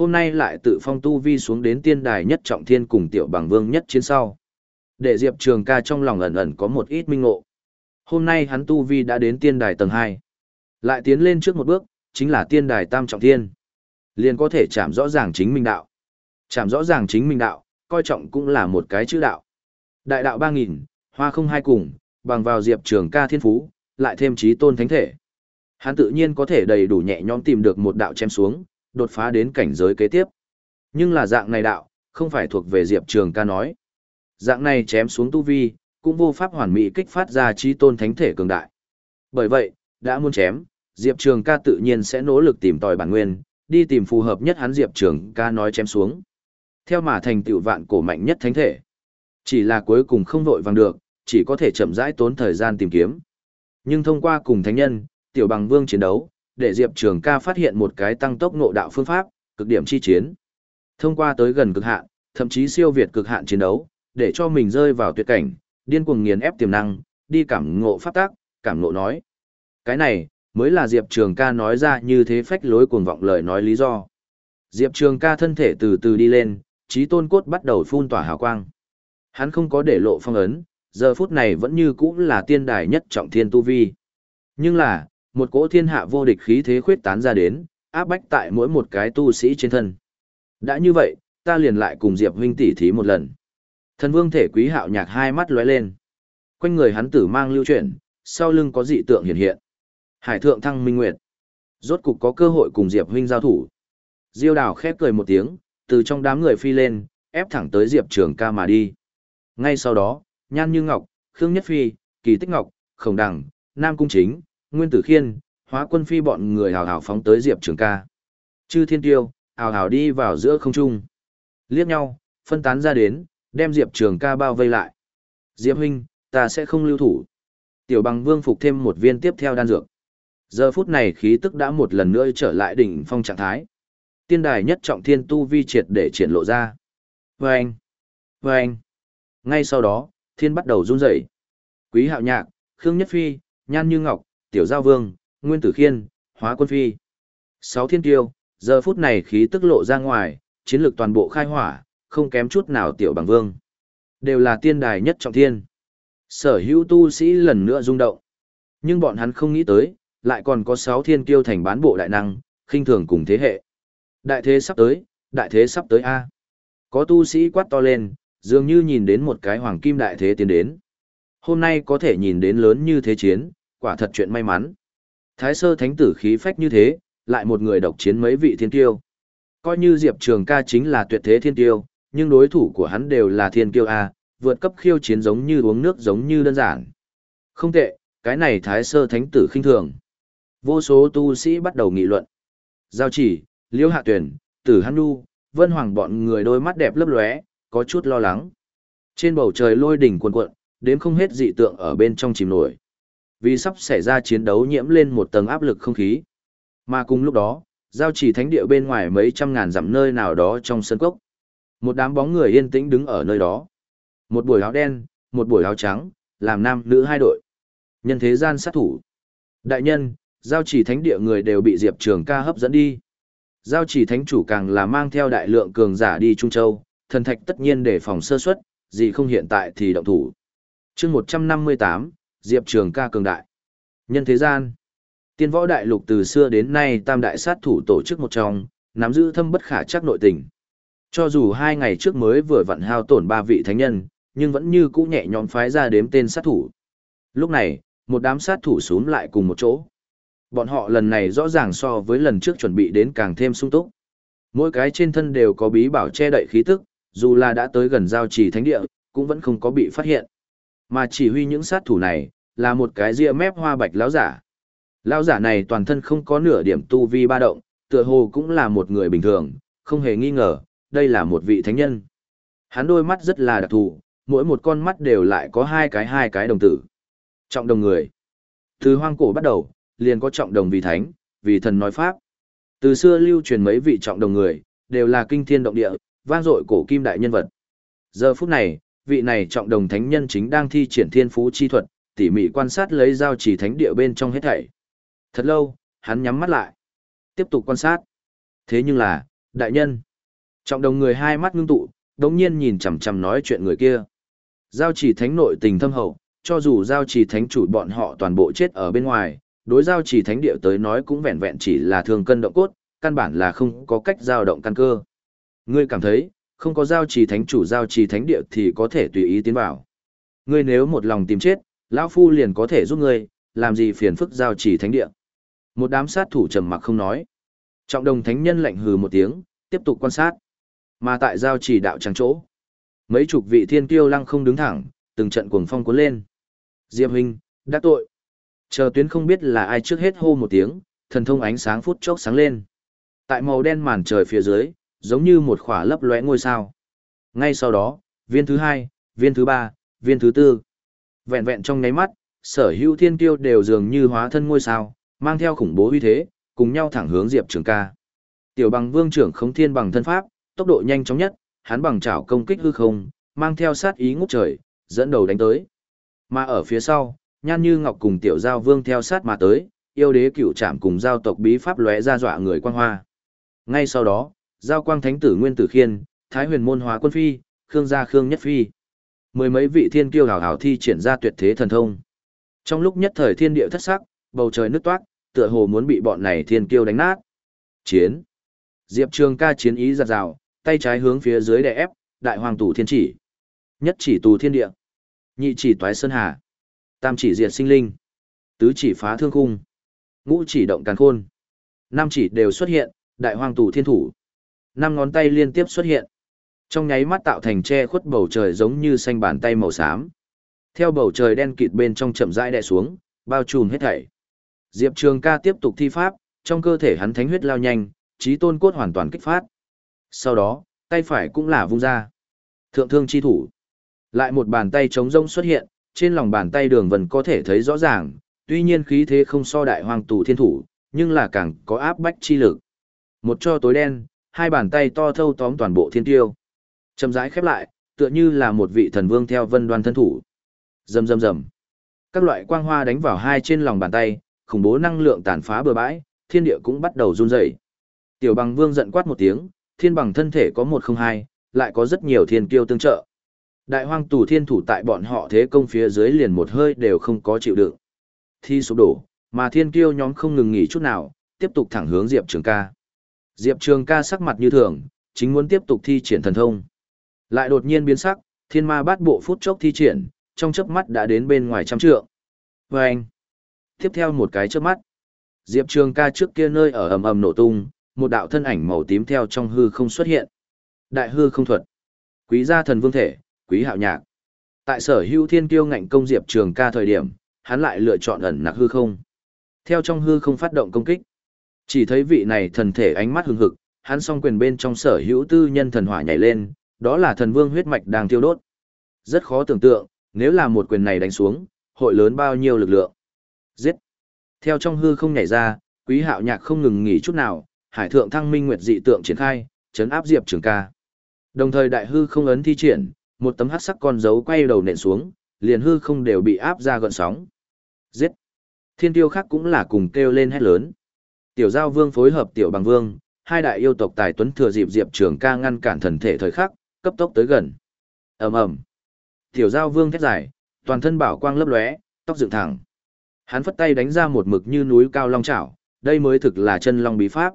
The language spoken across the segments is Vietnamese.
hôm nay lại tự phong tu vi xuống đến tiên đài nhất trọng thiên cùng tiểu bằng vương nhất chiến sau. Để Diệp Trường ca trong lòng ẩn ẩn có một ít minh ngộ. Hôm nay hắn tu vi đã đến tiên đài tầng 2. Lại tiến lên trước một bước, chính là tiên đài tam trọng thiên. Liền có thể chạm rõ ràng chính minh đạo. Chạm rõ ràng chính minh đạo, coi trọng cũng là một cái chữ đạo. Đại đạo 3.000, hoa không hai cùng, bằng vào Diệp Trường ca thiên phú, lại thêm trí tôn thánh thể. Hắn tự nhiên có thể đầy đủ nhẹ nhõm tìm được một đạo chém xuống, đột phá đến cảnh giới kế tiếp. Nhưng là dạng này đạo, không phải thuộc về Diệp Trường ca nói. Dạng này chém xuống tu vi, cũng vô pháp hoàn mỹ kích phát ra trí tôn thánh thể cường đại. Bởi vậy, đã muốn chém, Diệp Trường ca tự nhiên sẽ nỗ lực tìm tòi bản nguyên, đi tìm phù hợp nhất hắn Diệp Trường ca nói chém xuống. Theo mà thành tựu vạn cổ mạnh nhất thánh thể. Chỉ là cuối cùng không vội vàng được, chỉ có thể chậm rãi tốn thời gian tìm kiếm. Nhưng thông qua cùng thánh nhân, tiểu bằng vương chiến đấu, để Diệp Trường ca phát hiện một cái tăng tốc ngộ đạo phương pháp, cực điểm chi chiến. Thông qua tới gần cực hạn, thậm chí siêu việt cực hạn chiến đấu, để cho mình rơi vào tuyệt cảnh, điên cuồng nghiền ép tiềm năng, đi cảm ngộ pháp tác, cảm ngộ nói. Cái này, mới là Diệp Trường ca nói ra như thế phách lối cuồng vọng lời nói lý do. Diệp Trường ca thân thể từ từ đi lên, trí tôn cốt bắt đầu phun tỏa hào quang. Hắn không có để lộ phong ấn, giờ phút này vẫn như cũ là tiên đài nhất trọng thiên tu vi. Nhưng là, một cỗ thiên hạ vô địch khí thế khuyết tán ra đến, áp bách tại mỗi một cái tu sĩ trên thân. Đã như vậy, ta liền lại cùng Diệp huynh tỷ thí một lần. Thần vương thể quý hạo nhạc hai mắt lóe lên. Quanh người hắn tử mang lưu chuyển, sau lưng có dị tượng hiện hiện. Hải thượng thăng minh nguyệt. Rốt cục có cơ hội cùng Diệp huynh giao thủ. Diêu đào khép cười một tiếng, từ trong đám người phi lên, ép thẳng tới Diệp trường ca mà đi. Ngay sau đó, Nhan Như Ngọc, Khương Nhất Phi, Kỳ Tích Ngọc, Khổng Đằng, Nam Cung Chính, Nguyên Tử Khiên, Hóa Quân Phi bọn người hào hào phóng tới Diệp Trường ca. Chư Thiên Tiêu, hào hào đi vào giữa không trung. Liếc nhau, phân tán ra đến, đem Diệp Trường ca bao vây lại. Diệp huynh, ta sẽ không lưu thủ. Tiểu bằng vương phục thêm một viên tiếp theo đan dược. Giờ phút này khí tức đã một lần nữa trở lại đỉnh phong trạng thái. Tiên đài nhất trọng thiên tu vi triệt để triển lộ ra. Vâng! Vâng! Ngay sau đó, thiên bắt đầu run rẩy. Quý hạo nhạc, Khương Nhất Phi, Nhan Như Ngọc, Tiểu Giao Vương, Nguyên Tử Khiên, Hóa Quân Phi. Sáu thiên tiêu, giờ phút này khí tức lộ ra ngoài, chiến lược toàn bộ khai hỏa, không kém chút nào Tiểu Bằng Vương. Đều là tiên đài nhất trọng thiên. Sở hữu tu sĩ lần nữa rung động. Nhưng bọn hắn không nghĩ tới, lại còn có sáu thiên kiêu thành bán bộ đại năng, khinh thường cùng thế hệ. Đại thế sắp tới, đại thế sắp tới A. Có tu sĩ quát to lên, dường như nhìn đến một cái hoàng kim đại thế tiến đến. Hôm nay có thể nhìn đến lớn như thế chiến, quả thật chuyện may mắn. Thái sơ thánh tử khí phách như thế, lại một người độc chiến mấy vị thiên tiêu. Coi như Diệp Trường ca chính là tuyệt thế thiên tiêu, nhưng đối thủ của hắn đều là thiên tiêu A, vượt cấp khiêu chiến giống như uống nước giống như đơn giản. Không tệ, cái này thái sơ thánh tử khinh thường. Vô số tu sĩ bắt đầu nghị luận. Giao chỉ, liễu hạ tuyển, tử hắn nu, vân hoàng bọn người đôi mắt đẹp lấp lóe, có chút lo lắng. Trên bầu trời lôi đỉnh cuồn cuộn, đến không hết dị tượng ở bên trong chìm nổi. Vì sắp xảy ra chiến đấu nhiễm lên một tầng áp lực không khí. Mà cùng lúc đó, giao chỉ thánh địa bên ngoài mấy trăm ngàn dặm nơi nào đó trong sân cốc. Một đám bóng người yên tĩnh đứng ở nơi đó. Một buổi áo đen, một buổi áo trắng, làm nam nữ hai đội. Nhân thế gian sát thủ. Đại nhân, giao chỉ thánh địa người đều bị Diệp Trường ca hấp dẫn đi. Giao chỉ thánh chủ càng là mang theo đại lượng cường giả đi Trung Châu, thần thạch tất nhiên để phòng sơ suất, gì không hiện tại thì động thủ. chương 158, Diệp Trường ca cường đại. Nhân thế gian, tiên võ đại lục từ xưa đến nay tam đại sát thủ tổ chức một trong, nắm giữ thâm bất khả chắc nội tình. Cho dù hai ngày trước mới vừa vặn hao tổn ba vị thánh nhân, nhưng vẫn như cũ nhẹ nhõm phái ra đếm tên sát thủ. Lúc này, một đám sát thủ xuống lại cùng một chỗ. Bọn họ lần này rõ ràng so với lần trước chuẩn bị đến càng thêm sung túc. Mỗi cái trên thân đều có bí bảo che đậy khí tức, dù là đã tới gần giao trì thánh địa, cũng vẫn không có bị phát hiện. Mà chỉ huy những sát thủ này, là một cái ria mép hoa bạch lão giả. Lão giả này toàn thân không có nửa điểm tu vi ba động, tựa hồ cũng là một người bình thường, không hề nghi ngờ, đây là một vị thánh nhân. Hắn đôi mắt rất là đặc thù, mỗi một con mắt đều lại có hai cái hai cái đồng tử. Trọng đồng người. Từ hoang cổ bắt đầu, liền có trọng đồng vì thánh, vì thần nói pháp. Từ xưa lưu truyền mấy vị trọng đồng người, đều là kinh thiên động địa, vang dội cổ kim đại nhân vật. Giờ phút này, vị này trọng đồng thánh nhân chính đang thi triển thiên phú chi thuật, tỉ mỉ quan sát lấy giao chỉ thánh địa bên trong hết thảy. Thật lâu, hắn nhắm mắt lại, tiếp tục quan sát. Thế nhưng là, đại nhân. Trọng đồng người hai mắt ngưng tụ, đống nhiên nhìn chằm chằm nói chuyện người kia. Giao chỉ thánh nội tình thâm hậu, cho dù giao chỉ thánh chủ bọn họ toàn bộ chết ở bên ngoài, đối giao chỉ thánh địa tới nói cũng vẹn vẹn chỉ là thường cân động cốt, căn bản là không có cách giao động căn cơ. Ngươi cảm thấy, không có giao trì thánh chủ giao trì thánh địa thì có thể tùy ý tiến vào. Ngươi nếu một lòng tìm chết, lão phu liền có thể giúp ngươi, làm gì phiền phức giao trì thánh địa. Một đám sát thủ trầm mặc không nói. Trọng đồng thánh nhân lạnh hừ một tiếng, tiếp tục quan sát. Mà tại giao trì đạo trắng chỗ, mấy chục vị thiên kiêu lăng không đứng thẳng, từng trận cuồng phong cuốn lên. Diệp huynh, đã tội. Chờ tuyến không biết là ai trước hết hô một tiếng, thần thông ánh sáng phút chốc sáng lên. Tại màu đen màn trời phía dưới, giống như một khỏa lấp lóe ngôi sao. Ngay sau đó, viên thứ hai, viên thứ ba, viên thứ tư. Vẹn vẹn trong nháy mắt, sở hữu thiên kiêu đều dường như hóa thân ngôi sao, mang theo khủng bố uy thế, cùng nhau thẳng hướng Diệp Trường ca. Tiểu bằng vương trưởng không thiên bằng thân pháp, tốc độ nhanh chóng nhất, hắn bằng chảo công kích hư không, mang theo sát ý ngút trời, dẫn đầu đánh tới. Mà ở phía sau, Nhan Như Ngọc cùng Tiểu Giao Vương theo sát mà tới, yêu đế cửu trạm cùng giao tộc bí pháp lóe ra dọa người quang hoa. Ngay sau đó, giao quang thánh tử Nguyên Tử Khiên, Thái Huyền môn hóa quân phi, Khương gia Khương Nhất phi. Mười mấy vị thiên kiêu hào hào thi triển ra tuyệt thế thần thông. Trong lúc nhất thời thiên địa thất sắc, bầu trời nứt toát, tựa hồ muốn bị bọn này thiên kiêu đánh nát. Chiến. Diệp Trường ca chiến ý giật rào, tay trái hướng phía dưới đè ép, đại hoàng tù thiên chỉ. Nhất chỉ tù thiên địa. Nhị chỉ toái sơn hà. Tam chỉ diệt sinh linh. Tứ chỉ phá thương khung. Ngũ chỉ động càn khôn. Năm chỉ đều xuất hiện, đại hoàng tù thiên thủ. Năm ngón tay liên tiếp xuất hiện. Trong nháy mắt tạo thành che khuất bầu trời giống như xanh bàn tay màu xám. Theo bầu trời đen kịt bên trong chậm rãi đè xuống, bao trùm hết thảy. Diệp Trường ca tiếp tục thi pháp, trong cơ thể hắn thánh huyết lao nhanh, trí tôn cốt hoàn toàn kích phát. Sau đó, tay phải cũng là vung ra. Thượng thương chi thủ. Lại một bàn tay trống rông xuất hiện, trên lòng bàn tay đường vần có thể thấy rõ ràng, tuy nhiên khí thế không so đại hoàng tù thiên thủ, nhưng là càng có áp bách chi lực. Một cho tối đen, hai bàn tay to thâu tóm toàn bộ thiên tiêu. Chầm rãi khép lại, tựa như là một vị thần vương theo vân đoan thân thủ. Rầm rầm rầm. Các loại quang hoa đánh vào hai trên lòng bàn tay, khủng bố năng lượng tàn phá bừa bãi, thiên địa cũng bắt đầu run rẩy. Tiểu Bằng Vương giận quát một tiếng, thiên bằng thân thể có một không hai, lại có rất nhiều thiên kiêu tương trợ. Đại hoang tù thiên thủ tại bọn họ thế công phía dưới liền một hơi đều không có chịu đựng. Thi sụp đổ, mà thiên kiêu nhóm không ngừng nghỉ chút nào, tiếp tục thẳng hướng Diệp Trường ca. Diệp Trường ca sắc mặt như thường, chính muốn tiếp tục thi triển thần thông. Lại đột nhiên biến sắc, thiên ma bát bộ phút chốc thi triển, trong chớp mắt đã đến bên ngoài trăm trượng. Và anh, tiếp theo một cái chớp mắt, Diệp Trường ca trước kia nơi ở ầm ầm nổ tung, một đạo thân ảnh màu tím theo trong hư không xuất hiện. Đại hư không thuật. Quý gia thần vương thể, quý hạo nhạc. Tại sở hữu thiên kiêu ngạnh công Diệp Trường ca thời điểm, hắn lại lựa chọn ẩn nặc hư không. Theo trong hư không phát động công kích. Chỉ thấy vị này thần thể ánh mắt hừng hực, hắn song quyền bên trong sở hữu tư nhân thần hỏa nhảy lên, đó là thần vương huyết mạch đang tiêu đốt. Rất khó tưởng tượng, nếu là một quyền này đánh xuống, hội lớn bao nhiêu lực lượng. Giết! Theo trong hư không nhảy ra, quý hạo nhạc không ngừng nghỉ chút nào, hải thượng thăng minh nguyệt dị tượng triển khai, chấn áp diệp trường ca. Đồng thời đại hư không ấn thi triển, một tấm hắc sắc con dấu quay đầu nện xuống, liền hư không đều bị áp ra gợn sóng. Giết! Thiên tiêu khác cũng là cùng kêu lên hét lớn. Tiểu giao vương phối hợp tiểu bằng vương, hai đại yêu tộc tài tuấn thừa dịp diệp trường ca ngăn cản thần thể thời khắc, cấp tốc tới gần. ầm ầm Tiểu giao vương thét dài, toàn thân bảo quang lấp lóe, tóc dựng thẳng. Hắn phất tay đánh ra một mực như núi cao long chảo, đây mới thực là chân long bí pháp.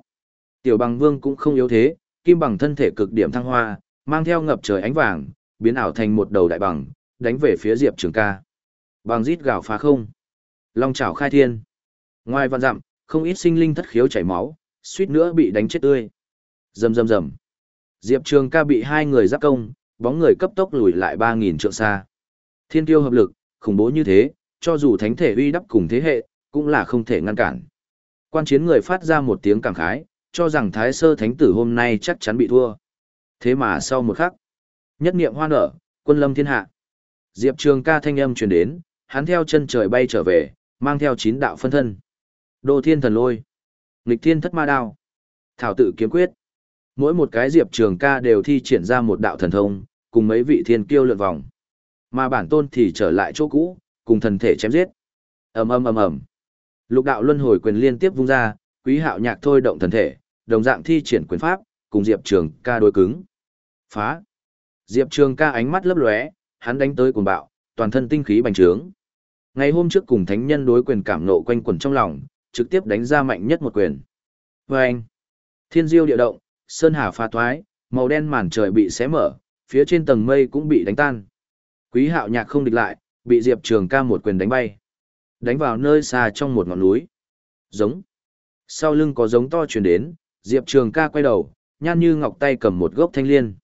Tiểu bằng vương cũng không yếu thế, kim bằng thân thể cực điểm thăng hoa, mang theo ngập trời ánh vàng, biến ảo thành một đầu đại bằng, đánh về phía Diệp Trường ca. Bằng rít gào phá không. Long chảo khai thiên. Ngoài văn dặm, không ít sinh linh thất khiếu chảy máu, suýt nữa bị đánh chết tươi. Rầm rầm rầm. Diệp Trường ca bị hai người giáp công, bóng người cấp tốc lùi lại 3000 trượng xa. Thiên tiêu hợp lực, khủng bố như thế, cho dù thánh thể uy đắp cùng thế hệ, cũng là không thể ngăn cản. Quan chiến người phát ra một tiếng cảm khái, cho rằng thái sơ thánh tử hôm nay chắc chắn bị thua. Thế mà sau một khắc, nhất niệm hoa nở, quân lâm thiên hạ. Diệp Trường ca thanh âm truyền đến, hắn theo chân trời bay trở về, mang theo chín đạo phân thân. Đô thiên thần lôi, nghịch thiên thất ma đao, thảo tự kiếm quyết. Mỗi một cái Diệp Trường ca đều thi triển ra một đạo thần thông, cùng mấy vị thiên kiêu lượn vòng. Mà bản tôn thì trở lại chỗ cũ, cùng thần thể chém giết. ầm ầm ầm ầm. Lục đạo luân hồi quyền liên tiếp vung ra, quý hạo nhạc thôi động thần thể, đồng dạng thi triển quyền pháp, cùng Diệp Trường ca đối cứng. Phá! Diệp Trường ca ánh mắt lấp lóe, hắn đánh tới cuồng bạo, toàn thân tinh khí bành trướng. Ngày hôm trước cùng thánh nhân đối quyền cảm nộ quanh quẩn trong lòng, trực tiếp đánh ra mạnh nhất một quyền. Và anh, thiên diêu địa động, sơn hà pha thoái, màu đen màn trời bị xé mở, phía trên tầng mây cũng bị đánh tan. Quý hạo nhạc không địch lại, bị Diệp Trường ca một quyền đánh bay. Đánh vào nơi xa trong một ngọn núi. Giống. Sau lưng có giống to chuyển đến, Diệp Trường ca quay đầu, nhan như ngọc tay cầm một gốc thanh liên.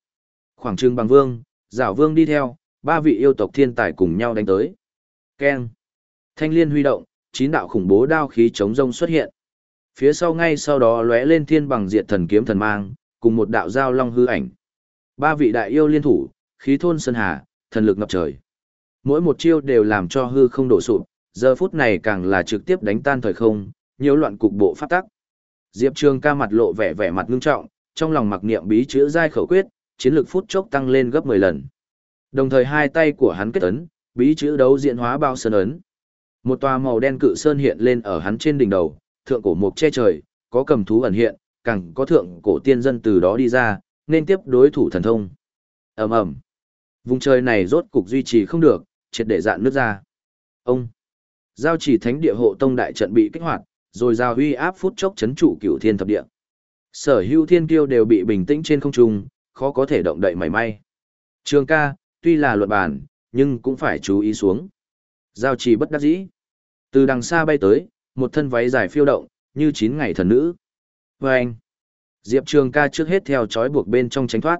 Khoảng trưng bằng vương, giảo vương đi theo, ba vị yêu tộc thiên tài cùng nhau đánh tới. Keng. Thanh liên huy động, chín đạo khủng bố đao khí chống rông xuất hiện. Phía sau ngay sau đó lóe lên thiên bằng diệt thần kiếm thần mang, cùng một đạo giao long hư ảnh. Ba vị đại yêu liên thủ, khí thôn sơn hà, thần lực ngập trời. Mỗi một chiêu đều làm cho hư không đổ sụp, giờ phút này càng là trực tiếp đánh tan thời không, nhiễu loạn cục bộ pháp tắc. Diệp Trường ca mặt lộ vẻ vẻ mặt ngưng trọng, trong lòng mặc niệm bí chữ giai khẩu quyết, chiến lực phút chốc tăng lên gấp 10 lần. Đồng thời hai tay của hắn kết ấn, bí chữ đấu diễn hóa bao sơn ấn. Một tòa màu đen cự sơn hiện lên ở hắn trên đỉnh đầu, thượng cổ mục che trời, có cầm thú ẩn hiện, càng có thượng cổ tiên dân từ đó đi ra, nên tiếp đối thủ thần thông. Ầm ầm. Vùng trời này rốt cục duy trì không được, triệt để dạn nước ra. Ông. Giao chỉ thánh địa hộ tông đại trận bị kích hoạt, rồi giao uy áp phút chốc chấn trụ cửu thiên thập địa. Sở hữu thiên kiêu đều bị bình tĩnh trên không trung, khó có thể động đậy mảy may. Trường ca, tuy là luật bản, nhưng cũng phải chú ý xuống. Giao chỉ bất đắc dĩ. Từ đằng xa bay tới, một thân váy dài phiêu động, như chín ngày thần nữ. Và anh, Diệp Trường ca trước hết theo chói buộc bên trong tránh thoát.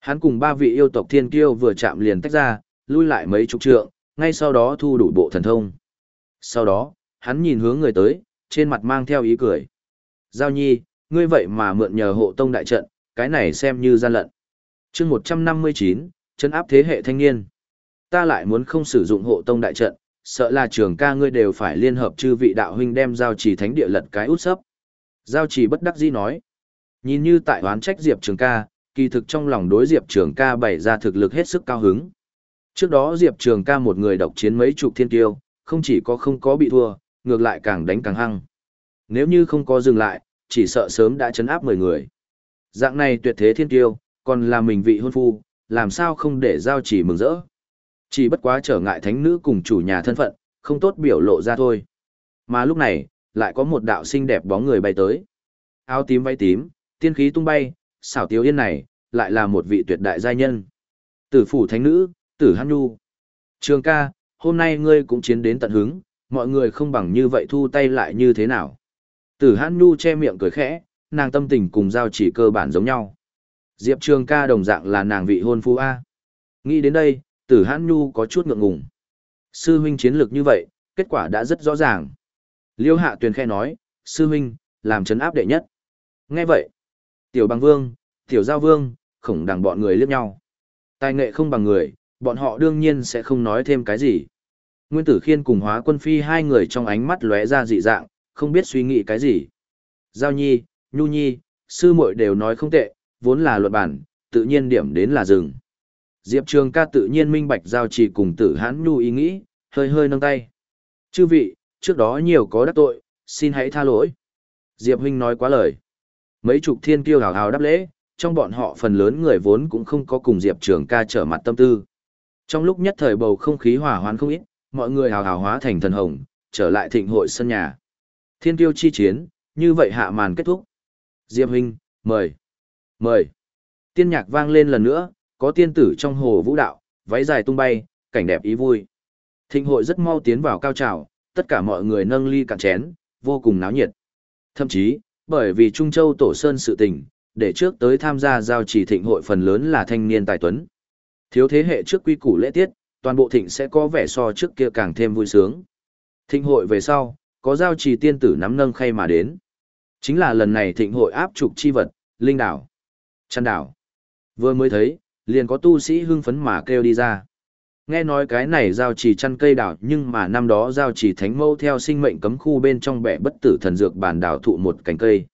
Hắn cùng ba vị yêu tộc thiên kiêu vừa chạm liền tách ra, lui lại mấy chục trượng, ngay sau đó thu đủ bộ thần thông. Sau đó, hắn nhìn hướng người tới, trên mặt mang theo ý cười. Giao nhi, ngươi vậy mà mượn nhờ hộ tông đại trận, cái này xem như gian lận. chương 159, chân áp thế hệ thanh niên. Ta lại muốn không sử dụng hộ tông đại trận, sợ là trường ca ngươi đều phải liên hợp chư vị đạo huynh đem giao trì thánh địa lật cái út sấp. Giao trì bất đắc dĩ nói. Nhìn như tại oán trách Diệp Trường ca, kỳ thực trong lòng đối Diệp Trường ca bày ra thực lực hết sức cao hứng. Trước đó Diệp Trường ca một người độc chiến mấy chục thiên tiêu, không chỉ có không có bị thua, ngược lại càng đánh càng hăng. Nếu như không có dừng lại, chỉ sợ sớm đã chấn áp 10 người. Dạng này tuyệt thế thiên tiêu, còn là mình vị hôn phu, làm sao không để giao chỉ mừng rỡ. Chỉ bất quá trở ngại thánh nữ cùng chủ nhà thân phận, không tốt biểu lộ ra thôi. Mà lúc này, lại có một đạo xinh đẹp bóng người bay tới. Áo tím váy tím, tiên khí tung bay, xảo tiếu yên này, lại là một vị tuyệt đại giai nhân. Tử phủ thánh nữ, tử hăn nhu. Trường ca, hôm nay ngươi cũng chiến đến tận hứng, mọi người không bằng như vậy thu tay lại như thế nào. Tử hăn nhu che miệng cười khẽ, nàng tâm tình cùng giao chỉ cơ bản giống nhau. Diệp Trường ca đồng dạng là nàng vị hôn phu A. Nghĩ đến đây, tử hãn nhu có chút ngượng ngùng. Sư huynh chiến lược như vậy, kết quả đã rất rõ ràng. Liêu hạ tuyền khe nói, sư huynh, làm chấn áp đệ nhất. Nghe vậy, tiểu bằng vương, tiểu giao vương, khổng đằng bọn người liếc nhau. Tài nghệ không bằng người, bọn họ đương nhiên sẽ không nói thêm cái gì. Nguyên tử khiên cùng hóa quân phi hai người trong ánh mắt lóe ra dị dạng, không biết suy nghĩ cái gì. Giao nhi, nhu nhi, sư muội đều nói không tệ, vốn là luật bản, tự nhiên điểm đến là rừng. Diệp Trường ca tự nhiên minh bạch giao chỉ cùng tử hãn nhu ý nghĩ, hơi hơi nâng tay. Chư vị, trước đó nhiều có đắc tội, xin hãy tha lỗi. Diệp huynh nói quá lời. Mấy chục thiên kiêu hào hào đáp lễ, trong bọn họ phần lớn người vốn cũng không có cùng Diệp Trường ca trở mặt tâm tư. Trong lúc nhất thời bầu không khí hỏa hoán không ít, mọi người hào hào hóa thành thần hồng, trở lại thịnh hội sân nhà. Thiên kiêu chi chiến, như vậy hạ màn kết thúc. Diệp huynh, mời. Mời. Tiên nhạc vang lên lần nữa, có tiên tử trong hồ vũ đạo, váy dài tung bay, cảnh đẹp ý vui. Thịnh hội rất mau tiến vào cao trào, tất cả mọi người nâng ly cạn chén, vô cùng náo nhiệt. Thậm chí, bởi vì Trung Châu Tổ Sơn sự tình, để trước tới tham gia giao chỉ thịnh hội phần lớn là thanh niên tài tuấn. Thiếu thế hệ trước quy củ lễ tiết, toàn bộ thịnh sẽ có vẻ so trước kia càng thêm vui sướng. Thịnh hội về sau, có giao trì tiên tử nắm nâng khay mà đến. Chính là lần này thịnh hội áp trục chi vật, linh đảo, chăn đảo. Vừa mới thấy, liền có tu sĩ hưng phấn mà kêu đi ra. Nghe nói cái này giao chỉ chăn cây đảo nhưng mà năm đó giao chỉ thánh mâu theo sinh mệnh cấm khu bên trong bẻ bất tử thần dược bản đảo thụ một cành cây.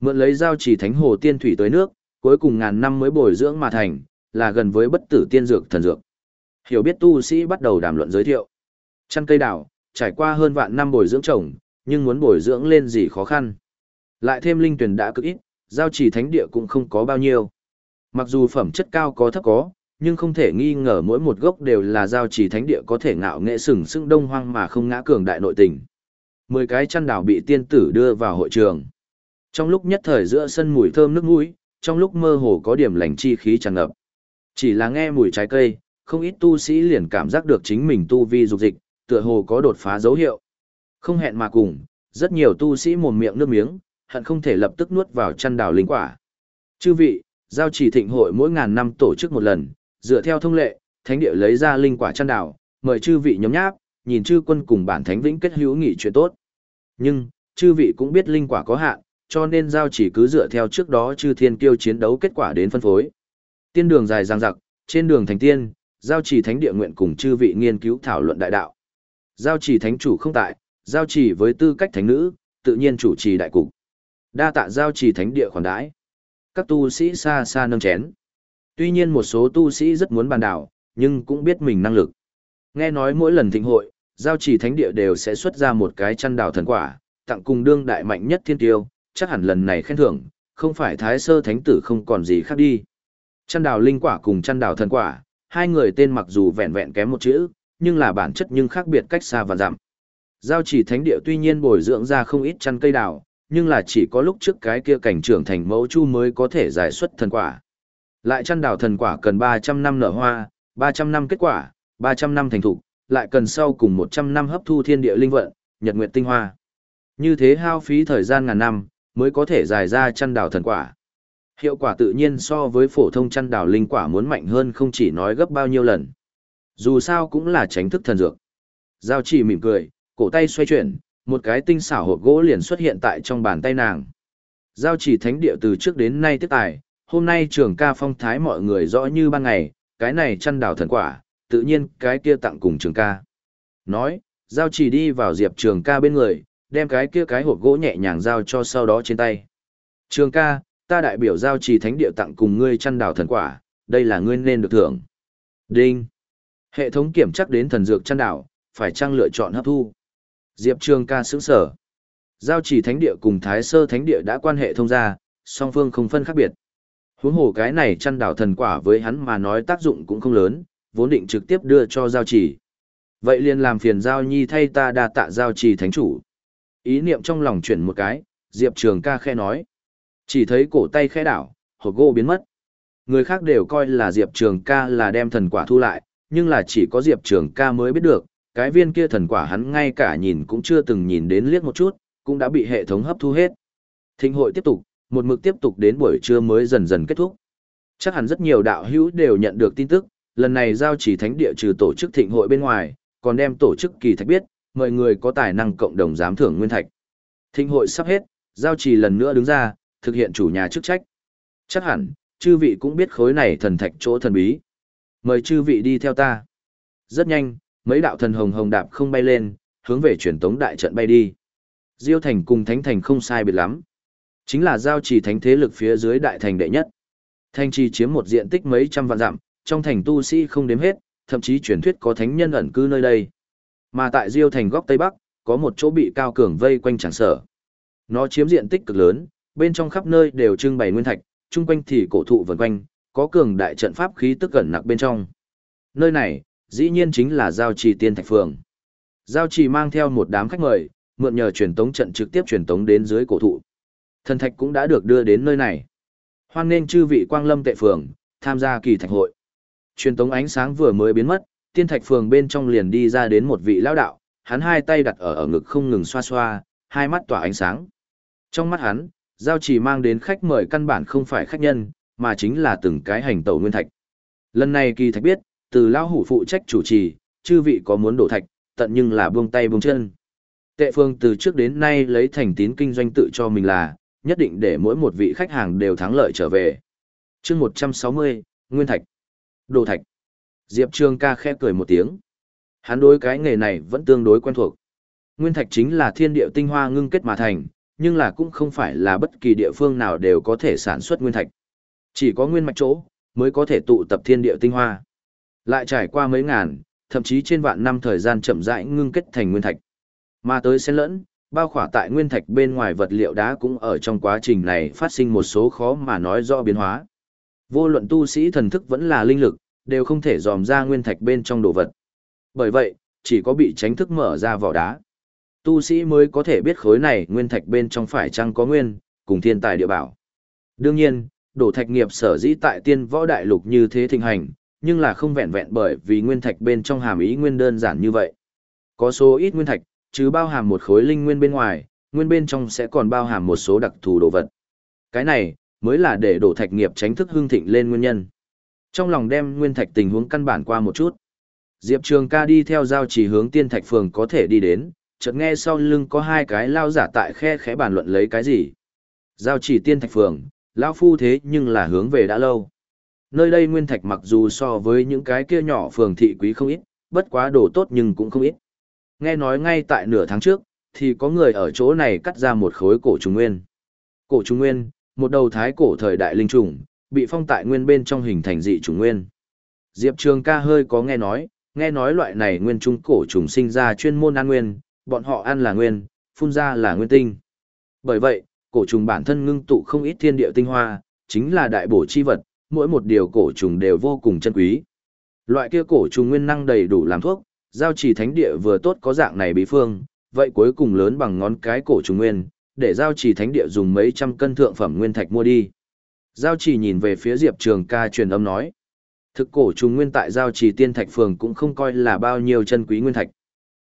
Mượn lấy giao chỉ thánh hồ tiên thủy tới nước, cuối cùng ngàn năm mới bồi dưỡng mà thành, là gần với bất tử tiên dược thần dược. Hiểu biết tu sĩ bắt đầu đàm luận giới thiệu. Chăn cây đảo, trải qua hơn vạn năm bồi dưỡng trồng, nhưng muốn bồi dưỡng lên gì khó khăn. Lại thêm linh tuyển đã cực ít, giao chỉ thánh địa cũng không có bao nhiêu. Mặc dù phẩm chất cao có thấp có, nhưng không thể nghi ngờ mỗi một gốc đều là giao trì thánh địa có thể ngạo nghệ sừng sững đông hoang mà không ngã cường đại nội tình. Mười cái chăn đảo bị tiên tử đưa vào hội trường. Trong lúc nhất thời giữa sân mùi thơm nước mũi, trong lúc mơ hồ có điểm lành chi khí tràn ngập. Chỉ là nghe mùi trái cây, không ít tu sĩ liền cảm giác được chính mình tu vi dục dịch, tựa hồ có đột phá dấu hiệu. Không hẹn mà cùng, rất nhiều tu sĩ mồm miệng nước miếng, hận không thể lập tức nuốt vào chăn đảo linh quả. Chư vị, giao chỉ thịnh hội mỗi ngàn năm tổ chức một lần, dựa theo thông lệ, thánh địa lấy ra linh quả chăn đảo, mời chư vị nhóm nháp, nhìn chư quân cùng bản thánh vĩnh kết hữu nghị chuyện tốt. Nhưng, chư vị cũng biết linh quả có hạn, cho nên giao chỉ cứ dựa theo trước đó chư thiên kiêu chiến đấu kết quả đến phân phối. Tiên đường dài dằng dặc, trên đường thành tiên, giao chỉ thánh địa nguyện cùng chư vị nghiên cứu thảo luận đại đạo. Giao chỉ thánh chủ không tại, giao chỉ với tư cách thánh nữ, tự nhiên chủ trì đại cục. Đa tạ giao chỉ thánh địa khoản đãi. Các tu sĩ xa xa nâng chén. Tuy nhiên một số tu sĩ rất muốn bàn đảo, nhưng cũng biết mình năng lực. Nghe nói mỗi lần thịnh hội, giao chỉ thánh địa đều sẽ xuất ra một cái chăn đảo thần quả, tặng cùng đương đại mạnh nhất thiên tiêu, chắc hẳn lần này khen thưởng, không phải thái sơ thánh tử không còn gì khác đi. Chăn đảo linh quả cùng chăn đảo thần quả, hai người tên mặc dù vẹn vẹn kém một chữ, nhưng là bản chất nhưng khác biệt cách xa và dặm. Giao chỉ thánh địa tuy nhiên bồi dưỡng ra không ít chăn cây đào, nhưng là chỉ có lúc trước cái kia cảnh trưởng thành mẫu chu mới có thể giải xuất thần quả. Lại chăn đào thần quả cần 300 năm nở hoa, 300 năm kết quả, 300 năm thành thục, lại cần sau cùng 100 năm hấp thu thiên địa linh vận, nhật nguyệt tinh hoa. Như thế hao phí thời gian ngàn năm, mới có thể giải ra chăn đào thần quả. Hiệu quả tự nhiên so với phổ thông chăn đào linh quả muốn mạnh hơn không chỉ nói gấp bao nhiêu lần. Dù sao cũng là tránh thức thần dược. Giao chỉ mỉm cười, cổ tay xoay chuyển, một cái tinh xảo hộp gỗ liền xuất hiện tại trong bàn tay nàng. Giao chỉ thánh địa từ trước đến nay tiếp tài, hôm nay trường ca phong thái mọi người rõ như ban ngày, cái này chăn đào thần quả, tự nhiên cái kia tặng cùng trường ca. Nói, giao chỉ đi vào diệp trường ca bên người, đem cái kia cái hộp gỗ nhẹ nhàng giao cho sau đó trên tay. Trường ca, ta đại biểu giao trì thánh địa tặng cùng ngươi chăn đào thần quả, đây là ngươi nên được thưởng. Đinh. Hệ thống kiểm chắc đến thần dược chăn đào, phải chăng lựa chọn hấp thu. Diệp Trường ca sững sở. Giao Chỉ thánh địa cùng Thái Sơ thánh địa đã quan hệ thông gia, song phương không phân khác biệt. Huống hồ cái này chăn đảo thần quả với hắn mà nói tác dụng cũng không lớn, vốn định trực tiếp đưa cho giao Chỉ. Vậy liền làm phiền giao nhi thay ta đa tạ giao Chỉ thánh chủ. Ý niệm trong lòng chuyển một cái, Diệp Trường ca khe nói. Chỉ thấy cổ tay khe đảo, hộp gỗ biến mất. Người khác đều coi là Diệp Trường ca là đem thần quả thu lại, nhưng là chỉ có Diệp Trường ca mới biết được, cái viên kia thần quả hắn ngay cả nhìn cũng chưa từng nhìn đến liếc một chút, cũng đã bị hệ thống hấp thu hết. Thịnh hội tiếp tục, một mực tiếp tục đến buổi trưa mới dần dần kết thúc. Chắc hẳn rất nhiều đạo hữu đều nhận được tin tức, lần này giao chỉ thánh địa trừ tổ chức thịnh hội bên ngoài, còn đem tổ chức kỳ thạch biết, mời người có tài năng cộng đồng giám thưởng nguyên thạch. Thịnh hội sắp hết, giao chỉ lần nữa đứng ra, thực hiện chủ nhà chức trách. Chắc hẳn, chư vị cũng biết khối này thần thạch chỗ thần bí. Mời chư vị đi theo ta. Rất nhanh, mấy đạo thần hồng hồng đạp không bay lên, hướng về truyền tống đại trận bay đi. Diêu thành cùng thánh thành không sai biệt lắm. Chính là giao trì thánh thế lực phía dưới đại thành đệ nhất. Thanh trì chiếm một diện tích mấy trăm vạn dặm, trong thành tu sĩ không đếm hết, thậm chí truyền thuyết có thánh nhân ẩn cư nơi đây. Mà tại Diêu thành góc Tây Bắc, có một chỗ bị cao cường vây quanh tràn sở. Nó chiếm diện tích cực lớn, bên trong khắp nơi đều trưng bày nguyên thạch, chung quanh thì cổ thụ vần quanh, có cường đại trận pháp khí tức gần nặc bên trong. Nơi này, dĩ nhiên chính là giao trì tiên thạch phường. Giao trì mang theo một đám khách mời, mượn nhờ truyền tống trận trực tiếp truyền tống đến dưới cổ thụ. Thần thạch cũng đã được đưa đến nơi này. Hoan nên chư vị quang lâm tệ phường, tham gia kỳ thạch hội. Truyền tống ánh sáng vừa mới biến mất, tiên thạch phường bên trong liền đi ra đến một vị lão đạo, hắn hai tay đặt ở ở ngực không ngừng xoa xoa, hai mắt tỏa ánh sáng. Trong mắt hắn, giao chỉ mang đến khách mời căn bản không phải khách nhân, mà chính là từng cái hành tẩu nguyên thạch. Lần này kỳ thạch biết, từ lão hủ phụ trách chủ trì, chư vị có muốn đổ thạch, tận nhưng là buông tay buông chân. Tệ phương từ trước đến nay lấy thành tín kinh doanh tự cho mình là, nhất định để mỗi một vị khách hàng đều thắng lợi trở về. chương 160, Nguyên Thạch. Đồ Thạch. Diệp Trương ca khẽ cười một tiếng. Hắn đối cái nghề này vẫn tương đối quen thuộc. Nguyên Thạch chính là thiên địa tinh hoa ngưng kết mà thành, nhưng là cũng không phải là bất kỳ địa phương nào đều có thể sản xuất Nguyên Thạch. Chỉ có nguyên mạch chỗ, mới có thể tụ tập thiên địa tinh hoa. Lại trải qua mấy ngàn, thậm chí trên vạn năm thời gian chậm rãi ngưng kết thành nguyên thạch. Mà tới xen lẫn, bao khỏa tại nguyên thạch bên ngoài vật liệu đá cũng ở trong quá trình này phát sinh một số khó mà nói rõ biến hóa. Vô luận tu sĩ thần thức vẫn là linh lực, đều không thể dòm ra nguyên thạch bên trong đồ vật. Bởi vậy, chỉ có bị tránh thức mở ra vỏ đá. Tu sĩ mới có thể biết khối này nguyên thạch bên trong phải chăng có nguyên, cùng thiên tài địa bảo. Đương nhiên, đổ thạch nghiệp sở dĩ tại tiên võ đại lục như thế thịnh hành, nhưng là không vẹn vẹn bởi vì nguyên thạch bên trong hàm ý nguyên đơn giản như vậy. Có số ít nguyên thạch, chứ bao hàm một khối linh nguyên bên ngoài, nguyên bên trong sẽ còn bao hàm một số đặc thù đồ vật. Cái này, mới là để đổ thạch nghiệp tránh thức hương thịnh lên nguyên nhân. Trong lòng đem nguyên thạch tình huống căn bản qua một chút. Diệp Trường ca đi theo giao chỉ hướng tiên thạch phường có thể đi đến, chợt nghe sau lưng có hai cái lao giả tại khe khẽ bàn luận lấy cái gì. Giao chỉ tiên thạch phường, lão phu thế nhưng là hướng về đã lâu. Nơi đây nguyên thạch mặc dù so với những cái kia nhỏ phường thị quý không ít, bất quá đồ tốt nhưng cũng không ít. Nghe nói ngay tại nửa tháng trước, thì có người ở chỗ này cắt ra một khối cổ trùng nguyên. Cổ trùng nguyên, một đầu thái cổ thời đại linh trùng, bị phong tại nguyên bên trong hình thành dị trùng nguyên. Diệp Trường ca hơi có nghe nói, nghe nói loại này nguyên trung cổ trùng sinh ra chuyên môn ăn nguyên, bọn họ ăn là nguyên, phun ra là nguyên tinh. Bởi vậy, cổ trùng bản thân ngưng tụ không ít thiên địa tinh hoa, chính là đại bổ chi vật, mỗi một điều cổ trùng đều vô cùng chân quý. Loại kia cổ trùng nguyên năng đầy đủ làm thuốc, giao chỉ thánh địa vừa tốt có dạng này bí phương, vậy cuối cùng lớn bằng ngón cái cổ trùng nguyên, để giao chỉ thánh địa dùng mấy trăm cân thượng phẩm nguyên thạch mua đi. Giao chỉ nhìn về phía Diệp Trường ca truyền âm nói. Thực cổ trùng nguyên tại giao chỉ tiên thạch phường cũng không coi là bao nhiêu chân quý nguyên thạch.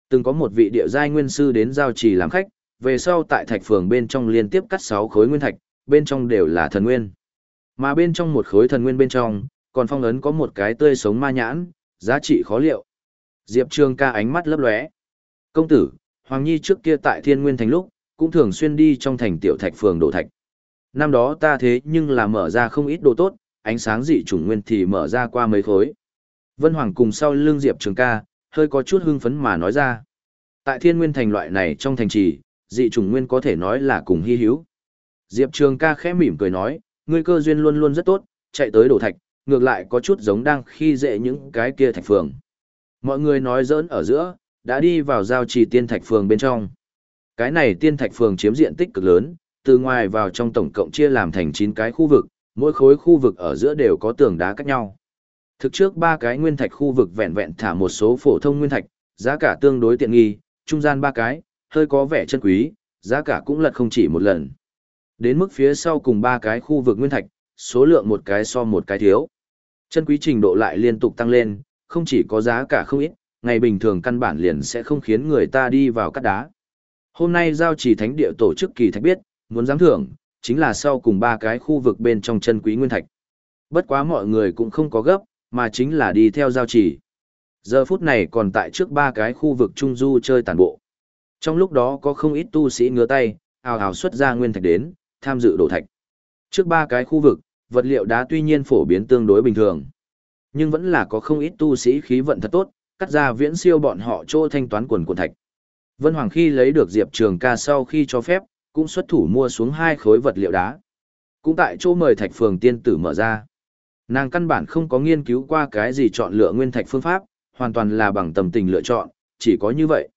Từng có một vị địa giai nguyên sư đến giao chỉ làm khách, về sau tại thạch phường bên trong liên tiếp cắt 6 khối nguyên thạch, bên trong đều là thần nguyên. Mà bên trong một khối thần nguyên bên trong, còn phong ấn có một cái tươi sống ma nhãn, giá trị khó liệu. Diệp Trường ca ánh mắt lấp lóe. Công tử, Hoàng Nhi trước kia tại Thiên Nguyên Thành lúc, cũng thường xuyên đi trong thành tiểu thạch phường đổ thạch. Năm đó ta thế nhưng là mở ra không ít đồ tốt, ánh sáng dị chủng nguyên thì mở ra qua mấy khối. Vân Hoàng cùng sau lưng Diệp Trường ca, hơi có chút hưng phấn mà nói ra. Tại Thiên Nguyên Thành loại này trong thành trì, dị chủng nguyên có thể nói là cùng hy hữu. Diệp Trường ca khẽ mỉm cười nói, ngươi cơ duyên luôn luôn rất tốt, chạy tới đổ thạch, ngược lại có chút giống đang khi dễ những cái kia thạch phường. Mọi người nói giỡn ở giữa, đã đi vào giao trì tiên thạch phường bên trong. Cái này tiên thạch phường chiếm diện tích cực lớn, từ ngoài vào trong tổng cộng chia làm thành 9 cái khu vực, mỗi khối khu vực ở giữa đều có tường đá cách nhau. Thực trước ba cái nguyên thạch khu vực vẹn vẹn thả một số phổ thông nguyên thạch, giá cả tương đối tiện nghi, trung gian ba cái, hơi có vẻ chân quý, giá cả cũng lật không chỉ một lần. Đến mức phía sau cùng ba cái khu vực nguyên thạch, số lượng một cái so một cái thiếu. Chân quý trình độ lại liên tục tăng lên, không chỉ có giá cả không ít, ngày bình thường căn bản liền sẽ không khiến người ta đi vào cắt đá. Hôm nay giao chỉ thánh địa tổ chức kỳ thạch biết, muốn giám thưởng, chính là sau cùng ba cái khu vực bên trong chân quý nguyên thạch. Bất quá mọi người cũng không có gấp, mà chính là đi theo giao chỉ. Giờ phút này còn tại trước ba cái khu vực trung du chơi tàn bộ. Trong lúc đó có không ít tu sĩ ngứa tay, ào ào xuất ra nguyên thạch đến, tham dự đổ thạch. Trước ba cái khu vực, vật liệu đá tuy nhiên phổ biến tương đối bình thường. Nhưng vẫn là có không ít tu sĩ khí vận thật tốt, cắt ra viễn siêu bọn họ chỗ thanh toán quần quần thạch. Vân Hoàng khi lấy được Diệp Trường ca sau khi cho phép, cũng xuất thủ mua xuống hai khối vật liệu đá. Cũng tại chỗ mời thạch phường tiên tử mở ra. Nàng căn bản không có nghiên cứu qua cái gì chọn lựa nguyên thạch phương pháp, hoàn toàn là bằng tầm tình lựa chọn, chỉ có như vậy.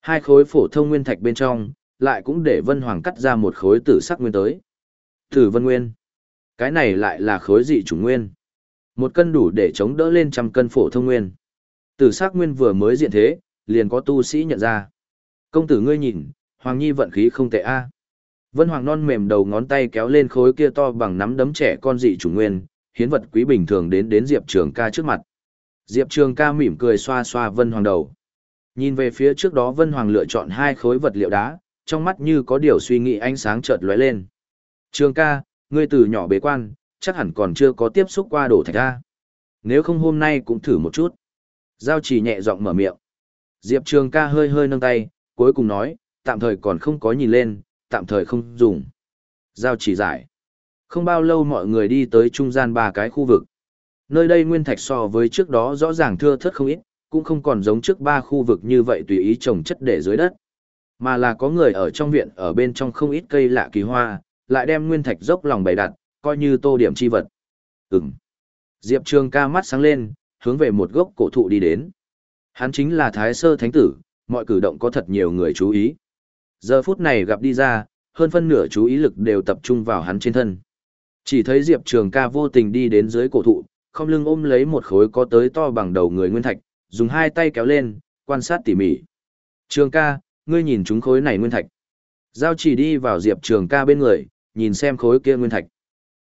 Hai khối phổ thông nguyên thạch bên trong, lại cũng để Vân Hoàng cắt ra một khối tử sắc nguyên tới. Tử Vân Nguyên. Cái này lại là khối dị chủng nguyên. Một cân đủ để chống đỡ lên trăm cân phổ thông nguyên. Tử sắc nguyên vừa mới diện thế, liền có tu sĩ nhận ra. Công tử ngươi nhìn, Hoàng Nhi vận khí không tệ a. Vân Hoàng non mềm đầu ngón tay kéo lên khối kia to bằng nắm đấm trẻ con dị chủng nguyên, hiến vật quý bình thường đến đến Diệp Trường ca trước mặt. Diệp Trường ca mỉm cười xoa xoa Vân Hoàng đầu. Nhìn về phía trước đó Vân Hoàng lựa chọn hai khối vật liệu đá, trong mắt như có điều suy nghĩ ánh sáng chợt lóe lên. Trường ca, ngươi từ nhỏ bế quan, chắc hẳn còn chưa có tiếp xúc qua đổ thạch ra. Nếu không hôm nay cũng thử một chút. Giao chỉ nhẹ giọng mở miệng. Diệp Trường ca hơi hơi nâng tay, cuối cùng nói, tạm thời còn không có nhìn lên, tạm thời không dùng. Giao chỉ giải. Không bao lâu mọi người đi tới trung gian ba cái khu vực. Nơi đây nguyên thạch so với trước đó rõ ràng thưa thất không ít, cũng không còn giống trước ba khu vực như vậy tùy ý trồng chất để dưới đất. Mà là có người ở trong viện ở bên trong không ít cây lạ kỳ hoa, lại đem nguyên thạch dốc lòng bày đặt, coi như tô điểm chi vật. Ừm. Diệp Trường ca mắt sáng lên, hướng về một gốc cổ thụ đi đến. Hắn chính là Thái Sơ Thánh Tử, mọi cử động có thật nhiều người chú ý. Giờ phút này gặp đi ra, hơn phân nửa chú ý lực đều tập trung vào hắn trên thân. Chỉ thấy Diệp Trường ca vô tình đi đến dưới cổ thụ, không lưng ôm lấy một khối có tới to bằng đầu người nguyên thạch, dùng hai tay kéo lên, quan sát tỉ mỉ. Trường ca, ngươi nhìn chúng khối này nguyên thạch. Giao chỉ đi vào Diệp Trường ca bên người, nhìn xem khối kia nguyên thạch.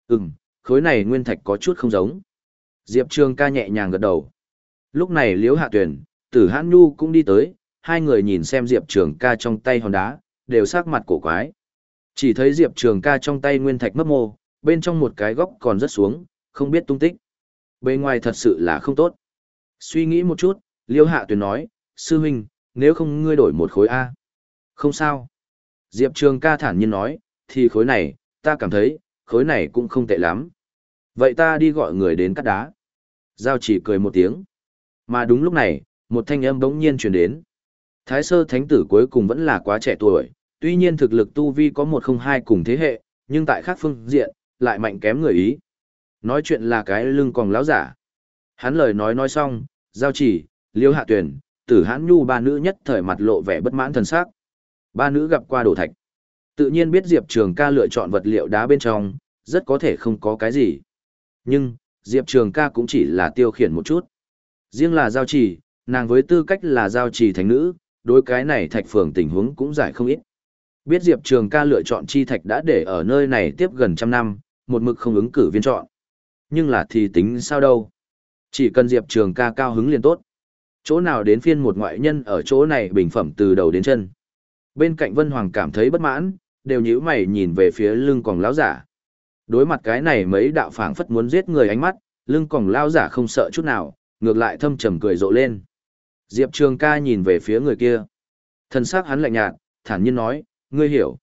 Ừm, khối này nguyên thạch có chút không giống. Diệp Trường ca nhẹ nhàng gật đầu. Lúc này Liễu Hạ Tuyền, Tử Hãn Nhu cũng đi tới, hai người nhìn xem Diệp Trường ca trong tay hòn đá, đều sắc mặt cổ quái. Chỉ thấy Diệp Trường ca trong tay nguyên thạch mấp mô, bên trong một cái góc còn rất xuống, không biết tung tích. Bên ngoài thật sự là không tốt. Suy nghĩ một chút, Liêu Hạ Tuyền nói, sư huynh, nếu không ngươi đổi một khối A. Không sao. Diệp Trường ca thản nhiên nói, thì khối này, ta cảm thấy, khối này cũng không tệ lắm. Vậy ta đi gọi người đến cắt đá. Giao chỉ cười một tiếng. Mà đúng lúc này, một thanh âm bỗng nhiên truyền đến. Thái sơ thánh tử cuối cùng vẫn là quá trẻ tuổi, tuy nhiên thực lực tu vi có một không hai cùng thế hệ, nhưng tại khác phương diện, lại mạnh kém người ý. Nói chuyện là cái lưng còn láo giả. Hắn lời nói nói xong, giao chỉ, liêu hạ tuyển, tử hãn nhu ba nữ nhất thời mặt lộ vẻ bất mãn thần sắc. Ba nữ gặp qua đồ thạch. Tự nhiên biết Diệp Trường ca lựa chọn vật liệu đá bên trong, rất có thể không có cái gì. Nhưng, Diệp Trường ca cũng chỉ là tiêu khiển một chút. Riêng là giao chỉ, nàng với tư cách là giao chỉ thánh nữ, đối cái này thạch phường tình huống cũng giải không ít. Biết Diệp Trường ca lựa chọn chi thạch đã để ở nơi này tiếp gần trăm năm, một mực không ứng cử viên chọn. Nhưng là thì tính sao đâu. Chỉ cần Diệp Trường ca cao hứng liền tốt. Chỗ nào đến phiên một ngoại nhân ở chỗ này bình phẩm từ đầu đến chân. Bên cạnh Vân Hoàng cảm thấy bất mãn, đều nhíu mày nhìn về phía lưng còn lão giả. Đối mặt cái này mấy đạo phảng phất muốn giết người ánh mắt, lưng còn lão giả không sợ chút nào, ngược lại thâm trầm cười rộ lên. Diệp Trường ca nhìn về phía người kia. Thần sắc hắn lạnh nhạt, thản nhiên nói, ngươi hiểu.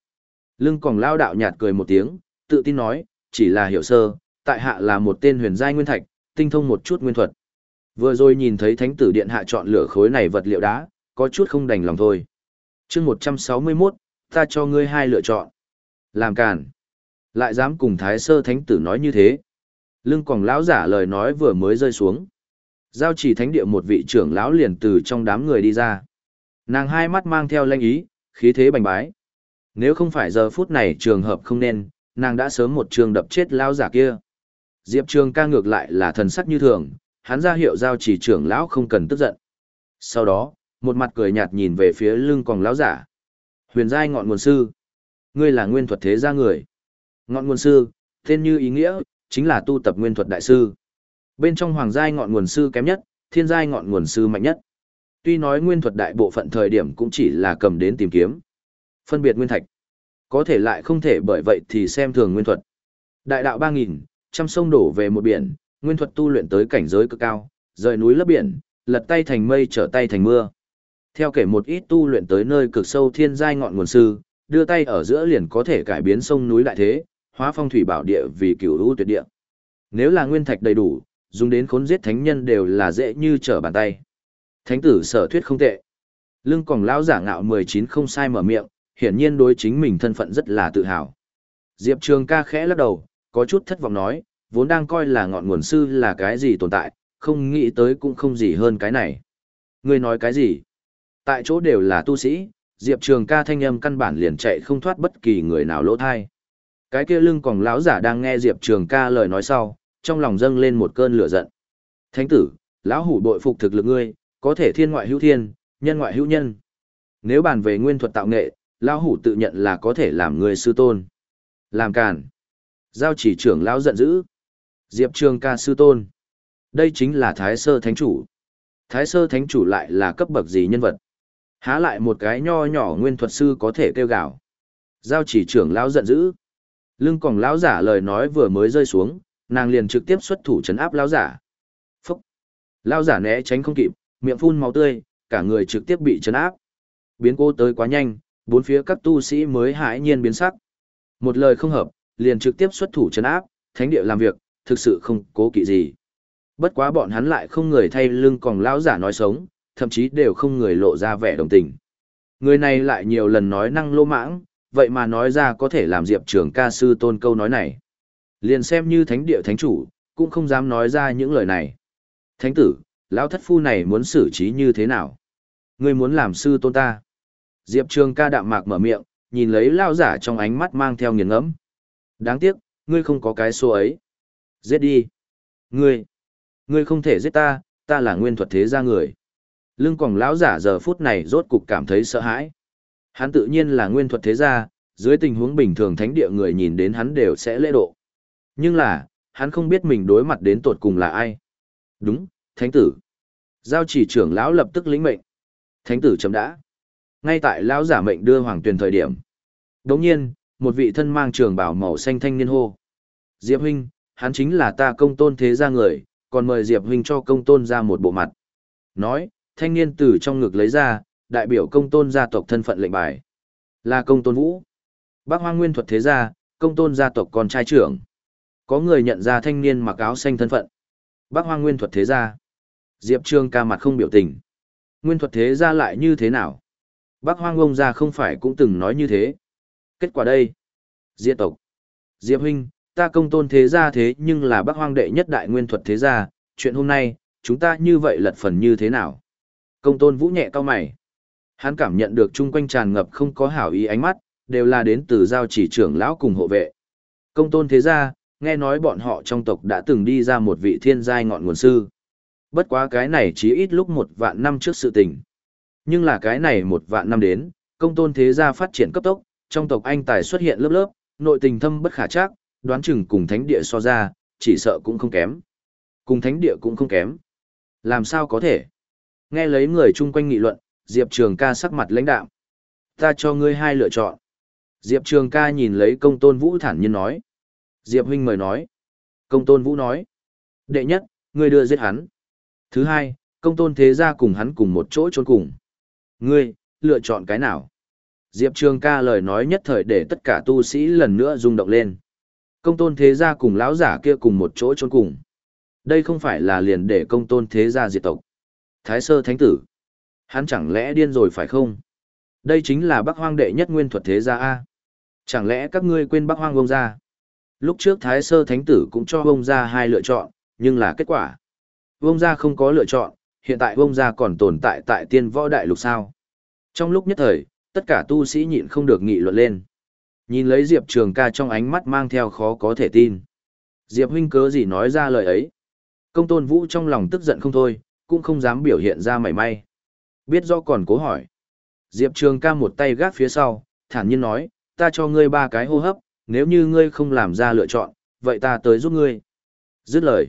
Lưng còn lao đạo nhạt cười một tiếng, tự tin nói, chỉ là hiểu sơ, tại hạ là một tên huyền giai nguyên thạch, tinh thông một chút nguyên thuật. Vừa rồi nhìn thấy thánh tử điện hạ chọn lựa khối này vật liệu đá, có chút không đành lòng thôi chương 161, ta cho ngươi hai lựa chọn. Làm càn. Lại dám cùng thái sơ thánh tử nói như thế. Lưng còn lão giả lời nói vừa mới rơi xuống. Giao chỉ thánh địa một vị trưởng lão liền từ trong đám người đi ra. Nàng hai mắt mang theo lanh ý, khí thế bành bái. Nếu không phải giờ phút này trường hợp không nên, nàng đã sớm một trường đập chết lão giả kia. Diệp Trường ca ngược lại là thần sắc như thường, hắn ra hiệu giao chỉ trưởng lão không cần tức giận. Sau đó, một mặt cười nhạt nhìn về phía lưng còn lão giả. Huyền giai ngọn nguồn sư. Ngươi là nguyên thuật thế gia người. Ngọn nguồn sư, tên như ý nghĩa, chính là tu tập nguyên thuật đại sư. Bên trong hoàng giai ngọn nguồn sư kém nhất, thiên giai ngọn nguồn sư mạnh nhất. Tuy nói nguyên thuật đại bộ phận thời điểm cũng chỉ là cầm đến tìm kiếm. Phân biệt nguyên thạch. Có thể lại không thể bởi vậy thì xem thường nguyên thuật. Đại đạo 3000, trăm sông đổ về một biển, nguyên thuật tu luyện tới cảnh giới cực cao, rời núi lấp biển, lật tay thành mây trở tay thành mưa. Theo kể một ít tu luyện tới nơi cực sâu thiên giai ngọn nguồn sư, đưa tay ở giữa liền có thể cải biến sông núi đại thế, hóa phong thủy bảo địa vì cửu lũ tuyệt địa. Nếu là nguyên thạch đầy đủ, dùng đến khốn giết thánh nhân đều là dễ như trở bàn tay. Thánh tử sở thuyết không tệ. Lưng còn lão giả ngạo 19 không sai mở miệng, hiển nhiên đối chính mình thân phận rất là tự hào. Diệp Trường ca khẽ lắc đầu, có chút thất vọng nói, vốn đang coi là ngọn nguồn sư là cái gì tồn tại, không nghĩ tới cũng không gì hơn cái này. Ngươi nói cái gì? Tại chỗ đều là tu sĩ, Diệp Trường ca thanh âm căn bản liền chạy không thoát bất kỳ người nào lỗ thai. Cái kia lưng còn lão giả đang nghe Diệp Trường ca lời nói sau, trong lòng dâng lên một cơn lửa giận. Thánh tử, lão hủ bội phục thực lực ngươi, có thể thiên ngoại hữu thiên, nhân ngoại hữu nhân. Nếu bàn về nguyên thuật tạo nghệ, lão hủ tự nhận là có thể làm người sư tôn. Làm càn. Giao chỉ trưởng lão giận dữ. Diệp Trường ca sư tôn. Đây chính là Thái Sơ Thánh Chủ. Thái Sơ Thánh Chủ lại là cấp bậc gì nhân vật? Há lại một cái nho nhỏ nguyên thuật sư có thể kêu gào. Giao chỉ trưởng lão giận dữ. Lưng còng lão giả lời nói vừa mới rơi xuống, nàng liền trực tiếp xuất thủ chấn áp lão giả. Phúc! Lão giả né tránh không kịp, miệng phun máu tươi, cả người trực tiếp bị chấn áp. Biến cô tới quá nhanh, bốn phía các tu sĩ mới hãi nhiên biến sắc. Một lời không hợp, liền trực tiếp xuất thủ chấn áp, thánh địa làm việc, thực sự không cố kỵ gì. Bất quá bọn hắn lại không người thay lưng còng lão giả nói sống, thậm chí đều không người lộ ra vẻ đồng tình. Người này lại nhiều lần nói năng lô mãng, vậy mà nói ra có thể làm Diệp Trường ca sư tôn câu nói này. Liền xem như thánh địa thánh chủ, cũng không dám nói ra những lời này. Thánh tử, lão thất phu này muốn xử trí như thế nào? Ngươi muốn làm sư tôn ta? Diệp Trường ca đạm mạc mở miệng, nhìn lấy lao giả trong ánh mắt mang theo nghiền ngẫm. Đáng tiếc, ngươi không có cái số ấy. Giết đi. Ngươi, ngươi không thể giết ta, ta là nguyên thuật thế gia người. Lưng còng lão giả giờ phút này rốt cục cảm thấy sợ hãi. Hắn tự nhiên là nguyên thuật thế gia, dưới tình huống bình thường thánh địa người nhìn đến hắn đều sẽ lễ độ. Nhưng là, hắn không biết mình đối mặt đến tột cùng là ai. Đúng, thánh tử. Giao chỉ trưởng lão lập tức lĩnh mệnh. Thánh tử chấm đã. Ngay tại lão giả mệnh đưa hoàng tuyền thời điểm. Đồng nhiên, một vị thân mang trường bảo màu xanh thanh niên hô. Diệp huynh, hắn chính là ta công tôn thế gia người, còn mời Diệp huynh cho công tôn ra một bộ mặt. Nói, thanh niên từ trong ngực lấy ra, đại biểu công tôn gia tộc thân phận lệnh bài. Là công tôn vũ. Bác hoang nguyên thuật thế gia, công tôn gia tộc con trai trưởng. Có người nhận ra thanh niên mặc áo xanh thân phận. Bác hoang nguyên thuật thế gia. Diệp Trương ca mặt không biểu tình. Nguyên thuật thế gia lại như thế nào? Bác hoang ông gia không phải cũng từng nói như thế. Kết quả đây. Diệp tộc. Diệp huynh, ta công tôn thế gia thế nhưng là bác hoang đệ nhất đại nguyên thuật thế gia. Chuyện hôm nay, chúng ta như vậy lật phần như thế nào? Công tôn vũ nhẹ cao mày. Hắn cảm nhận được chung quanh tràn ngập không có hảo ý ánh mắt, đều là đến từ giao chỉ trưởng lão cùng hộ vệ. Công tôn thế gia, nghe nói bọn họ trong tộc đã từng đi ra một vị thiên giai ngọn nguồn sư. Bất quá cái này chỉ ít lúc một vạn năm trước sự tình. Nhưng là cái này một vạn năm đến, công tôn thế gia phát triển cấp tốc, trong tộc anh tài xuất hiện lớp lớp, nội tình thâm bất khả chắc, đoán chừng cùng thánh địa so ra, chỉ sợ cũng không kém. Cùng thánh địa cũng không kém. Làm sao có thể? Nghe lấy người chung quanh nghị luận, Diệp Trường ca sắc mặt lãnh đạm. Ta cho ngươi hai lựa chọn. Diệp Trường ca nhìn lấy công tôn vũ thản nhiên nói. Diệp huynh mời nói. Công tôn vũ nói. Đệ nhất, ngươi đưa giết hắn. Thứ hai, công tôn thế gia cùng hắn cùng một chỗ trốn cùng. Ngươi, lựa chọn cái nào? Diệp Trường ca lời nói nhất thời để tất cả tu sĩ lần nữa rung động lên. Công tôn thế gia cùng lão giả kia cùng một chỗ trốn cùng. Đây không phải là liền để công tôn thế gia diệt tộc. Thái sơ thánh tử. Hắn chẳng lẽ điên rồi phải không? Đây chính là bác hoang đệ nhất nguyên thuật thế gia A. Chẳng lẽ các ngươi quên bác hoang ông gia? Lúc trước Thái sơ thánh tử cũng cho ông gia hai lựa chọn, nhưng là kết quả. Ông gia không có lựa chọn, hiện tại ông gia còn tồn tại tại tiên võ đại lục sao. Trong lúc nhất thời, tất cả tu sĩ nhịn không được nghị luận lên. Nhìn lấy Diệp Trường ca trong ánh mắt mang theo khó có thể tin. Diệp huynh cớ gì nói ra lời ấy. Công tôn vũ trong lòng tức giận không thôi, cũng không dám biểu hiện ra mảy may. Biết do còn cố hỏi. Diệp Trường ca một tay gác phía sau, thản nhiên nói, ta cho ngươi ba cái hô hấp, nếu như ngươi không làm ra lựa chọn, vậy ta tới giúp ngươi. Dứt lời.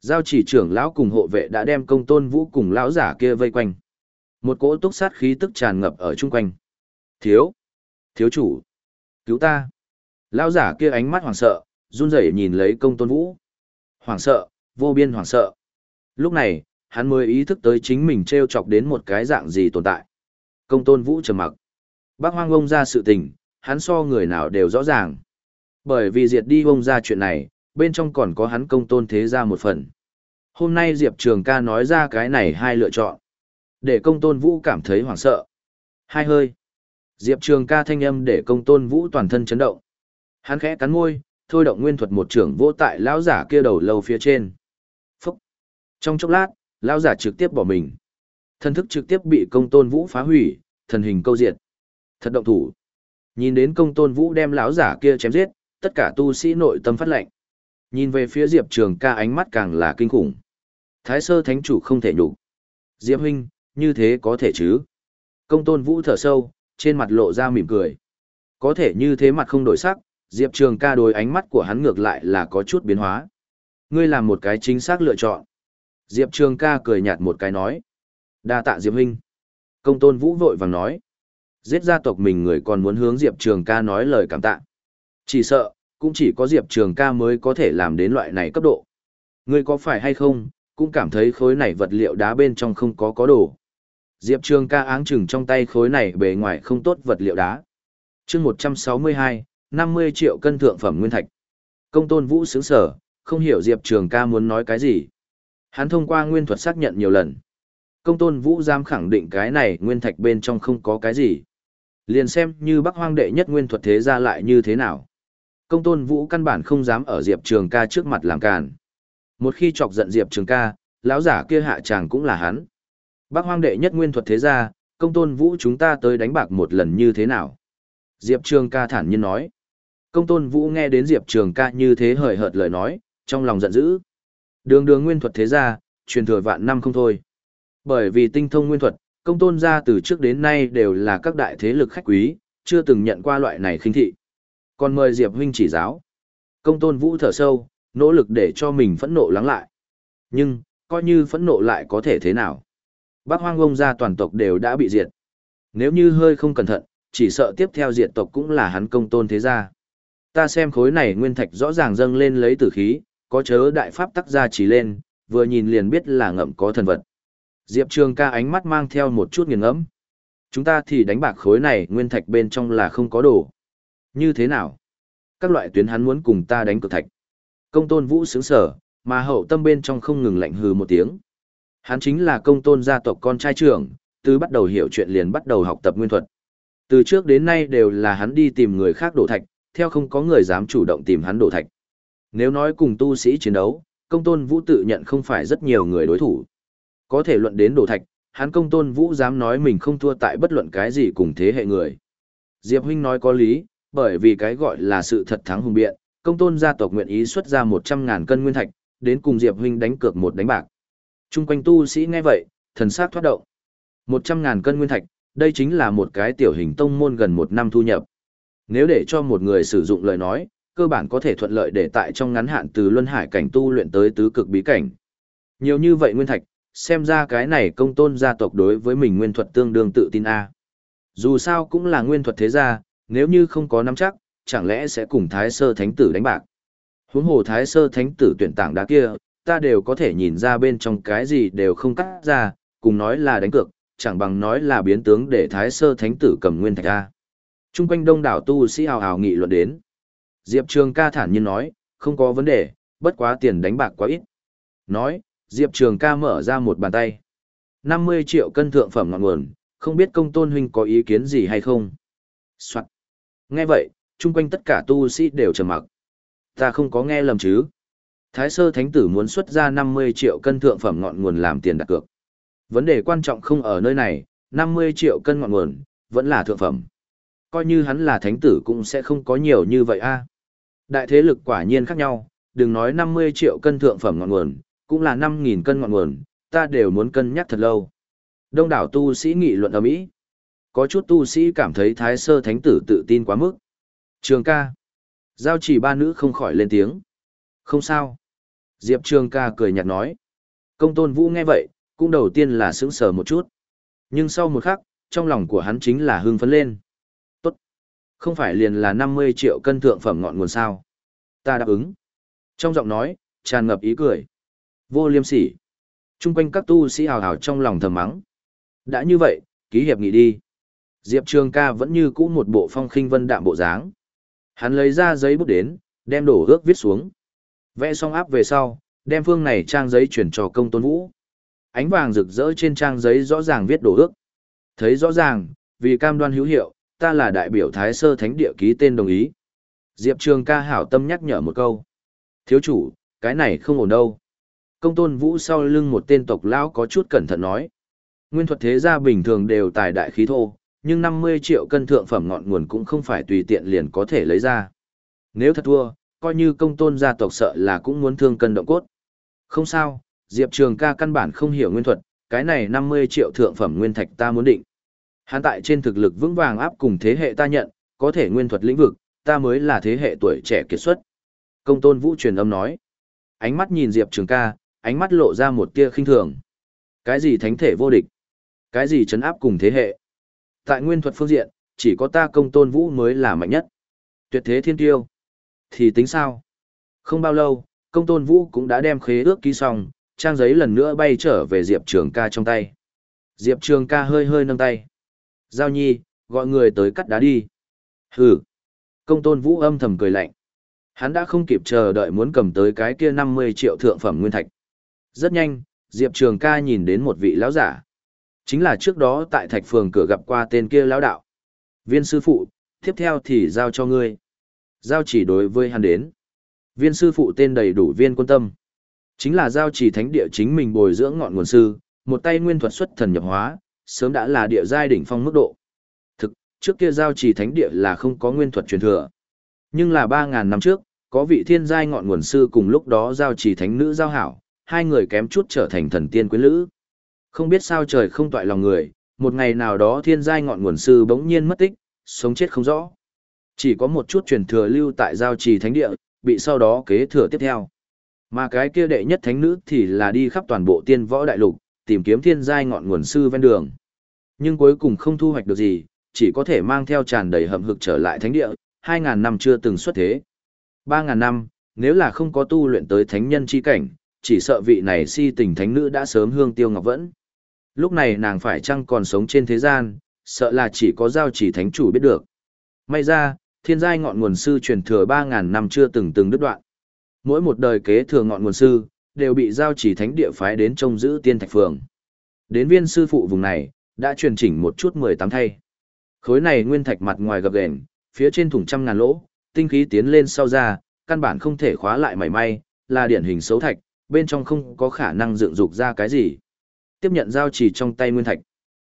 Giao chỉ trưởng lão cùng hộ vệ đã đem công tôn vũ cùng lão giả kia vây quanh. Một cỗ túc sát khí tức tràn ngập ở chung quanh. Thiếu! Thiếu chủ! Cứu ta! Lão giả kia ánh mắt hoảng sợ, run rẩy nhìn lấy công tôn vũ. Hoảng sợ, vô biên hoảng sợ. Lúc này, hắn mới ý thức tới chính mình treo chọc đến một cái dạng gì tồn tại. Công tôn vũ trầm mặc. Bác hoang ông ra sự tình, hắn so người nào đều rõ ràng. Bởi vì diệt đi ông ra chuyện này, bên trong còn có hắn công tôn thế ra một phần. Hôm nay Diệp Trường ca nói ra cái này hai lựa chọn. Để công tôn vũ cảm thấy hoảng sợ. Hai hơi. Diệp Trường ca thanh âm để công tôn vũ toàn thân chấn động. Hắn khẽ cắn môi, thôi động nguyên thuật một trưởng vô tại lão giả kia đầu lâu phía trên. Phúc. Trong chốc lát, lão giả trực tiếp bỏ mình. Thân thức trực tiếp bị công tôn vũ phá hủy, thần hình câu diệt. Thật động thủ. Nhìn đến công tôn vũ đem lão giả kia chém giết, tất cả tu sĩ nội tâm phát lệnh. Nhìn về phía Diệp Trường ca ánh mắt càng là kinh khủng. Thái sơ thánh chủ không thể nhục. Diệp huynh, như thế có thể chứ? Công tôn vũ thở sâu, trên mặt lộ ra mỉm cười. Có thể như thế mặt không đổi sắc, Diệp Trường ca đối ánh mắt của hắn ngược lại là có chút biến hóa. Ngươi làm một cái chính xác lựa chọn. Diệp Trường ca cười nhạt một cái nói. đa tạ Diệp huynh. Công tôn vũ vội vàng nói. Giết gia tộc mình người còn muốn hướng Diệp Trường ca nói lời cảm tạ. Chỉ sợ, cũng chỉ có Diệp Trường ca mới có thể làm đến loại này cấp độ. Ngươi có phải hay không, cũng cảm thấy khối này vật liệu đá bên trong không có có đồ. Diệp Trường ca áng chừng trong tay khối này bề ngoài không tốt vật liệu đá. chương 162, 50 triệu cân thượng phẩm nguyên thạch. Công tôn vũ sướng sở, không hiểu Diệp Trường ca muốn nói cái gì. Hắn thông qua nguyên thuật xác nhận nhiều lần. Công tôn vũ dám khẳng định cái này nguyên thạch bên trong không có cái gì. Liền xem như bắc hoang đệ nhất nguyên thuật thế ra lại như thế nào. Công tôn vũ căn bản không dám ở Diệp Trường ca trước mặt làm càn. Một khi chọc giận Diệp Trường ca, lão giả kia hạ chàng cũng là hắn. Bác hoang đệ nhất nguyên thuật thế gia, công tôn vũ chúng ta tới đánh bạc một lần như thế nào? Diệp Trường ca thản nhiên nói. Công tôn vũ nghe đến Diệp Trường ca như thế hời hợt lời nói, trong lòng giận dữ. Đường đường nguyên thuật thế gia, truyền thừa vạn năm không thôi. Bởi vì tinh thông nguyên thuật, công tôn gia từ trước đến nay đều là các đại thế lực khách quý, chưa từng nhận qua loại này khinh thị. Còn mời Diệp huynh chỉ giáo. Công tôn vũ thở sâu, nỗ lực để cho mình phẫn nộ lắng lại. Nhưng, coi như phẫn nộ lại có thể thế nào? Bác hoang ông gia toàn tộc đều đã bị diệt. Nếu như hơi không cẩn thận, chỉ sợ tiếp theo diệt tộc cũng là hắn công tôn thế gia. Ta xem khối này nguyên thạch rõ ràng dâng lên lấy tử khí, có chớ đại pháp tắc ra chỉ lên, vừa nhìn liền biết là ngậm có thần vật. Diệp Trường ca ánh mắt mang theo một chút nghiền ngẫm. Chúng ta thì đánh bạc khối này nguyên thạch bên trong là không có đồ. Như thế nào? Các loại tuyến hắn muốn cùng ta đánh cực thạch. Công tôn vũ sướng sở, mà hậu tâm bên trong không ngừng lạnh hừ một tiếng. Hắn chính là công tôn gia tộc con trai trưởng, từ bắt đầu hiểu chuyện liền bắt đầu học tập nguyên thuật. Từ trước đến nay đều là hắn đi tìm người khác đổ thạch, theo không có người dám chủ động tìm hắn đổ thạch. Nếu nói cùng tu sĩ chiến đấu, công tôn vũ tự nhận không phải rất nhiều người đối thủ. Có thể luận đến đồ thạch, hắn công tôn vũ dám nói mình không thua tại bất luận cái gì cùng thế hệ người. Diệp huynh nói có lý, bởi vì cái gọi là sự thật thắng hùng biện, công tôn gia tộc nguyện ý xuất ra một trăm ngàn cân nguyên thạch, đến cùng Diệp huynh đánh cược một đánh bạc. Trung quanh tu sĩ nghe vậy, thần sắc thoát động. Một trăm ngàn cân nguyên thạch, đây chính là một cái tiểu hình tông môn gần một năm thu nhập. Nếu để cho một người sử dụng lời nói, cơ bản có thể thuận lợi để tại trong ngắn hạn từ luân hải cảnh tu luyện tới tứ cực bí cảnh. Nhiều như vậy nguyên thạch, xem ra cái này công tôn gia tộc đối với mình nguyên thuật tương đương tự tin a. Dù sao cũng là nguyên thuật thế gia, nếu như không có nắm chắc, chẳng lẽ sẽ cùng Thái Sơ Thánh Tử đánh bạc. Huống hồ Thái Sơ Thánh Tử tuyển tảng đá kia, ta đều có thể nhìn ra bên trong cái gì đều không cắt ra, cùng nói là đánh cược, chẳng bằng nói là biến tướng để Thái Sơ Thánh Tử cầm nguyên thạch a. Trung quanh đông đảo tu sĩ hào hào nghị luận đến. Diệp Trường ca thản nhiên nói, không có vấn đề, bất quá tiền đánh bạc quá ít. Nói, Diệp Trường ca mở ra một bàn tay. 50 triệu cân thượng phẩm ngọn nguồn, không biết công tôn huynh có ý kiến gì hay không? Soạn. Nghe vậy, chung quanh tất cả tu sĩ đều trầm mặc. Ta không có nghe lầm chứ. Thái sơ thánh tử muốn xuất ra 50 triệu cân thượng phẩm ngọn nguồn làm tiền đặt cược. Vấn đề quan trọng không ở nơi này, 50 triệu cân ngọn nguồn, vẫn là thượng phẩm. Coi như hắn là thánh tử cũng sẽ không có nhiều như vậy a. Đại thế lực quả nhiên khác nhau, đừng nói 50 triệu cân thượng phẩm ngọn nguồn, cũng là 5.000 cân ngọn nguồn, ta đều muốn cân nhắc thật lâu. Đông đảo tu sĩ nghị luận ở Mỹ. Có chút tu sĩ cảm thấy thái sơ thánh tử tự tin quá mức. Trường ca. Giao chỉ ba nữ không khỏi lên tiếng. Không sao. Diệp Trường ca cười nhạt nói. Công tôn vũ nghe vậy, cũng đầu tiên là sững sờ một chút. Nhưng sau một khắc, trong lòng của hắn chính là hưng phấn lên. Không phải liền là 50 triệu cân thượng phẩm ngọn nguồn sao. Ta đáp ứng. Trong giọng nói, tràn ngập ý cười. Vô liêm sỉ. Trung quanh các tu sĩ hào hào trong lòng thầm mắng. Đã như vậy, ký hiệp nghị đi. Diệp Trường ca vẫn như cũ một bộ phong khinh vân đạm bộ dáng. Hắn lấy ra giấy bút đến, đem đổ ước viết xuống. Vẽ xong áp về sau, đem phương này trang giấy chuyển cho công tôn vũ. Ánh vàng rực rỡ trên trang giấy rõ ràng viết đổ ước. Thấy rõ ràng, vì cam đoan hữu hiệu, ta là đại biểu Thái Sơ Thánh Địa ký tên đồng ý. Diệp Trường ca hảo tâm nhắc nhở một câu. Thiếu chủ, cái này không ổn đâu. Công tôn vũ sau lưng một tên tộc lão có chút cẩn thận nói. Nguyên thuật thế gia bình thường đều tài đại khí thô, nhưng 50 triệu cân thượng phẩm ngọn nguồn cũng không phải tùy tiện liền có thể lấy ra. Nếu thật thua, coi như công tôn gia tộc sợ là cũng muốn thương cân động cốt. Không sao, Diệp Trường ca căn bản không hiểu nguyên thuật, cái này 50 triệu thượng phẩm nguyên thạch ta muốn định. Hắn tại trên thực lực vững vàng áp cùng thế hệ ta nhận, có thể nguyên thuật lĩnh vực, ta mới là thế hệ tuổi trẻ kiệt xuất. Công tôn vũ truyền âm nói. Ánh mắt nhìn Diệp Trường ca, ánh mắt lộ ra một tia khinh thường. Cái gì thánh thể vô địch? Cái gì chấn áp cùng thế hệ? Tại nguyên thuật phương diện, chỉ có ta công tôn vũ mới là mạnh nhất. Tuyệt thế thiên tiêu. Thì tính sao? Không bao lâu, công tôn vũ cũng đã đem khế ước ký xong, trang giấy lần nữa bay trở về Diệp Trường ca trong tay. Diệp Trường ca hơi hơi nâng tay. Giao nhi, gọi người tới cắt đá đi. Hừ. Công tôn vũ âm thầm cười lạnh. Hắn đã không kịp chờ đợi muốn cầm tới cái kia 50 triệu thượng phẩm nguyên thạch. Rất nhanh, Diệp Trường ca nhìn đến một vị lão giả. Chính là trước đó tại thạch phường cửa gặp qua tên kia lão đạo. Viên sư phụ, tiếp theo thì giao cho ngươi. Giao chỉ đối với hắn đến. Viên sư phụ tên đầy đủ viên quân tâm. Chính là giao chỉ thánh địa chính mình bồi dưỡng ngọn nguồn sư, một tay nguyên thuật xuất thần nhập hóa, sớm đã là địa giai đỉnh phong mức độ. Thực, trước kia giao trì thánh địa là không có nguyên thuật truyền thừa. Nhưng là 3.000 năm trước, có vị thiên giai ngọn nguồn sư cùng lúc đó giao trì thánh nữ giao hảo, hai người kém chút trở thành thần tiên quyến lữ. Không biết sao trời không toại lòng người, một ngày nào đó thiên giai ngọn nguồn sư bỗng nhiên mất tích, sống chết không rõ. Chỉ có một chút truyền thừa lưu tại giao trì thánh địa, bị sau đó kế thừa tiếp theo. Mà cái kia đệ nhất thánh nữ thì là đi khắp toàn bộ tiên võ đại lục, tìm kiếm thiên giai ngọn nguồn sư ven đường. Nhưng cuối cùng không thu hoạch được gì, chỉ có thể mang theo tràn đầy hầm hực trở lại thánh địa, 2.000 năm chưa từng xuất thế. 3.000 năm, nếu là không có tu luyện tới thánh nhân chi cảnh, chỉ sợ vị này si tình thánh nữ đã sớm hương tiêu ngọc vẫn. Lúc này nàng phải chăng còn sống trên thế gian, sợ là chỉ có giao chỉ thánh chủ biết được. May ra, thiên giai ngọn nguồn sư truyền thừa 3.000 năm chưa từng từng đứt đoạn. Mỗi một đời kế thừa ngọn nguồn sư, đều bị giao chỉ thánh địa phái đến trông giữ tiên thạch phường. Đến viên sư phụ vùng này, đã truyền chỉnh một chút 18 thay. Khối này nguyên thạch mặt ngoài gập ghềnh, phía trên thủng trăm ngàn lỗ, tinh khí tiến lên sau ra, căn bản không thể khóa lại mảy may, là điển hình xấu thạch, bên trong không có khả năng dựng dục ra cái gì. Tiếp nhận giao chỉ trong tay nguyên thạch.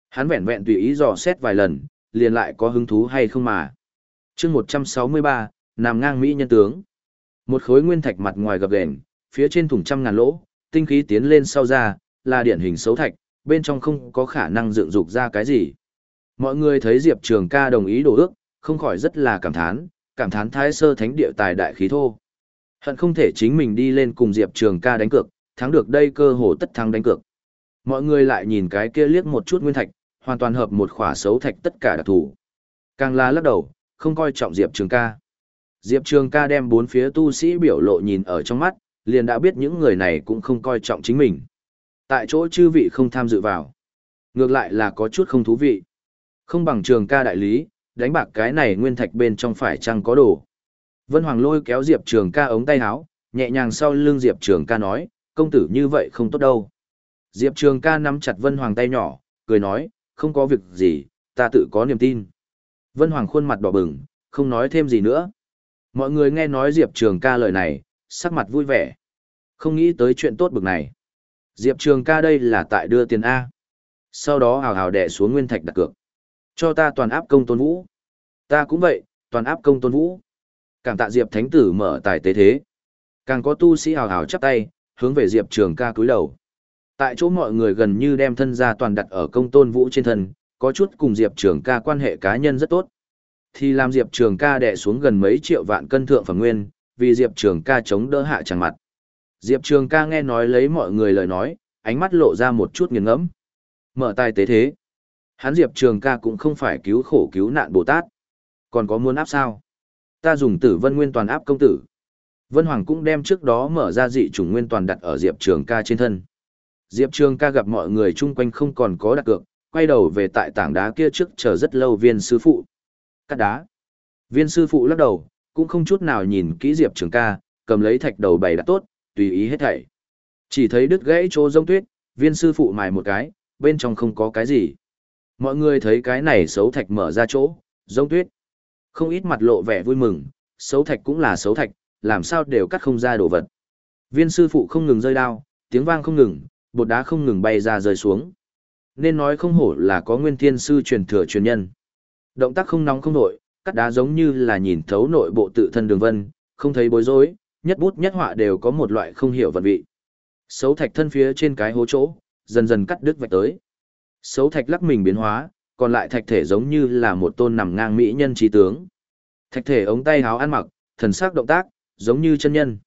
Hắn vẹn vẹn tùy ý dò xét vài lần, liền lại có hứng thú hay không mà. chương 163, nằm ngang Mỹ nhân tướng. Một khối nguyên thạch mặt ngoài gập ghềnh, phía trên thủng trăm ngàn lỗ, tinh khí tiến lên sau ra, là điển hình xấu thạch, bên trong không có khả năng dựng dục ra cái gì. Mọi người thấy Diệp Trường ca đồng ý đổ ước, không khỏi rất là cảm thán, cảm thán thái sơ thánh địa tài đại khí thô. Hận không thể chính mình đi lên cùng Diệp Trường ca đánh cược, thắng được đây cơ hồ tất thắng đánh cược. Mọi người lại nhìn cái kia liếc một chút nguyên thạch, hoàn toàn hợp một khỏa xấu thạch tất cả đặc thủ. Càng là lắc đầu, không coi trọng Diệp Trường ca. Diệp Trường ca đem bốn phía tu sĩ biểu lộ nhìn ở trong mắt, liền đã biết những người này cũng không coi trọng chính mình. Tại chỗ chư vị không tham dự vào. Ngược lại là có chút không thú vị. Không bằng trường ca đại lý, đánh bạc cái này nguyên thạch bên trong phải chăng có đồ. Vân Hoàng lôi kéo Diệp Trường ca ống tay áo, nhẹ nhàng sau lưng Diệp Trường ca nói, công tử như vậy không tốt đâu. Diệp Trường ca nắm chặt Vân Hoàng tay nhỏ, cười nói, không có việc gì, ta tự có niềm tin. Vân Hoàng khuôn mặt đỏ bừng, không nói thêm gì nữa. Mọi người nghe nói Diệp Trường ca lời này, sắc mặt vui vẻ. Không nghĩ tới chuyện tốt bực này. Diệp Trường ca đây là tại đưa tiền A. Sau đó hào hào đẻ xuống nguyên thạch đặt cược. Cho ta toàn áp công tôn vũ. Ta cũng vậy, toàn áp công tôn vũ. càng tạ Diệp Thánh Tử mở tài tế thế. Càng có tu sĩ hào hào chắp tay, hướng về Diệp Trường ca cúi đầu. Tại chỗ mọi người gần như đem thân gia toàn đặt ở công tôn vũ trên thân, có chút cùng Diệp Trường ca quan hệ cá nhân rất tốt. Thì làm Diệp Trường ca đẻ xuống gần mấy triệu vạn cân thượng phẩm nguyên, vì Diệp Trường ca chống đỡ hạ chẳng mặt. Diệp Trường ca nghe nói lấy mọi người lời nói, ánh mắt lộ ra một chút nghiền ngẫm Mở tài tế thế. Hắn Diệp Trường ca cũng không phải cứu khổ cứu nạn Bồ Tát. Còn có muốn áp sao? Ta dùng tử vân nguyên toàn áp công tử. Vân Hoàng cũng đem trước đó mở ra dị chủng nguyên toàn đặt ở Diệp Trường ca trên thân. Diệp Trường ca gặp mọi người chung quanh không còn có đặt cược, quay đầu về tại tảng đá kia trước chờ rất lâu viên sư phụ. Cắt đá. Viên sư phụ lắc đầu, cũng không chút nào nhìn kỹ Diệp Trường ca, cầm lấy thạch đầu bày đã tốt, tùy ý hết thảy. Chỉ thấy đứt gãy chỗ rông tuyết, viên sư phụ mài một cái, bên trong không có cái gì. Mọi người thấy cái này xấu thạch mở ra chỗ, rông tuyết. Không ít mặt lộ vẻ vui mừng, xấu thạch cũng là xấu thạch, làm sao đều cắt không ra đồ vật. Viên sư phụ không ngừng rơi đao, tiếng vang không ngừng, bột đá không ngừng bay ra rơi xuống. Nên nói không hổ là có nguyên thiên sư truyền thừa truyền nhân. Động tác không nóng không nổi, cắt đá giống như là nhìn thấu nội bộ tự thân đường vân, không thấy bối rối, nhất bút nhất họa đều có một loại không hiểu vận vị. Sấu thạch thân phía trên cái hố chỗ, dần dần cắt đứt vạch tới. Sấu thạch lắc mình biến hóa, còn lại thạch thể giống như là một tôn nằm ngang mỹ nhân trí tướng. Thạch thể ống tay háo ăn mặc, thần sắc động tác, giống như chân nhân.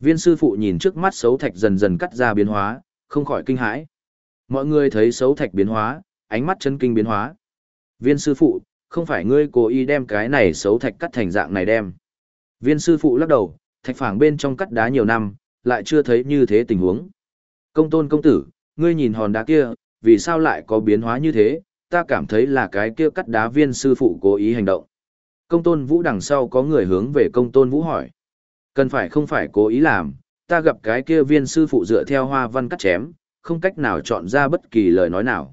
Viên sư phụ nhìn trước mắt sấu thạch dần dần cắt ra biến hóa, không khỏi kinh hãi. Mọi người thấy sấu thạch biến hóa, ánh mắt chân kinh biến hóa. Viên sư phụ, không phải ngươi cố ý đem cái này xấu thạch cắt thành dạng này đem. Viên sư phụ lắc đầu, thạch phảng bên trong cắt đá nhiều năm, lại chưa thấy như thế tình huống. Công tôn công tử, ngươi nhìn hòn đá kia, vì sao lại có biến hóa như thế, ta cảm thấy là cái kia cắt đá viên sư phụ cố ý hành động. Công tôn vũ đằng sau có người hướng về công tôn vũ hỏi. Cần phải không phải cố ý làm, ta gặp cái kia viên sư phụ dựa theo hoa văn cắt chém, không cách nào chọn ra bất kỳ lời nói nào.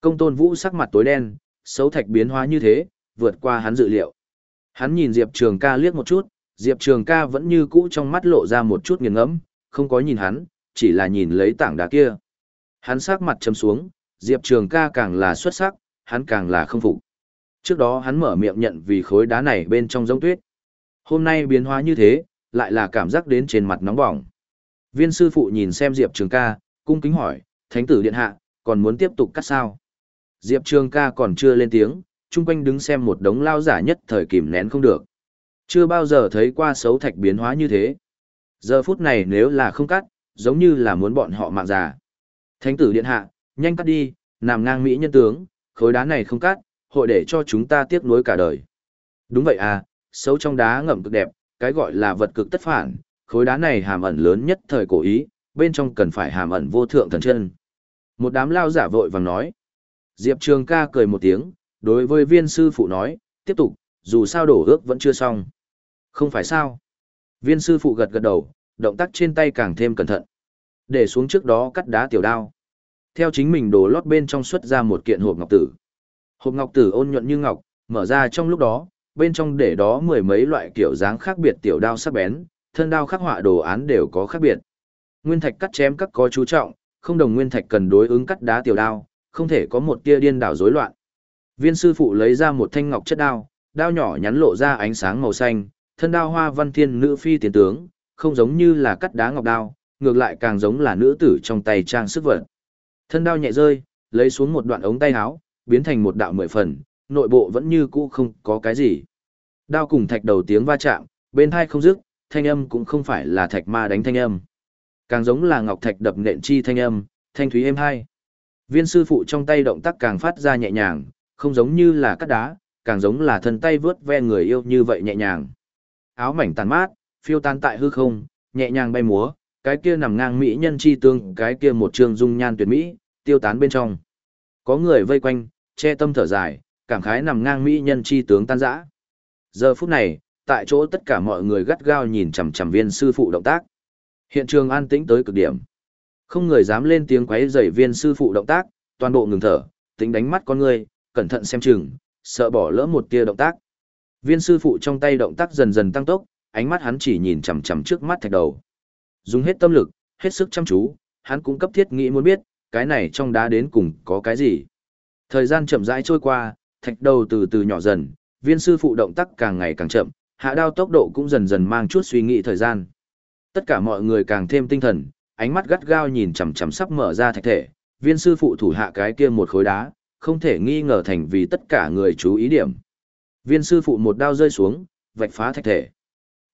Công tôn vũ sắc mặt tối đen, xấu thạch biến hóa như thế, vượt qua hắn dự liệu. Hắn nhìn Diệp Trường ca liếc một chút, Diệp Trường ca vẫn như cũ trong mắt lộ ra một chút nghiền ngẫm không có nhìn hắn, chỉ là nhìn lấy tảng đá kia. Hắn sắc mặt chấm xuống, Diệp Trường ca càng là xuất sắc, hắn càng là không phục. Trước đó hắn mở miệng nhận vì khối đá này bên trong giống tuyết. Hôm nay biến hóa như thế, lại là cảm giác đến trên mặt nóng bỏng. Viên sư phụ nhìn xem Diệp Trường ca, cung kính hỏi, Thánh tử điện hạ, còn muốn tiếp tục cắt sao? Diệp Trường ca còn chưa lên tiếng, chung quanh đứng xem một đống lao giả nhất thời kìm nén không được. Chưa bao giờ thấy qua xấu thạch biến hóa như thế. Giờ phút này nếu là không cắt, giống như là muốn bọn họ mạng già. Thánh tử điện hạ, nhanh cắt đi, nằm ngang mỹ nhân tướng, khối đá này không cắt, hội để cho chúng ta tiếc nuối cả đời. Đúng vậy à, xấu trong đá ngậm cực đẹp, cái gọi là vật cực tất phản, khối đá này hàm ẩn lớn nhất thời cổ ý, bên trong cần phải hàm ẩn vô thượng thần chân. Một đám lao giả vội vàng nói. Diệp Trường ca cười một tiếng, đối với viên sư phụ nói, tiếp tục, dù sao đổ ước vẫn chưa xong. Không phải sao. Viên sư phụ gật gật đầu, động tác trên tay càng thêm cẩn thận. Để xuống trước đó cắt đá tiểu đao. Theo chính mình đổ lót bên trong xuất ra một kiện hộp ngọc tử. Hộp ngọc tử ôn nhuận như ngọc, mở ra trong lúc đó, bên trong để đó mười mấy loại kiểu dáng khác biệt tiểu đao sắc bén, thân đao khắc họa đồ án đều có khác biệt. Nguyên thạch cắt chém các có chú trọng, không đồng nguyên thạch cần đối ứng cắt đá tiểu đao, không thể có một tia điên đảo rối loạn. Viên sư phụ lấy ra một thanh ngọc chất đao, đao nhỏ nhắn lộ ra ánh sáng màu xanh, thân đao hoa văn thiên nữ phi tiến tướng, không giống như là cắt đá ngọc đao, ngược lại càng giống là nữ tử trong tay trang sức vật. Thân đao nhẹ rơi, lấy xuống một đoạn ống tay áo, biến thành một đạo mười phần, nội bộ vẫn như cũ không có cái gì. Đao cùng thạch đầu tiếng va chạm, bên hai không dứt, thanh âm cũng không phải là thạch ma đánh thanh âm. Càng giống là ngọc thạch đập nện chi thanh âm, thanh thúy êm hai. Viên sư phụ trong tay động tác càng phát ra nhẹ nhàng, không giống như là cắt đá, càng giống là thân tay vướt ve người yêu như vậy nhẹ nhàng. Áo mảnh tàn mát, phiêu tan tại hư không, nhẹ nhàng bay múa, cái kia nằm ngang mỹ nhân chi tương, cái kia một trường dung nhan tuyệt mỹ, tiêu tán bên trong. Có người vây quanh, che tâm thở dài, cảm khái nằm ngang mỹ nhân chi tướng tan rã. Giờ phút này, tại chỗ tất cả mọi người gắt gao nhìn chằm chằm viên sư phụ động tác. Hiện trường an tĩnh tới cực điểm. Không người dám lên tiếng quấy rầy viên sư phụ động tác, toàn bộ ngừng thở, tính đánh mắt con người, cẩn thận xem chừng, sợ bỏ lỡ một tia động tác. Viên sư phụ trong tay động tác dần dần tăng tốc, ánh mắt hắn chỉ nhìn chằm chằm trước mắt thạch đầu. Dùng hết tâm lực, hết sức chăm chú, hắn cũng cấp thiết nghĩ muốn biết, cái này trong đá đến cùng có cái gì. Thời gian chậm rãi trôi qua, thạch đầu từ từ nhỏ dần, viên sư phụ động tác càng ngày càng chậm, hạ đao tốc độ cũng dần dần mang chút suy nghĩ thời gian. Tất cả mọi người càng thêm tinh thần, ánh mắt gắt gao nhìn chằm chằm sắp mở ra thạch thể, viên sư phụ thủ hạ cái kia một khối đá, không thể nghi ngờ thành vì tất cả người chú ý điểm. Viên sư phụ một đao rơi xuống, vạch phá thạch thể.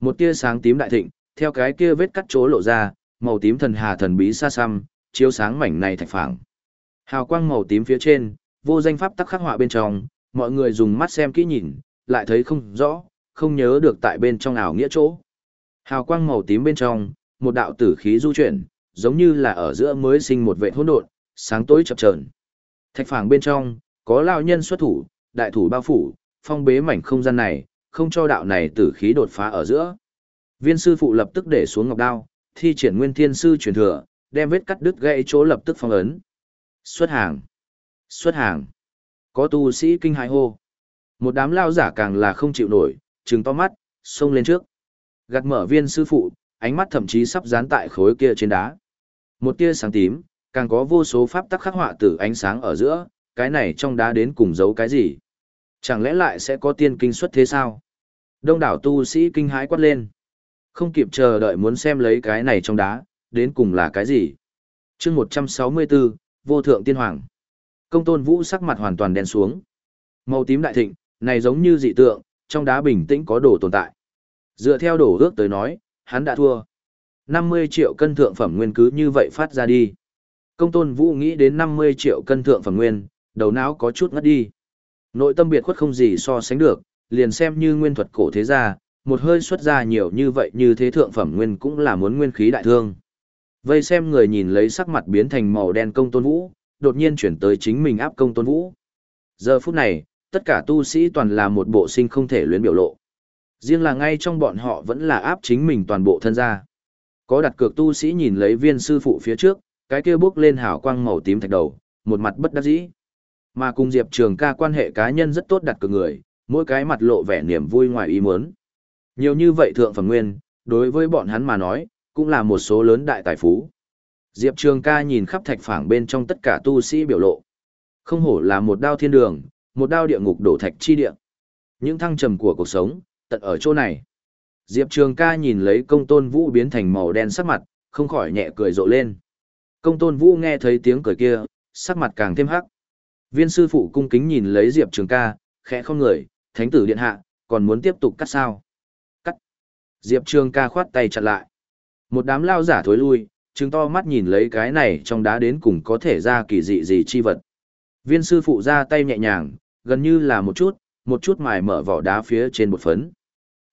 Một tia sáng tím đại thịnh, theo cái kia vết cắt chỗ lộ ra, màu tím thần hà thần bí xa xăm, chiếu sáng mảnh này thạch phẳng. Hào quang màu tím phía trên, vô danh pháp tắc khắc họa bên trong, mọi người dùng mắt xem kỹ nhìn, lại thấy không rõ, không nhớ được tại bên trong ảo nghĩa chỗ. Hào quang màu tím bên trong, một đạo tử khí du chuyển, giống như là ở giữa mới sinh một vệ hỗn độn, sáng tối chập chờn. Thạch phảng bên trong, có lão nhân xuất thủ, đại thủ bao phủ, phong bế mảnh không gian này, không cho đạo này tử khí đột phá ở giữa. Viên sư phụ lập tức để xuống ngọc đao, thi triển nguyên thiên sư truyền thừa, đem vết cắt đứt gãy chỗ lập tức phong ấn. Xuất hàng! Xuất hàng! Có tu sĩ kinh hãi hô. Một đám lao giả càng là không chịu nổi, trừng to mắt, xông lên trước. Gạt mở viên sư phụ, ánh mắt thậm chí sắp dán tại khối kia trên đá. Một tia sáng tím, càng có vô số pháp tắc khắc họa từ ánh sáng ở giữa, cái này trong đá đến cùng giấu cái gì? Chẳng lẽ lại sẽ có tiên kinh xuất thế sao? Đông đảo tu sĩ kinh hãi quát lên. Không kịp chờ đợi muốn xem lấy cái này trong đá, đến cùng là cái gì? chương 164, Vô Thượng Tiên Hoàng. Công tôn vũ sắc mặt hoàn toàn đen xuống. Màu tím đại thịnh, này giống như dị tượng, trong đá bình tĩnh có đồ tồn tại. Dựa theo đổ ước tới nói, hắn đã thua. 50 triệu cân thượng phẩm nguyên cứ như vậy phát ra đi. Công tôn vũ nghĩ đến 50 triệu cân thượng phẩm nguyên, đầu não có chút ngất đi. Nội tâm biệt khuất không gì so sánh được, liền xem như nguyên thuật cổ thế gia, một hơi xuất ra nhiều như vậy như thế thượng phẩm nguyên cũng là muốn nguyên khí đại thương. Vây xem người nhìn lấy sắc mặt biến thành màu đen công tôn vũ, đột nhiên chuyển tới chính mình áp công tôn vũ. Giờ phút này, tất cả tu sĩ toàn là một bộ sinh không thể luyến biểu lộ. Riêng là ngay trong bọn họ vẫn là áp chính mình toàn bộ thân ra. Có đặt cược tu sĩ nhìn lấy viên sư phụ phía trước, cái kia bước lên hào quang màu tím thạch đầu, một mặt bất đắc dĩ. Mà cùng Diệp Trường ca quan hệ cá nhân rất tốt đặt cược người, mỗi cái mặt lộ vẻ niềm vui ngoài ý muốn. Nhiều như vậy thượng phẩm nguyên, đối với bọn hắn mà nói, cũng là một số lớn đại tài phú. Diệp Trường ca nhìn khắp thạch phảng bên trong tất cả tu sĩ biểu lộ. Không hổ là một đao thiên đường, một đao địa ngục đổ thạch chi địa. Những thăng trầm của cuộc sống, tận ở chỗ này. Diệp Trường ca nhìn lấy công tôn vũ biến thành màu đen sắc mặt, không khỏi nhẹ cười rộ lên. Công tôn vũ nghe thấy tiếng cười kia, sắc mặt càng thêm hắc. Viên sư phụ cung kính nhìn lấy Diệp Trường ca, khẽ không người, thánh tử điện hạ, còn muốn tiếp tục cắt sao? Cắt. Diệp Trường ca khoát tay chặt lại. Một đám lao giả thối lui, chứng to mắt nhìn lấy cái này trong đá đến cùng có thể ra kỳ dị gì chi vật. Viên sư phụ ra tay nhẹ nhàng, gần như là một chút, một chút mài mở vỏ đá phía trên một phấn.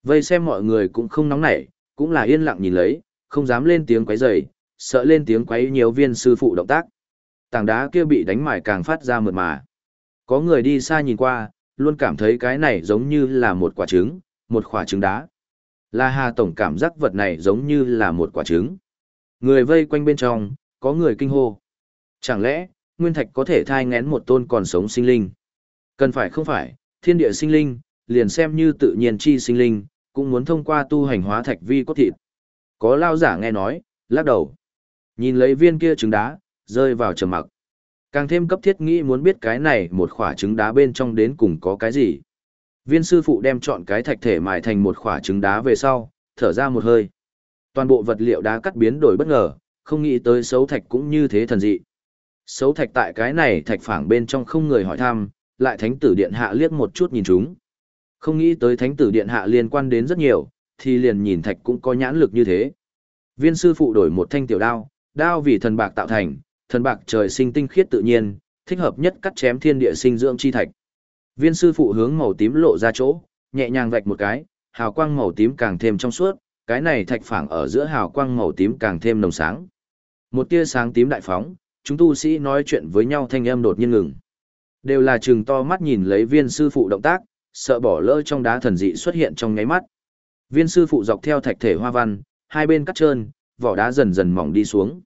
Vây xem mọi người cũng không nóng nảy, cũng là yên lặng nhìn lấy, không dám lên tiếng quấy rầy, sợ lên tiếng quấy nhiều viên sư phụ động tác. Tảng đá kia bị đánh mài càng phát ra mượt mà. Có người đi xa nhìn qua, luôn cảm thấy cái này giống như là một quả trứng, một quả trứng đá. La Hà Tổng cảm giác vật này giống như là một quả trứng. Người vây quanh bên trong, có người kinh hô. Chẳng lẽ, Nguyên Thạch có thể thai ngén một tôn còn sống sinh linh? Cần phải không phải, thiên địa sinh linh, liền xem như tự nhiên chi sinh linh, cũng muốn thông qua tu hành hóa thạch vi cốt thịt. Có lao giả nghe nói, lắc đầu. Nhìn lấy viên kia trứng đá, rơi vào trầm mặc. Càng thêm cấp thiết nghĩ muốn biết cái này một khỏa trứng đá bên trong đến cùng có cái gì. Viên sư phụ đem chọn cái thạch thể mài thành một khỏa trứng đá về sau, thở ra một hơi. Toàn bộ vật liệu đá cắt biến đổi bất ngờ, không nghĩ tới xấu thạch cũng như thế thần dị. Xấu thạch tại cái này thạch phảng bên trong không người hỏi thăm, lại thánh tử điện hạ liếc một chút nhìn chúng. Không nghĩ tới thánh tử điện hạ liên quan đến rất nhiều, thì liền nhìn thạch cũng có nhãn lực như thế. Viên sư phụ đổi một thanh tiểu đao, đao vì thần bạc tạo thành, thần bạc trời sinh tinh khiết tự nhiên, thích hợp nhất cắt chém thiên địa sinh dưỡng chi thạch. Viên sư phụ hướng màu tím lộ ra chỗ, nhẹ nhàng vạch một cái, hào quang màu tím càng thêm trong suốt, cái này thạch phảng ở giữa hào quang màu tím càng thêm nồng sáng. Một tia sáng tím đại phóng, chúng tu sĩ nói chuyện với nhau thanh âm đột nhiên ngừng. Đều là trừng to mắt nhìn lấy viên sư phụ động tác, sợ bỏ lỡ trong đá thần dị xuất hiện trong nháy mắt. Viên sư phụ dọc theo thạch thể hoa văn, hai bên cắt trơn, vỏ đá dần dần mỏng đi xuống.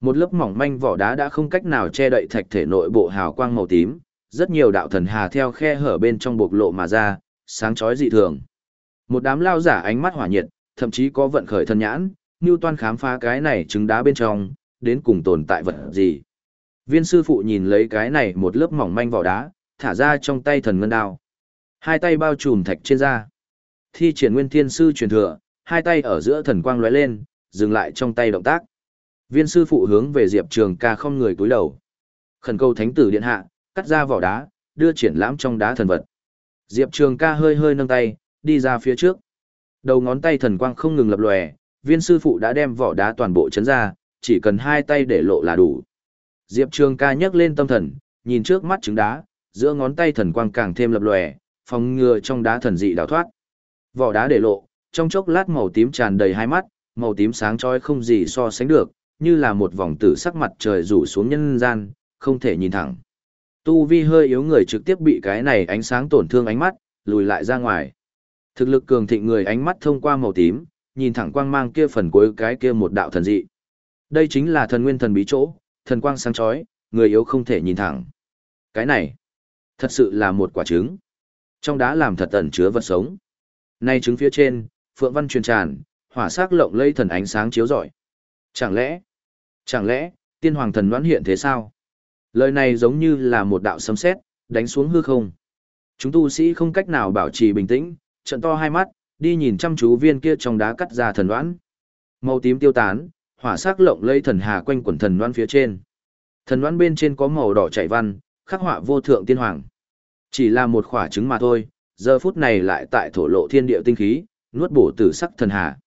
Một lớp mỏng manh vỏ đá đã không cách nào che đậy thạch thể nội bộ hào quang màu tím, rất nhiều đạo thần hà theo khe hở bên trong bộc lộ mà ra, sáng chói dị thường. Một đám lao giả ánh mắt hỏa nhiệt, thậm chí có vận khởi thân nhãn, như toan khám phá cái này trứng đá bên trong, đến cùng tồn tại vật gì. Viên sư phụ nhìn lấy cái này một lớp mỏng manh vỏ đá, thả ra trong tay thần ngân đao. Hai tay bao trùm thạch trên da. Thi triển nguyên thiên sư truyền thừa, hai tay ở giữa thần quang lóe lên, dừng lại trong tay động tác. Viên sư phụ hướng về Diệp Trường ca không người cúi đầu. Khẩn cầu thánh tử điện hạ, cắt ra vỏ đá, đưa triển lãm trong đá thần vật. Diệp Trường ca hơi hơi nâng tay, đi ra phía trước. Đầu ngón tay thần quang không ngừng lập lòe, viên sư phụ đã đem vỏ đá toàn bộ chấn ra, chỉ cần hai tay để lộ là đủ. Diệp Trường ca nhấc lên tâm thần, nhìn trước mắt trứng đá, giữa ngón tay thần quang càng thêm lập lòe, phòng ngừa trong đá thần dị đào thoát. Vỏ đá để lộ, trong chốc lát màu tím tràn đầy hai mắt, màu tím sáng chói không gì so sánh được, như là một vòng tử sắc mặt trời rủ xuống nhân gian, không thể nhìn thẳng. Tu vi hơi yếu người trực tiếp bị cái này ánh sáng tổn thương ánh mắt, lùi lại ra ngoài. Thực lực cường thịnh người ánh mắt thông qua màu tím, nhìn thẳng quang mang kia phần cuối cái kia một đạo thần dị. Đây chính là thần nguyên thần bí chỗ, thần quang sáng chói, người yếu không thể nhìn thẳng. Cái này, thật sự là một quả trứng. Trong đá làm thật ẩn chứa vật sống. Nay trứng phía trên, phượng văn truyền tràn, hỏa sắc lộng lây thần ánh sáng chiếu rọi. Chẳng lẽ, chẳng lẽ, tiên hoàng thần đoán hiện thế sao? Lời này giống như là một đạo sấm sét, đánh xuống hư không. Chúng tu sĩ không cách nào bảo trì bình tĩnh, trận to hai mắt, đi nhìn chăm chú viên kia trong đá cắt ra thần đoán. Màu tím tiêu tán, hỏa sắc lộng lây thần hà quanh quẩn thần đoán phía trên. Thần đoán bên trên có màu đỏ chảy văn, khắc họa vô thượng tiên hoàng. Chỉ là một khỏa trứng mà thôi, giờ phút này lại tại thổ lộ thiên địa tinh khí, nuốt bổ tử sắc thần hà.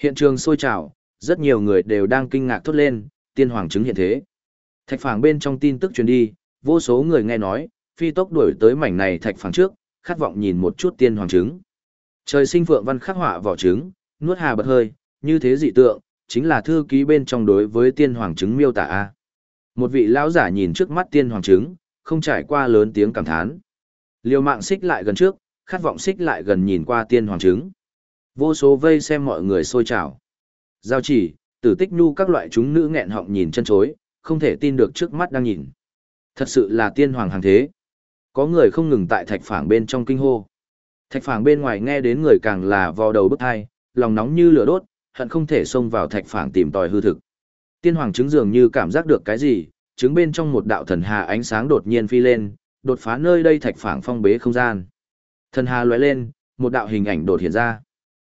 Hiện trường sôi trào, rất nhiều người đều đang kinh ngạc thốt lên, tiên hoàng trứng hiện thế. Thạch phàng bên trong tin tức truyền đi, vô số người nghe nói, phi tốc đuổi tới mảnh này thạch phàng trước, khát vọng nhìn một chút tiên hoàng trứng. Trời sinh phượng văn khắc họa vỏ trứng, nuốt hà bật hơi, như thế dị tượng, chính là thư ký bên trong đối với tiên hoàng trứng miêu tả a. Một vị lão giả nhìn trước mắt tiên hoàng trứng, không trải qua lớn tiếng cảm thán. Liều mạng xích lại gần trước, khát vọng xích lại gần nhìn qua tiên hoàng trứng. Vô số vây xem mọi người sôi trào. Giao chỉ, tử tích nu các loại chúng nữ nghẹn họng nhìn chân chối, không thể tin được trước mắt đang nhìn. Thật sự là tiên hoàng hàng thế. Có người không ngừng tại thạch phảng bên trong kinh hô. Thạch phảng bên ngoài nghe đến người càng là vò đầu bức hai, lòng nóng như lửa đốt, hận không thể xông vào thạch phảng tìm tòi hư thực. Tiên hoàng Trứng dường như cảm giác được cái gì, trứng bên trong một đạo thần hà ánh sáng đột nhiên phi lên, đột phá nơi đây thạch phảng phong bế không gian. Thần hà lóe lên, một đạo hình ảnh đột hiện ra.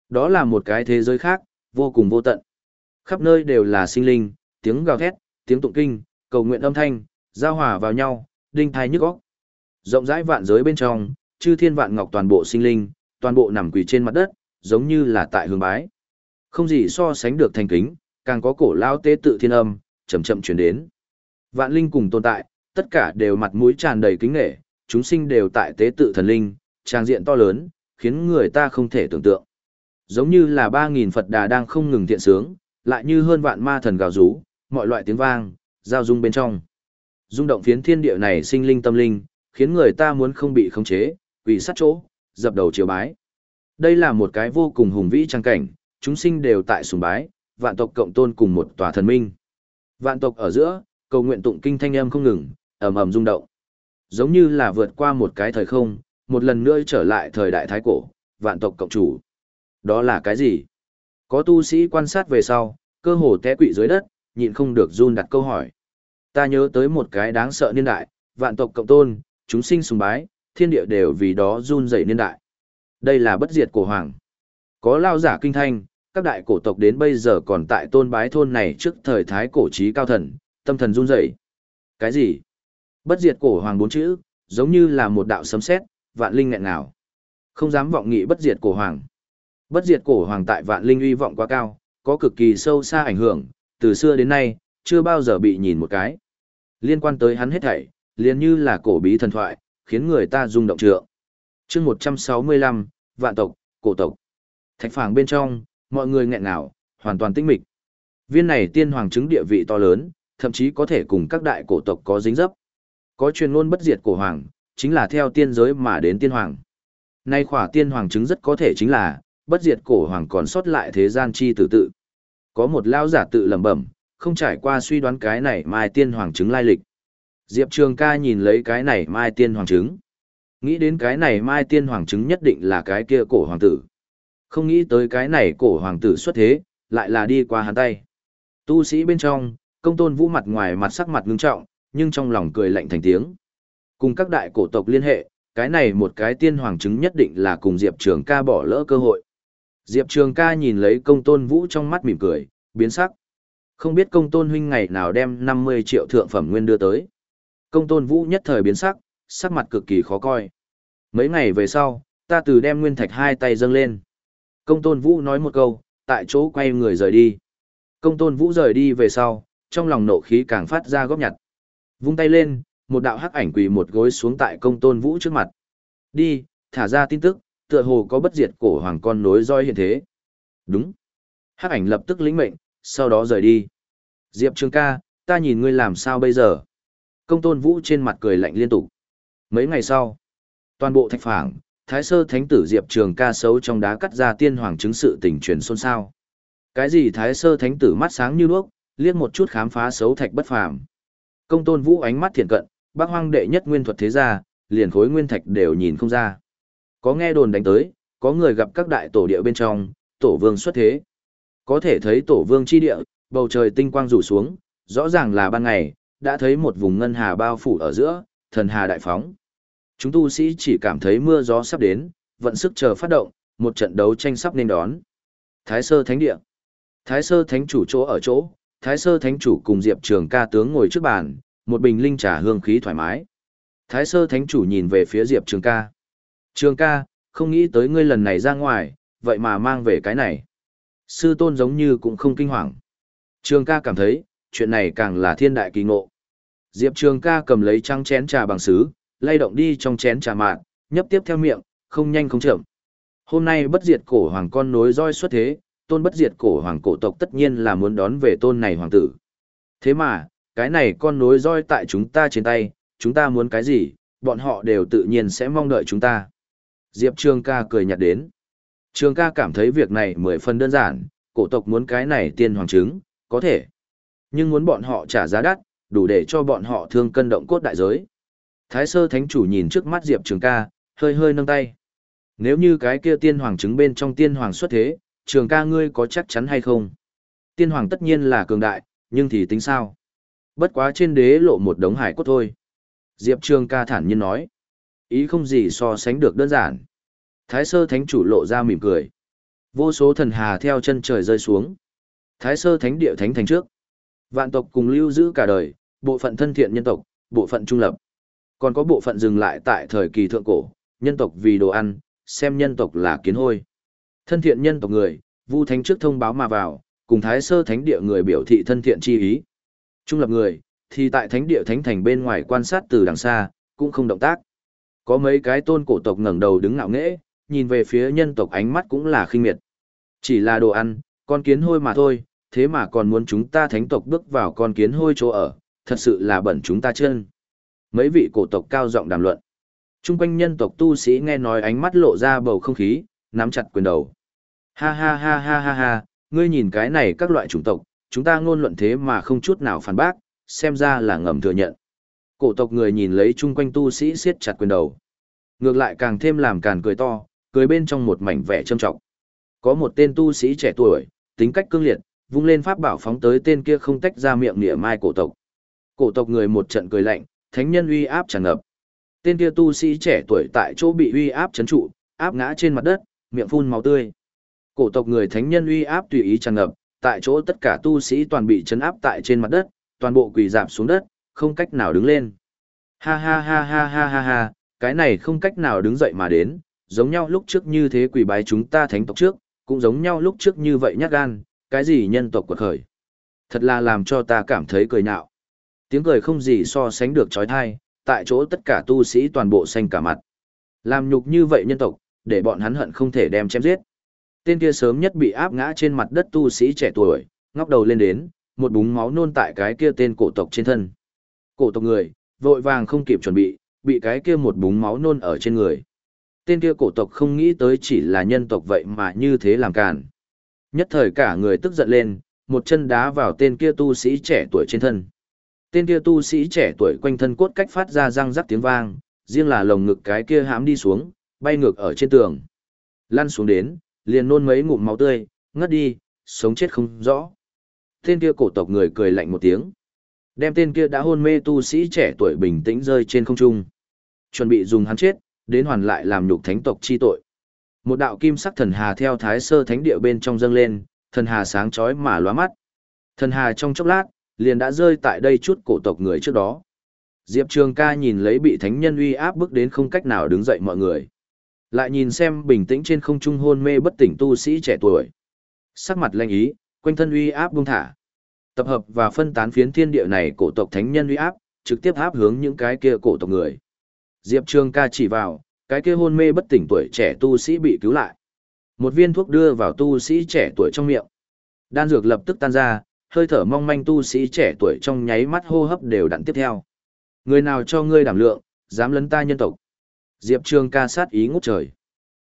Đó là một cái thế giới khác, vô cùng vô tận. Khắp nơi đều là sinh linh, tiếng gào thét, tiếng tụng kinh, cầu nguyện âm thanh, giao hòa vào nhau, đinh thai nhức óc. Rộng rãi vạn giới bên trong, chư thiên vạn ngọc toàn bộ sinh linh, toàn bộ nằm quỳ trên mặt đất, giống như là tại hướng bái. Không gì so sánh được thành kính, càng có cổ lao tế tự thiên âm, chậm chậm chuyển đến. Vạn linh cùng tồn tại, tất cả đều mặt mũi tràn đầy kính nghệ, chúng sinh đều tại tế tự thần linh, trang diện to lớn, khiến người ta không thể tưởng tượng. Giống như là 3.000 Phật đà đang không ngừng thiện sướng, lại như hơn vạn ma thần gào rú, mọi loại tiếng vang, giao dung bên trong. Dung động phiến thiên địa này sinh linh tâm linh, khiến người ta muốn không bị khống chế, quỳ sát chỗ, dập đầu chiều bái. Đây là một cái vô cùng hùng vĩ trang cảnh, chúng sinh đều tại sùng bái, vạn tộc cộng tôn cùng một tòa thần minh. Vạn tộc ở giữa, cầu nguyện tụng kinh thanh âm không ngừng, ầm ầm rung động. Giống như là vượt qua một cái thời không, một lần nữa trở lại thời đại thái cổ, vạn tộc cộng chủ. Đó là cái gì? Có tu sĩ quan sát về sau, cơ hồ té quỵ dưới đất, nhịn không được run đặt câu hỏi. Ta nhớ tới một cái đáng sợ niên đại, vạn tộc cộng tôn, chúng sinh sùng bái, thiên địa đều vì đó run dậy niên đại. Đây là bất diệt cổ hoàng. Có lao giả kinh thanh, các đại cổ tộc đến bây giờ còn tại tôn bái thôn này trước thời thái cổ trí cao thần, tâm thần run dậy. Cái gì? Bất diệt cổ hoàng bốn chữ, giống như là một đạo sấm sét, vạn linh nghẹn nào. Không dám vọng nghị bất diệt cổ hoàng. Bất diệt cổ hoàng tại vạn linh uy vọng quá cao, có cực kỳ sâu xa ảnh hưởng, từ xưa đến nay, chưa bao giờ bị nhìn một cái. Liên quan tới hắn hết thảy, liền như là cổ bí thần thoại, khiến người ta rung động trượng. chương 165, vạn tộc, cổ tộc. Thạch phàng bên trong, mọi người nghẹn ngào, hoàn toàn tinh mịch. Viên này tiên hoàng chứng địa vị to lớn, thậm chí có thể cùng các đại cổ tộc có dính dấp. Có truyền ngôn bất diệt cổ hoàng, chính là theo tiên giới mà đến tiên hoàng. Nay khỏa tiên hoàng chứng rất có thể chính là, bất diệt cổ hoàng còn sót lại thế gian chi tử tự. Có một lao giả tự lẩm bẩm, không trải qua suy đoán cái này mai tiên hoàng chứng lai lịch. Diệp Trường ca nhìn lấy cái này mai tiên hoàng chứng. Nghĩ đến cái này mai tiên hoàng chứng nhất định là cái kia cổ hoàng tử. Không nghĩ tới cái này cổ hoàng tử xuất thế, lại là đi qua hắn tay. Tu sĩ bên trong, công tôn vũ mặt ngoài mặt sắc mặt ngưng trọng, nhưng trong lòng cười lạnh thành tiếng. Cùng các đại cổ tộc liên hệ, cái này một cái tiên hoàng chứng nhất định là cùng Diệp Trường ca bỏ lỡ cơ hội. Diệp Trường ca nhìn lấy công tôn vũ trong mắt mỉm cười, biến sắc. Không biết công tôn huynh ngày nào đem 50 triệu thượng phẩm nguyên đưa tới. Công tôn vũ nhất thời biến sắc, sắc mặt cực kỳ khó coi. Mấy ngày về sau, ta từ đem nguyên thạch hai tay dâng lên. Công tôn vũ nói một câu, tại chỗ quay người rời đi. Công tôn vũ rời đi về sau, trong lòng nộ khí càng phát ra góp nhặt. Vung tay lên, một đạo hắc ảnh quỳ một gối xuống tại công tôn vũ trước mặt. Đi, thả ra tin tức, tựa hồ có bất diệt cổ hoàng con nối roi hiện thế. Đúng. Hắc ảnh lập tức lĩnh mệnh, sau đó rời đi. Diệp Trường ca, ta nhìn ngươi làm sao bây giờ? Công tôn vũ trên mặt cười lạnh liên tục. Mấy ngày sau, toàn bộ thạch phảng, thái sơ thánh tử Diệp Trường ca xấu trong đá cắt ra tiên hoàng chứng sự tình truyền xôn xao. Cái gì thái sơ thánh tử mắt sáng như đuốc, liếc một chút khám phá xấu thạch bất phàm. Công tôn vũ ánh mắt thiện cận, bác hoang đệ nhất nguyên thuật thế gia, liền khối nguyên thạch đều nhìn không ra. Có nghe đồn đánh tới, có người gặp các đại tổ địa bên trong, tổ vương xuất thế. Có thể thấy tổ vương chi địa, bầu trời tinh quang rủ xuống, rõ ràng là ban ngày, đã thấy một vùng ngân hà bao phủ ở giữa, thần hà đại phóng. Chúng tu sĩ chỉ cảm thấy mưa gió sắp đến, vận sức chờ phát động, một trận đấu tranh sắp nên đón. Thái sơ thánh địa. Thái sơ thánh chủ chỗ ở chỗ, Thái sơ thánh chủ cùng Diệp Trường ca tướng ngồi trước bàn, một bình linh trà hương khí thoải mái. Thái sơ thánh chủ nhìn về phía Diệp Trường ca. Trường ca, không nghĩ tới ngươi lần này ra ngoài, vậy mà mang về cái này. Sư tôn giống như cũng không kinh hoàng. Trường ca cảm thấy, chuyện này càng là thiên đại kỳ ngộ. Diệp Trường ca cầm lấy trăng chén trà bằng sứ, lay động đi trong chén trà mạn, nhấp tiếp theo miệng, không nhanh không chậm. Hôm nay bất diệt cổ hoàng con nối roi xuất thế, tôn bất diệt cổ hoàng cổ tộc tất nhiên là muốn đón về tôn này hoàng tử. Thế mà, cái này con nối roi tại chúng ta trên tay, chúng ta muốn cái gì, bọn họ đều tự nhiên sẽ mong đợi chúng ta. Diệp Trường ca cười nhạt đến. Trường ca cảm thấy việc này mười phần đơn giản, cổ tộc muốn cái này tiên hoàng trứng, có thể. Nhưng muốn bọn họ trả giá đắt, đủ để cho bọn họ thương cân động cốt đại giới. Thái sơ thánh chủ nhìn trước mắt Diệp Trường ca, hơi hơi nâng tay. Nếu như cái kia tiên hoàng trứng bên trong tiên hoàng xuất thế, trường ca ngươi có chắc chắn hay không? Tiên hoàng tất nhiên là cường đại, nhưng thì tính sao? Bất quá trên đế lộ một đống hải cốt thôi. Diệp Trường ca thản nhiên nói. Ý không gì so sánh được đơn giản. Thái sơ thánh chủ lộ ra mỉm cười. Vô số thần hà theo chân trời rơi xuống. Thái sơ thánh địa thánh thành trước. Vạn tộc cùng lưu giữ cả đời, bộ phận thân thiện nhân tộc, bộ phận trung lập. Còn có bộ phận dừng lại tại thời kỳ thượng cổ, nhân tộc vì đồ ăn, xem nhân tộc là kiến hôi. Thân thiện nhân tộc người, Vu Thánh trước thông báo mà vào, cùng Thái Sơ Thánh địa người biểu thị thân thiện chi ý. Trung lập người, thì tại Thánh địa Thánh thành bên ngoài quan sát từ đằng xa, cũng không động tác. Có mấy cái tôn cổ tộc ngẩng đầu đứng ngạo nghễ, nhìn về phía nhân tộc ánh mắt cũng là khinh miệt. Chỉ là đồ ăn, con kiến hôi mà thôi, thế mà còn muốn chúng ta thánh tộc bước vào con kiến hôi chỗ ở, thật sự là bẩn chúng ta chân. Mấy vị cổ tộc cao giọng đàm luận. Trung quanh nhân tộc tu sĩ nghe nói ánh mắt lộ ra bầu không khí, nắm chặt quyền đầu. Ha ha ha ha ha ha, ngươi nhìn cái này các loại chủng tộc, chúng ta ngôn luận thế mà không chút nào phản bác, xem ra là ngầm thừa nhận. Cổ tộc người nhìn lấy chung quanh tu sĩ siết chặt quyền đầu. Ngược lại càng thêm làm càn cười to, cười bên trong một mảnh vẻ trâm trọng. Có một tên tu sĩ trẻ tuổi, tính cách cương liệt, vung lên pháp bảo phóng tới tên kia không tách ra miệng nịa mai cổ tộc. Cổ tộc người một trận cười lạnh, thánh nhân uy áp tràn ngập. Tên kia tu sĩ trẻ tuổi tại chỗ bị uy áp chấn trụ, áp ngã trên mặt đất, miệng phun máu tươi. Cổ tộc người thánh nhân uy áp tùy ý tràn ngập, tại chỗ tất cả tu sĩ toàn bị chấn áp tại trên mặt đất, toàn bộ quỳ dạp xuống đất, không cách nào đứng lên. Ha ha ha ha ha ha ha, cái này không cách nào đứng dậy mà đến, giống nhau lúc trước như thế quỳ bái chúng ta thánh tộc trước, cũng giống nhau lúc trước như vậy nhát gan, cái gì nhân tộc quật khởi. Thật là làm cho ta cảm thấy cười nhạo. Tiếng cười không gì so sánh được trói thai, tại chỗ tất cả tu sĩ toàn bộ xanh cả mặt. Làm nhục như vậy nhân tộc, để bọn hắn hận không thể đem chém giết. Tên kia sớm nhất bị áp ngã trên mặt đất tu sĩ trẻ tuổi, ngóc đầu lên đến, một búng máu nôn tại cái kia tên cổ tộc trên thân. Cổ tộc người, vội vàng không kịp chuẩn bị, bị cái kia một búng máu nôn ở trên người. Tên kia cổ tộc không nghĩ tới chỉ là nhân tộc vậy mà như thế làm càn. Nhất thời cả người tức giận lên, một chân đá vào tên kia tu sĩ trẻ tuổi trên thân. Tên kia tu sĩ trẻ tuổi quanh thân cốt cách phát ra răng rắc tiếng vang, riêng là lồng ngực cái kia hãm đi xuống, bay ngược ở trên tường. Lăn xuống đến, liền nôn mấy ngụm máu tươi, ngất đi, sống chết không rõ. Tên kia cổ tộc người cười lạnh một tiếng. Đem tên kia đã hôn mê tu sĩ trẻ tuổi bình tĩnh rơi trên không trung. Chuẩn bị dùng hắn chết, đến hoàn lại làm nhục thánh tộc chi tội. Một đạo kim sắc thần hà theo thái sơ thánh địa bên trong dâng lên, thần hà sáng chói mà lóa mắt. Thần hà trong chốc lát, liền đã rơi tại đây chút cổ tộc người trước đó. Diệp Trường ca nhìn lấy bị thánh nhân uy áp bức đến không cách nào đứng dậy mọi người. Lại nhìn xem bình tĩnh trên không trung hôn mê bất tỉnh tu sĩ trẻ tuổi. Sắc mặt lanh ý, quanh thân uy áp buông thả. Tập hợp và phân tán phiến thiên địa này cổ tộc thánh nhân uy áp, trực tiếp áp hướng những cái kia cổ tộc người. Diệp Trường ca chỉ vào, cái kia hôn mê bất tỉnh tuổi trẻ tu sĩ bị cứu lại. Một viên thuốc đưa vào tu sĩ trẻ tuổi trong miệng. Đan dược lập tức tan ra, hơi thở mong manh tu sĩ trẻ tuổi trong nháy mắt hô hấp đều đặn tiếp theo. Người nào cho ngươi đảm lượng, dám lấn ta nhân tộc. Diệp Trường ca sát ý ngút trời.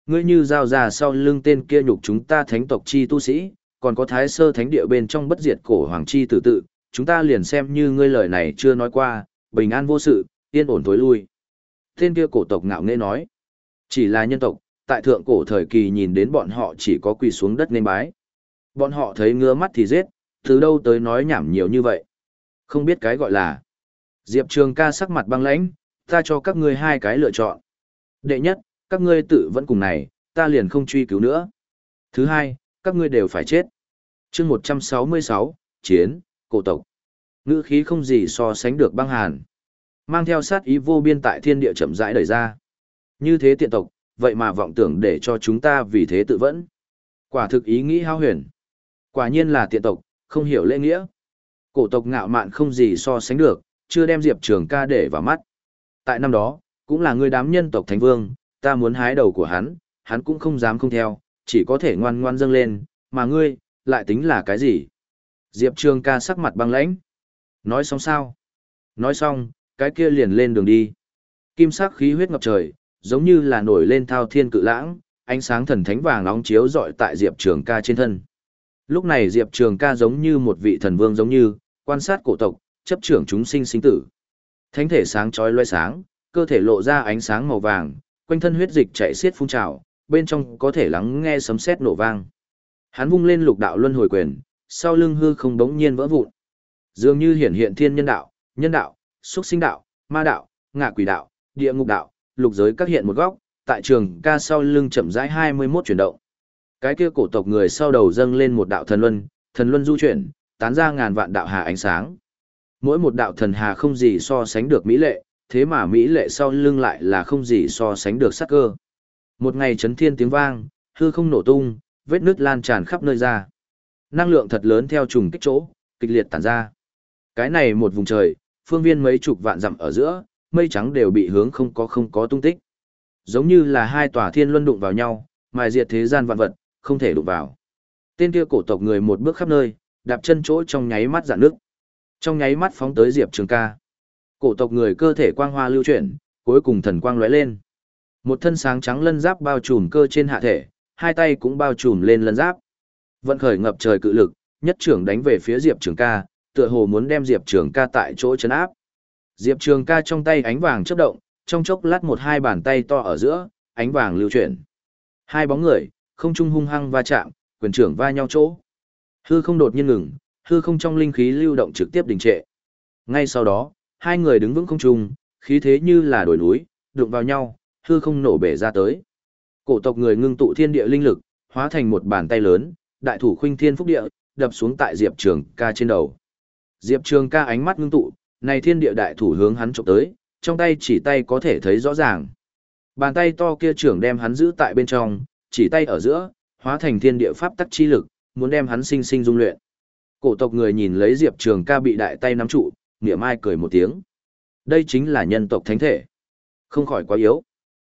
Ngươi như giao ra sau lưng tên kia nhục chúng ta thánh tộc chi tu sĩ, còn có thái sơ thánh địa bên trong bất diệt cổ hoàng chi tử tự, chúng ta liền xem như ngươi lời này chưa nói qua, bình an vô sự, yên ổn tối lui. Tên kia cổ tộc ngạo nghễ nói, chỉ là nhân tộc, tại thượng cổ thời kỳ nhìn đến bọn họ chỉ có quỳ xuống đất nên bái. Bọn họ thấy ngứa mắt thì giết, từ đâu tới nói nhảm nhiều như vậy. Không biết cái gọi là. Diệp Trường ca sắc mặt băng lãnh, ta cho các ngươi hai cái lựa chọn. Đệ nhất, các ngươi tự vẫn cùng này, ta liền không truy cứu nữa. Thứ hai, các ngươi đều phải chết. chương 166, Chiến, Cổ tộc. Ngữ khí không gì so sánh được băng hàn. Mang theo sát ý vô biên tại thiên địa chậm rãi đẩy ra. Như thế tiện tộc, vậy mà vọng tưởng để cho chúng ta vì thế tự vẫn. Quả thực ý nghĩ hao huyền. Quả nhiên là tiện tộc, không hiểu lễ nghĩa. Cổ tộc ngạo mạn không gì so sánh được, chưa đem Diệp Trường ca để vào mắt. Tại năm đó, cũng là người đám nhân tộc Thánh Vương, ta muốn hái đầu của hắn, hắn cũng không dám không theo, chỉ có thể ngoan ngoan dâng lên, mà ngươi, lại tính là cái gì? Diệp Trường ca sắc mặt băng lãnh. Nói xong sao? Nói xong, cái kia liền lên đường đi. Kim sắc khí huyết ngập trời, giống như là nổi lên thao thiên cự lãng, ánh sáng thần thánh vàng nóng chiếu rọi tại Diệp Trường ca trên thân. Lúc này Diệp Trường ca giống như một vị thần vương giống như, quan sát cổ tộc, chấp trưởng chúng sinh sinh tử. Thánh thể sáng chói loe sáng, cơ thể lộ ra ánh sáng màu vàng, quanh thân huyết dịch chạy xiết phun trào, bên trong có thể lắng nghe sấm sét nổ vang. Hắn vung lên lục đạo luân hồi quyền, sau lưng hư không đống nhiên vỡ vụn. Dường như hiển hiện thiên nhân đạo, nhân đạo, xuất sinh đạo, ma đạo, ngạ quỷ đạo, địa ngục đạo, lục giới các hiện một góc, tại trường ca sau lưng chậm rãi 21 chuyển động. Cái kia cổ tộc người sau đầu dâng lên một đạo thần luân, thần luân du chuyển, tán ra ngàn vạn đạo hà ánh sáng. Mỗi một đạo thần hà không gì so sánh được mỹ lệ, thế mà mỹ lệ sau lưng lại là không gì so sánh được sắc cơ. Một ngày chấn thiên tiếng vang, hư không nổ tung, vết nứt lan tràn khắp nơi ra. Năng lượng thật lớn theo trùng kích chỗ, kịch liệt tản ra. Cái này một vùng trời, phương viên mấy chục vạn dặm ở giữa, mây trắng đều bị hướng không có không có tung tích. Giống như là hai tòa thiên luân đụng vào nhau, mài diệt thế gian vạn vật, không thể đụng vào. Tên kia cổ tộc người một bước khắp nơi, đạp chân chỗ trong nháy mắt dạn nước. Trong nháy mắt phóng tới Diệp Trường Ca. Cổ tộc người cơ thể quang hoa lưu chuyển, cuối cùng thần quang lóe lên. Một thân sáng trắng lân giáp bao trùm cơ trên hạ thể, hai tay cũng bao trùm lên lân giáp. Vận khởi ngập trời cự lực, nhất trưởng đánh về phía Diệp Trường Ca, tựa hồ muốn đem Diệp Trường Ca tại chỗ chấn áp. Diệp Trường Ca trong tay ánh vàng chớp động, trong chốc lát một hai bàn tay to ở giữa, ánh vàng lưu chuyển. Hai bóng người, không trung hung hăng va chạm, quyền trưởng va nhau chỗ. Hư không đột nhiên ngừng, hư không trong linh khí lưu động trực tiếp đình trệ. Ngay sau đó, hai người đứng vững không trung, khí thế như là đồi núi, đụng vào nhau, hư không nổ bể ra tới. Cổ tộc người ngưng tụ thiên địa linh lực, hóa thành một bàn tay lớn, đại thủ khuynh thiên phúc địa, đập xuống tại Diệp Trường ca trên đầu. Diệp Trường ca ánh mắt ngưng tụ, này thiên địa đại thủ hướng hắn chụp tới, trong tay chỉ tay có thể thấy rõ ràng. Bàn tay to kia trưởng đem hắn giữ tại bên trong, chỉ tay ở giữa, hóa thành thiên địa pháp tắc chi lực, muốn đem hắn sinh sinh dung luyện. Cổ tộc người nhìn lấy Diệp Trường ca bị đại tay nắm trụ, nghĩa mai cười một tiếng. Đây chính là nhân tộc thánh thể. Không khỏi quá yếu.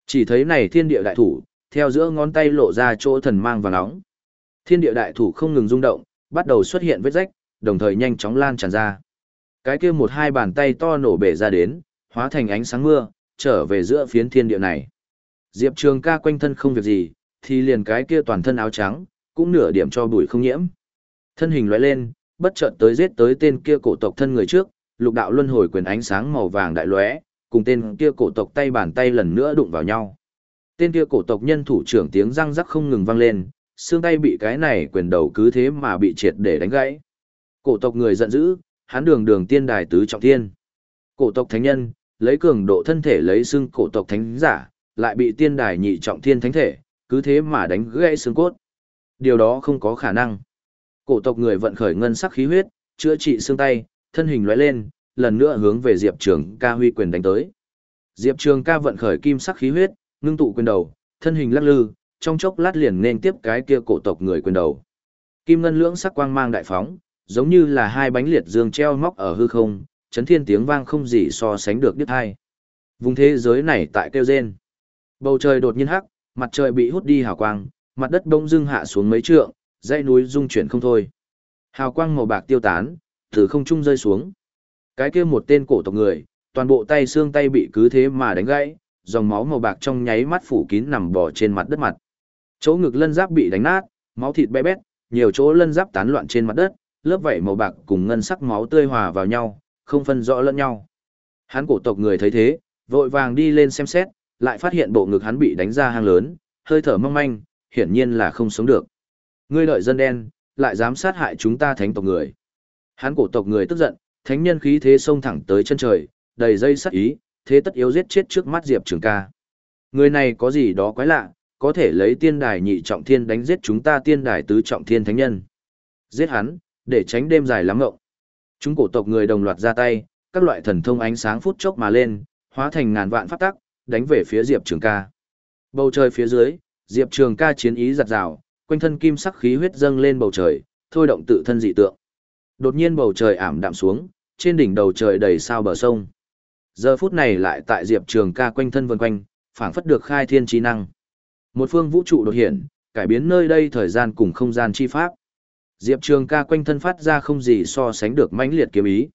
Chỉ thấy này thiên địa đại thủ, theo giữa ngón tay lộ ra chỗ thần mang và nóng. Thiên địa đại thủ không ngừng rung động, bắt đầu xuất hiện vết rách, đồng thời nhanh chóng lan tràn ra. Cái kia một hai bàn tay to nổ bể ra đến, hóa thành ánh sáng mưa, trở về giữa phiến thiên địa này. Diệp Trường ca quanh thân không việc gì, thì liền cái kia toàn thân áo trắng, cũng nửa điểm cho bụi không nhiễm. Thân hình lóe lên, bất chợt tới giết tới tên kia cổ tộc thân người trước, lục đạo luân hồi quyền ánh sáng màu vàng đại lóe, cùng tên kia cổ tộc tay bàn tay lần nữa đụng vào nhau. Tên kia cổ tộc nhân thủ trưởng tiếng răng rắc không ngừng vang lên, xương tay bị cái này quyền đầu cứ thế mà bị triệt để đánh gãy. Cổ tộc người giận dữ, hắn đường đường tiên đài tứ trọng thiên. Cổ tộc thánh nhân, lấy cường độ thân thể lấy xương cổ tộc thánh giả, lại bị tiên đài nhị trọng thiên thánh thể, cứ thế mà đánh gãy xương cốt. Điều đó không có khả năng. Cổ tộc người vận khởi ngân sắc khí huyết, chữa trị xương tay, thân hình lóe lên, lần nữa hướng về Diệp Trường ca huy quyền đánh tới. Diệp Trường ca vận khởi kim sắc khí huyết, ngưng tụ quyền đầu, thân hình lắc lư, trong chốc lát liền nên tiếp cái kia cổ tộc người quyền đầu. Kim ngân lưỡng sắc quang mang đại phóng, giống như là hai bánh liệt dương treo móc ở hư không, chấn thiên tiếng vang không gì so sánh được đứt hai. Vùng thế giới này tại kêu rên. Bầu trời đột nhiên hắc, mặt trời bị hút đi hào quang, mặt đất bỗng dưng hạ xuống mấy trượng, dãy núi rung chuyển không thôi. Hào quang màu bạc tiêu tán, từ không trung rơi xuống. Cái kia một tên cổ tộc người, toàn bộ tay xương tay bị cứ thế mà đánh gãy, dòng máu màu bạc trong nháy mắt phủ kín nằm bò trên mặt đất mặt. Chỗ ngực lân giáp bị đánh nát, máu thịt bé bét, nhiều chỗ lân giáp tán loạn trên mặt đất, lớp vảy màu bạc cùng ngân sắc máu tươi hòa vào nhau, không phân rõ lẫn nhau. Hắn cổ tộc người thấy thế, vội vàng đi lên xem xét, lại phát hiện bộ ngực hắn bị đánh ra hang lớn, hơi thở mong manh, hiển nhiên là không sống được. Ngươi đợi dân đen, lại dám sát hại chúng ta thánh tộc người. Hắn cổ tộc người tức giận, thánh nhân khí thế xông thẳng tới chân trời, đầy dây sắc ý, thế tất yếu giết chết trước mắt Diệp Trường ca. Người này có gì đó quái lạ, có thể lấy tiên đài nhị trọng thiên đánh giết chúng ta tiên đài tứ trọng thiên thánh nhân. Giết hắn, để tránh đêm dài lắm ngộng. Chúng cổ tộc người đồng loạt ra tay, các loại thần thông ánh sáng phút chốc mà lên, hóa thành ngàn vạn pháp tắc, đánh về phía Diệp Trường ca. Bầu trời phía dưới, Diệp Trường ca chiến ý giặt rào, quanh thân kim sắc khí huyết dâng lên bầu trời, thôi động tự thân dị tượng. Đột nhiên bầu trời ảm đạm xuống, trên đỉnh đầu trời đầy sao bờ sông. Giờ phút này lại tại Diệp Trường ca quanh thân vần quanh, phảng phất được khai thiên trí năng. Một phương vũ trụ đột hiện, cải biến nơi đây thời gian cùng không gian chi pháp. Diệp Trường ca quanh thân phát ra không gì so sánh được mãnh liệt kiếm ý.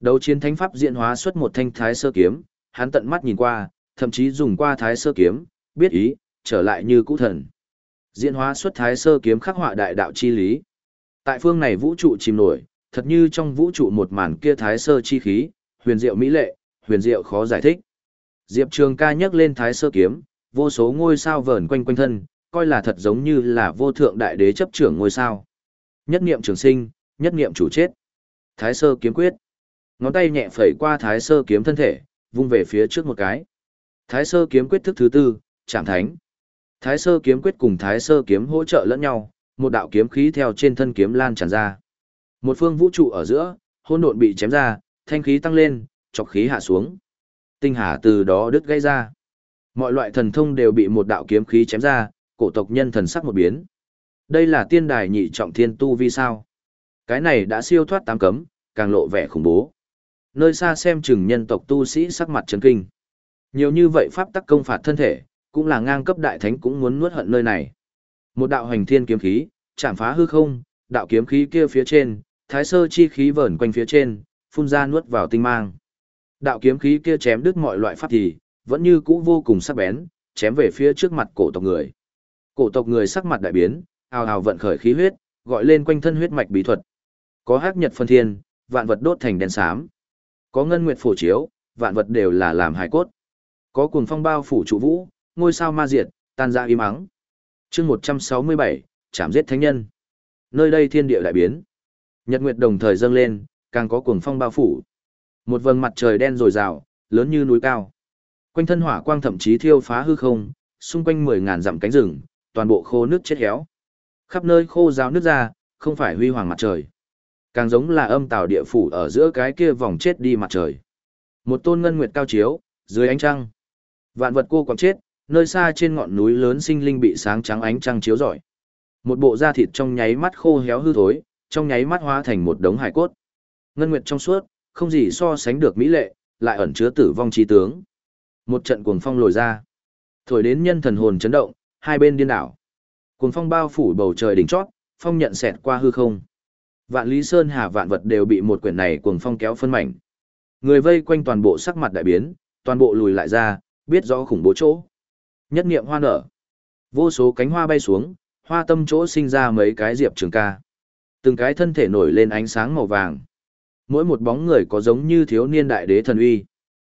Đấu chiến thánh pháp diễn hóa xuất một thanh thái sơ kiếm, hắn tận mắt nhìn qua, thậm chí dùng qua thái sơ kiếm, biết ý, trở lại như cũ thần. Diễn hóa xuất thái sơ kiếm khắc họa đại đạo chi lý. Tại phương này vũ trụ chìm nổi, thật như trong vũ trụ một màn kia thái sơ chi khí, huyền diệu mỹ lệ, huyền diệu khó giải thích. Diệp Trường ca nhấc lên thái sơ kiếm, vô số ngôi sao vờn quanh quanh thân, coi là thật giống như là vô thượng đại đế chấp trưởng ngôi sao. Nhất niệm trường sinh, nhất niệm chủ chết. Thái sơ kiếm quyết. Ngón tay nhẹ phẩy qua thái sơ kiếm thân thể, vung về phía trước một cái. Thái sơ kiếm quyết thức thứ tư, chạm thánh. Thái sơ kiếm quyết cùng thái sơ kiếm hỗ trợ lẫn nhau, một đạo kiếm khí theo trên thân kiếm lan tràn ra. Một phương vũ trụ ở giữa, hỗn độn bị chém ra, thanh khí tăng lên, chọc khí hạ xuống. Tinh hà từ đó đứt gãy ra. Mọi loại thần thông đều bị một đạo kiếm khí chém ra, cổ tộc nhân thần sắc một biến. Đây là tiên đài nhị trọng thiên tu vi sao? Cái này đã siêu thoát tám cấm, càng lộ vẻ khủng bố. Nơi xa xem chừng nhân tộc tu sĩ sắc mặt chấn kinh. Nhiều như vậy pháp tắc công phạt thân thể, cũng là ngang cấp đại thánh cũng muốn nuốt hận nơi này. Một đạo hành thiên kiếm khí, chạm phá hư không, đạo kiếm khí kia phía trên, thái sơ chi khí vờn quanh phía trên, phun ra nuốt vào tinh mang. Đạo kiếm khí kia chém đứt mọi loại pháp thì, vẫn như cũ vô cùng sắc bén, chém về phía trước mặt cổ tộc người. Cổ tộc người sắc mặt đại biến, ào ào vận khởi khí huyết, gọi lên quanh thân huyết mạch bí thuật. Có hắc nhật phân thiên, vạn vật đốt thành đen xám. Có ngân nguyệt phổ chiếu, vạn vật đều là làm hài cốt. Có cuồng phong bao phủ trụ vũ, ngôi sao ma diệt, tan ra im ắng. chương 167, chạm giết thánh nhân. Nơi đây thiên địa đại biến. Nhật nguyệt đồng thời dâng lên, càng có cuồng phong bao phủ. Một vầng mặt trời đen rồi rào, lớn như núi cao. Quanh thân hỏa quang thậm chí thiêu phá hư không, xung quanh mười ngàn dặm cánh rừng, toàn bộ khô nước chết héo. Khắp nơi khô ráo nước ra, không phải huy hoàng mặt trời. Càng giống là âm tào địa phủ ở giữa cái kia vòng chết đi mặt trời. Một tôn ngân nguyệt cao chiếu, dưới ánh trăng. Vạn vật cô quặng chết, nơi xa trên ngọn núi lớn sinh linh bị sáng trắng ánh trăng chiếu rọi. Một bộ da thịt trong nháy mắt khô héo hư thối, trong nháy mắt hóa thành một đống hải cốt. Ngân nguyệt trong suốt, không gì so sánh được mỹ lệ, lại ẩn chứa tử vong chi tướng. Một trận cuồng phong lồi ra, thổi đến nhân thần hồn chấn động, hai bên điên đảo. Cuồng phong bao phủ bầu trời đỉnh chót, phong nhận xẹt qua hư không. Vạn Lý Sơn Hà vạn vật đều bị một quyển này cuồng phong kéo phân mảnh. Người vây quanh toàn bộ sắc mặt đại biến, toàn bộ lùi lại ra, biết rõ khủng bố chỗ. Nhất niệm hoa nở. Vô số cánh hoa bay xuống, hoa tâm chỗ sinh ra mấy cái diệp trường ca. Từng cái thân thể nổi lên ánh sáng màu vàng. Mỗi một bóng người có giống như thiếu niên đại đế thần uy.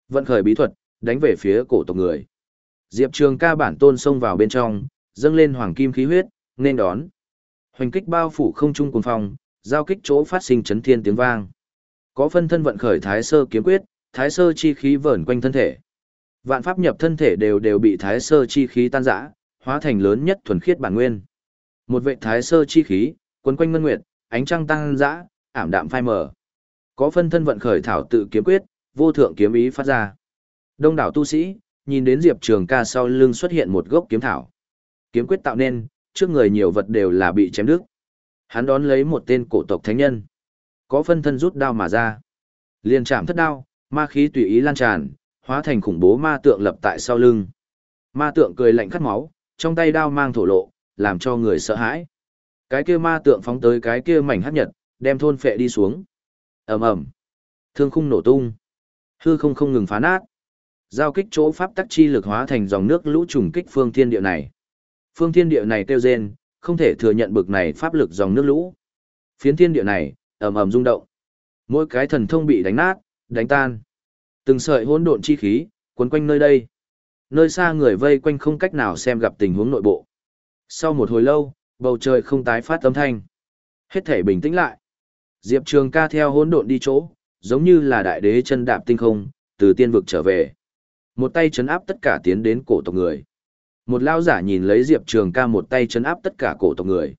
Vận khởi bí thuật, đánh về phía cổ tộc người. Diệp Trường ca bản tôn xông vào bên trong, dâng lên hoàng kim khí huyết, nên đón. Hoành kích bao phủ không trung cuồng phòng, giao kích chỗ phát sinh chấn thiên tiếng vang. Có phân thân vận khởi thái sơ kiếm quyết, thái sơ chi khí vờn quanh thân thể. Vạn pháp nhập thân thể đều đều bị thái sơ chi khí tan rã, hóa thành lớn nhất thuần khiết bản nguyên. Một vệ thái sơ chi khí, quấn quanh ngân nguyệt, ánh trăng tăng dã, ảm đạm phai mờ. Có phân thân vận khởi thảo tự kiếm quyết, vô thượng kiếm ý phát ra. Đông đảo tu sĩ, nhìn đến Diệp Trường ca sau lưng xuất hiện một gốc kiếm thảo. Kiếm quyết tạo nên, trước người nhiều vật đều là bị chém đứt. Hắn đón lấy một tên cổ tộc thánh nhân. Có phân thân rút đao mà ra. Liền chạm thất đao, ma khí tùy ý lan tràn, hóa thành khủng bố ma tượng lập tại sau lưng. Ma tượng cười lạnh cắt máu, trong tay đao mang thổ lộ, làm cho người sợ hãi. Cái kia ma tượng phóng tới cái kia mảnh hấp nhật, đem thôn phệ đi xuống. ầm ầm, thương khung nổ tung, hư không không ngừng phá nát. Giao kích chỗ pháp tắc chi lực hóa thành dòng nước lũ trùng kích phương thiên địa này. Phương thiên địa này kêu rên, không thể thừa nhận bực này pháp lực dòng nước lũ. Phiến thiên địa này, ầm ầm rung động. Mỗi cái thần thông bị đánh nát, đánh tan. Từng sợi hỗn độn chi khí quấn quanh nơi đây. Nơi xa người vây quanh không cách nào xem gặp tình huống nội bộ. Sau một hồi lâu, bầu trời không tái phát âm thanh. Hết thể bình tĩnh lại. Diệp Trường ca theo hỗn độn đi chỗ, giống như là đại đế chân đạp tinh không, từ tiên vực trở về. Một tay chấn áp tất cả tiến đến cổ tộc người. Một lao giả nhìn lấy Diệp Trường ca một tay chấn áp tất cả cổ tộc người.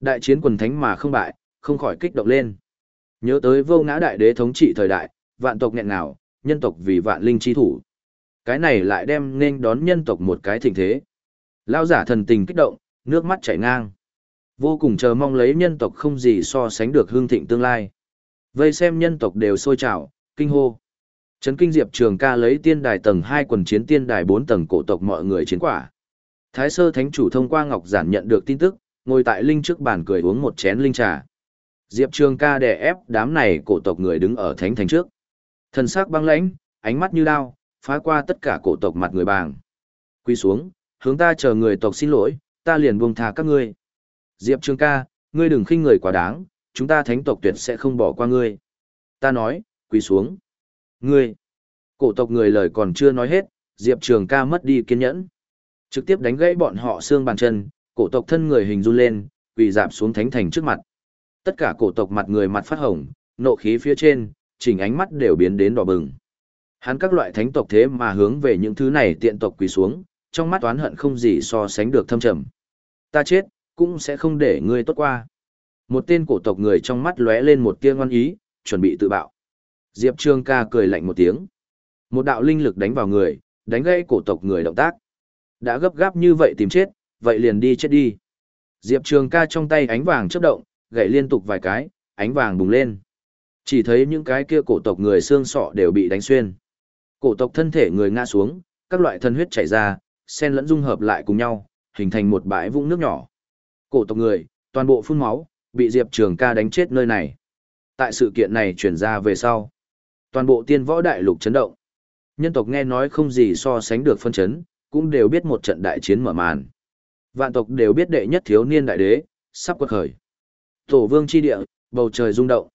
Đại chiến quần thánh mà không bại, không khỏi kích động lên. Nhớ tới vô ngã đại đế thống trị thời đại, vạn tộc nghẹn nào, nhân tộc vì vạn linh chi thủ. Cái này lại đem nên đón nhân tộc một cái thịnh thế. Lao giả thần tình kích động, nước mắt chảy ngang. Vô cùng chờ mong lấy nhân tộc không gì so sánh được hương thịnh tương lai. Vây xem nhân tộc đều sôi trào, kinh hô. Trấn kinh diệp trường ca lấy tiên đài tầng 2 quần chiến tiên đài 4 tầng cổ tộc mọi người chiến quả. Thái sơ thánh chủ thông qua ngọc giản nhận được tin tức, ngồi tại linh trước bàn cười uống một chén linh trà. Diệp Trường ca đè ép đám này cổ tộc người đứng ở thánh thành trước. Thần sắc băng lãnh, ánh mắt như đao, phá qua tất cả cổ tộc mặt người bàng. Quy xuống, hướng ta chờ người tộc xin lỗi, ta liền buông tha các ngươi. Diệp Trường ca, ngươi đừng khinh người quá đáng, chúng ta thánh tộc tuyệt sẽ không bỏ qua ngươi. Ta nói, quỳ xuống. Ngươi. Cổ tộc người lời còn chưa nói hết, Diệp Trường ca mất đi kiên nhẫn. Trực tiếp đánh gãy bọn họ xương bàn chân, cổ tộc thân người hình run lên, quỳ dạp xuống thánh thành trước mặt. Tất cả cổ tộc mặt người mặt phát hồng, nộ khí phía trên, chỉnh ánh mắt đều biến đến đỏ bừng. Hắn các loại thánh tộc thế mà hướng về những thứ này tiện tộc quỳ xuống, trong mắt oán hận không gì so sánh được thâm trầm. Ta chết, cũng sẽ không để ngươi tốt qua. Một tên cổ tộc người trong mắt lóe lên một tia ngoan ý, chuẩn bị tự bạo. Diệp Trương ca cười lạnh một tiếng. Một đạo linh lực đánh vào người, đánh gãy cổ tộc người động tác. Đã gấp gáp như vậy tìm chết, vậy liền đi chết đi. Diệp Trường ca trong tay ánh vàng chớp động, gậy liên tục vài cái, ánh vàng bùng lên. Chỉ thấy những cái kia cổ tộc người xương sọ đều bị đánh xuyên. Cổ tộc thân thể người ngã xuống, các loại thân huyết chảy ra, xen lẫn dung hợp lại cùng nhau, hình thành một bãi vũng nước nhỏ. Cổ tộc người, toàn bộ phun máu, bị Diệp Trường ca đánh chết nơi này. Tại sự kiện này chuyển ra về sau. Toàn bộ tiên võ đại lục chấn động. Nhân tộc nghe nói không gì so sánh được phân chấn, cũng đều biết một trận đại chiến mở màn. Vạn tộc đều biết đệ nhất thiếu niên đại đế, sắp quật khởi. Tổ vương chi địa, bầu trời rung động.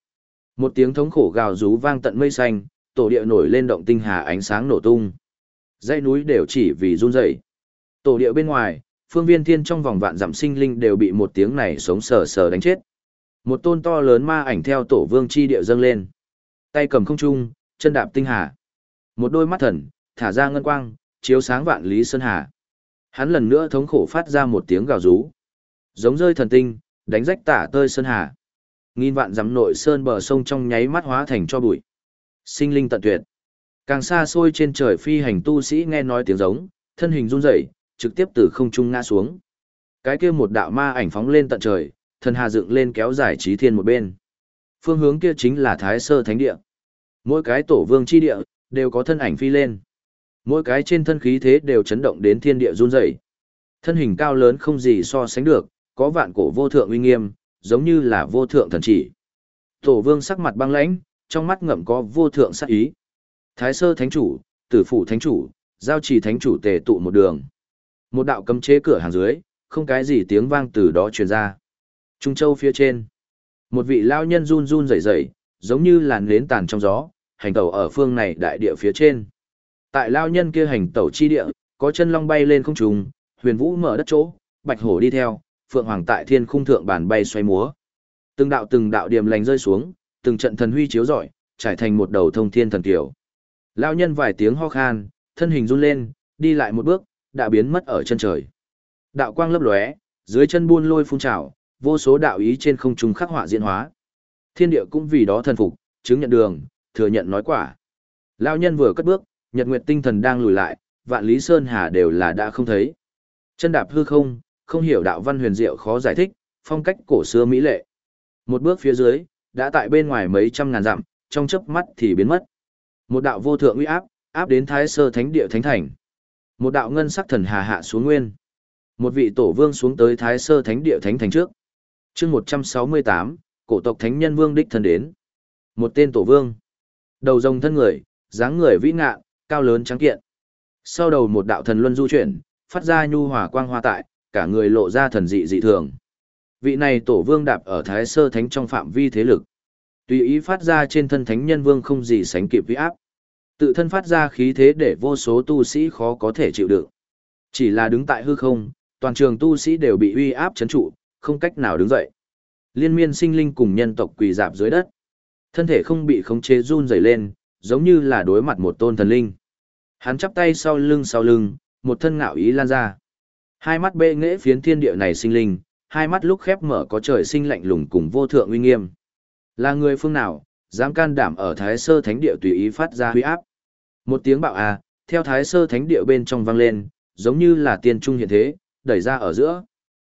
Một tiếng thống khổ gào rú vang tận mây xanh, tổ địa nổi lên động tinh hà ánh sáng nổ tung. Dãy núi đều chỉ vì run rẩy. Tổ địa bên ngoài, phương viên thiên trong vòng vạn dặm sinh linh đều bị một tiếng này sống sờ sờ đánh chết. Một tôn to lớn ma ảnh theo tổ vương chi địa dâng lên. Tay cầm không trung, chân đạp tinh hà. Một đôi mắt thần, thả ra ngân quang, chiếu sáng vạn lý sơn hà. Hắn lần nữa thống khổ phát ra một tiếng gào rú. Giống rơi thần tinh, đánh rách tả tơi sơn hà. Nghìn vạn dặm nội sơn bờ sông trong nháy mắt hóa thành cho bụi. Sinh linh tận tuyệt. Càng xa xôi trên trời phi hành tu sĩ nghe nói tiếng giống, thân hình run rẩy, trực tiếp từ không trung ngã xuống. Cái kia một đạo ma ảnh phóng lên tận trời, thần hà dựng lên kéo dài trí thiên một bên. Phương hướng kia chính là Thái Sơ Thánh Địa. Mỗi cái tổ vương chi địa, đều có thân ảnh phi lên. Mỗi cái trên thân khí thế đều chấn động đến thiên địa run rẩy. Thân hình cao lớn không gì so sánh được, có vạn cổ vô thượng uy nghiêm, giống như là vô thượng thần chỉ. Tổ vương sắc mặt băng lãnh, trong mắt ngậm có vô thượng sát ý. Thái sơ thánh chủ, tử phủ thánh chủ, giao trì thánh chủ tề tụ một đường. Một đạo cấm chế cửa hàng dưới, không cái gì tiếng vang từ đó truyền ra. Trung châu phía trên. Một vị lao nhân run run rẩy rẩy, giống như làn nến tàn trong gió, hành tẩu ở phương này đại địa phía trên. Tại lao nhân kia hành tẩu chi địa, có chân long bay lên không trùng, huyền vũ mở đất chỗ, bạch hổ đi theo, phượng hoàng tại thiên khung thượng bàn bay xoay múa. Từng đạo từng đạo điểm lành rơi xuống, từng trận thần huy chiếu rọi, trải thành một đầu thông thiên thần tiểu. Lao nhân vài tiếng ho khan, thân hình run lên, đi lại một bước, đã biến mất ở chân trời. Đạo quang lấp lóe, dưới chân buôn lôi phun trào, vô số đạo ý trên không trung khắc họa diễn hóa. Thiên địa cũng vì đó thần phục, chứng nhận đường, thừa nhận nói quả. Lão nhân vừa cất bước, nhật nguyệt tinh thần đang lùi lại, vạn lý sơn hà đều là đã không thấy. Chân đạp hư không, không hiểu đạo văn huyền diệu khó giải thích, phong cách cổ xưa mỹ lệ. Một bước phía dưới, đã tại bên ngoài mấy trăm ngàn dặm, trong chớp mắt thì biến mất. Một đạo vô thượng uy áp, áp đến Thái Sơ Thánh địa thánh thành. Một đạo ngân sắc thần hà hạ xuống nguyên. Một vị tổ vương xuống tới Thái Sơ Thánh địa thánh thành trước. Chương 168, cổ tộc thánh nhân vương đích thân đến. Một tên tổ vương. Đầu rồng thân người, dáng người vĩ ngạ, cao lớn trắng kiện. Sau đầu một đạo thần luân du chuyển, phát ra nhu hòa quang hoa tại, cả người lộ ra thần dị dị thường. Vị này tổ vương đạp ở Thái Sơ Thánh trong phạm vi thế lực. Tùy ý phát ra trên thân thánh nhân vương không gì sánh kịp uy áp. Tự thân phát ra khí thế để vô số tu sĩ khó có thể chịu đựng. Chỉ là đứng tại hư không, toàn trường tu sĩ đều bị uy áp chấn trụ, không cách nào đứng dậy. Liên miên sinh linh cùng nhân tộc quỳ dạp dưới đất. Thân thể không bị khống chế run rẩy lên, giống như là đối mặt một tôn thần linh. Hắn chắp tay sau lưng sau lưng, một thân ngạo ý lan ra. Hai mắt bệ nghệ phiến thiên địa này sinh linh, hai mắt lúc khép mở có trời sinh lạnh lùng cùng vô thượng uy nghiêm. Là người phương nào, dám can đảm ở Thái Sơ Thánh địa tùy ý phát ra huy áp. Một tiếng bạo à, theo Thái Sơ Thánh địa bên trong vang lên, giống như là tiên trung hiện thế, đẩy ra ở giữa.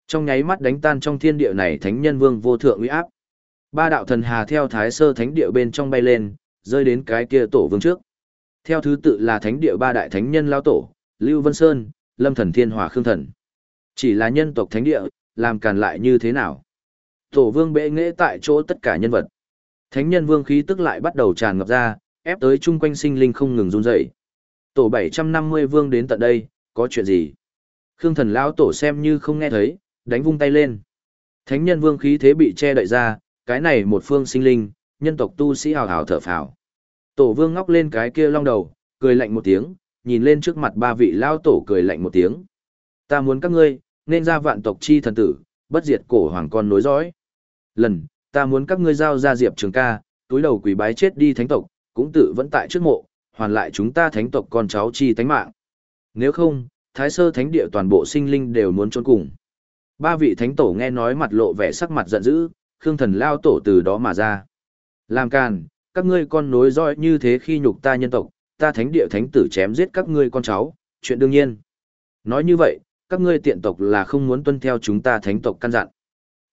Trong nháy mắt đánh tan trong thiên địa này thánh nhân vương vô thượng uy áp. Ba đạo thần hà theo Thái Sơ Thánh địa bên trong bay lên, rơi đến cái kia tổ vương trước. Theo thứ tự là thánh địa ba đại thánh nhân lao tổ, Lưu Vân Sơn, Lâm Thần Thiên Hòa Khương Thần. Chỉ là nhân tộc thánh địa, làm càn lại như thế nào? Tổ vương bệ nghệ tại chỗ tất cả nhân vật. Thánh nhân vương khí tức lại bắt đầu tràn ngập ra, ép tới chung quanh sinh linh không ngừng run rẩy. Tổ 750 vương đến tận đây, có chuyện gì? Khương thần lão tổ xem như không nghe thấy, đánh vung tay lên. Thánh nhân vương khí thế bị che đậy ra, cái này một phương sinh linh, nhân tộc tu sĩ hào hào thở phào. Tổ vương ngóc lên cái kia long đầu, cười lạnh một tiếng, nhìn lên trước mặt ba vị lao tổ cười lạnh một tiếng. Ta muốn các ngươi, nên ra vạn tộc chi thần tử, bất diệt cổ hoàng con nối dõi. Lần, ta muốn các ngươi giao ra diệp trường ca, túi đầu quỳ bái chết đi thánh tộc, cũng tự vẫn tại trước mộ, hoàn lại chúng ta thánh tộc con cháu chi tánh mạng. Nếu không, thái sơ thánh địa toàn bộ sinh linh đều muốn trốn cùng. Ba vị thánh tổ nghe nói mặt lộ vẻ sắc mặt giận dữ, khương thần lao tổ từ đó mà ra. Làm càn, các ngươi con nối dõi như thế khi nhục ta nhân tộc, ta thánh địa thánh tử chém giết các ngươi con cháu, chuyện đương nhiên. Nói như vậy, các ngươi tiện tộc là không muốn tuân theo chúng ta thánh tộc căn dặn.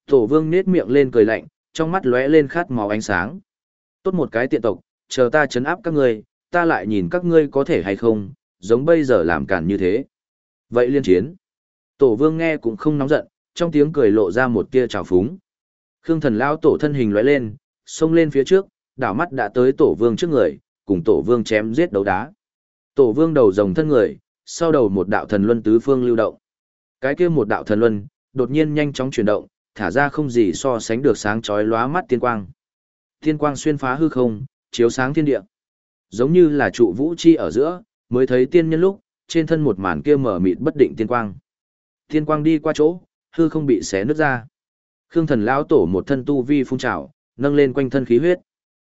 Tổ vương nết miệng lên cười lạnh, trong mắt lóe lên khát máu ánh sáng. Tốt một cái tiện tộc, chờ ta chấn áp các ngươi, ta lại nhìn các ngươi có thể hay không, giống bây giờ làm cản như thế. Vậy liên chiến. Tổ vương nghe cũng không nóng giận, trong tiếng cười lộ ra một tia trào phúng. Khương thần lao tổ thân hình lóe lên, xông lên phía trước, đảo mắt đã tới tổ vương trước người, cùng tổ vương chém giết đấu đá. Tổ vương đầu rồng thân người, sau đầu một đạo thần luân tứ phương lưu động. Cái kia một đạo thần luân, đột nhiên nhanh chóng chuyển động, thả ra không gì so sánh được sáng chói lóa mắt tiên quang. Tiên quang xuyên phá hư không, chiếu sáng thiên địa. Giống như là trụ vũ chi ở giữa, mới thấy tiên nhân lúc, trên thân một màn kia mở mịt bất định tiên quang. Tiên quang đi qua chỗ, hư không bị xé nứt ra. Khương Thần lão tổ một thân tu vi phun trào, nâng lên quanh thân khí huyết.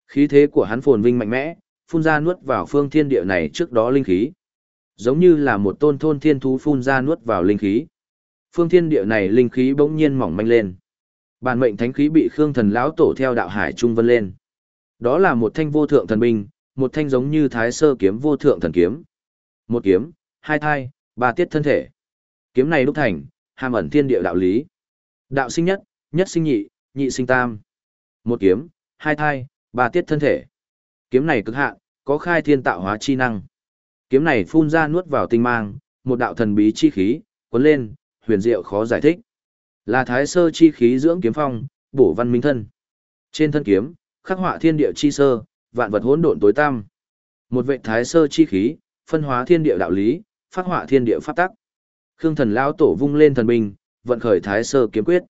Khí thế của hắn phồn vinh mạnh mẽ, phun ra nuốt vào phương thiên địa này trước đó linh khí. Giống như là một tôn thôn thiên thú phun ra nuốt vào linh khí. Phương thiên địa này linh khí bỗng nhiên mỏng manh lên. Bản mệnh thánh khí bị Khương Thần lão tổ theo đạo hải trung vân lên. Đó là một thanh vô thượng thần binh, một thanh giống như thái sơ kiếm vô thượng thần kiếm. Một kiếm, hai thai, ba tiết thân thể. Kiếm này đúc thành, hàm ẩn thiên địa đạo lý. Đạo sinh nhất, nhất sinh nhị, nhị sinh tam. Một kiếm, hai thai, ba tiết thân thể. Kiếm này cực hạn, có khai thiên tạo hóa chi năng. Kiếm này phun ra nuốt vào tinh mang, một đạo thần bí chi khí, cuốn lên, huyền diệu khó giải thích. Là thái sơ chi khí dưỡng kiếm phong, bổ văn minh thân. Trên thân kiếm, khắc họa thiên địa chi sơ, vạn vật hỗn độn tối tăm. Một vệ thái sơ chi khí, phân hóa thiên địa đạo lý, phát họa thiên địa pháp tắc. Khương Thần lão tổ vung lên thần binh, vận khởi thái sơ kiếm quyết.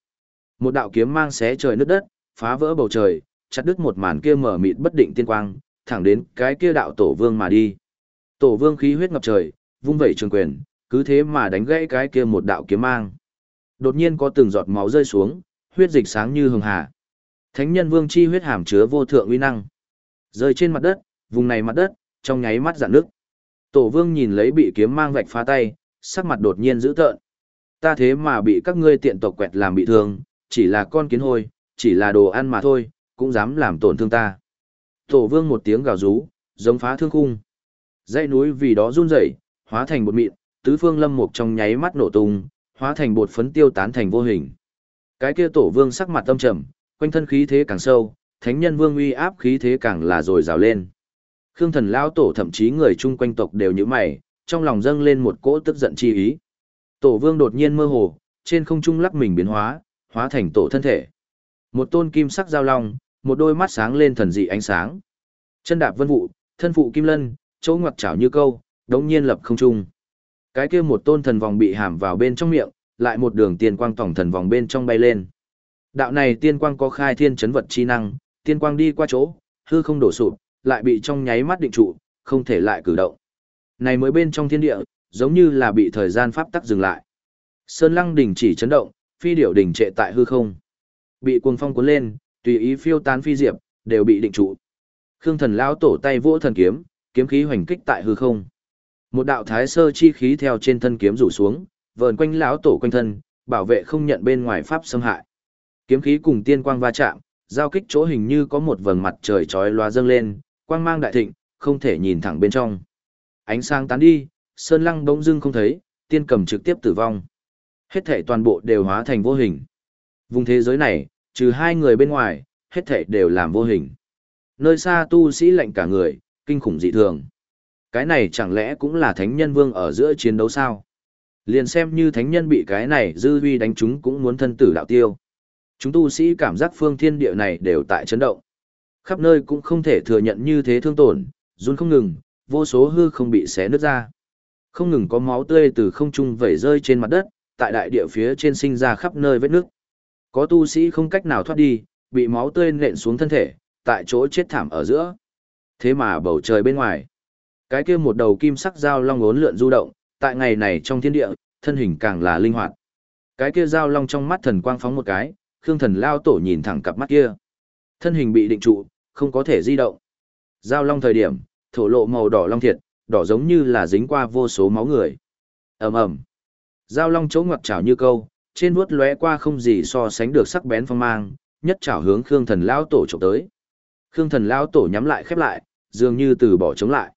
Một đạo kiếm mang xé trời nứt đất, phá vỡ bầu trời, chặt đứt một màn kia mở mịt bất định tiên quang, thẳng đến cái kia đạo tổ vương mà đi. Tổ vương khí huyết ngập trời, vung vẩy trường quyền, cứ thế mà đánh gãy cái kia một đạo kiếm mang. Đột nhiên có từng giọt máu rơi xuống, huyết dịch sáng như hường hà. Thánh nhân vương chi huyết hàm chứa vô thượng uy năng. Rơi trên mặt đất, vùng này mặt đất, trong nháy mắt dạn nước. Tổ vương nhìn lấy bị kiếm mang vạch phá tay, sắc mặt đột nhiên dữ tợn. Ta thế mà bị các ngươi tiện tộc quẹt làm bị thương, chỉ là con kiến hôi, chỉ là đồ ăn mà thôi, cũng dám làm tổn thương ta. Tổ vương một tiếng gào rú, giống phá thương khung. Dãy núi vì đó run rẩy, hóa thành bột mịn, tứ phương lâm mục trong nháy mắt nổ tung, hóa thành bột phấn tiêu tán thành vô hình. Cái kia tổ vương sắc mặt tâm trầm, quanh thân khí thế càng sâu, thánh nhân vương uy áp khí thế càng là dồi dào lên. Khương thần lão tổ thậm chí người chung quanh tộc đều như mày, trong lòng dâng lên một cỗ tức giận chi ý. Tổ vương đột nhiên mơ hồ, trên không trung lắc mình biến hóa, hóa thành tổ thân thể. Một tôn kim sắc giao long, một đôi mắt sáng lên thần dị ánh sáng. Chân đạp vân vụ, thân phụ kim lân, chỗ ngoặt chảo như câu, đống nhiên lập không trung. Cái kia một tôn thần vòng bị hàm vào bên trong miệng, lại một đường tiền quang tổng thần vòng bên trong bay lên. Đạo này tiên quang có khai thiên chấn vật chi năng, tiên quang đi qua chỗ, hư không đổ sụp, lại bị trong nháy mắt định trụ, không thể lại cử động. Này mới bên trong thiên địa, giống như là bị thời gian pháp tắc dừng lại. Sơn lăng đỉnh chỉ chấn động, phi điểu đỉnh trệ tại hư không. Bị cuồng phong cuốn lên, tùy ý phiêu tán phi diệp, đều bị định trụ. Khương thần lão tổ tay vỗ thần kiếm, kiếm khí hoành kích tại hư không. Một đạo thái sơ chi khí theo trên thân kiếm rủ xuống, vờn quanh lão tổ quanh thân, bảo vệ không nhận bên ngoài pháp xâm hại. Kiếm khí cùng tiên quang va chạm, giao kích chỗ hình như có một vầng mặt trời chói lóa dâng lên, quang mang đại thịnh, không thể nhìn thẳng bên trong. Ánh sáng tán đi, sơn lăng bỗng dưng không thấy, tiên cầm trực tiếp tử vong. Hết thể toàn bộ đều hóa thành vô hình. Vùng thế giới này, trừ hai người bên ngoài, hết thể đều làm vô hình. Nơi xa tu sĩ lạnh cả người, kinh khủng dị thường. Cái này chẳng lẽ cũng là thánh nhân vương ở giữa chiến đấu sao? Liền xem như thánh nhân bị cái này dư vi đánh chúng cũng muốn thân tử đạo tiêu. Chúng tu sĩ cảm giác phương thiên địa này đều tại chấn động. Khắp nơi cũng không thể thừa nhận như thế thương tổn, run không ngừng, vô số hư không bị xé nứt ra. Không ngừng có máu tươi từ không trung vẩy rơi trên mặt đất, tại đại địa phía trên sinh ra khắp nơi vết nước. Có tu sĩ không cách nào thoát đi, bị máu tươi nện xuống thân thể, tại chỗ chết thảm ở giữa. Thế mà bầu trời bên ngoài, cái kia một đầu kim sắc dao long ốn lượn du động, tại ngày này trong thiên địa, thân hình càng là linh hoạt. Cái kia dao long trong mắt thần quang phóng một cái, Khương Thần lao tổ nhìn thẳng cặp mắt kia. Thân hình bị định trụ, không có thể di động. Giao long thời điểm, thổ lộ màu đỏ long thiệt, đỏ giống như là dính qua vô số máu người. ầm ầm, Giao long chỗ ngoặt chảo như câu, trên vuốt lóe qua không gì so sánh được sắc bén phong mang, nhất chảo hướng Khương Thần lão tổ chụp tới. Khương Thần lão tổ nhắm lại khép lại, dường như từ bỏ chống lại.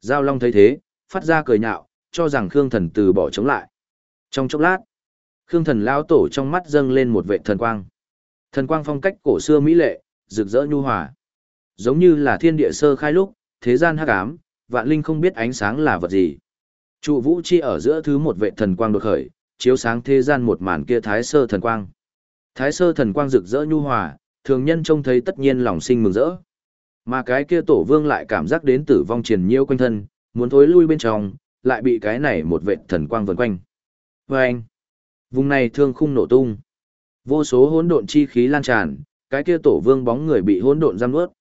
Giao long thấy thế, phát ra cười nhạo, cho rằng Khương Thần từ bỏ chống lại. Trong chốc lát, Khương Thần lão tổ trong mắt dâng lên một vệ thần quang. Thần quang phong cách cổ xưa mỹ lệ, rực rỡ nhu hòa. Giống như là thiên địa sơ khai lúc, thế gian hắc ám, vạn linh không biết ánh sáng là vật gì. Trụ vũ chi ở giữa thứ một vệ thần quang đột khởi, chiếu sáng thế gian một màn kia thái sơ thần quang. Thái sơ thần quang rực rỡ nhu hòa, thường nhân trông thấy tất nhiên lòng sinh mừng rỡ. Mà cái kia tổ vương lại cảm giác đến tử vong triền nhiễu quanh thân, muốn thối lui bên trong, lại bị cái này một vệ thần quang vần quanh. Và anh, vùng này thương khung nổ tung. Vô số hỗn độn chi khí lan tràn, cái kia tổ vương bóng người bị hỗn độn giam nuốt.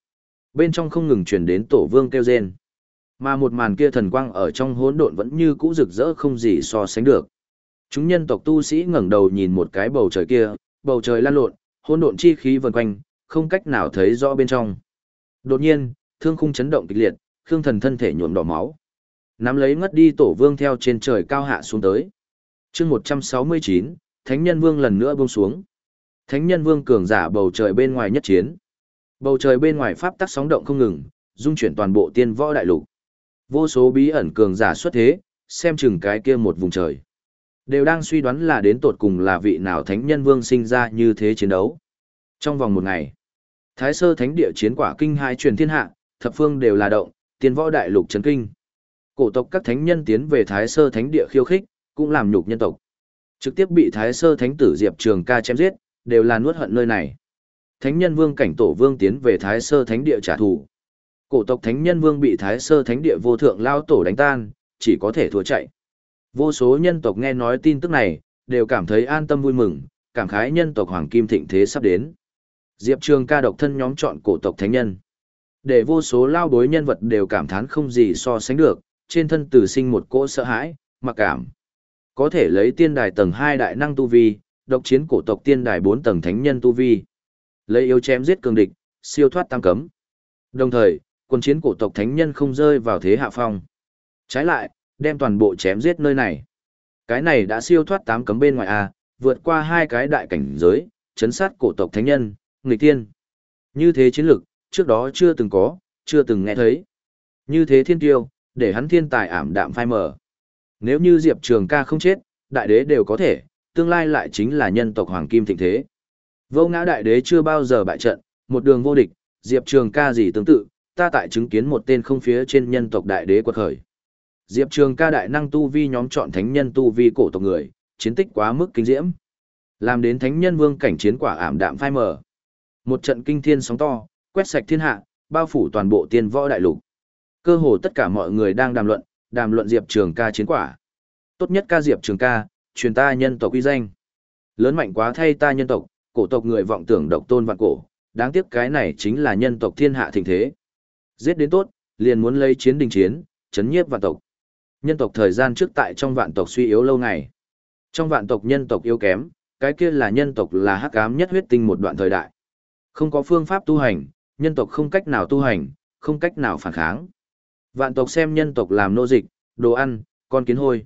Bên trong không ngừng truyền đến tổ vương kêu rên. Mà một màn kia thần quang ở trong hỗn độn vẫn như cũ rực rỡ không gì so sánh được. Chúng nhân tộc tu sĩ ngẩng đầu nhìn một cái bầu trời kia, bầu trời lan lộn, hỗn độn chi khí vần quanh, không cách nào thấy rõ bên trong. Đột nhiên, thương khung chấn động kịch liệt, Khương Thần thân thể nhuộm đỏ máu. Nắm lấy ngất đi tổ vương theo trên trời cao hạ xuống tới. Chương 169, Thánh Nhân Vương lần nữa buông xuống. Thánh Nhân Vương cường giả bầu trời bên ngoài nhất chiến. Bầu trời bên ngoài pháp tắc sóng động không ngừng, dung chuyển toàn bộ tiên võ đại lục. Vô số bí ẩn cường giả xuất thế, xem chừng cái kia một vùng trời. Đều đang suy đoán là đến tột cùng là vị nào thánh nhân vương sinh ra như thế chiến đấu. Trong vòng một ngày, Thái sơ thánh địa chiến quả kinh hai truyền thiên hạ, thập phương đều là động, tiên võ đại lục chấn kinh. Cổ tộc các thánh nhân tiến về Thái sơ thánh địa khiêu khích, cũng làm nhục nhân tộc. Trực tiếp bị Thái sơ thánh tử Diệp Trường ca chém giết, đều là nuốt hận nơi này. Thánh nhân vương cảnh tổ vương tiến về Thái sơ thánh địa trả thù. Cổ tộc thánh nhân vương bị Thái sơ thánh địa vô thượng lao tổ đánh tan, chỉ có thể thua chạy. Vô số nhân tộc nghe nói tin tức này, đều cảm thấy an tâm vui mừng, cảm khái nhân tộc Hoàng Kim Thịnh Thế sắp đến. Diệp Trường ca độc thân nhóm chọn cổ tộc thánh nhân. Để vô số lao bối nhân vật đều cảm thán không gì so sánh được, trên thân tử sinh một cỗ sợ hãi, mặc cảm. Có thể lấy tiên đài tầng 2 đại năng tu vi, độc chiến cổ tộc tiên đài 4 tầng thánh nhân tu vi. Lấy yếu chém giết cường địch, siêu thoát tam cấm. Đồng thời, quân chiến cổ tộc thánh nhân không rơi vào thế hạ phong. Trái lại, đem toàn bộ chém giết nơi này. Cái này đã siêu thoát tám cấm bên ngoài a, vượt qua hai cái đại cảnh giới, chấn sát cổ tộc thánh nhân, nghịch tiên. Như thế chiến lực, trước đó chưa từng có, chưa từng nghe thấy. Như thế thiên tiêu, để hắn thiên tài ảm đạm phai mở. Nếu như Diệp Trường ca không chết, đại đế đều có thể, tương lai lại chính là nhân tộc hoàng kim thịnh thế. Vô ngã đại đế chưa bao giờ bại trận, một đường vô địch, Diệp Trường ca gì tương tự, ta tại chứng kiến một tên không phía trên nhân tộc đại đế quật khởi. Diệp Trường ca đại năng tu vi nhóm chọn thánh nhân tu vi cổ tộc người, chiến tích quá mức kinh diễm. Làm đến thánh nhân vương cảnh chiến quả ảm đạm phai mờ. Một trận kinh thiên sóng to, quét sạch thiên hạ, bao phủ toàn bộ tiên võ đại lục. Cơ hồ tất cả mọi người đang đàm luận, đàm luận Diệp Trường ca chiến quả. Tốt nhất ca Diệp Trường ca, truyền ta nhân tộc uy danh. Lớn mạnh quá thay ta nhân tộc, cổ tộc người vọng tưởng độc tôn vạn cổ, đáng tiếc cái này chính là nhân tộc thiên hạ thịnh thế. Giết đến tốt, liền muốn lấy chiến đình chiến, chấn nhiếp vạn tộc. Nhân tộc thời gian trước tại trong vạn tộc suy yếu lâu ngày. Trong vạn tộc nhân tộc yếu kém, cái kia là nhân tộc là hắc ám nhất huyết tinh một đoạn thời đại. Không có phương pháp tu hành, nhân tộc không cách nào tu hành, không cách nào phản kháng. Vạn tộc xem nhân tộc làm nô dịch, đồ ăn, con kiến hôi.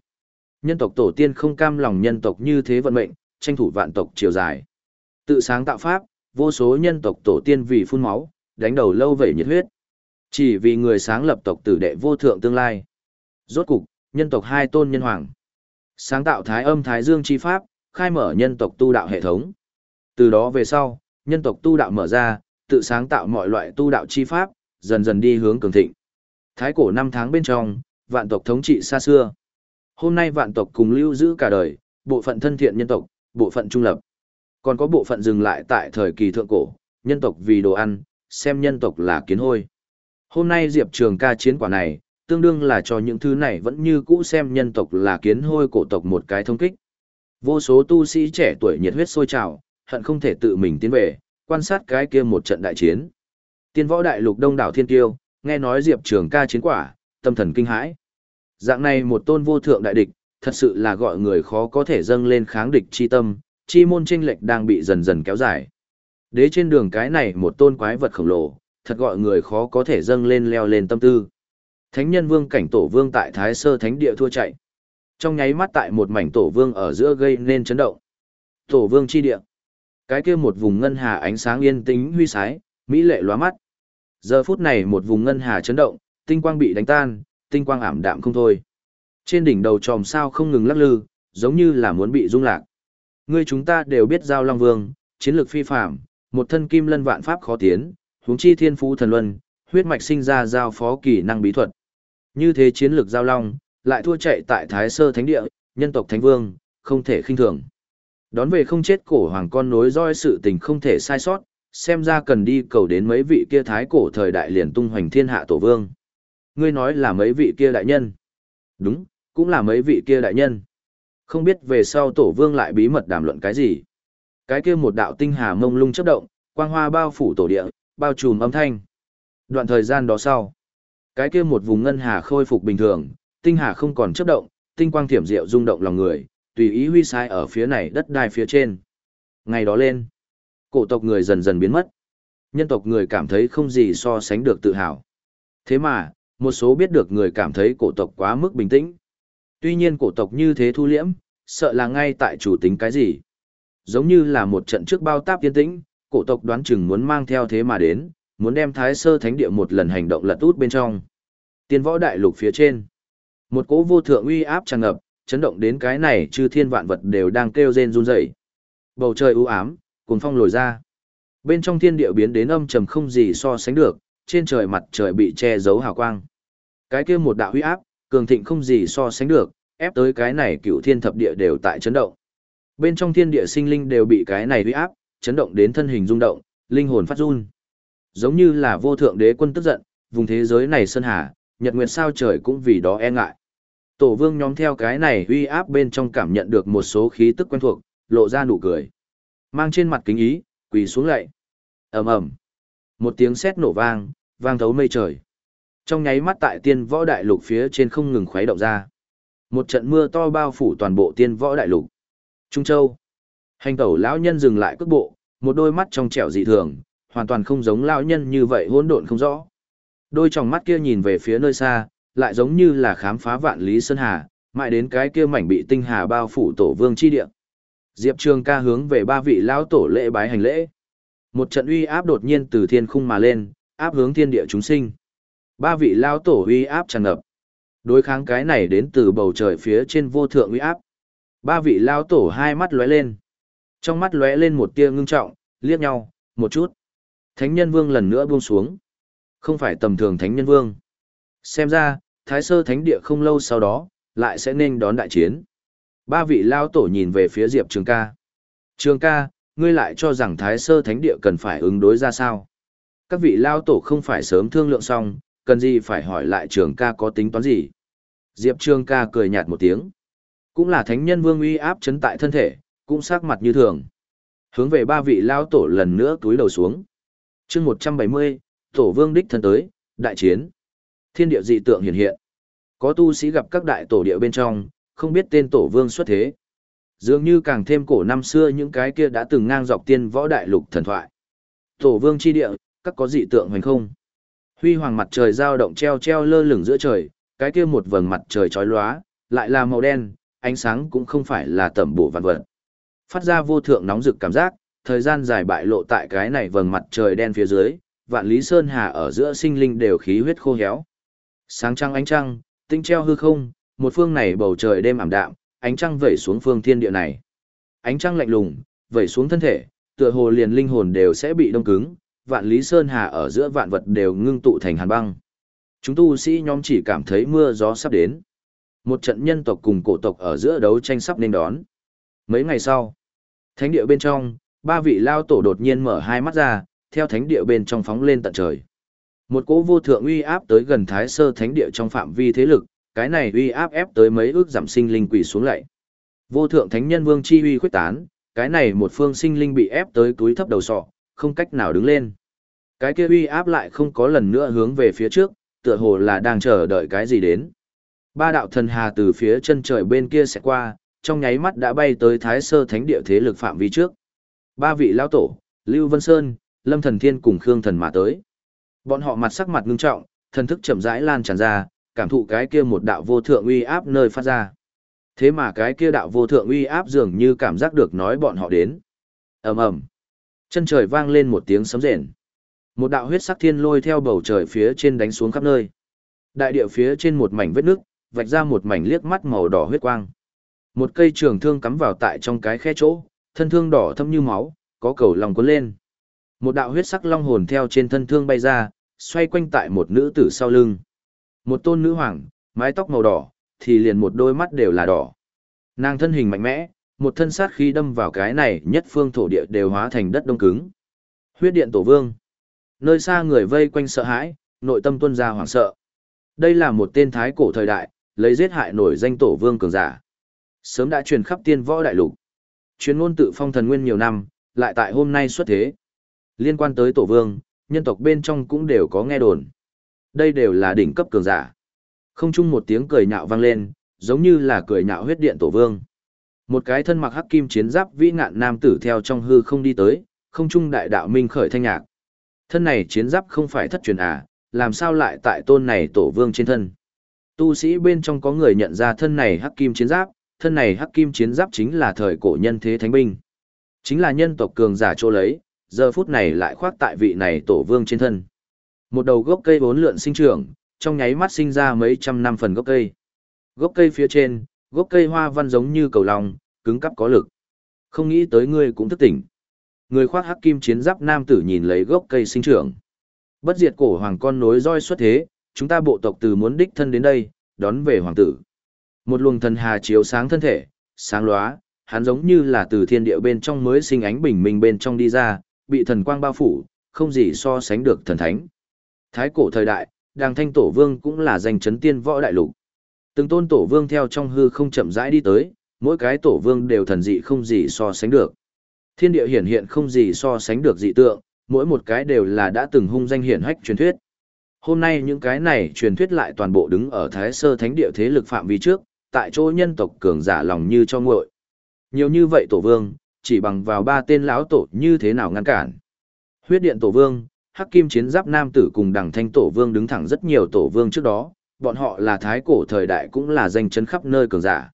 Nhân tộc tổ tiên không cam lòng nhân tộc như thế vận mệnh, tranh thủ vạn tộc chiều dài. Tự sáng tạo pháp, vô số nhân tộc tổ tiên vì phun máu, đánh đầu lâu vậy nhiệt huyết. Chỉ vì người sáng lập tộc tử đệ vô thượng tương lai. Rốt cục, nhân tộc hai tôn nhân hoàng. Sáng tạo thái âm thái dương chi pháp, khai mở nhân tộc tu đạo hệ thống. Từ đó về sau, nhân tộc tu đạo mở ra, tự sáng tạo mọi loại tu đạo chi pháp, dần dần đi hướng cường thịnh. Thái cổ năm tháng bên trong, vạn tộc thống trị xa xưa. Hôm nay vạn tộc cùng lưu giữ cả đời, bộ phận thân thiện nhân tộc, bộ phận trung lập. Còn có bộ phận dừng lại tại thời kỳ thượng cổ, nhân tộc vì đồ ăn, xem nhân tộc là kiến hôi. Hôm nay Diệp Trường ca chiến quả này, tương đương là cho những thứ này vẫn như cũ xem nhân tộc là kiến hôi cổ tộc một cái thông kích. Vô số tu sĩ trẻ tuổi nhiệt huyết sôi trào, hận không thể tự mình tiến về, quan sát cái kia một trận đại chiến. Tiên võ đại lục đông đảo thiên tiêu, nghe nói Diệp Trường ca chiến quả, tâm thần kinh hãi. Dạng này một tôn vô thượng đại địch, thật sự là gọi người khó có thể dâng lên kháng địch chi tâm, chi môn tranh lệch đang bị dần dần kéo dài. Đế trên đường cái này một tôn quái vật khổng lồ, thật gọi người khó có thể dâng lên leo lên tâm tư. Thánh nhân vương cảnh tổ vương tại Thái Sơ Thánh địa thua chạy. Trong nháy mắt tại một mảnh tổ vương ở giữa gây nên chấn động. Tổ vương chi địa. Cái kia một vùng ngân hà ánh sáng yên tĩnh huy sái, mỹ lệ lóa mắt. Giờ phút này một vùng ngân hà chấn động, tinh quang bị đánh tan, tinh quang ảm đạm không thôi. Trên đỉnh đầu tròm sao không ngừng lắc lư, giống như là muốn bị rung lạc. Ngươi chúng ta đều biết giao Long Vương, chiến lược phi phạm, một thân kim lân vạn pháp khó tiến, huống chi thiên phú thần luân, huyết mạch sinh ra giao phó kỳ năng bí thuật. Như thế chiến lược giao long, lại thua chạy tại Thái Sơ Thánh Địa, nhân tộc Thánh Vương, không thể khinh thường. Đón về không chết cổ hoàng con nối roi sự tình không thể sai sót, xem ra cần đi cầu đến mấy vị kia thái cổ thời đại liền tung hoành thiên hạ tổ vương. Ngươi nói là mấy vị kia đại nhân. Đúng, cũng là mấy vị kia đại nhân. Không biết về sau tổ vương lại bí mật đàm luận cái gì. Cái kia một đạo tinh hà mông lung chấp động, quang hoa bao phủ tổ địa, bao trùm âm thanh. Đoạn thời gian đó sau, cái kia một vùng ngân hà khôi phục bình thường, tinh hà không còn chấp động, tinh quang thiểm diệu rung động lòng người, tùy ý huy sai ở phía này đất đai phía trên. Ngày đó lên, cổ tộc người dần dần biến mất. Nhân tộc người cảm thấy không gì so sánh được tự hào. Thế mà, một số biết được người cảm thấy cổ tộc quá mức bình tĩnh. Tuy nhiên cổ tộc như thế thu liễm, sợ là ngay tại chủ tính cái gì. Giống như là một trận trước bao táp yên tĩnh, cổ tộc đoán chừng muốn mang theo thế mà đến, muốn đem thái sơ thánh địa một lần hành động lật út bên trong. Tiên võ đại lục phía trên. Một cỗ vô thượng uy áp tràn ngập, chấn động đến cái này chư thiên vạn vật đều đang kêu rên run rẩy. Bầu trời u ám, cuồng phong lồi ra. Bên trong thiên địa biến đến âm trầm không gì so sánh được, trên trời mặt trời bị che giấu hào quang. Cái kia một đạo uy áp, cường thịnh không gì so sánh được, ép tới cái này cựu thiên thập địa đều tại chấn động. Bên trong thiên địa sinh linh đều bị cái này uy áp, chấn động đến thân hình rung động, linh hồn phát run. Giống như là vô thượng đế quân tức giận, vùng thế giới này sơn hà, nhật nguyệt sao trời cũng vì đó e ngại. Tổ vương nhóm theo cái này uy áp bên trong cảm nhận được một số khí tức quen thuộc, lộ ra nụ cười. Mang trên mặt kính ý, quỳ xuống lạy. ầm ầm Một tiếng sét nổ vang, vang thấu mây trời. Trong nháy mắt tại tiên võ đại lục phía trên không ngừng khuấy động ra. Một trận mưa to bao phủ toàn bộ tiên võ đại lục. Trung Châu. Hành tẩu lão nhân dừng lại cước bộ, một đôi mắt trong trẻo dị thường, hoàn toàn không giống lão nhân như vậy hỗn độn không rõ. Đôi tròng mắt kia nhìn về phía nơi xa, lại giống như là khám phá vạn lý sơn hà, mãi đến cái kia mảnh bị tinh hà bao phủ tổ vương chi địa. Diệp Trường ca hướng về ba vị lão tổ lễ bái hành lễ. Một trận uy áp đột nhiên từ thiên khung mà lên, áp hướng thiên địa chúng sinh. Ba vị lão tổ uy áp tràn ngập. Đối kháng cái này đến từ bầu trời phía trên vô thượng uy áp. Ba vị lão tổ hai mắt lóe lên. Trong mắt lóe lên một tia ngưng trọng, liếc nhau, một chút. Thánh nhân vương lần nữa buông xuống. Không phải tầm thường thánh nhân vương. Xem ra, thái sơ thánh địa không lâu sau đó, lại sẽ nên đón đại chiến. Ba vị lao tổ nhìn về phía Diệp Trường ca. Trường ca, ngươi lại cho rằng thái sơ thánh địa cần phải ứng đối ra sao? Các vị lao tổ không phải sớm thương lượng xong, cần gì phải hỏi lại trường ca có tính toán gì? Diệp Trường ca cười nhạt một tiếng. Cũng là thánh nhân vương uy áp chấn tại thân thể, cũng sắc mặt như thường. Hướng về ba vị lao tổ lần nữa túi đầu xuống. chương 170, tổ vương đích thân tới, đại chiến. Thiên địa dị tượng hiện hiện. Có tu sĩ gặp các đại tổ địa bên trong, không biết tên tổ vương xuất thế. Dường như càng thêm cổ năm xưa những cái kia đã từng ngang dọc tiên võ đại lục thần thoại. Tổ vương chi địa, các có dị tượng hoành không. Huy hoàng mặt trời dao động treo treo lơ lửng giữa trời, cái kia một vầng mặt trời chói lóa, lại là màu đen, ánh sáng cũng không phải là tẩm bổ vạn vật. Phát ra vô thượng nóng rực cảm giác, thời gian dài bại lộ tại cái này vầng mặt trời đen phía dưới, vạn lý sơn hà ở giữa sinh linh đều khí huyết khô héo. Sáng trăng ánh trăng, tinh treo hư không, một phương này bầu trời đêm ảm đạm, ánh trăng vẩy xuống phương thiên địa này. Ánh trăng lạnh lùng, vẩy xuống thân thể, tựa hồ liền linh hồn đều sẽ bị đông cứng, vạn lý sơn hà ở giữa vạn vật đều ngưng tụ thành hàn băng. Chúng tu sĩ nhóm chỉ cảm thấy mưa gió sắp đến. Một trận nhân tộc cùng cổ tộc ở giữa đấu tranh sắp nên đón. Mấy ngày sau, thánh địa bên trong, ba vị lao tổ đột nhiên mở hai mắt ra, theo thánh địa bên trong phóng lên tận trời. Một cỗ vô thượng uy áp tới gần Thái Sơ Thánh địa trong phạm vi thế lực, cái này uy áp ép tới mấy ước giảm sinh linh quỷ xuống lại. Vô thượng thánh nhân vương chi uy khuyết tán, cái này một phương sinh linh bị ép tới túi thấp đầu sọ, không cách nào đứng lên. Cái kia uy áp lại không có lần nữa hướng về phía trước, tựa hồ là đang chờ đợi cái gì đến. Ba đạo thần hà từ phía chân trời bên kia sẽ qua, trong nháy mắt đã bay tới Thái Sơ Thánh địa thế lực phạm vi trước. Ba vị lão tổ, Lưu Vân Sơn, Lâm Thần Thiên cùng Khương Thần mà tới. Bọn họ mặt sắc mặt ngưng trọng, thân thức chậm rãi lan tràn ra, cảm thụ cái kia một đạo vô thượng uy áp nơi phát ra. Thế mà cái kia đạo vô thượng uy áp dường như cảm giác được nói bọn họ đến. ầm ầm, chân trời vang lên một tiếng sấm rền. Một đạo huyết sắc thiên lôi theo bầu trời phía trên đánh xuống khắp nơi. Đại địa phía trên một mảnh vết nước, vạch ra một mảnh liếc mắt màu đỏ huyết quang. Một cây trường thương cắm vào tại trong cái khe chỗ, thân thương đỏ thâm như máu, có cầu lòng cuốn lên. Một đạo huyết sắc long hồn theo trên thân thương bay ra, xoay quanh tại một nữ tử sau lưng. Một tôn nữ hoàng, mái tóc màu đỏ, thì liền một đôi mắt đều là đỏ. Nàng thân hình mạnh mẽ, một thân sát khí đâm vào cái này nhất phương thổ địa đều hóa thành đất đông cứng. Huyết điện tổ vương. Nơi xa người vây quanh sợ hãi, nội tâm tuân ra hoảng sợ. Đây là một tên thái cổ thời đại, lấy giết hại nổi danh tổ vương cường giả. Sớm đã truyền khắp tiên võ đại lục. Chuyên ngôn tự phong thần nguyên nhiều năm, lại tại hôm nay xuất thế. Liên quan tới tổ vương, nhân tộc bên trong cũng đều có nghe đồn. Đây đều là đỉnh cấp cường giả. Không chung một tiếng cười nhạo vang lên, giống như là cười nhạo huyết điện tổ vương. Một cái thân mặc hắc kim chiến giáp vĩ ngạn nam tử theo trong hư không đi tới, không trung đại đạo minh khởi thanh nhạc. Thân này chiến giáp không phải thất truyền à, làm sao lại tại tôn này tổ vương trên thân. Tu sĩ bên trong có người nhận ra thân này hắc kim chiến giáp, thân này hắc kim chiến giáp chính là thời cổ nhân thế thánh binh. Chính là nhân tộc cường giả chỗ lấy, giờ phút này lại khoác tại vị này tổ vương trên thân. Một đầu gốc cây vốn lượn sinh trưởng, trong nháy mắt sinh ra mấy trăm năm phần gốc cây. Gốc cây phía trên, gốc cây hoa văn giống như cầu lòng, cứng cắp có lực. Không nghĩ tới ngươi cũng thức tỉnh. Người khoác hắc kim chiến giáp nam tử nhìn lấy gốc cây sinh trưởng. Bất diệt cổ hoàng con nối roi xuất thế, chúng ta bộ tộc từ muốn đích thân đến đây, đón về hoàng tử. Một luồng thần hà chiếu sáng thân thể, sáng lóa, hắn giống như là từ thiên địa bên trong mới sinh ánh bình minh bên trong đi ra, bị thần quang bao phủ, không gì so sánh được thần thánh. Thái cổ thời đại, đàng thanh tổ vương cũng là danh chấn tiên võ đại lục. Từng tôn tổ vương theo trong hư không chậm rãi đi tới, mỗi cái tổ vương đều thần dị không gì so sánh được. Thiên địa hiển hiện không gì so sánh được dị tượng, mỗi một cái đều là đã từng hung danh hiển hách truyền thuyết. Hôm nay những cái này truyền thuyết lại toàn bộ đứng ở Thái Sơ Thánh địa thế lực phạm vi trước, tại chỗ nhân tộc cường giả lòng như cho nguội. Nhiều như vậy tổ vương, chỉ bằng vào ba tên lão tổ như thế nào ngăn cản. Huyết điện tổ vương, hắc kim chiến giáp nam tử cùng đằng thanh tổ vương đứng thẳng rất nhiều tổ vương trước đó, bọn họ là thái cổ thời đại cũng là danh chấn khắp nơi cường giả.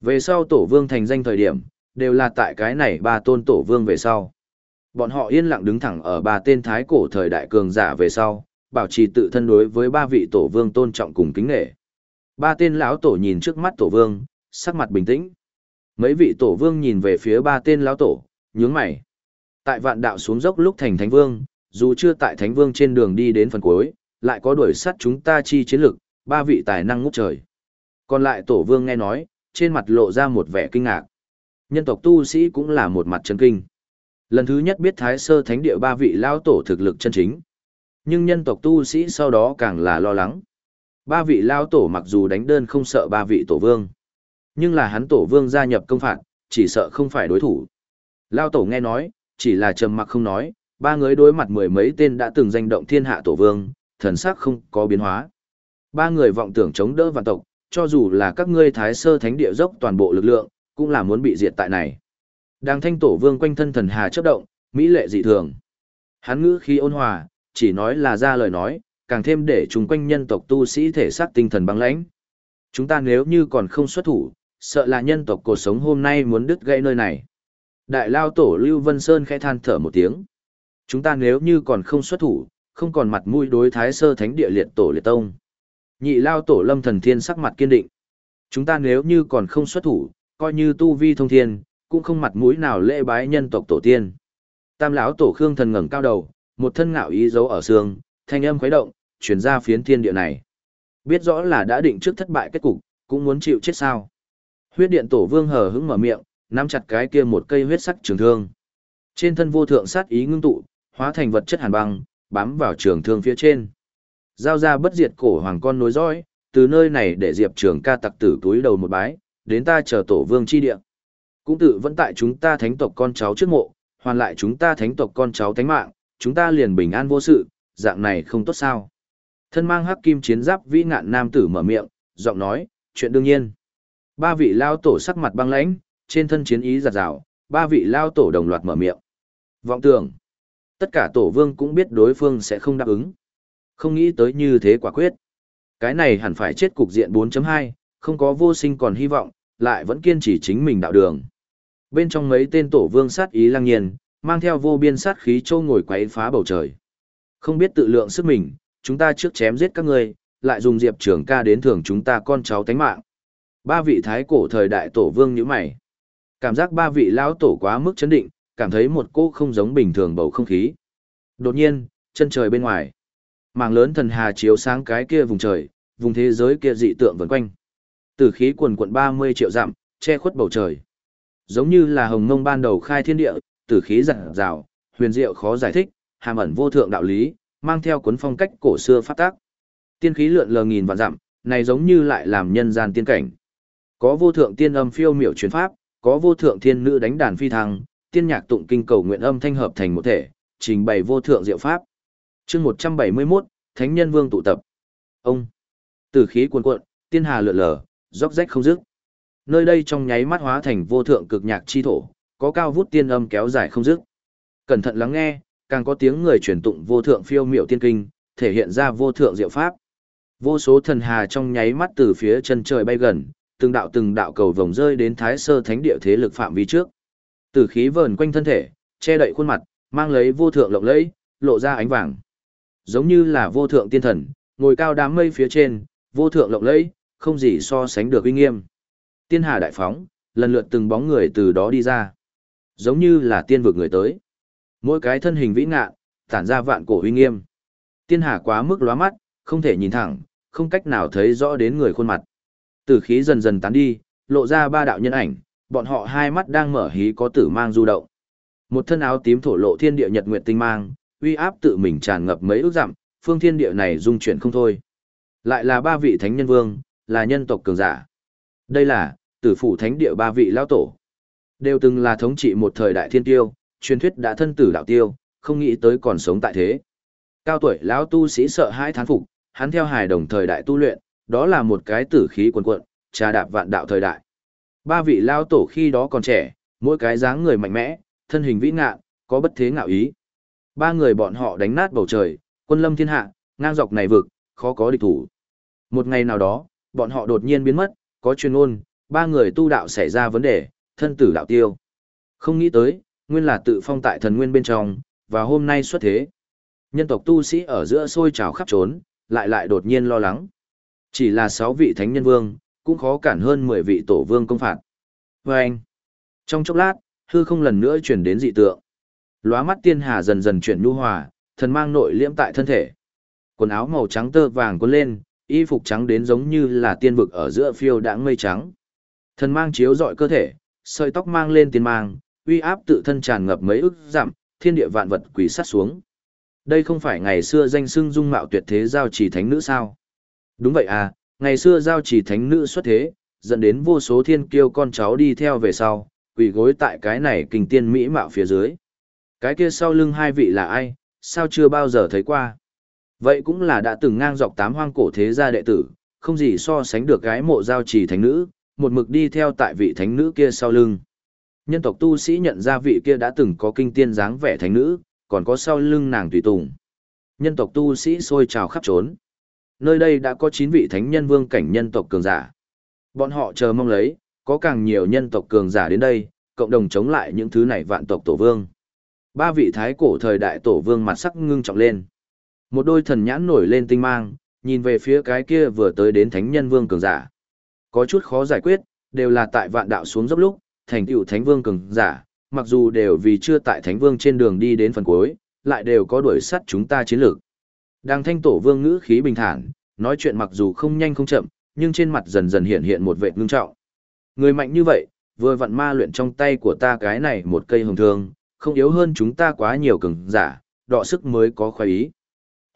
Về sau tổ vương thành danh thời điểm, đều là tại cái này ba tôn tổ vương về sau. Bọn họ yên lặng đứng thẳng ở ba tên thái cổ thời đại cường giả về sau, bảo trì tự thân đối với ba vị tổ vương tôn trọng cùng kính nghệ. Ba tên lão tổ nhìn trước mắt tổ vương, sắc mặt bình tĩnh. Mấy vị tổ vương nhìn về phía ba tên lão tổ, nhướng mày. Tại vạn đạo xuống dốc lúc thành thánh vương, dù chưa tại thánh vương trên đường đi đến phần cuối, lại có đuổi sát chúng ta chi chiến lực, ba vị tài năng ngút trời. Còn lại tổ vương nghe nói, trên mặt lộ ra một vẻ kinh ngạc. Nhân tộc tu sĩ cũng là một mặt chân kinh. Lần thứ nhất biết thái sơ thánh địa ba vị lao tổ thực lực chân chính. Nhưng nhân tộc tu sĩ sau đó càng là lo lắng. Ba vị lao tổ mặc dù đánh đơn không sợ ba vị tổ vương. Nhưng là hắn tổ vương gia nhập công phạt, chỉ sợ không phải đối thủ. Lao tổ nghe nói, chỉ là trầm mặc không nói, ba người đối mặt mười mấy tên đã từng danh động thiên hạ tổ vương, thần sắc không có biến hóa. Ba người vọng tưởng chống đỡ vạn tộc, cho dù là các ngươi thái sơ thánh địa dốc toàn bộ lực lượng, cũng là muốn bị diệt tại này. Đang thanh tổ vương quanh thân thần hà chấp động, mỹ lệ dị thường. Hắn ngữ khí ôn hòa, chỉ nói là ra lời nói, càng thêm để chúng quanh nhân tộc tu sĩ thể xác tinh thần băng lãnh. Chúng ta nếu như còn không xuất thủ, sợ là nhân tộc cuộc sống hôm nay muốn đứt gãy nơi này. Đại lao tổ Lưu Vân Sơn khẽ than thở một tiếng. Chúng ta nếu như còn không xuất thủ, không còn mặt mũi đối thái sơ thánh địa liệt tổ liệt tông. Nhị lao tổ Lâm Thần Thiên sắc mặt kiên định. Chúng ta nếu như còn không xuất thủ, coi như tu vi thông thiên, cũng không mặt mũi nào lễ bái nhân tộc tổ tiên. Tam lão tổ Khương thần ngẩng cao đầu, một thân ngạo ý giấu ở xương, thanh âm khuấy động, chuyển ra phiến thiên địa này. Biết rõ là đã định trước thất bại kết cục, cũng muốn chịu chết sao. Huyết điện tổ vương hờ hững mở miệng, nắm chặt cái kia một cây huyết sắc trường thương. Trên thân vô thượng sát ý ngưng tụ, hóa thành vật chất hàn băng, bám vào trường thương phía trên. Giao ra bất diệt cổ hoàng con nối dõi, từ nơi này để diệp trường ca tặc tử túi đầu một bái, đến ta chờ tổ vương chi địa. Cũng tự vẫn tại chúng ta thánh tộc con cháu trước mộ, hoàn lại chúng ta thánh tộc con cháu thánh mạng, chúng ta liền bình an vô sự, dạng này không tốt sao. Thân mang hắc kim chiến giáp vĩ ngạn nam tử mở miệng, giọng nói, chuyện đương nhiên. Ba vị lao tổ sắc mặt băng lãnh, trên thân chiến ý giặt rào, ba vị lao tổ đồng loạt mở miệng. Vọng tưởng, tất cả tổ vương cũng biết đối phương sẽ không đáp ứng. Không nghĩ tới như thế quả quyết. Cái này hẳn phải chết cục diện 4.2, không có vô sinh còn hy vọng, lại vẫn kiên trì chính mình đạo đường. Bên trong mấy tên tổ vương sát ý lăng nhiên, mang theo vô biên sát khí châu ngồi quấy phá bầu trời. Không biết tự lượng sức mình, chúng ta trước chém giết các ngươi, lại dùng diệp trưởng ca đến thưởng chúng ta con cháu tánh mạng. Ba vị thái cổ thời đại tổ vương như mày. Cảm giác ba vị lão tổ quá mức chấn định, cảm thấy một cô không giống bình thường bầu không khí. Đột nhiên, chân trời bên ngoài. Màng lớn thần hà chiếu sáng cái kia vùng trời, vùng thế giới kia dị tượng vần quanh. Tử khí quần quận 30 triệu dặm, che khuất bầu trời. Giống như là hồng mông ban đầu khai thiên địa, tử khí rạng rào, huyền diệu khó giải thích, hàm ẩn vô thượng đạo lý, mang theo cuốn phong cách cổ xưa phát tác. Tiên khí lượn lờ nghìn vạn dặm, này giống như lại làm nhân gian tiên cảnh. Có vô thượng tiên âm phiêu miểu truyền pháp, có vô thượng thiên nữ đánh đàn phi thăng, tiên nhạc tụng kinh cầu nguyện âm thanh hợp thành một thể, trình bày vô thượng diệu pháp. Chương 171, Thánh nhân vương tụ tập. Ông Tử khí cuồn cuộn, tiên hà lượn lờ, róc rách không dứt. Nơi đây trong nháy mắt hóa thành vô thượng cực nhạc chi thổ, có cao vút tiên âm kéo dài không dứt. Cẩn thận lắng nghe, càng có tiếng người truyền tụng vô thượng phiêu miệu tiên kinh, thể hiện ra vô thượng diệu pháp. Vô số thần hà trong nháy mắt từ phía chân trời bay gần, từng đạo từng đạo cầu vồng rơi đến Thái Sơ Thánh địa thế lực phạm vi trước. Tử khí vờn quanh thân thể, che đậy khuôn mặt, mang lấy vô thượng lộng lẫy, lộ ra ánh vàng. Giống như là vô thượng tiên thần, ngồi cao đám mây phía trên, vô thượng lộng lẫy, không gì so sánh được uy nghiêm. Tiên hà đại phóng, lần lượt từng bóng người từ đó đi ra. Giống như là tiên vực người tới. Mỗi cái thân hình vĩ ngạn, tản ra vạn cổ uy nghiêm. Tiên hà quá mức lóa mắt, không thể nhìn thẳng, không cách nào thấy rõ đến người khuôn mặt. Tử khí dần dần tán đi, lộ ra ba đạo nhân ảnh, bọn họ hai mắt đang mở hí có tử mang du động. Một thân áo tím thổ lộ thiên địa nhật nguyệt tinh mang, uy áp tự mình tràn ngập mấy ước dặm, phương thiên địa này dung chuyển không thôi. Lại là ba vị thánh nhân vương, là nhân tộc cường giả. Đây là, tử phủ thánh địa ba vị lao tổ. Đều từng là thống trị một thời đại thiên tiêu, truyền thuyết đã thân tử đạo tiêu, không nghĩ tới còn sống tại thế. Cao tuổi lão tu sĩ sợ hãi thán phục, hắn theo hài đồng thời đại tu luyện, đó là một cái tử khí quần quận, trà đạp vạn đạo thời đại. Ba vị lao tổ khi đó còn trẻ, mỗi cái dáng người mạnh mẽ, thân hình vĩ ngạn, có bất thế ngạo ý. Ba người bọn họ đánh nát bầu trời, quân lâm thiên hạ, ngang dọc này vực, khó có địch thủ. Một ngày nào đó, bọn họ đột nhiên biến mất, có chuyên ngôn, ba người tu đạo xảy ra vấn đề, thân tử đạo tiêu. Không nghĩ tới, nguyên là tự phong tại thần nguyên bên trong, và hôm nay xuất thế. Nhân tộc tu sĩ ở giữa sôi trào khắp trốn, lại lại đột nhiên lo lắng. Chỉ là sáu vị thánh nhân vương, cũng khó cản hơn mười vị tổ vương công phạt. Và anh, trong chốc lát, hư không lần nữa chuyển đến dị tượng. Lóa mắt tiên hà dần dần chuyển nhu hòa, thần mang nội liễm tại thân thể. Quần áo màu trắng tơ vàng cuốn lên, y phục trắng đến giống như là tiên vực ở giữa phiêu đãng mây trắng. Thần mang chiếu rọi cơ thể, sợi tóc mang lên tiền mang, uy áp tự thân tràn ngập mấy ức giảm thiên địa vạn vật quỳ sát xuống. Đây không phải ngày xưa danh xưng dung mạo tuyệt thế giao chỉ thánh nữ sao? Đúng vậy à, ngày xưa giao chỉ thánh nữ xuất thế, dẫn đến vô số thiên kiêu con cháu đi theo về sau, quỳ gối tại cái này kinh tiên mỹ mạo phía dưới. Cái kia sau lưng hai vị là ai, sao chưa bao giờ thấy qua? Vậy cũng là đã từng ngang dọc tám hoang cổ thế gia đệ tử, không gì so sánh được gái mộ giao trì thánh nữ, một mực đi theo tại vị thánh nữ kia sau lưng. Nhân tộc tu sĩ nhận ra vị kia đã từng có kinh tiên dáng vẻ thánh nữ, còn có sau lưng nàng tùy tùng. Nhân tộc tu sĩ sôi trào khắp trốn. Nơi đây đã có 9 vị thánh nhân vương cảnh nhân tộc cường giả. Bọn họ chờ mong lấy, có càng nhiều nhân tộc cường giả đến đây, cộng đồng chống lại những thứ này vạn tộc tổ vương. Ba vị thái cổ thời đại tổ vương mặt sắc ngưng trọng lên. Một đôi thần nhãn nổi lên tinh mang, nhìn về phía cái kia vừa tới đến thánh nhân vương cường giả. Có chút khó giải quyết, đều là tại vạn đạo xuống dốc lúc, thành tựu thánh vương cường giả, mặc dù đều vì chưa tại thánh vương trên đường đi đến phần cuối, lại đều có đuổi sắt chúng ta chiến lược. Đang thanh tổ vương ngữ khí bình thản, nói chuyện mặc dù không nhanh không chậm, nhưng trên mặt dần dần hiện hiện một vẻ ngưng trọng. Người mạnh như vậy, vừa vặn ma luyện trong tay của ta cái này một cây hồng thương, không yếu hơn chúng ta quá nhiều cường giả, đọ sức mới có khoái ý.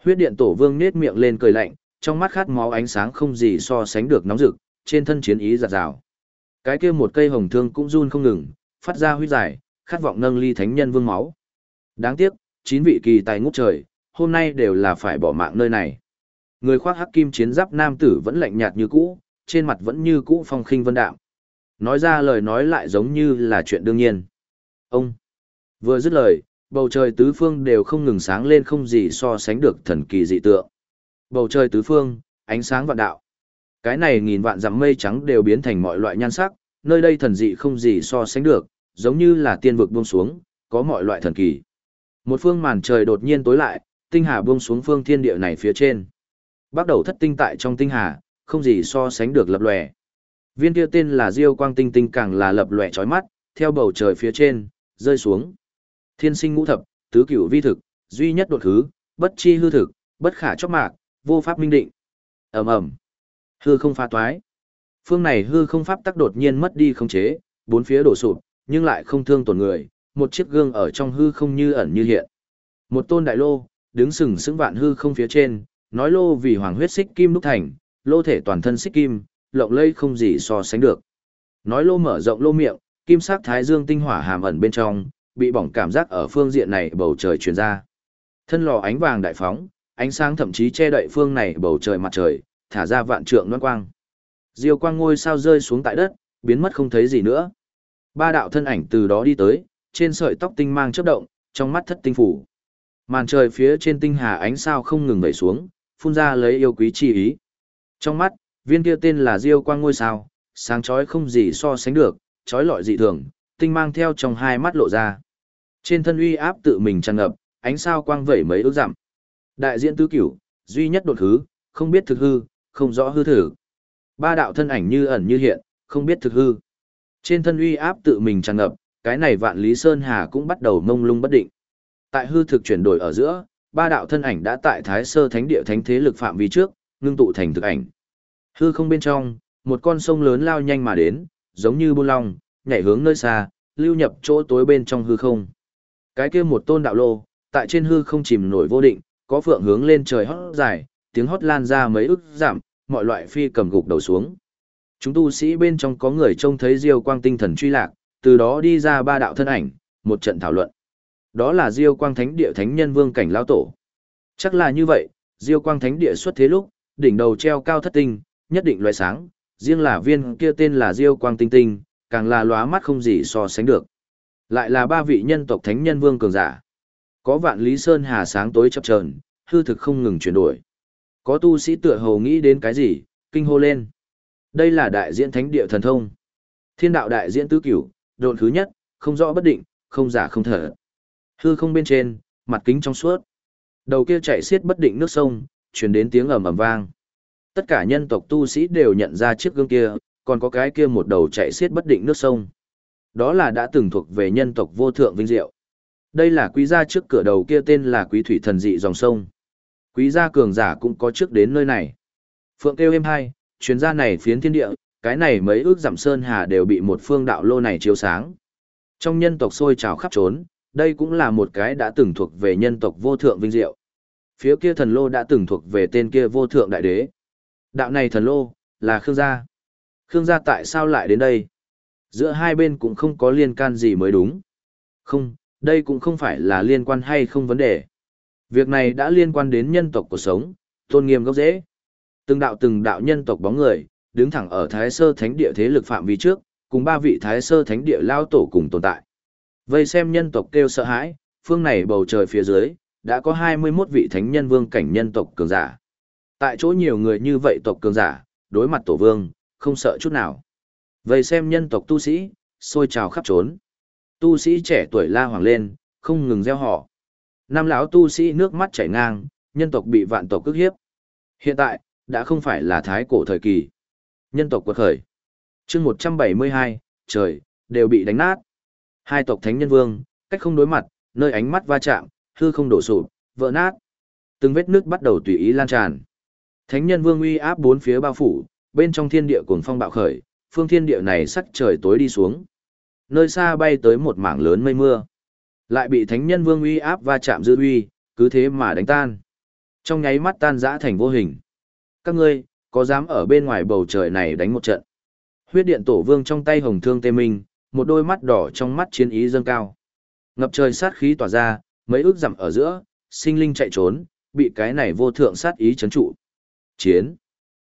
Huyết điện tổ vương nết miệng lên cười lạnh, trong mắt khát máu ánh sáng không gì so sánh được nóng rực, trên thân chiến ý giạt rào. Cái kia một cây hồng thương cũng run không ngừng, phát ra huyết giải, khát vọng nâng ly thánh nhân vương máu. Đáng tiếc, chín vị kỳ tài ngút trời, hôm nay đều là phải bỏ mạng nơi này. Người khoác hắc kim chiến giáp nam tử vẫn lạnh nhạt như cũ, trên mặt vẫn như cũ phong khinh vân đạm. Nói ra lời nói lại giống như là chuyện đương nhiên. Ông vừa dứt lời, bầu trời tứ phương đều không ngừng sáng lên không gì so sánh được thần kỳ dị tượng. Bầu trời tứ phương, ánh sáng vạn đạo. Cái này nghìn vạn dặm mây trắng đều biến thành mọi loại nhan sắc, nơi đây thần dị không gì so sánh được, giống như là tiên vực buông xuống, có mọi loại thần kỳ. Một phương màn trời đột nhiên tối lại, tinh hà buông xuống phương thiên địa này phía trên. Bắt đầu thất tinh tại trong tinh hà, không gì so sánh được lập lòe. Viên kia tên là Diêu Quang Tinh Tinh càng là lập lòe chói mắt, theo bầu trời phía trên, rơi xuống. Thiên sinh ngũ thập, tứ cửu vi thực, duy nhất đột thứ bất chi hư thực, bất khả chóp mạc, vô pháp minh định. Ầm ầm. Hư không pha toái. Phương này hư không pháp tắc đột nhiên mất đi khống chế, bốn phía đổ sụp, nhưng lại không thương tổn người, một chiếc gương ở trong hư không như ẩn như hiện. Một tôn đại lô, đứng sừng sững vạn hư không phía trên, nói lô vì hoàng huyết xích kim đúc thành, lô thể toàn thân xích kim, lộng lây không gì so sánh được. Nói lô mở rộng lô miệng, kim sắc thái dương tinh hỏa hàm ẩn bên trong, bị bỏng cảm giác ở phương diện này bầu trời truyền ra. Thân lò ánh vàng đại phóng, ánh sáng thậm chí che đậy phương này bầu trời mặt trời, thả ra vạn trượng loan quang. Diêu quang ngôi sao rơi xuống tại đất, biến mất không thấy gì nữa. Ba đạo thân ảnh từ đó đi tới, trên sợi tóc tinh mang chớp động, trong mắt thất tinh phủ. Màn trời phía trên tinh hà ánh sao không ngừng vẩy xuống, phun ra lấy yêu quý chi ý. Trong mắt, viên kia tên là Diêu quang ngôi sao, sáng chói không gì so sánh được, chói lọi dị thường, tinh mang theo trong hai mắt lộ ra. Trên thân uy áp tự mình tràn ngập, ánh sao quang vẩy mấy ước dặm. Đại diện tứ cửu, duy nhất đột hứ, không biết thực hư, không rõ hư thử. Ba đạo thân ảnh như ẩn như hiện, không biết thực hư. Trên thân uy áp tự mình tràn ngập, cái này vạn lý sơn hà cũng bắt đầu mông lung bất định. Tại hư thực chuyển đổi ở giữa, ba đạo thân ảnh đã tại thái sơ thánh địa thánh thế lực phạm vi trước, ngưng tụ thành thực ảnh. Hư không bên trong, một con sông lớn lao nhanh mà đến, giống như buôn long, nhảy hướng nơi xa, lưu nhập chỗ tối bên trong hư không. Cái kia một tôn đạo lô, tại trên hư không chìm nổi vô định, có phượng hướng lên trời hót dài, tiếng hót lan ra mấy ức giảm, mọi loại phi cầm gục đầu xuống. Chúng tu sĩ bên trong có người trông thấy Diêu Quang tinh thần truy lạc, từ đó đi ra ba đạo thân ảnh, một trận thảo luận. Đó là Diêu Quang Thánh Địa Thánh Nhân Vương cảnh lão tổ. Chắc là như vậy, Diêu Quang Thánh Địa xuất thế lúc, đỉnh đầu treo cao thất tinh, nhất định loại sáng, riêng là viên kia tên là Diêu Quang Tinh Tinh, càng là lóa mắt không gì so sánh được. Lại là ba vị nhân tộc Thánh Nhân Vương cường giả. Có vạn Lý Sơn Hà sáng tối chập chờn, hư thực không ngừng chuyển đổi. Có tu sĩ tựa hồ nghĩ đến cái gì, kinh hô lên. Đây là đại diễn thánh địa thần thông. Thiên đạo đại diễn tứ cửu, độn thứ nhất, không rõ bất định, không giả không thở. Hư không bên trên, mặt kính trong suốt. Đầu kia chạy xiết bất định nước sông, truyền đến tiếng ầm ầm vang. Tất cả nhân tộc tu sĩ đều nhận ra chiếc gương kia, còn có cái kia một đầu chạy xiết bất định nước sông. Đó là đã từng thuộc về nhân tộc vô thượng vinh diệu. Đây là quý gia trước cửa đầu kia tên là quý thủy thần dị dòng sông. Quý gia cường giả cũng có trước đến nơi này. Phượng kêu êm hai, chuyến gia này phiến thiên địa, cái này mấy ước giảm sơn hà đều bị một phương đạo lô này chiếu sáng. Trong nhân tộc sôi trào khắp trốn, đây cũng là một cái đã từng thuộc về nhân tộc vô thượng vinh diệu. Phía kia thần lô đã từng thuộc về tên kia vô thượng đại đế. Đạo này thần lô, là Khương gia. Khương gia tại sao lại đến đây? Giữa hai bên cũng không có liên can gì mới đúng. Không, đây cũng không phải là liên quan hay không vấn đề. Việc này đã liên quan đến nhân tộc cuộc sống, tôn nghiêm gốc rễ. Từng đạo từng đạo nhân tộc bóng người, đứng thẳng ở Thái Sơ Thánh Địa thế lực phạm vi trước, cùng ba vị Thái Sơ Thánh Địa lao tổ cùng tồn tại. Vây xem nhân tộc kêu sợ hãi, phương này bầu trời phía dưới, đã có 21 vị thánh nhân vương cảnh nhân tộc cường giả. Tại chỗ nhiều người như vậy tộc cường giả, đối mặt tổ vương, không sợ chút nào. Vây xem nhân tộc tu sĩ, sôi trào khắp trốn. Tu sĩ trẻ tuổi la hoàng lên, không ngừng gieo họ. nam lão tu sĩ nước mắt chảy ngang, nhân tộc bị vạn tộc cức hiếp. Hiện tại, đã không phải là thái cổ thời kỳ. Nhân tộc quật khởi. chương 172, trời, đều bị đánh nát. Hai tộc thánh nhân vương, cách không đối mặt, nơi ánh mắt va chạm, hư không đổ sụp, vỡ nát. Từng vết nước bắt đầu tùy ý lan tràn. Thánh nhân vương uy áp bốn phía bao phủ, bên trong thiên địa cuồng phong bạo khởi, phương thiên địa này sắc trời tối đi xuống. Nơi xa bay tới một mảng lớn mây mưa. Lại bị thánh nhân vương uy áp va chạm dư uy, cứ thế mà đánh tan. Trong nháy mắt tan rã thành vô hình. Các ngươi, có dám ở bên ngoài bầu trời này đánh một trận. Huyết điện tổ vương trong tay hồng thương tê minh, một đôi mắt đỏ trong mắt chiến ý dâng cao. Ngập trời sát khí tỏa ra, mấy ước dặm ở giữa, sinh linh chạy trốn, bị cái này vô thượng sát ý chấn trụ. Chiến.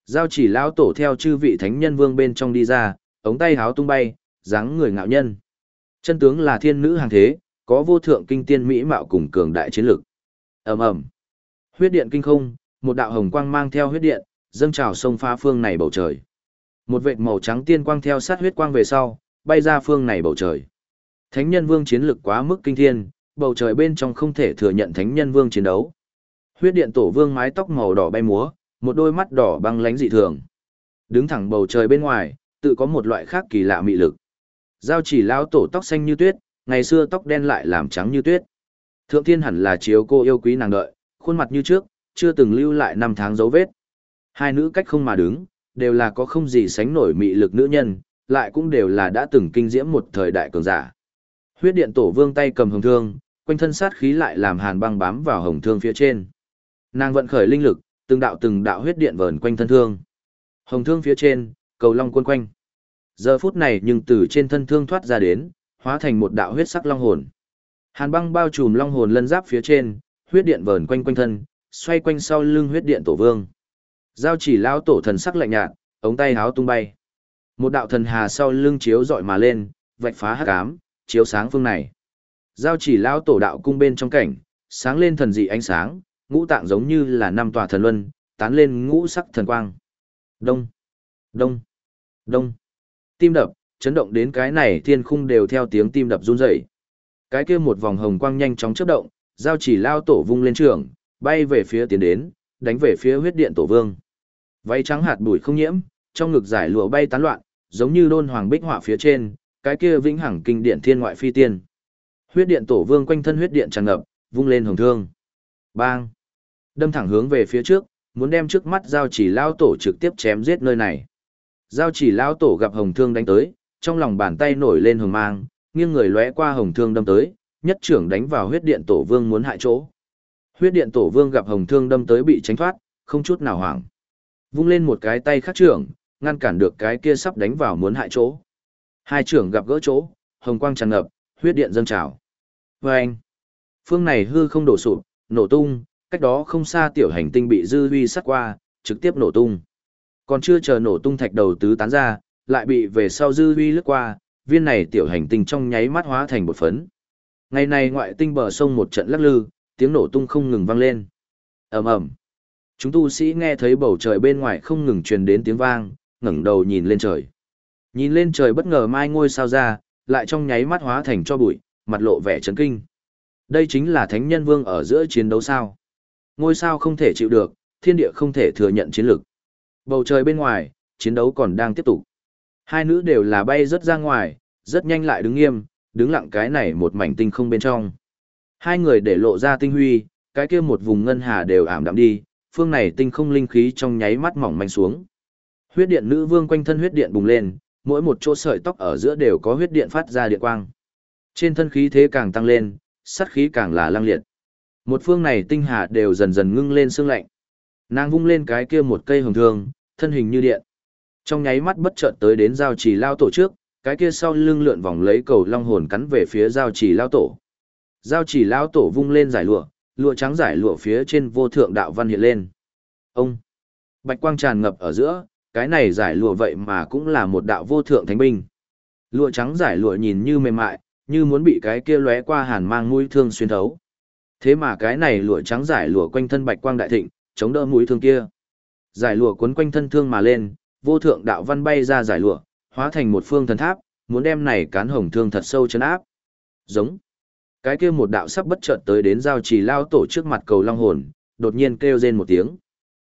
Giao chỉ lão tổ theo chư vị thánh nhân vương bên trong đi ra, ống tay háo tung bay, dáng người ngạo nhân. Chân tướng là thiên nữ hàng thế, có vô thượng kinh tiên mỹ mạo cùng cường đại chiến lực. Ầm ầm. Huyết điện kinh không, một đạo hồng quang mang theo huyết điện, dâng trào sông phá phương này bầu trời. Một vệt màu trắng tiên quang theo sát huyết quang về sau, bay ra phương này bầu trời. Thánh nhân vương chiến lực quá mức kinh thiên, bầu trời bên trong không thể thừa nhận thánh nhân vương chiến đấu. Huyết điện tổ vương mái tóc màu đỏ bay múa, một đôi mắt đỏ băng lánh dị thường. Đứng thẳng bầu trời bên ngoài, tự có một loại khác kỳ lạ mị lực. Giao chỉ lao tổ tóc xanh như tuyết, ngày xưa tóc đen lại làm trắng như tuyết. Thượng thiên hẳn là chiếu cô yêu quý nàng đợi, khuôn mặt như trước, chưa từng lưu lại năm tháng dấu vết. Hai nữ cách không mà đứng, đều là có không gì sánh nổi mị lực nữ nhân, lại cũng đều là đã từng kinh diễm một thời đại cường giả. Huyết điện tổ vương tay cầm hồng thương, quanh thân sát khí lại làm hàn băng bám vào hồng thương phía trên. Nàng vận khởi linh lực, từng đạo từng đạo huyết điện vờn quanh thân thương. Hồng thương phía trên, cầu long quân quanh. Giờ phút này nhưng từ trên thân thương thoát ra đến, hóa thành một đạo huyết sắc long hồn. Hàn băng bao trùm long hồn lân giáp phía trên, huyết điện vờn quanh quanh thân, xoay quanh sau lưng huyết điện tổ vương. Giao chỉ lao tổ thần sắc lạnh nhạt, ống tay háo tung bay. Một đạo thần hà sau lưng chiếu dọi mà lên, vạch phá hắc ám, chiếu sáng phương này. Giao chỉ lao tổ đạo cung bên trong cảnh, sáng lên thần dị ánh sáng, ngũ tạng giống như là năm tòa thần luân, tán lên ngũ sắc thần quang. Đông, đông, đông. Tim đập, chấn động đến cái này thiên khung đều theo tiếng tim đập run rẩy. Cái kia một vòng hồng quang nhanh chóng chớp động, giao chỉ lao tổ vung lên trường, bay về phía tiến đến, đánh về phía huyết điện tổ vương. Váy trắng hạt bụi không nhiễm, trong ngực giải lụa bay tán loạn, giống như đôn hoàng bích họa phía trên, cái kia vĩnh hằng kinh điện thiên ngoại phi tiên. Huyết điện tổ vương quanh thân huyết điện tràn ngập, vung lên hồng thương. Bang! Đâm thẳng hướng về phía trước, muốn đem trước mắt giao chỉ lao tổ trực tiếp chém giết nơi này. Giao chỉ lao tổ gặp hồng thương đánh tới, trong lòng bàn tay nổi lên hồng mang, nghiêng người lóe qua hồng thương đâm tới, nhất trưởng đánh vào huyết điện tổ vương muốn hại chỗ. Huyết điện tổ vương gặp hồng thương đâm tới bị tránh thoát, không chút nào hoảng. Vung lên một cái tay khắc trưởng, ngăn cản được cái kia sắp đánh vào muốn hại chỗ. Hai trưởng gặp gỡ chỗ, hồng quang tràn ngập, huyết điện dâng trào. Và anh, phương này hư không đổ sụp, nổ tung, cách đó không xa tiểu hành tinh bị dư huy sắt qua, trực tiếp nổ tung. Còn chưa chờ nổ tung thạch đầu tứ tán ra, lại bị về sau dư huy lướt qua, viên này tiểu hành tinh trong nháy mắt hóa thành bột phấn. Ngày này ngoại tinh bờ sông một trận lắc lư, tiếng nổ tung không ngừng vang lên. ầm ầm, chúng tu sĩ nghe thấy bầu trời bên ngoài không ngừng truyền đến tiếng vang, ngẩng đầu nhìn lên trời. Nhìn lên trời bất ngờ mai ngôi sao ra, lại trong nháy mắt hóa thành cho bụi, mặt lộ vẻ chấn kinh. Đây chính là thánh nhân vương ở giữa chiến đấu sao. Ngôi sao không thể chịu được, thiên địa không thể thừa nhận chiến lực. Bầu trời bên ngoài, chiến đấu còn đang tiếp tục. Hai nữ đều là bay rất ra ngoài, rất nhanh lại đứng nghiêm, đứng lặng cái này một mảnh tinh không bên trong. Hai người để lộ ra tinh huy, cái kia một vùng ngân hà đều ảm đạm đi, phương này tinh không linh khí trong nháy mắt mỏng manh xuống. Huyết điện nữ vương quanh thân huyết điện bùng lên, mỗi một chỗ sợi tóc ở giữa đều có huyết điện phát ra điện quang. Trên thân khí thế càng tăng lên, sát khí càng là lăng liệt. Một phương này tinh hà đều dần dần ngưng lên sương lạnh. Nàng vung lên cái kia một cây hồng thương, thân hình như điện. Trong nháy mắt bất chợt tới đến giao chỉ lao tổ trước, cái kia sau lưng lượn vòng lấy cầu long hồn cắn về phía giao chỉ lao tổ. Giao chỉ lao tổ vung lên giải lụa, lụa trắng giải lụa phía trên vô thượng đạo văn hiện lên. Ông! Bạch quang tràn ngập ở giữa, cái này giải lụa vậy mà cũng là một đạo vô thượng thánh binh. Lụa trắng giải lụa nhìn như mềm mại, như muốn bị cái kia lóe qua hàn mang mũi thương xuyên thấu. Thế mà cái này lụa trắng giải lụa quanh thân bạch quang đại thịnh, chống đỡ mũi thương kia. Giải lụa cuốn quanh thân thương mà lên, vô thượng đạo văn bay ra giải lụa, hóa thành một phương thần tháp, muốn đem này cán hồng thương thật sâu chấn áp. Giống. Cái kia một đạo sắp bất chợt tới đến giao trì lao tổ trước mặt cầu long hồn, đột nhiên kêu rên một tiếng.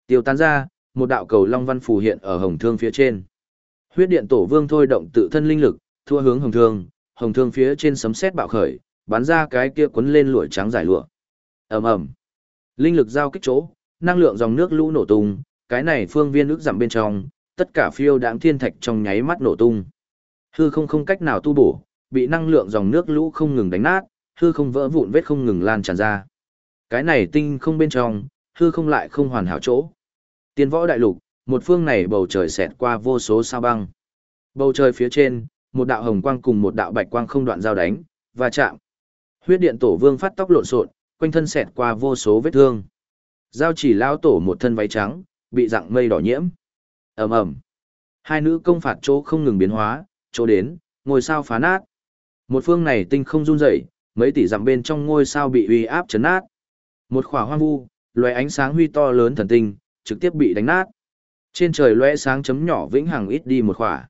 Tiêu tán ra, một đạo cầu long văn phù hiện ở hồng thương phía trên. Huyết điện tổ vương thôi động tự thân linh lực, thua hướng hồng thương, hồng thương phía trên sấm sét bạo khởi, bắn ra cái kia cuốn lên lụa trắng dài lụa. Ầm ầm. Linh lực giao kích chỗ, năng lượng dòng nước lũ nổ tung, cái này phương viên nước giảm bên trong, tất cả phiêu đãng thiên thạch trong nháy mắt nổ tung. Hư không không cách nào tu bổ, bị năng lượng dòng nước lũ không ngừng đánh nát, hư không vỡ vụn vết không ngừng lan tràn ra. Cái này tinh không bên trong, hư không lại không hoàn hảo chỗ. Tiên võ đại lục, một phương này bầu trời xẹt qua vô số sao băng. Bầu trời phía trên, một đạo hồng quang cùng một đạo bạch quang không đoạn giao đánh, và chạm. Huyết điện tổ vương phát tóc lộn xộn, quanh thân xẹt qua vô số vết thương. Giao chỉ lao tổ một thân váy trắng, bị dạng mây đỏ nhiễm. ầm ầm, Hai nữ công phạt chỗ không ngừng biến hóa, chỗ đến, ngôi sao phá nát. Một phương này tinh không run rẩy, mấy tỷ dặm bên trong ngôi sao bị uy áp chấn nát. Một khỏa hoang vu, loài ánh sáng huy to lớn thần tinh, trực tiếp bị đánh nát. Trên trời lóe sáng chấm nhỏ vĩnh hằng ít đi một khỏa.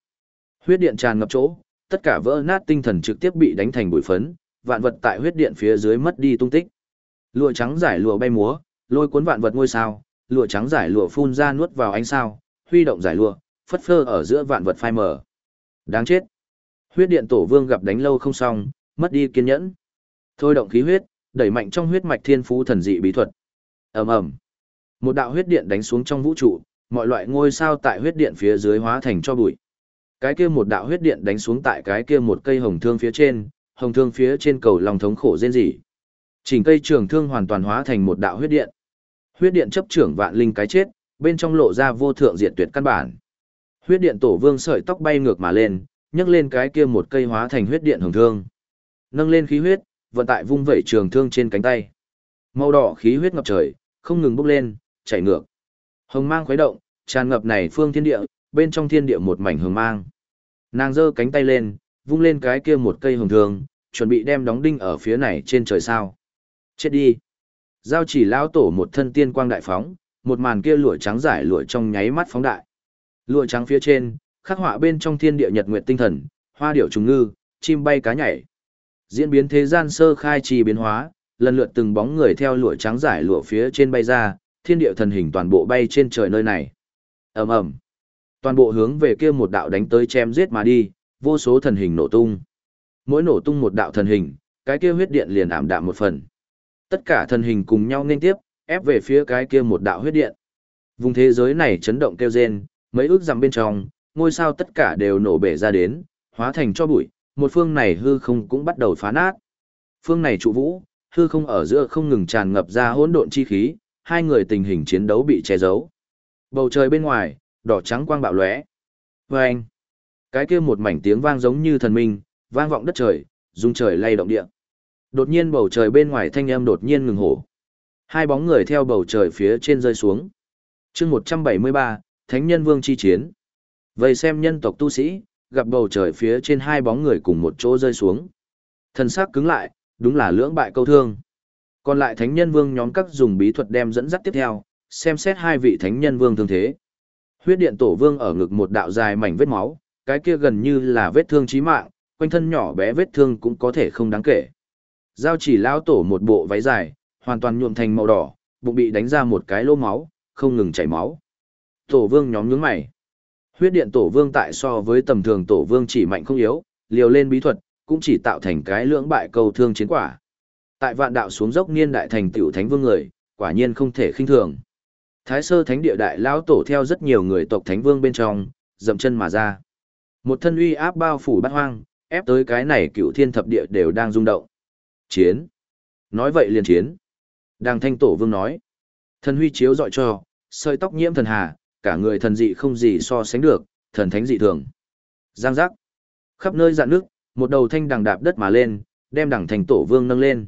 Huyết điện tràn ngập chỗ, tất cả vỡ nát tinh thần trực tiếp bị đánh thành bụi phấn, vạn vật tại huyết điện phía dưới mất đi tung tích. Lụa trắng giải lụa bay múa, lôi cuốn vạn vật ngôi sao, lụa trắng giải lụa phun ra nuốt vào ánh sao, huy động giải lụa, phất phơ ở giữa vạn vật phai mờ. Đáng chết. Huyết điện tổ vương gặp đánh lâu không xong, mất đi kiên nhẫn. Thôi động khí huyết, đẩy mạnh trong huyết mạch thiên phú thần dị bí thuật. Ầm ầm. Một đạo huyết điện đánh xuống trong vũ trụ, mọi loại ngôi sao tại huyết điện phía dưới hóa thành cho bụi. Cái kia một đạo huyết điện đánh xuống tại cái kia một cây hồng thương phía trên, hồng thương phía trên cầu lòng thống khổ rên rỉ. Chỉnh cây trường thương hoàn toàn hóa thành một đạo huyết điện. Huyết điện chấp trưởng vạn linh cái chết, bên trong lộ ra vô thượng diệt tuyệt căn bản. Huyết điện tổ vương sợi tóc bay ngược mà lên, nhấc lên cái kia một cây hóa thành huyết điện hồng thương. Nâng lên khí huyết, vận tại vung vẩy trường thương trên cánh tay. Màu đỏ khí huyết ngập trời, không ngừng bốc lên, chảy ngược. Hồng mang khuấy động, tràn ngập này phương thiên địa, bên trong thiên địa một mảnh hồng mang. Nàng giơ cánh tay lên, vung lên cái kia một cây hồng thường, chuẩn bị đem đóng đinh ở phía này trên trời sao. Chết đi. Giao chỉ lão tổ một thân tiên quang đại phóng, một màn kia lụa trắng giải lụa trong nháy mắt phóng đại. Lụa trắng phía trên, khắc họa bên trong thiên địa nhật nguyệt tinh thần, hoa điểu trùng ngư, chim bay cá nhảy. Diễn biến thế gian sơ khai trì biến hóa, lần lượt từng bóng người theo lụa trắng giải lụa phía trên bay ra, thiên địa thần hình toàn bộ bay trên trời nơi này. Ầm ầm. Toàn bộ hướng về kia một đạo đánh tới chém giết mà đi, vô số thần hình nổ tung. Mỗi nổ tung một đạo thần hình, cái kia huyết điện liền ảm đạm một phần. Tất cả thần hình cùng nhau nên tiếp, ép về phía cái kia một đạo huyết điện. Vùng thế giới này chấn động kêu rên, mấy ước dặm bên trong, ngôi sao tất cả đều nổ bể ra đến, hóa thành cho bụi, một phương này hư không cũng bắt đầu phá nát. Phương này trụ vũ, hư không ở giữa không ngừng tràn ngập ra hỗn độn chi khí, hai người tình hình chiến đấu bị che giấu. Bầu trời bên ngoài, đỏ trắng quang bạo lóe. Vâng! Cái kia một mảnh tiếng vang giống như thần minh, vang vọng đất trời, rung trời lay động địa. Đột nhiên bầu trời bên ngoài thanh âm đột nhiên ngừng hổ. Hai bóng người theo bầu trời phía trên rơi xuống. chương 173, Thánh Nhân Vương chi chiến. Vậy xem nhân tộc tu sĩ, gặp bầu trời phía trên hai bóng người cùng một chỗ rơi xuống. Thần sắc cứng lại, đúng là lưỡng bại câu thương. Còn lại Thánh Nhân Vương nhóm các dùng bí thuật đem dẫn dắt tiếp theo, xem xét hai vị Thánh Nhân Vương thương thế. Huyết điện tổ vương ở ngực một đạo dài mảnh vết máu, cái kia gần như là vết thương chí mạng, quanh thân nhỏ bé vết thương cũng có thể không đáng kể. Giao chỉ lao tổ một bộ váy dài, hoàn toàn nhuộm thành màu đỏ, bụng bị đánh ra một cái lỗ máu, không ngừng chảy máu. Tổ vương nhóm nhướng mày. Huyết điện tổ vương tại so với tầm thường tổ vương chỉ mạnh không yếu, liều lên bí thuật, cũng chỉ tạo thành cái lưỡng bại cầu thương chiến quả. Tại vạn đạo xuống dốc niên đại thành tiểu thánh vương người, quả nhiên không thể khinh thường. Thái sơ thánh địa đại lão tổ theo rất nhiều người tộc thánh vương bên trong, dậm chân mà ra. Một thân uy áp bao phủ bát hoang, ép tới cái này cựu thiên thập địa đều đang rung động. Chiến. Nói vậy liền chiến. Đàng thanh tổ vương nói. Thần huy chiếu dọi cho, sợi tóc nhiễm thần hà, cả người thần dị không gì so sánh được, thần thánh dị thường. Giang giác. Khắp nơi dạn nước, một đầu thanh đằng đạp đất mà lên, đem đằng thành tổ vương nâng lên.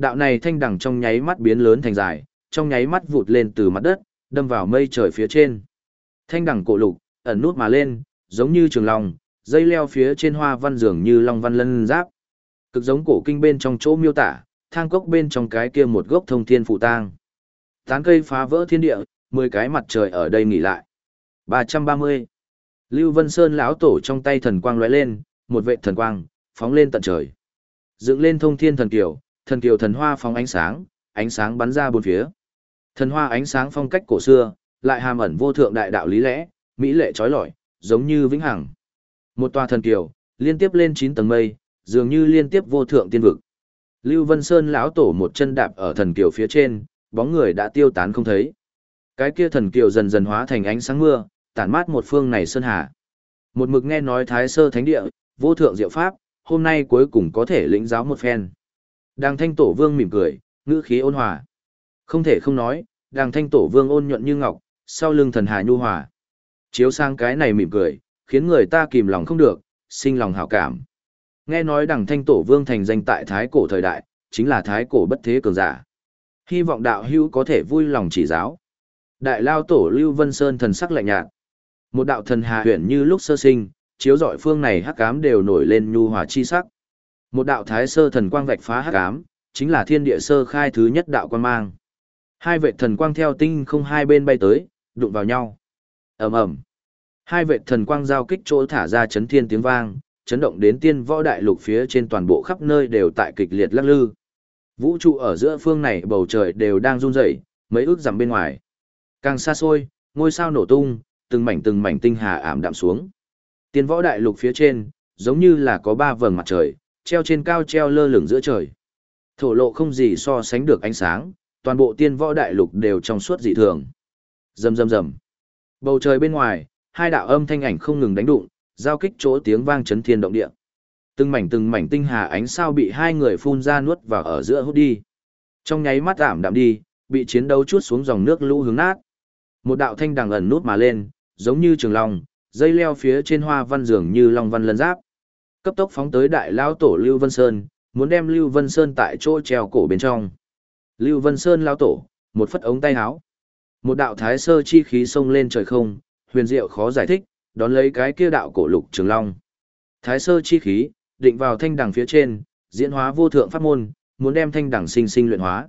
Đạo này thanh đằng trong nháy mắt biến lớn thành dài, trong nháy mắt vụt lên từ mặt đất, đâm vào mây trời phía trên. Thanh đằng cổ lục, ẩn nút mà lên, giống như trường long, dây leo phía trên hoa văn dường như long văn lân giáp. Cực giống cổ kinh bên trong chỗ miêu tả, thang cốc bên trong cái kia một gốc thông thiên phụ tang. Tán cây phá vỡ thiên địa, mười cái mặt trời ở đây nghỉ lại. 330. Lưu Vân Sơn lão tổ trong tay thần quang lóe lên, một vệ thần quang, phóng lên tận trời. Dựng lên thông thiên thần kiều, thần kiều thần hoa phóng ánh sáng, ánh sáng bắn ra bốn phía. Thần hoa ánh sáng phong cách cổ xưa, lại hàm ẩn vô thượng đại đạo lý lẽ, mỹ lệ trói lọi, giống như vĩnh hằng. Một tòa thần kiều, liên tiếp lên 9 tầng mây, dường như liên tiếp vô thượng tiên vực. Lưu Vân Sơn lão tổ một chân đạp ở thần kiều phía trên, bóng người đã tiêu tán không thấy. Cái kia thần kiều dần dần hóa thành ánh sáng mưa, tản mát một phương này sơn hà. Một mực nghe nói Thái Sơ Thánh Địa, vô thượng diệu pháp, hôm nay cuối cùng có thể lĩnh giáo một phen. Đàng Thanh Tổ Vương mỉm cười, ngữ khí ôn hòa. Không thể không nói, Đàng Thanh Tổ Vương ôn nhuận như ngọc, sau lưng thần hà nhu hòa. Chiếu sang cái này mỉm cười, khiến người ta kìm lòng không được, sinh lòng hảo cảm. Nghe nói Đàng Thanh Tổ Vương thành danh tại Thái cổ thời đại, chính là Thái cổ bất thế cường giả. Hy vọng đạo hữu có thể vui lòng chỉ giáo. Đại lao tổ Lưu Vân Sơn thần sắc lạnh nhạt. Một đạo thần hà huyền như lúc sơ sinh, chiếu rọi phương này hắc ám đều nổi lên nhu hòa chi sắc. Một đạo thái sơ thần quang vạch phá hắc ám, chính là thiên địa sơ khai thứ nhất đạo quan mang. Hai vệ thần quang theo tinh không hai bên bay tới, đụng vào nhau. ầm ầm Hai vệ thần quang giao kích chỗ thả ra chấn thiên tiếng vang, chấn động đến tiên võ đại lục phía trên toàn bộ khắp nơi đều tại kịch liệt lắc lư. Vũ trụ ở giữa phương này bầu trời đều đang run rẩy, mấy ước dặm bên ngoài. Càng xa xôi, ngôi sao nổ tung, từng mảnh từng mảnh tinh hà ảm đạm xuống. Tiên võ đại lục phía trên, giống như là có ba vầng mặt trời, treo trên cao treo lơ lửng giữa trời. Thổ lộ không gì so sánh được ánh sáng, toàn bộ tiên võ đại lục đều trong suốt dị thường. Rầm rầm rầm. Bầu trời bên ngoài, hai đạo âm thanh ảnh không ngừng đánh đụng, giao kích chỗ tiếng vang chấn thiên động địa. Từng mảnh từng mảnh tinh hà ánh sao bị hai người phun ra nuốt vào ở giữa hút đi. Trong nháy mắt ảm đạm đi, bị chiến đấu chuốt xuống dòng nước lũ hướng nát. Một đạo thanh đằng ẩn nút mà lên, giống như trường long, dây leo phía trên hoa văn dường như long văn lân giáp. Cấp tốc phóng tới đại lao tổ Lưu Vân Sơn, muốn đem Lưu Vân Sơn tại chỗ treo cổ bên trong. Lưu Vân Sơn lao tổ, một phất ống tay áo. Một đạo thái sơ chi khí xông lên trời không, huyền diệu khó giải thích, đón lấy cái kia đạo cổ lục trường long. Thái sơ chi khí, định vào thanh đằng phía trên, diễn hóa vô thượng pháp môn, muốn đem thanh đằng sinh sinh luyện hóa.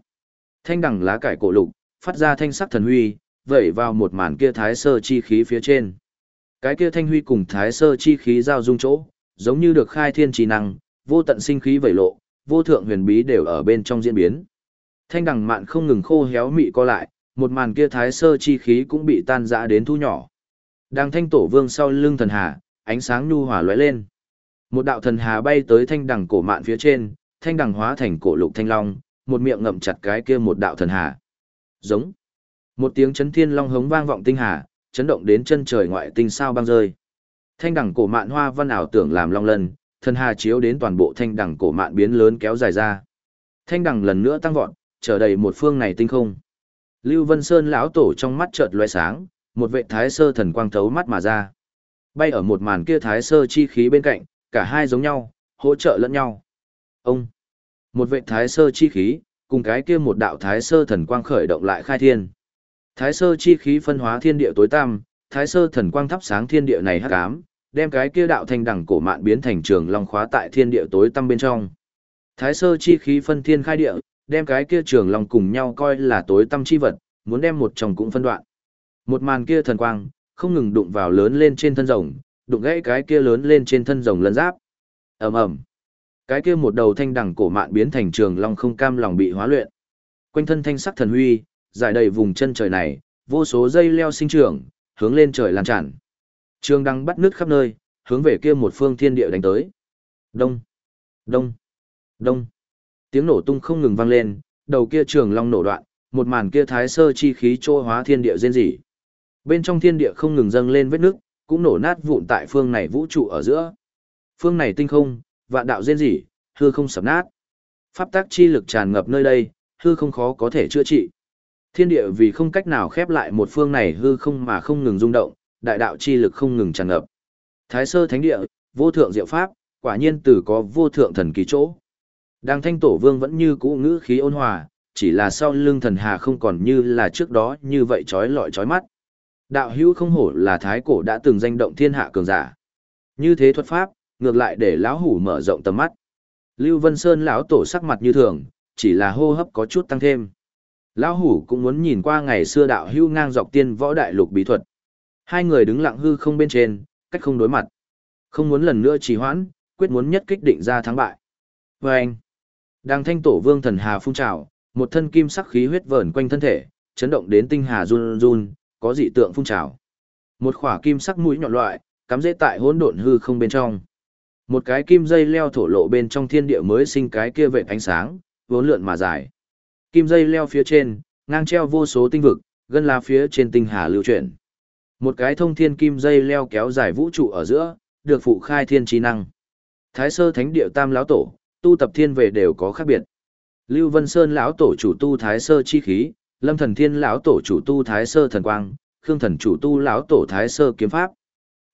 Thanh đằng lá cải cổ lục, phát ra thanh sắc thần huy, vẩy vào một màn kia thái sơ chi khí phía trên. Cái kia thanh huy cùng thái sơ chi khí giao dung chỗ, giống như được khai thiên trí năng, vô tận sinh khí vẩy lộ, vô thượng huyền bí đều ở bên trong diễn biến. Thanh đằng mạn không ngừng khô héo mị co lại, một màn kia thái sơ chi khí cũng bị tan rã đến thu nhỏ. Đang thanh tổ vương sau lưng thần hà, ánh sáng nhu hòa lóe lên. Một đạo thần hà bay tới thanh đằng cổ mạn phía trên, thanh đằng hóa thành cổ lục thanh long, một miệng ngậm chặt cái kia một đạo thần hà. Giống. Một tiếng chấn thiên long hống vang vọng tinh hà, chấn động đến chân trời ngoại tinh sao băng rơi. Thanh đẳng cổ mạn hoa văn ảo tưởng làm long lân, thần hà chiếu đến toàn bộ thanh đẳng cổ mạn biến lớn kéo dài ra. Thanh đẳng lần nữa tăng vọt, trở đầy một phương này tinh không. Lưu Vân Sơn lão tổ trong mắt chợt lóe sáng, một vệ thái sơ thần quang thấu mắt mà ra. Bay ở một màn kia thái sơ chi khí bên cạnh, cả hai giống nhau, hỗ trợ lẫn nhau. Ông, một vệ thái sơ chi khí, cùng cái kia một đạo thái sơ thần quang khởi động lại khai thiên. Thái sơ chi khí phân hóa thiên địa tối tăm, thái sơ thần quang thắp sáng thiên địa này hắc ám, đem cái kia đạo thanh đẳng cổ mạn biến thành trường long khóa tại thiên địa tối tăm bên trong. Thái sơ chi khí phân thiên khai địa, đem cái kia trường long cùng nhau coi là tối tăm chi vật, muốn đem một chồng cũng phân đoạn. Một màn kia thần quang, không ngừng đụng vào lớn lên trên thân rồng, đụng gãy cái kia lớn lên trên thân rồng lân giáp. ầm ầm, cái kia một đầu thanh đẳng cổ mạn biến thành trường long không cam lòng bị hóa luyện. Quanh thân thanh sắc thần huy, giải đầy vùng chân trời này, vô số dây leo sinh trưởng, hướng lên trời lan tràn. Trường đăng bắt nước khắp nơi, hướng về kia một phương thiên địa đánh tới. Đông, đông, đông. Tiếng nổ tung không ngừng vang lên, đầu kia trường long nổ đoạn, một màn kia thái sơ chi khí trô hóa thiên địa rên rỉ. Bên trong thiên địa không ngừng dâng lên vết nước, cũng nổ nát vụn tại phương này vũ trụ ở giữa. Phương này tinh không, vạn đạo rên rỉ, hư không sập nát. Pháp tác chi lực tràn ngập nơi đây, hư không khó có thể chữa trị. Thiên địa vì không cách nào khép lại một phương này hư không mà không ngừng rung động, đại đạo chi lực không ngừng tràn ngập. Thái sơ thánh địa, vô thượng diệu pháp, quả nhiên từ có vô thượng thần kỳ chỗ. Đang thanh tổ vương vẫn như cũ ngữ khí ôn hòa, chỉ là sau lưng thần hà không còn như là trước đó như vậy trói lọi trói mắt. Đạo hữu không hổ là thái cổ đã từng danh động thiên hạ cường giả. Như thế thuật pháp, ngược lại để lão hủ mở rộng tầm mắt. Lưu Vân Sơn lão tổ sắc mặt như thường, chỉ là hô hấp có chút tăng thêm. Lão hủ cũng muốn nhìn qua ngày xưa đạo hữu ngang dọc tiên võ đại lục bí thuật. Hai người đứng lặng hư không bên trên, cách không đối mặt. Không muốn lần nữa trì hoãn, quyết muốn nhất kích định ra thắng bại. Và anh, đang thanh tổ vương thần hà phun trào, một thân kim sắc khí huyết vờn quanh thân thể, chấn động đến tinh hà run run, có dị tượng phun trào. Một khỏa kim sắc mũi nhọn loại, cắm dễ tại hỗn độn hư không bên trong. Một cái kim dây leo thổ lộ bên trong thiên địa mới sinh cái kia vệt ánh sáng, vốn lượn mà dài. Kim dây leo phía trên, ngang treo vô số tinh vực, gân lá phía trên tinh hà lưu chuyển. Một cái thông thiên kim dây leo kéo dài vũ trụ ở giữa, được phụ khai thiên trí năng. Thái sơ thánh địa tam lão tổ, tu tập thiên về đều có khác biệt. Lưu Vân Sơn lão tổ chủ tu thái sơ chi khí, Lâm Thần Thiên lão tổ chủ tu thái sơ thần quang, Khương Thần chủ tu lão tổ thái sơ kiếm pháp.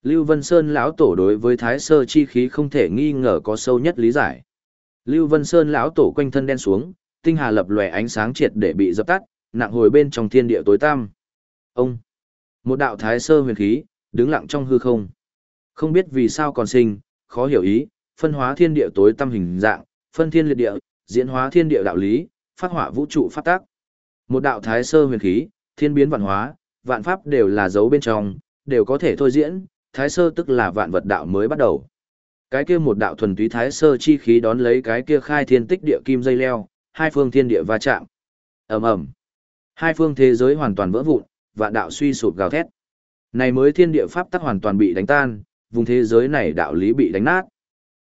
Lưu Vân Sơn lão tổ đối với thái sơ chi khí không thể nghi ngờ có sâu nhất lý giải. Lưu Vân Sơn lão tổ quanh thân đen xuống, tinh hà lập lòe ánh sáng triệt để bị dập tắt, nặng hồi bên trong thiên địa tối tăm. Ông, một đạo thái sơ huyền khí, đứng lặng trong hư không. Không biết vì sao còn sinh, khó hiểu ý, phân hóa thiên địa tối tâm hình dạng, phân thiên liệt địa, diễn hóa thiên địa đạo lý, phát hỏa vũ trụ phát tác. Một đạo thái sơ huyền khí, thiên biến vạn hóa, vạn pháp đều là dấu bên trong, đều có thể thôi diễn, thái sơ tức là vạn vật đạo mới bắt đầu. Cái kia một đạo thuần túy thái sơ chi khí đón lấy cái kia khai thiên tích địa kim dây leo, hai phương thiên địa va chạm. Ầm ầm. Hai phương thế giới hoàn toàn vỡ vụn, vạn đạo suy sụp gào thét. Này mới thiên địa pháp tắc hoàn toàn bị đánh tan, vùng thế giới này đạo lý bị đánh nát.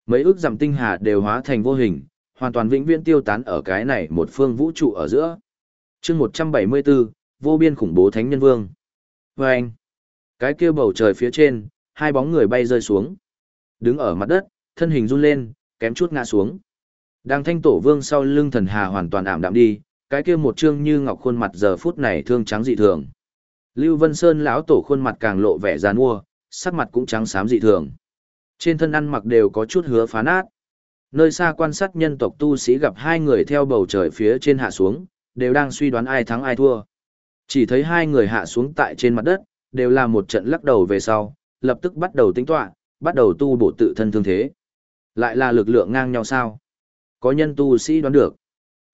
Mấy ước giảm tinh hà đều hóa thành vô hình, hoàn toàn vĩnh viễn tiêu tán ở cái này một phương vũ trụ ở giữa. Chương 174, vô biên khủng bố thánh nhân vương. Và anh, cái kia bầu trời phía trên, hai bóng người bay rơi xuống. Đứng ở mặt đất, thân hình run lên, kém chút ngã xuống. Đang thanh tổ vương sau lưng thần hà hoàn toàn ảm đạm đi, cái kia một trương như ngọc khuôn mặt giờ phút này thương trắng dị thường. Lưu Vân Sơn lão tổ khuôn mặt càng lộ vẻ giàn mua, sắc mặt cũng trắng xám dị thường. Trên thân ăn mặc đều có chút hứa phá nát. Nơi xa quan sát nhân tộc tu sĩ gặp hai người theo bầu trời phía trên hạ xuống, đều đang suy đoán ai thắng ai thua. Chỉ thấy hai người hạ xuống tại trên mặt đất, đều là một trận lắc đầu về sau, lập tức bắt đầu tính tọa, bắt đầu tu bổ tự thân thương thế. Lại là lực lượng ngang nhau sao? Có nhân tu sĩ đoán được.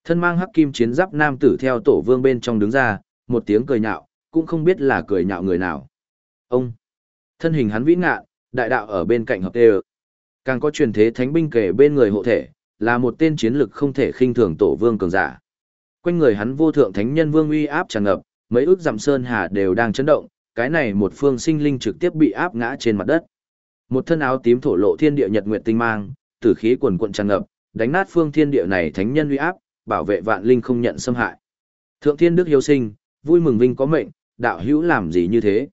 Thân mang hắc kim chiến giáp nam tử theo tổ vương bên trong đứng ra, một tiếng cười nhạo, cũng không biết là cười nhạo người nào. Ông, thân hình hắn vĩ ngạ, đại đạo ở bên cạnh hợp tê Càng có truyền thế thánh binh kể bên người hộ thể, là một tên chiến lực không thể khinh thường tổ vương cường giả. Quanh người hắn vô thượng thánh nhân vương uy áp tràn ngập, mấy ước dặm sơn hà đều đang chấn động, cái này một phương sinh linh trực tiếp bị áp ngã trên mặt đất. Một thân áo tím thổ lộ thiên địa nhật nguyệt tinh mang, tử khí quần quận tràn ngập, đánh nát phương thiên địa này thánh nhân uy áp, bảo vệ vạn linh không nhận xâm hại. Thượng thiên đức hiếu sinh, vui mừng vinh có mệnh, đạo hữu làm gì như thế?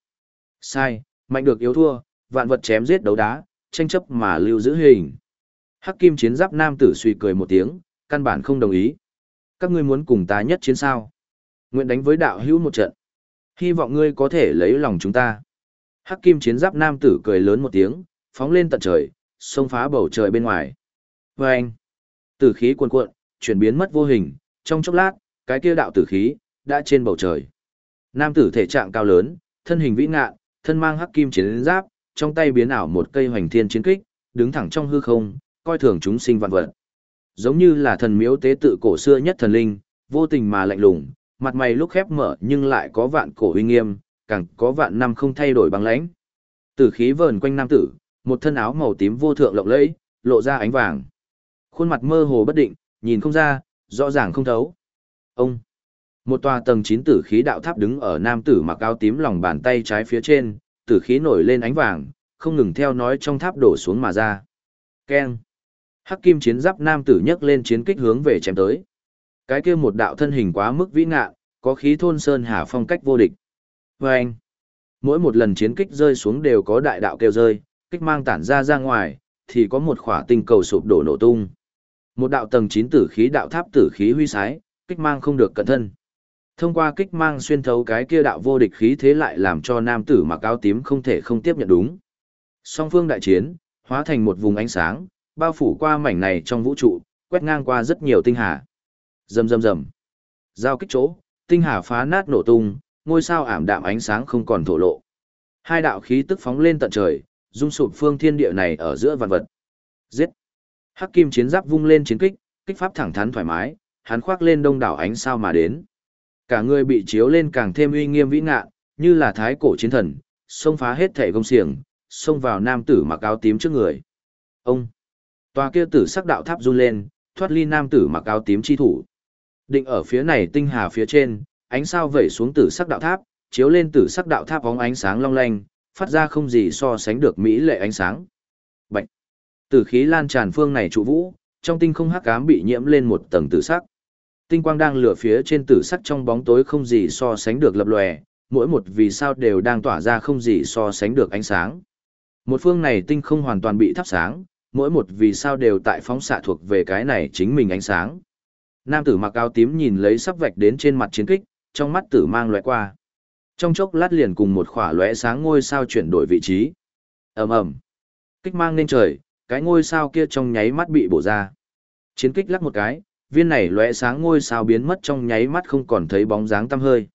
Sai, mạnh được yếu thua, vạn vật chém giết đấu đá, tranh chấp mà lưu giữ hình. Hắc kim chiến giáp nam tử suy cười một tiếng, căn bản không đồng ý. Các ngươi muốn cùng ta nhất chiến sao? Nguyện đánh với đạo hữu một trận. Hy vọng ngươi có thể lấy lòng chúng ta. Hắc kim chiến giáp nam tử cười lớn một tiếng, phóng lên tận trời, xông phá bầu trời bên ngoài. Và anh, tử khí cuồn cuộn, chuyển biến mất vô hình, trong chốc lát, cái kia đạo tử khí, đã trên bầu trời. Nam tử thể trạng cao lớn, thân hình vĩ ngạn, thân mang hắc kim chiến giáp, trong tay biến ảo một cây hoành thiên chiến kích, đứng thẳng trong hư không, coi thường chúng sinh vạn vật. Giống như là thần miếu tế tự cổ xưa nhất thần linh, vô tình mà lạnh lùng, mặt mày lúc khép mở nhưng lại có vạn cổ uy nghiêm, càng có vạn năm không thay đổi bằng lãnh. Tử khí vờn quanh nam tử, một thân áo màu tím vô thượng lộng lẫy, lộ ra ánh vàng. Khuôn mặt mơ hồ bất định, nhìn không ra, rõ ràng không thấu. Ông một tòa tầng 9 tử khí đạo tháp đứng ở nam tử mặc áo tím lòng bàn tay trái phía trên, tử khí nổi lên ánh vàng, không ngừng theo nói trong tháp đổ xuống mà ra. Keng. Hắc kim chiến giáp nam tử nhấc lên chiến kích hướng về chém tới. Cái kia một đạo thân hình quá mức vĩ ngạ, có khí thôn sơn hà phong cách vô địch. Và anh. Mỗi một lần chiến kích rơi xuống đều có đại đạo kêu rơi, kích mang tản ra ra ngoài, thì có một khỏa tinh cầu sụp đổ nổ tung. Một đạo tầng 9 tử khí đạo tháp tử khí huy sái, kích mang không được cẩn thân. Thông qua kích mang xuyên thấu cái kia đạo vô địch khí thế lại làm cho nam tử mặc áo tím không thể không tiếp nhận đúng. Song phương đại chiến, hóa thành một vùng ánh sáng, bao phủ qua mảnh này trong vũ trụ, quét ngang qua rất nhiều tinh hà. Rầm rầm rầm. Giao kích chỗ, tinh hà phá nát nổ tung, ngôi sao ảm đạm ánh sáng không còn thổ lộ. Hai đạo khí tức phóng lên tận trời, dung sụp phương thiên địa này ở giữa vạn vật. Giết. Hắc kim chiến giáp vung lên chiến kích, kích pháp thẳng thắn thoải mái, hắn khoác lên đông đảo ánh sao mà đến. Cả người bị chiếu lên càng thêm uy nghiêm vĩ ngạ, như là thái cổ chiến thần, xông phá hết thể công xiềng, xông vào nam tử mặc áo tím trước người. Ông! Tòa kia tử sắc đạo tháp run lên, thoát ly nam tử mặc áo tím chi thủ. Định ở phía này tinh hà phía trên, ánh sao vẩy xuống tử sắc đạo tháp, chiếu lên tử sắc đạo tháp bóng ánh sáng long lanh, phát ra không gì so sánh được mỹ lệ ánh sáng. Bạch! Tử khí lan tràn phương này trụ vũ, trong tinh không hắc ám bị nhiễm lên một tầng tử sắc. Tinh quang đang lửa phía trên tử sắc trong bóng tối không gì so sánh được lập lòe, mỗi một vì sao đều đang tỏa ra không gì so sánh được ánh sáng. Một phương này tinh không hoàn toàn bị thắp sáng, mỗi một vì sao đều tại phóng xạ thuộc về cái này chính mình ánh sáng. Nam tử mặc áo tím nhìn lấy sắp vạch đến trên mặt chiến kích, trong mắt tử mang lóe qua. Trong chốc lát liền cùng một khỏa lóe sáng ngôi sao chuyển đổi vị trí. ầm ầm, kích mang lên trời, cái ngôi sao kia trong nháy mắt bị bổ ra. Chiến kích lắc một cái, viên này lóe sáng ngôi sao biến mất trong nháy mắt không còn thấy bóng dáng tăm hơi.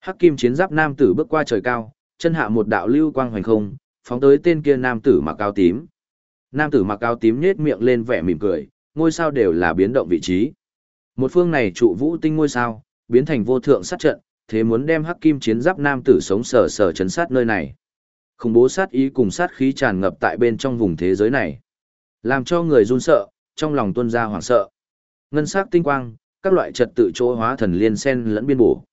Hắc kim chiến giáp nam tử bước qua trời cao, chân hạ một đạo lưu quang hoành không, phóng tới tên kia nam tử mặc áo tím. Nam tử mặc áo tím nhếch miệng lên vẻ mỉm cười, ngôi sao đều là biến động vị trí. Một phương này trụ vũ tinh ngôi sao, biến thành vô thượng sát trận, thế muốn đem hắc kim chiến giáp nam tử sống sờ sờ chấn sát nơi này. Khủng bố sát ý cùng sát khí tràn ngập tại bên trong vùng thế giới này. Làm cho người run sợ, trong lòng tuân ra hoảng sợ. Ngân sắc tinh quang, các loại trật tự chỗ hóa thần liên sen lẫn biên bổ.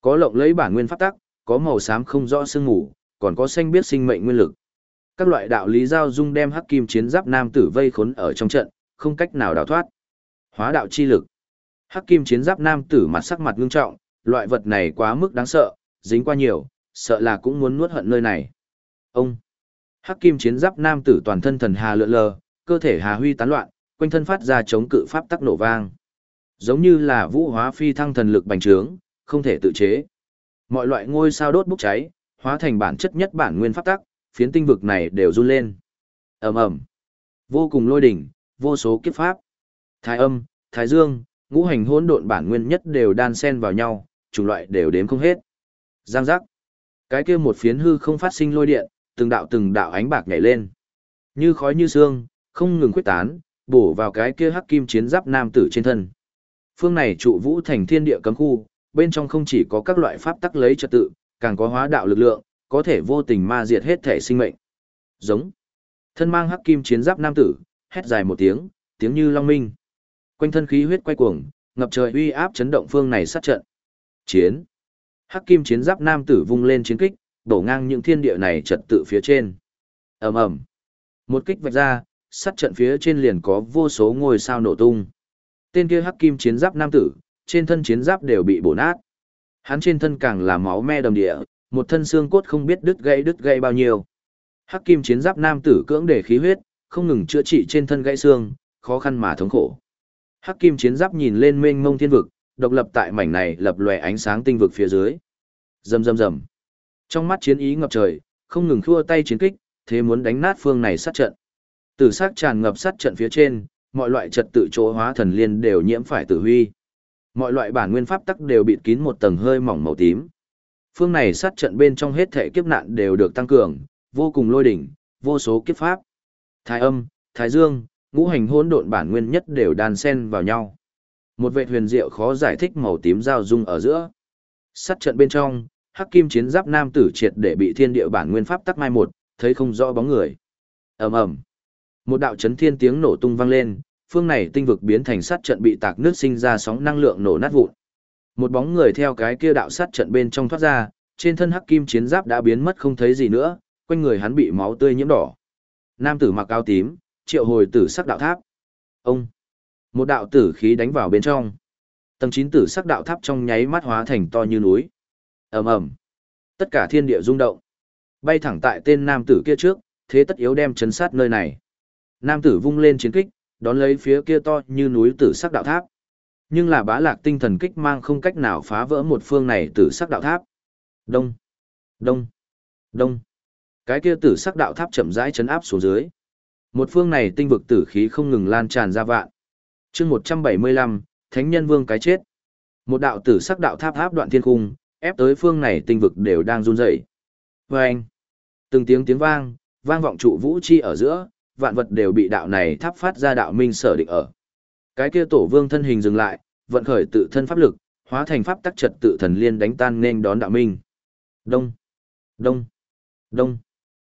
Có lộng lấy bản nguyên pháp tắc, có màu xám không rõ sương ngủ, còn có xanh biết sinh mệnh nguyên lực. Các loại đạo lý giao dung đem hắc kim chiến giáp nam tử vây khốn ở trong trận, không cách nào đào thoát. Hóa đạo chi lực. Hắc kim chiến giáp nam tử mặt sắc mặt ngưng trọng, loại vật này quá mức đáng sợ, dính qua nhiều, sợ là cũng muốn nuốt hận nơi này. Ông. Hắc kim chiến giáp nam tử toàn thân thần hà lượn lờ, cơ thể hà huy tán loạn, quanh thân phát ra chống cự pháp tắc nổ vang. Giống như là vũ hóa phi thăng thần lực bành trướng, không thể tự chế. Mọi loại ngôi sao đốt bốc cháy, hóa thành bản chất nhất bản nguyên pháp tắc, phiến tinh vực này đều run lên. Ầm ầm. Vô cùng lôi đỉnh, vô số kiếp pháp. Thái âm, thái dương, ngũ hành hỗn độn bản nguyên nhất đều đan xen vào nhau, chủng loại đều đếm không hết. Giang giác. Cái kia một phiến hư không phát sinh lôi điện, từng đạo từng đạo ánh bạc nhảy lên. Như khói như sương, không ngừng quyết tán, bổ vào cái kia hắc kim chiến giáp nam tử trên thân. Phương này trụ vũ thành thiên địa cấm khu, bên trong không chỉ có các loại pháp tắc lấy trật tự, càng có hóa đạo lực lượng, có thể vô tình ma diệt hết thể sinh mệnh. Giống. Thân mang hắc kim chiến giáp nam tử, hét dài một tiếng, tiếng như long minh. Quanh thân khí huyết quay cuồng, ngập trời uy áp chấn động phương này sát trận. Chiến. Hắc kim chiến giáp nam tử vung lên chiến kích, đổ ngang những thiên địa này trật tự phía trên. Ầm ầm. Một kích vạch ra, sát trận phía trên liền có vô số ngôi sao nổ tung. Tên kia hắc kim chiến giáp nam tử, trên thân chiến giáp đều bị bổ nát. Hắn trên thân càng là máu me đầm địa, một thân xương cốt không biết đứt gãy đứt gãy bao nhiêu. Hắc kim chiến giáp nam tử cưỡng để khí huyết, không ngừng chữa trị trên thân gãy xương, khó khăn mà thống khổ. Hắc kim chiến giáp nhìn lên mênh mông thiên vực, độc lập tại mảnh này lập lòe ánh sáng tinh vực phía dưới. Rầm rầm rầm. Trong mắt chiến ý ngập trời, không ngừng khua tay chiến kích, thế muốn đánh nát phương này sát trận. Tử sắc tràn ngập sát trận phía trên, mọi loại trật tự chỗ hóa thần liên đều nhiễm phải tử huy. Mọi loại bản nguyên pháp tắc đều bịt kín một tầng hơi mỏng màu tím. Phương này sát trận bên trong hết thể kiếp nạn đều được tăng cường, vô cùng lôi đỉnh, vô số kiếp pháp. Thái âm, thái dương, ngũ hành hỗn độn bản nguyên nhất đều đan xen vào nhau. Một vệ huyền diệu khó giải thích màu tím giao dung ở giữa. Sát trận bên trong, hắc kim chiến giáp nam tử triệt để bị thiên địa bản nguyên pháp tắc mai một, thấy không rõ bóng người. Ầm ầm. Một đạo chấn thiên tiếng nổ tung vang lên, phương này tinh vực biến thành sát trận bị tạc nước sinh ra sóng năng lượng nổ nát vụn. Một bóng người theo cái kia đạo sát trận bên trong thoát ra, trên thân hắc kim chiến giáp đã biến mất không thấy gì nữa, quanh người hắn bị máu tươi nhiễm đỏ. Nam tử mặc áo tím, triệu hồi tử sắc đạo tháp. Ông. Một đạo tử khí đánh vào bên trong. Tầng chín tử sắc đạo tháp trong nháy mắt hóa thành to như núi. Ầm ầm. Tất cả thiên địa rung động. Bay thẳng tại tên nam tử kia trước, thế tất yếu đem chấn sát nơi này. Nam tử vung lên chiến kích, đón lấy phía kia to như núi tử sắc đạo tháp. Nhưng là bá lạc tinh thần kích mang không cách nào phá vỡ một phương này tử sắc đạo tháp. Đông, đông, đông. Cái kia tử sắc đạo tháp chậm rãi chấn áp xuống dưới. Một phương này tinh vực tử khí không ngừng lan tràn ra vạn. chương 175, Thánh Nhân Vương cái chết. Một đạo tử sắc đạo tháp áp đoạn thiên cung, ép tới phương này tinh vực đều đang run rẩy. Vâng! Từng tiếng tiếng vang, vang vọng trụ vũ chi ở giữa, vạn vật đều bị đạo này tháp phát ra đạo minh sở định ở. Cái kia tổ vương thân hình dừng lại, vận khởi tự thân pháp lực, hóa thành pháp tắc trật tự thần liên đánh tan nên đón đạo minh. Đông, đông, đông.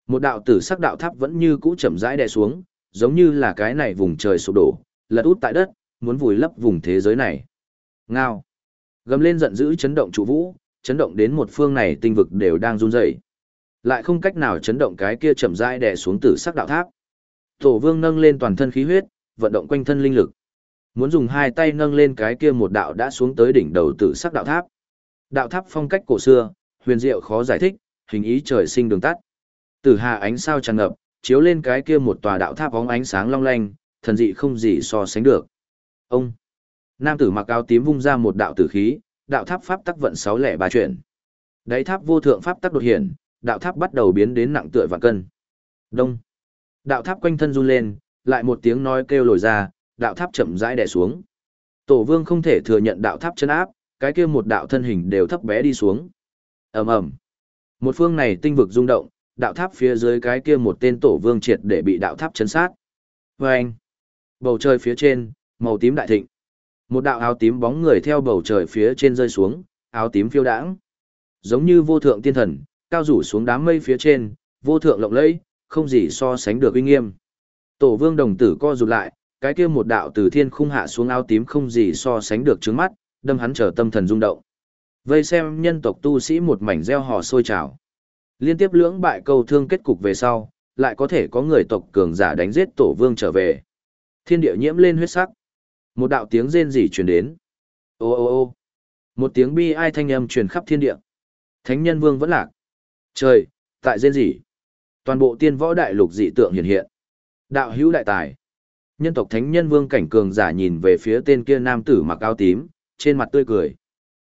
Một đạo tử sắc đạo tháp vẫn như cũ chậm rãi đè xuống, giống như là cái này vùng trời sụp đổ, lật út tại đất, muốn vùi lấp vùng thế giới này. Ngao. Gầm lên giận dữ chấn động trụ vũ, chấn động đến một phương này tinh vực đều đang run rẩy. Lại không cách nào chấn động cái kia chậm rãi đè xuống tử sắc đạo tháp. Tổ vương nâng lên toàn thân khí huyết, vận động quanh thân linh lực. Muốn dùng hai tay nâng lên cái kia một đạo đã xuống tới đỉnh đầu tử sắc đạo tháp. Đạo tháp phong cách cổ xưa, huyền diệu khó giải thích, hình ý trời sinh đường tắt. Tử hà ánh sao tràn ngập, chiếu lên cái kia một tòa đạo tháp bóng ánh sáng long lanh, thần dị không gì so sánh được. Ông Nam tử mặc áo tím vung ra một đạo tử khí, đạo tháp pháp tắc vận sáu lẻ ba chuyển. Đáy tháp vô thượng pháp tắc đột hiện, đạo tháp bắt đầu biến đến nặng tựa vạn cân. Đông Đạo tháp quanh thân run lên, lại một tiếng nói kêu lồi ra, đạo tháp chậm rãi đè xuống. Tổ vương không thể thừa nhận đạo tháp chân áp, cái kia một đạo thân hình đều thấp bé đi xuống. ầm ầm, Một phương này tinh vực rung động, đạo tháp phía dưới cái kia một tên tổ vương triệt để bị đạo tháp chấn sát. Vâng! Bầu trời phía trên, màu tím đại thịnh. Một đạo áo tím bóng người theo bầu trời phía trên rơi xuống, áo tím phiêu đãng. Giống như vô thượng tiên thần, cao rủ xuống đám mây phía trên, vô thượng lộng lẫy, không gì so sánh được uy nghiêm. Tổ vương đồng tử co rụt lại, cái kia một đạo từ thiên khung hạ xuống áo tím không gì so sánh được trứng mắt, đâm hắn trở tâm thần rung động. Vây xem nhân tộc tu sĩ một mảnh gieo hò sôi trào. Liên tiếp lưỡng bại câu thương kết cục về sau, lại có thể có người tộc cường giả đánh giết tổ vương trở về. Thiên địa nhiễm lên huyết sắc. Một đạo tiếng rên rỉ truyền đến. Ô ô ô. Một tiếng bi ai thanh âm truyền khắp thiên địa. Thánh nhân vương vẫn lạc. Trời, tại rên rỉ. Toàn bộ tiên võ đại lục dị tượng hiện hiện. Đạo hữu đại tài. Nhân tộc thánh nhân vương cảnh cường giả nhìn về phía tên kia nam tử mặc áo tím, trên mặt tươi cười.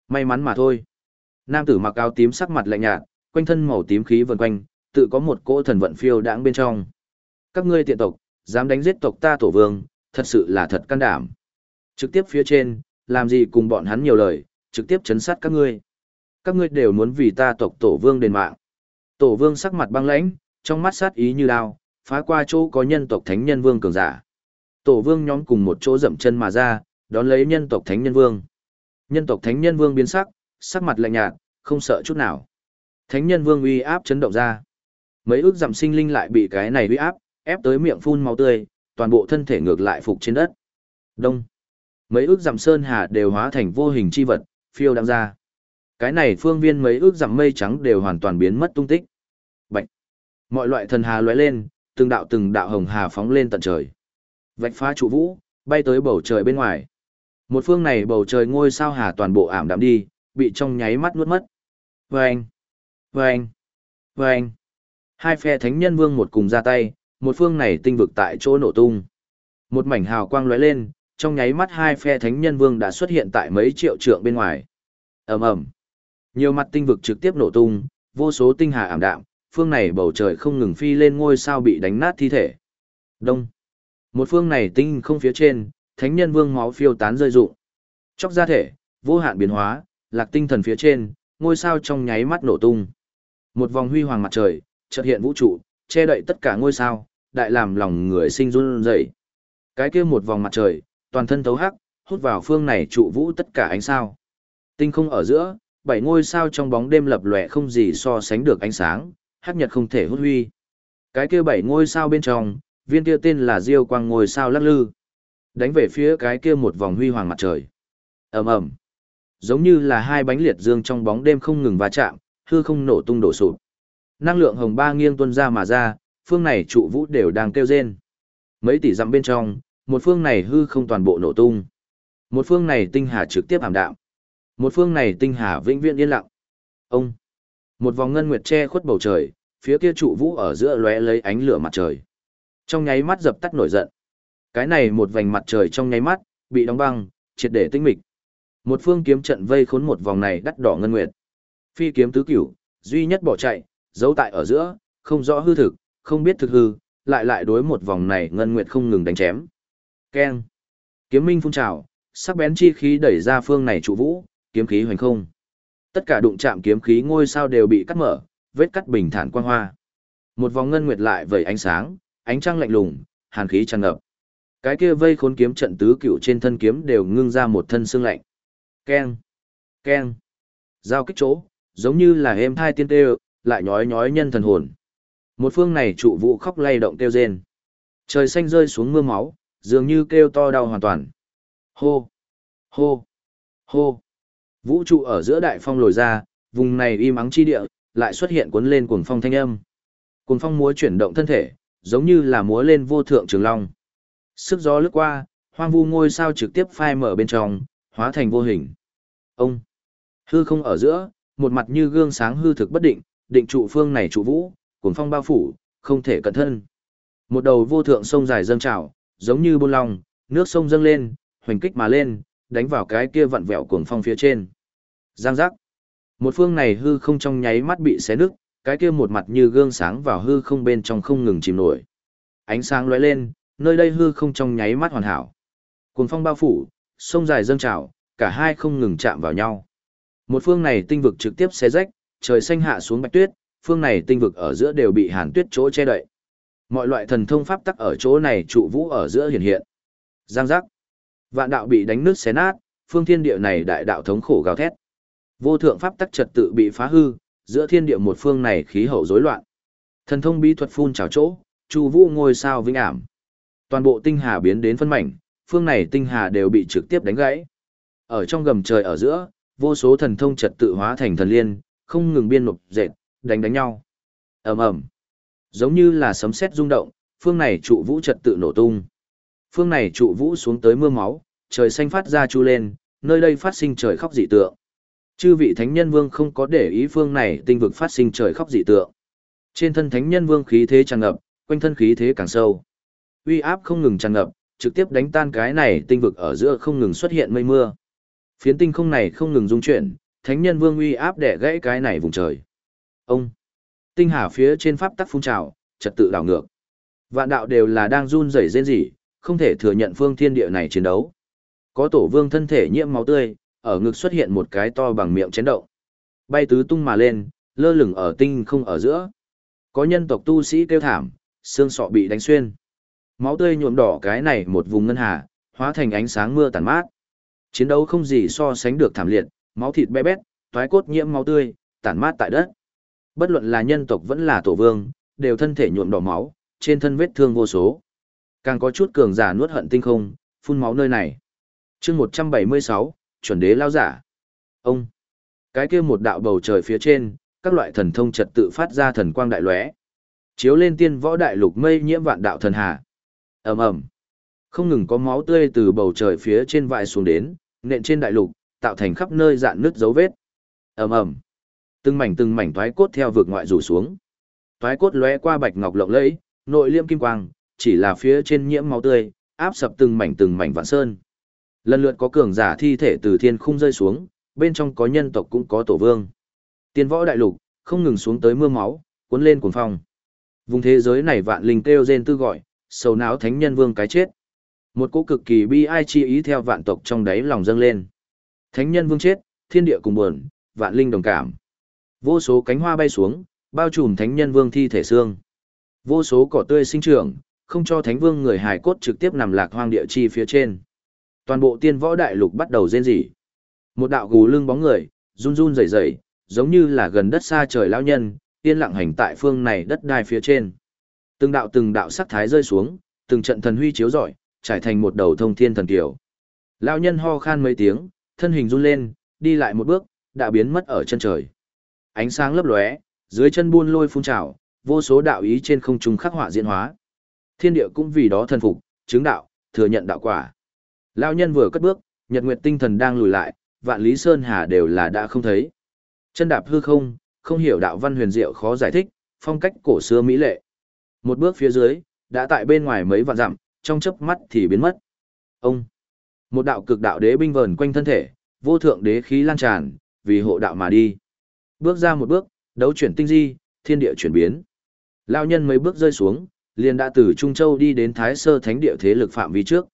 May mắn mà thôi. Nam tử mặc áo tím sắc mặt lạnh nhạt, quanh thân màu tím khí vần quanh, tự có một cỗ thần vận phiêu đãng bên trong. Các ngươi tiện tộc, dám đánh giết tộc ta tổ vương, thật sự là thật can đảm. Trực tiếp phía trên, làm gì cùng bọn hắn nhiều lời, trực tiếp chấn sát các ngươi. Các ngươi đều muốn vì ta tộc tổ vương đền mạng. Tổ vương sắc mặt băng lãnh, trong mắt sát ý như đao, phá qua chỗ có nhân tộc thánh nhân vương cường giả. Tổ vương nhóm cùng một chỗ dậm chân mà ra, đón lấy nhân tộc thánh nhân vương. Nhân tộc thánh nhân vương biến sắc, sắc mặt lạnh nhạt, không sợ chút nào. Thánh nhân vương uy áp chấn động ra. Mấy ước giảm sinh linh lại bị cái này uy áp, ép tới miệng phun máu tươi, toàn bộ thân thể ngược lại phục trên đất. Đông. Mấy ước giảm sơn hà đều hóa thành vô hình chi vật, phiêu đang ra. Cái này phương viên mấy ước giảm mây trắng đều hoàn toàn biến mất tung tích. Mọi loại thần hà lóe lên, từng đạo từng đạo hồng hà phóng lên tận trời. Vạch phá trụ vũ, bay tới bầu trời bên ngoài. Một phương này bầu trời ngôi sao hà toàn bộ ảm đạm đi, bị trong nháy mắt nuốt mất. Vâng! Vâng! Vâng! Hai phe thánh nhân vương một cùng ra tay, một phương này tinh vực tại chỗ nổ tung. Một mảnh hào quang lóe lên, trong nháy mắt hai phe thánh nhân vương đã xuất hiện tại mấy triệu trượng bên ngoài. ầm ầm, Nhiều mặt tinh vực trực tiếp nổ tung, vô số tinh hà ảm đạm, phương này bầu trời không ngừng phi lên ngôi sao bị đánh nát thi thể. Đông. Một phương này tinh không phía trên, thánh nhân vương máu phiêu tán rơi rụng. Chóc ra thể, vô hạn biến hóa, lạc tinh thần phía trên, ngôi sao trong nháy mắt nổ tung. Một vòng huy hoàng mặt trời, chợt hiện vũ trụ, che đậy tất cả ngôi sao, đại làm lòng người sinh run rẩy. Cái kia một vòng mặt trời, toàn thân thấu hắc, hút vào phương này trụ vũ tất cả ánh sao. Tinh không ở giữa, bảy ngôi sao trong bóng đêm lập lòe không gì so sánh được ánh sáng, hắc nhật không thể hút huy. Cái kia bảy ngôi sao bên trong, viên kia tên là Diêu Quang ngôi sao lắc lư. Đánh về phía cái kia một vòng huy hoàng mặt trời. Ầm ầm. Giống như là hai bánh liệt dương trong bóng đêm không ngừng va chạm, hư không nổ tung đổ sụp. Năng lượng hồng ba nghiêng tuôn ra mà ra, phương này trụ vũ đều đang kêu rên. Mấy tỷ dặm bên trong, một phương này hư không toàn bộ nổ tung. Một phương này tinh hà trực tiếp ảm đạm. Một phương này tinh hà vĩnh viễn yên lặng. Ông. Một vòng ngân nguyệt che khuất bầu trời, phía kia trụ vũ ở giữa lóe lấy ánh lửa mặt trời. Trong nháy mắt dập tắt nổi giận. Cái này một vành mặt trời trong nháy mắt, bị đóng băng, triệt để tinh mịch. Một phương kiếm trận vây khốn một vòng này đắt đỏ ngân nguyệt. Phi kiếm tứ cửu, duy nhất bỏ chạy, giấu tại ở giữa, không rõ hư thực, không biết thực hư, lại lại đối một vòng này ngân nguyệt không ngừng đánh chém. Keng. Kiếm minh phun trào, sắc bén chi khí đẩy ra phương này trụ vũ, kiếm khí hoành không. Tất cả đụng chạm kiếm khí ngôi sao đều bị cắt mở, vết cắt bình thản quang hoa. Một vòng ngân nguyệt lại vẩy ánh sáng, ánh trăng lạnh lùng, hàn khí tràn ngập. Cái kia vây khốn kiếm trận tứ cựu trên thân kiếm đều ngưng ra một thân xương lạnh. Keng, keng. Giao kích chỗ, giống như là êm thai tiên tê, lại nhói nhói nhân thần hồn. Một phương này trụ vụ khóc lay động kêu rên. Trời xanh rơi xuống mưa máu, dường như kêu to đau hoàn toàn. Hô, hô, hô. Vũ trụ ở giữa đại phong lồi ra, vùng này im ắng chi địa, lại xuất hiện cuốn lên cuồng phong thanh âm. Cuồng phong múa chuyển động thân thể, giống như là múa lên vô thượng trường long. Sức gió lướt qua, hoang vu ngôi sao trực tiếp phai mở bên trong, hóa thành vô hình. Ông, hư không ở giữa, một mặt như gương sáng hư thực bất định, định trụ phương này trụ vũ, cuồng phong bao phủ, không thể cẩn thân. Một đầu vô thượng sông dài dâng trào, giống như bôn long, nước sông dâng lên, hoành kích mà lên, đánh vào cái kia vặn vẹo cuồng phong phía trên. Giang giác. Một phương này hư không trong nháy mắt bị xé nứt, cái kia một mặt như gương sáng vào hư không bên trong không ngừng chìm nổi. Ánh sáng lóe lên, nơi đây hư không trong nháy mắt hoàn hảo. Cuồng phong bao phủ, sông dài dâng trào, cả hai không ngừng chạm vào nhau. Một phương này tinh vực trực tiếp xé rách, trời xanh hạ xuống bạch tuyết, phương này tinh vực ở giữa đều bị hàn tuyết chỗ che đậy. Mọi loại thần thông pháp tắc ở chỗ này trụ vũ ở giữa hiện hiện. Giang giác. Vạn đạo bị đánh nứt xé nát, phương thiên địa này đại đạo thống khổ gào thét. Vô thượng pháp tắc trật tự bị phá hư, giữa thiên địa một phương này khí hậu rối loạn. Thần thông bí thuật phun trào chỗ, chu vũ ngôi sao vĩnh ảm. Toàn bộ tinh hà biến đến phân mảnh, phương này tinh hà đều bị trực tiếp đánh gãy. Ở trong gầm trời ở giữa, vô số thần thông trật tự hóa thành thần liên, không ngừng biên nộp dệt, đánh đánh nhau. Ầm ầm. Giống như là sấm sét rung động, phương này trụ vũ trật tự nổ tung. Phương này trụ vũ xuống tới mưa máu, trời xanh phát ra chu lên, nơi đây phát sinh trời khóc dị tượng. Chư vị thánh nhân vương không có để ý phương này tinh vực phát sinh trời khóc dị tượng. Trên thân thánh nhân vương khí thế tràn ngập, quanh thân khí thế càng sâu. Uy áp không ngừng tràn ngập, trực tiếp đánh tan cái này tinh vực ở giữa không ngừng xuất hiện mây mưa. Phiến tinh không này không ngừng rung chuyển, thánh nhân vương uy áp đè gãy cái này vùng trời. Ông tinh hà phía trên pháp tắc phun trào, trật tự đảo ngược. Vạn đạo đều là đang run rẩy rên rỉ, không thể thừa nhận phương thiên địa này chiến đấu. Có tổ vương thân thể nhiễm máu tươi, ở ngực xuất hiện một cái to bằng miệng chén động. Bay tứ tung mà lên, lơ lửng ở tinh không ở giữa. Có nhân tộc tu sĩ kêu thảm, xương sọ bị đánh xuyên. Máu tươi nhuộm đỏ cái này một vùng ngân hà, hóa thành ánh sáng mưa tàn mát. Chiến đấu không gì so sánh được thảm liệt, máu thịt bé bét, toái cốt nhiễm máu tươi, tản mát tại đất. Bất luận là nhân tộc vẫn là tổ vương, đều thân thể nhuộm đỏ máu, trên thân vết thương vô số. Càng có chút cường giả nuốt hận tinh không, phun máu nơi này. chương 176, chuẩn đế lao giả. Ông, cái kia một đạo bầu trời phía trên, các loại thần thông trật tự phát ra thần quang đại lóe, chiếu lên tiên võ đại lục mây nhiễm vạn đạo thần hà. Ầm ầm. Không ngừng có máu tươi từ bầu trời phía trên vại xuống đến, nện trên đại lục, tạo thành khắp nơi dạn nứt dấu vết. Ầm ầm. Từng mảnh từng mảnh toái cốt theo vực ngoại rủ xuống. Toái cốt lóe qua bạch ngọc lộng lẫy, nội liêm kim quang, chỉ là phía trên nhiễm máu tươi, áp sập từng mảnh từng mảnh vạn sơn. Lần lượt có cường giả thi thể từ thiên khung rơi xuống, bên trong có nhân tộc cũng có tổ vương. Tiên võ đại lục, không ngừng xuống tới mưa máu, cuốn lên cuồng phong. Vùng thế giới này vạn linh kêu rên tư gọi, sầu não thánh nhân vương cái chết. Một cỗ cực kỳ bi ai chi ý theo vạn tộc trong đáy lòng dâng lên. Thánh nhân vương chết, thiên địa cùng buồn, vạn linh đồng cảm. Vô số cánh hoa bay xuống, bao trùm thánh nhân vương thi thể xương. Vô số cỏ tươi sinh trưởng, không cho thánh vương người hài cốt trực tiếp nằm lạc hoang địa chi phía trên. Toàn bộ tiên võ đại lục bắt đầu rên rỉ. Một đạo gù lưng bóng người, run run rẩy rẩy, giống như là gần đất xa trời lão nhân, yên lặng hành tại phương này đất đai phía trên. Từng đạo từng đạo sắc thái rơi xuống, từng trận thần huy chiếu rọi, trải thành một đầu thông thiên thần tiểu Lão nhân ho khan mấy tiếng, thân hình run lên, đi lại một bước, đã biến mất ở chân trời. Ánh sáng lấp lóe, dưới chân buôn lôi phun trào, vô số đạo ý trên không trung khắc họa diễn hóa. Thiên địa cũng vì đó thần phục, chứng đạo, thừa nhận đạo quả. Lão nhân vừa cất bước, nhật nguyệt tinh thần đang lùi lại, vạn lý sơn hà đều là đã không thấy. Chân đạp hư không, không hiểu đạo văn huyền diệu khó giải thích, phong cách cổ xưa mỹ lệ. Một bước phía dưới, đã tại bên ngoài mấy vạn dặm, trong chớp mắt thì biến mất. Ông, một đạo cực đạo đế binh vờn quanh thân thể, vô thượng đế khí lan tràn, vì hộ đạo mà đi. Bước ra một bước, đấu chuyển tinh di, thiên địa chuyển biến. Lão nhân mấy bước rơi xuống, liền đã từ Trung Châu đi đến Thái Sơ Thánh địa thế lực phạm vi trước.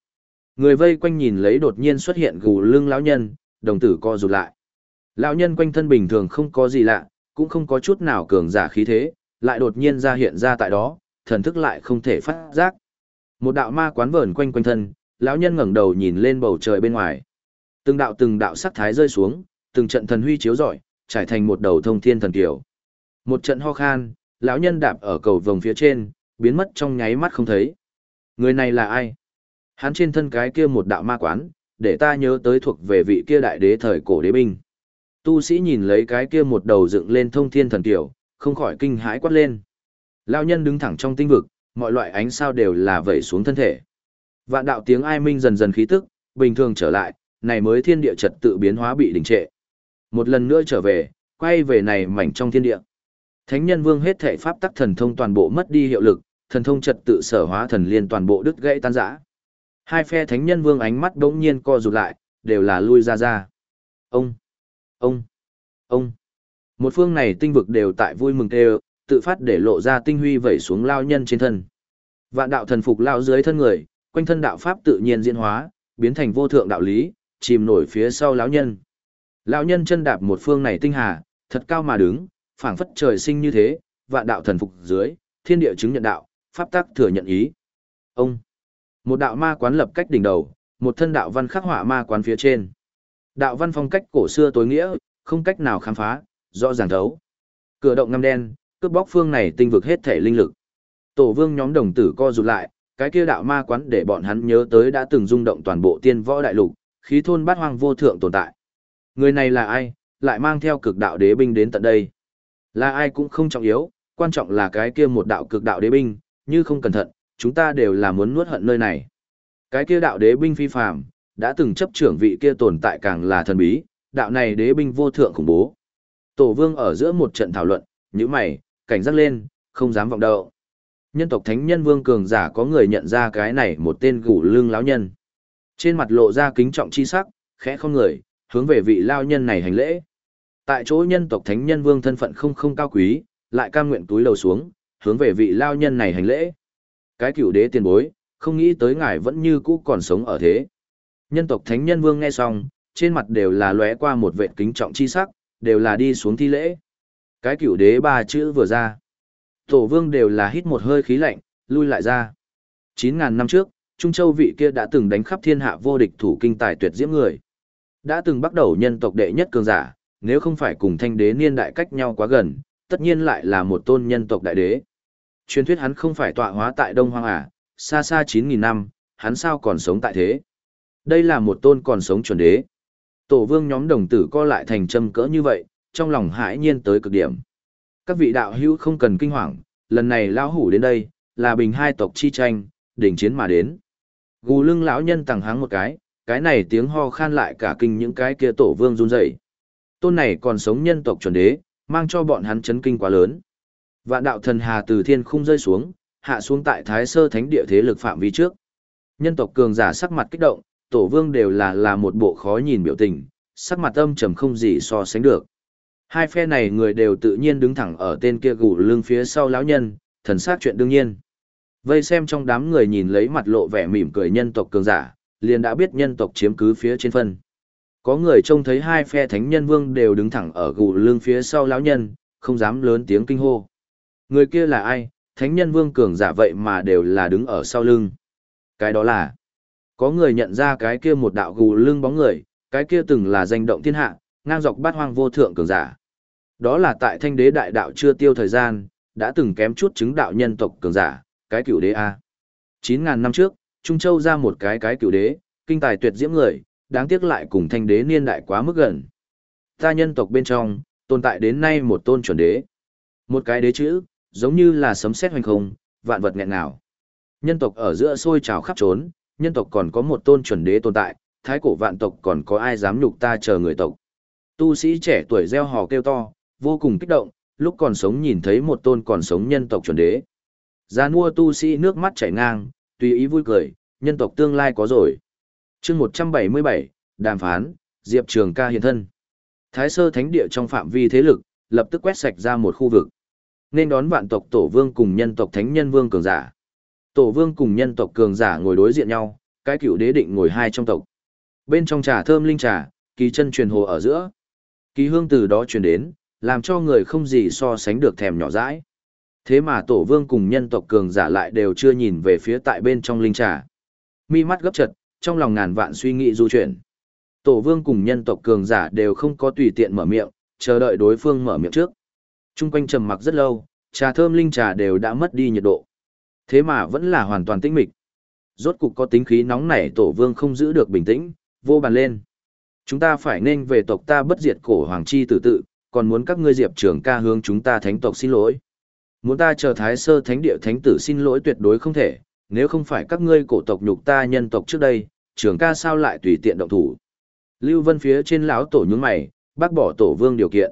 Người vây quanh nhìn lấy đột nhiên xuất hiện gù lưng lão nhân, đồng tử co rụt lại. Lão nhân quanh thân bình thường không có gì lạ, cũng không có chút nào cường giả khí thế, lại đột nhiên ra hiện ra tại đó, thần thức lại không thể phát giác. Một đạo ma quán vờn quanh quanh thân, lão nhân ngẩng đầu nhìn lên bầu trời bên ngoài. Từng đạo từng đạo sắc thái rơi xuống, từng trận thần huy chiếu rọi, trải thành một đầu thông thiên thần tiểu Một trận ho khan, lão nhân đạp ở cầu vồng phía trên, biến mất trong nháy mắt không thấy. Người này là ai? Hắn trên thân cái kia một đạo ma quán, để ta nhớ tới thuộc về vị kia đại đế thời cổ đế binh. Tu sĩ nhìn lấy cái kia một đầu dựng lên thông thiên thần tiểu, không khỏi kinh hãi quát lên. Lão nhân đứng thẳng trong tinh vực, mọi loại ánh sao đều là vẩy xuống thân thể. Vạn đạo tiếng ai minh dần dần khí tức, bình thường trở lại, này mới thiên địa trật tự biến hóa bị đình trệ. Một lần nữa trở về, quay về này mảnh trong thiên địa. Thánh nhân vương hết thể pháp tắc thần thông toàn bộ mất đi hiệu lực, thần thông trật tự sở hóa thần liên toàn bộ đứt gãy tan rã. Hai phe thánh nhân vương ánh mắt đống nhiên co rụt lại, đều là lui ra ra. Ông, ông, ông. Một phương này tinh vực đều tại vui mừng kêu, tự phát để lộ ra tinh huy vẩy xuống lao nhân trên thân. Vạn đạo thần phục lao dưới thân người, quanh thân đạo pháp tự nhiên diễn hóa, biến thành vô thượng đạo lý, chìm nổi phía sau lão nhân. Lão nhân chân đạp một phương này tinh hà, thật cao mà đứng, phảng phất trời sinh như thế, vạn đạo thần phục dưới, thiên địa chứng nhận đạo, pháp tắc thừa nhận ý. Ông, một đạo ma quán lập cách đỉnh đầu, một thân đạo văn khắc họa ma quán phía trên. Đạo văn phong cách cổ xưa tối nghĩa, không cách nào khám phá, rõ ràng thấu. Cửa động ngăm đen, cướp bóc phương này tinh vực hết thể linh lực. Tổ vương nhóm đồng tử co rụt lại, cái kia đạo ma quán để bọn hắn nhớ tới đã từng rung động toàn bộ tiên võ đại lục, khí thôn bát hoang vô thượng tồn tại. Người này là ai, lại mang theo cực đạo đế binh đến tận đây. Là ai cũng không trọng yếu, quan trọng là cái kia một đạo cực đạo đế binh, như không cẩn thận, chúng ta đều là muốn nuốt hận nơi này. Cái kia đạo đế binh phi phàm, đã từng chấp trưởng vị kia tồn tại càng là thần bí, đạo này đế binh vô thượng khủng bố. Tổ vương ở giữa một trận thảo luận, như mày, cảnh giác lên, không dám vọng đậu. Nhân tộc thánh nhân vương cường giả có người nhận ra cái này một tên gủ lương lão nhân. Trên mặt lộ ra kính trọng chi sắc, khẽ không người, hướng về vị lao nhân này hành lễ. Tại chỗ nhân tộc thánh nhân vương thân phận không không cao quý, lại cam nguyện túi lầu xuống, hướng về vị lao nhân này hành lễ. Cái cửu đế tiền bối, không nghĩ tới ngài vẫn như cũ còn sống ở thế. Nhân tộc thánh nhân vương nghe xong, trên mặt đều là lóe qua một vệ kính trọng chi sắc, đều là đi xuống thi lễ. Cái cửu đế ba chữ vừa ra. Tổ vương đều là hít một hơi khí lạnh, lui lại ra. 9.000 năm trước, Trung Châu vị kia đã từng đánh khắp thiên hạ vô địch thủ kinh tài tuyệt diễm người. Đã từng bắt đầu nhân tộc đệ nhất cường giả, nếu không phải cùng thanh đế niên đại cách nhau quá gần, tất nhiên lại là một tôn nhân tộc đại đế. Truyền thuyết hắn không phải tọa hóa tại Đông Hoang à, xa xa 9.000 năm, hắn sao còn sống tại thế. Đây là một tôn còn sống chuẩn đế. Tổ vương nhóm đồng tử co lại thành châm cỡ như vậy, trong lòng hãi nhiên tới cực điểm. Các vị đạo hữu không cần kinh hoàng, lần này lão hủ đến đây, là bình hai tộc chi tranh, đỉnh chiến mà đến. Gù lưng lão nhân tàng háng một cái, cái này tiếng ho khan lại cả kinh những cái kia tổ vương run rẩy. Tôn này còn sống nhân tộc chuẩn đế, mang cho bọn hắn chấn kinh quá lớn. Vạn đạo thần hà từ thiên khung rơi xuống, hạ xuống tại Thái Sơ Thánh địa thế lực phạm vi trước. Nhân tộc cường giả sắc mặt kích động, tổ vương đều là là một bộ khó nhìn biểu tình, sắc mặt âm trầm không gì so sánh được. Hai phe này người đều tự nhiên đứng thẳng ở tên kia gù lưng phía sau lão nhân, thần sắc chuyện đương nhiên. Vây xem trong đám người nhìn lấy mặt lộ vẻ mỉm cười nhân tộc cường giả, liền đã biết nhân tộc chiếm cứ phía trên phân. Có người trông thấy hai phe thánh nhân vương đều đứng thẳng ở gù lưng phía sau lão nhân, không dám lớn tiếng kinh hô. Người kia là ai, thánh nhân vương cường giả vậy mà đều là đứng ở sau lưng. Cái đó là, có người nhận ra cái kia một đạo gù lưng bóng người, cái kia từng là danh động thiên hạ, ngang dọc bát hoang vô thượng cường giả. Đó là tại thanh đế đại đạo chưa tiêu thời gian, đã từng kém chút chứng đạo nhân tộc cường giả, cái cửu đế A. 9.000 năm trước, Trung Châu ra một cái cái cửu đế, kinh tài tuyệt diễm người, đáng tiếc lại cùng thanh đế niên đại quá mức gần. Ta nhân tộc bên trong, tồn tại đến nay một tôn chuẩn đế. Một cái đế chữ, giống như là sấm sét hoành không, vạn vật nghẹn ngào. Nhân tộc ở giữa sôi trào khắp trốn, nhân tộc còn có một tôn chuẩn đế tồn tại, thái cổ vạn tộc còn có ai dám nhục ta chờ người tộc. Tu sĩ trẻ tuổi gieo hò kêu to, vô cùng kích động, lúc còn sống nhìn thấy một tôn còn sống nhân tộc chuẩn đế. Gia mua tu sĩ nước mắt chảy ngang, tùy ý vui cười, nhân tộc tương lai có rồi chương 177, đàm phán, Diệp Trường ca hiện thân. Thái sơ thánh địa trong phạm vi thế lực, lập tức quét sạch ra một khu vực. Nên đón vạn tộc tổ vương cùng nhân tộc thánh nhân vương cường giả. Tổ vương cùng nhân tộc cường giả ngồi đối diện nhau, cái cựu đế định ngồi hai trong tộc. Bên trong trà thơm linh trà, kỳ chân truyền hồ ở giữa. Kỳ hương từ đó truyền đến, làm cho người không gì so sánh được thèm nhỏ rãi. Thế mà tổ vương cùng nhân tộc cường giả lại đều chưa nhìn về phía tại bên trong linh trà. Mi mắt gấp chật, trong lòng ngàn vạn suy nghĩ du chuyển. Tổ vương cùng nhân tộc cường giả đều không có tùy tiện mở miệng, chờ đợi đối phương mở miệng trước. Trung quanh trầm mặc rất lâu, trà thơm linh trà đều đã mất đi nhiệt độ. Thế mà vẫn là hoàn toàn tĩnh mịch. Rốt cục có tính khí nóng nảy tổ vương không giữ được bình tĩnh, vô bàn lên. Chúng ta phải nên về tộc ta bất diệt cổ hoàng chi tử tự, còn muốn các ngươi diệp trưởng ca hướng chúng ta thánh tộc xin lỗi. Muốn ta chờ thái sơ thánh địa thánh tử xin lỗi tuyệt đối không thể, nếu không phải các ngươi cổ tộc nhục ta nhân tộc trước đây, trưởng ca sao lại tùy tiện động thủ. Lưu Vân phía trên lão tổ nhướng mày, bác bỏ tổ vương điều kiện.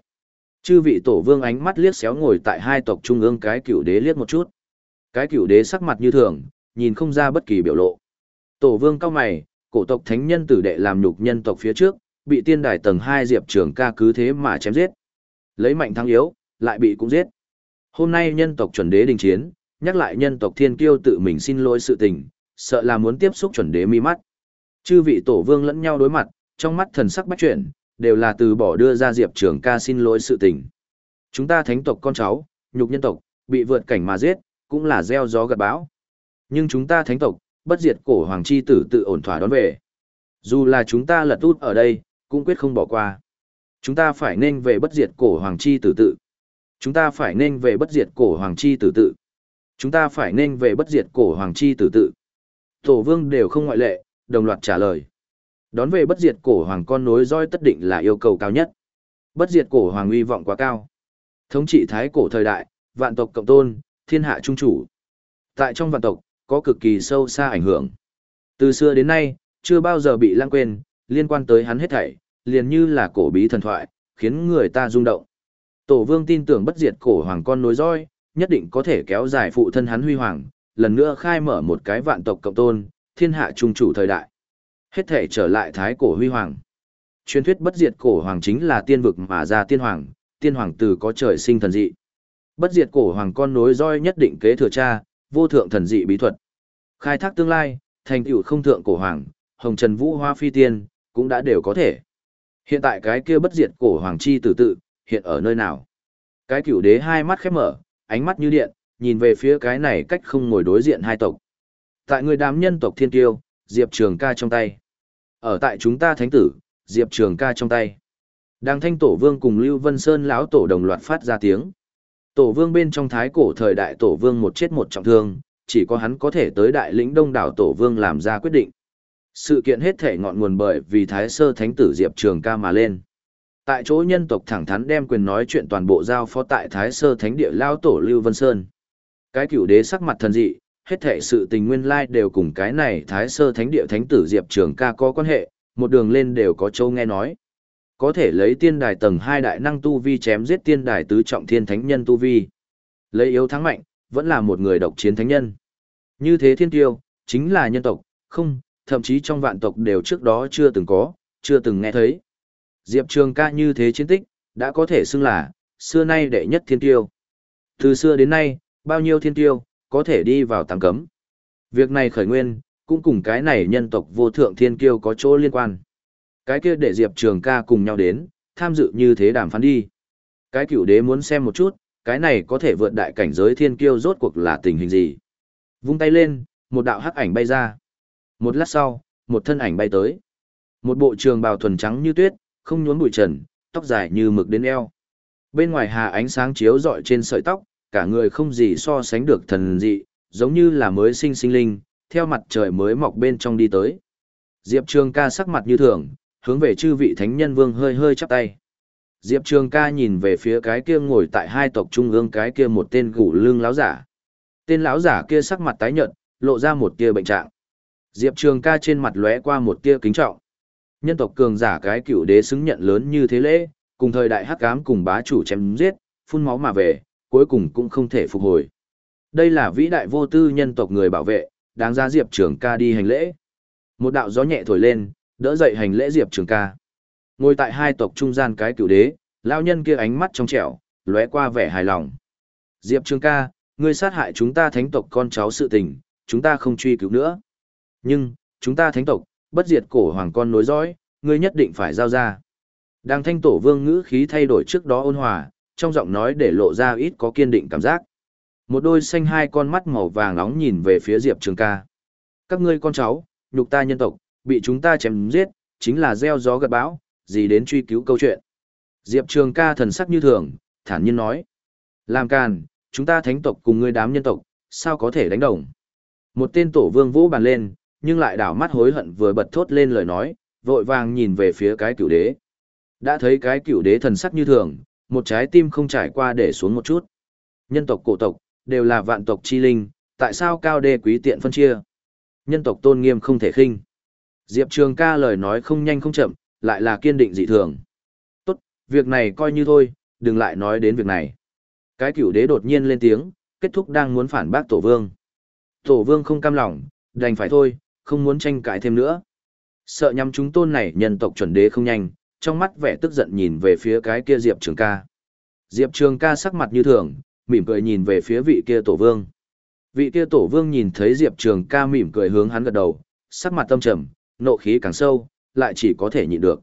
Chư vị tổ vương ánh mắt liếc xéo ngồi tại hai tộc trung ương cái cựu đế liếc một chút. Cái cựu đế sắc mặt như thường, nhìn không ra bất kỳ biểu lộ. Tổ vương cao mày, cổ tộc thánh nhân tử đệ làm nhục nhân tộc phía trước, bị tiên đài tầng 2 diệp trường ca cứ thế mà chém giết. Lấy mạnh thắng yếu, lại bị cũng giết. Hôm nay nhân tộc chuẩn đế đình chiến, nhắc lại nhân tộc thiên kiêu tự mình xin lỗi sự tình, sợ là muốn tiếp xúc chuẩn đế mi mắt. Chư vị tổ vương lẫn nhau đối mặt, trong mắt thần sắc bách chuyển, đều là từ bỏ đưa ra Diệp Trường ca xin lỗi sự tình. Chúng ta thánh tộc con cháu, nhục nhân tộc, bị vượt cảnh mà giết, cũng là gieo gió gặt bão. Nhưng chúng ta thánh tộc, bất diệt cổ hoàng chi tử tự ổn thỏa đón về, Dù là chúng ta lật út ở đây, cũng quyết không bỏ qua. Chúng ta phải nên về bất diệt cổ hoàng chi tử tự. Chúng ta phải nên về bất diệt cổ hoàng chi tử tự. Chúng ta phải nên về bất diệt cổ hoàng chi tử tự. Tổ vương đều không ngoại lệ, đồng loạt trả lời. Đón về bất diệt cổ hoàng con nối roi tất định là yêu cầu cao nhất. Bất diệt cổ hoàng uy vọng quá cao. Thống trị thái cổ thời đại, vạn tộc cộng tôn, thiên hạ trung chủ. Tại trong vạn tộc, có cực kỳ sâu xa ảnh hưởng. Từ xưa đến nay, chưa bao giờ bị lãng quên, liên quan tới hắn hết thảy, liền như là cổ bí thần thoại, khiến người ta rung động. Tổ vương tin tưởng bất diệt cổ hoàng con nối roi, nhất định có thể kéo dài phụ thân hắn huy hoàng, lần nữa khai mở một cái vạn tộc cộng tôn, thiên hạ trung chủ thời đại. Hết thể trở lại thái cổ huy hoàng. Truyền thuyết bất diệt cổ hoàng chính là tiên vực mà ra tiên hoàng, tiên hoàng từ có trời sinh thần dị. Bất diệt cổ hoàng con nối roi nhất định kế thừa cha, vô thượng thần dị bí thuật. Khai thác tương lai, thành tựu không thượng cổ hoàng, hồng trần vũ hoa phi tiên, cũng đã đều có thể. Hiện tại cái kia bất diệt cổ hoàng chi tử tự, hiện ở nơi nào? Cái cửu đế hai mắt khép mở, ánh mắt như điện, nhìn về phía cái này cách không ngồi đối diện hai tộc. Tại người đám nhân tộc thiên tiêu, Diệp Trường ca trong tay. Ở tại chúng ta thánh tử, Diệp Trường ca trong tay. Đang thanh tổ vương cùng Lưu Vân Sơn lão tổ đồng loạt phát ra tiếng. Tổ vương bên trong thái cổ thời đại tổ vương một chết một trọng thương, chỉ có hắn có thể tới đại lĩnh đông đảo tổ vương làm ra quyết định. Sự kiện hết thể ngọn nguồn bởi vì thái sơ thánh tử Diệp Trường ca mà lên. Tại chỗ nhân tộc thẳng thắn đem quyền nói chuyện toàn bộ giao phó tại thái sơ thánh địa lao tổ Lưu Vân Sơn. Cái cửu đế sắc mặt thần dị, hết thể sự tình nguyên lai đều cùng cái này thái sơ thánh địa thánh tử Diệp Trường ca có quan hệ, một đường lên đều có châu nghe nói. Có thể lấy tiên đài tầng hai đại năng tu vi chém giết tiên đài tứ trọng thiên thánh nhân tu vi. Lấy yếu thắng mạnh, vẫn là một người độc chiến thánh nhân. Như thế thiên tiêu, chính là nhân tộc, không, thậm chí trong vạn tộc đều trước đó chưa từng có, chưa từng nghe thấy. Diệp Trường ca như thế chiến tích, đã có thể xưng là, xưa nay đệ nhất thiên tiêu. Từ xưa đến nay, bao nhiêu thiên tiêu, có thể đi vào tăng cấm. Việc này khởi nguyên, cũng cùng cái này nhân tộc vô thượng thiên kiêu có chỗ liên quan. Cái kia để Diệp Trường ca cùng nhau đến, tham dự như thế đàm phán đi. Cái cửu đế muốn xem một chút, cái này có thể vượt đại cảnh giới thiên kiêu rốt cuộc là tình hình gì. Vung tay lên, một đạo hắc ảnh bay ra. Một lát sau, một thân ảnh bay tới. Một bộ trường bào thuần trắng như tuyết, không nhốn bụi trần, tóc dài như mực đến eo. Bên ngoài hà ánh sáng chiếu rọi trên sợi tóc, cả người không gì so sánh được thần dị, giống như là mới sinh sinh linh, theo mặt trời mới mọc bên trong đi tới. Diệp Trường ca sắc mặt như thường, hướng về chư vị thánh nhân vương hơi hơi chắp tay. Diệp Trường ca nhìn về phía cái kia ngồi tại hai tộc trung ương cái kia một tên gủ lương láo giả. Tên lão giả kia sắc mặt tái nhợt, lộ ra một tia bệnh trạng. Diệp Trường ca trên mặt lóe qua một tia kính trọng. Nhân tộc cường giả cái cựu đế xứng nhận lớn như thế lễ, cùng thời đại hắc ám cùng bá chủ chém giết, phun máu mà về, cuối cùng cũng không thể phục hồi. Đây là vĩ đại vô tư nhân tộc người bảo vệ, đáng ra Diệp Trường ca đi hành lễ. Một đạo gió nhẹ thổi lên, đỡ dậy hành lễ Diệp Trường ca. Ngồi tại hai tộc trung gian cái cựu đế, lao nhân kia ánh mắt trong trẻo, lóe qua vẻ hài lòng. Diệp Trường ca, ngươi sát hại chúng ta thánh tộc con cháu sự tình, chúng ta không truy cứu nữa. Nhưng, chúng ta thánh tộc, bất diệt cổ hoàng con nối dõi, ngươi nhất định phải giao ra. Đang thanh tổ vương ngữ khí thay đổi trước đó ôn hòa, trong giọng nói để lộ ra ít có kiên định cảm giác. Một đôi xanh hai con mắt màu vàng nóng nhìn về phía Diệp Trường ca. Các ngươi con cháu, nhục ta nhân tộc, bị chúng ta chém giết, chính là gieo gió gật bão, gì đến truy cứu câu chuyện. Diệp Trường ca thần sắc như thường, thản nhiên nói. Làm càn, chúng ta thánh tộc cùng ngươi đám nhân tộc, sao có thể đánh đồng. Một tên tổ vương vũ bàn lên, nhưng lại đảo mắt hối hận vừa bật thốt lên lời nói, vội vàng nhìn về phía cái cửu đế. Đã thấy cái cửu đế thần sắc như thường, một trái tim không trải qua để xuống một chút. Nhân tộc cổ tộc, đều là vạn tộc chi linh, tại sao cao đê quý tiện phân chia? Nhân tộc tôn nghiêm không thể khinh. Diệp Trường ca lời nói không nhanh không chậm, lại là kiên định dị thường. Tốt, việc này coi như thôi, đừng lại nói đến việc này. Cái cửu đế đột nhiên lên tiếng, kết thúc đang muốn phản bác tổ vương. Tổ vương không cam lòng, đành phải thôi, không muốn tranh cãi thêm nữa. Sợ nhắm chúng tôn này nhân tộc chuẩn đế không nhanh, trong mắt vẻ tức giận nhìn về phía cái kia Diệp Trường ca. Diệp Trường ca sắc mặt như thường, mỉm cười nhìn về phía vị kia tổ vương. Vị kia tổ vương nhìn thấy Diệp Trường ca mỉm cười hướng hắn gật đầu, sắc mặt tâm trầm, nộ khí càng sâu, lại chỉ có thể nhịn được.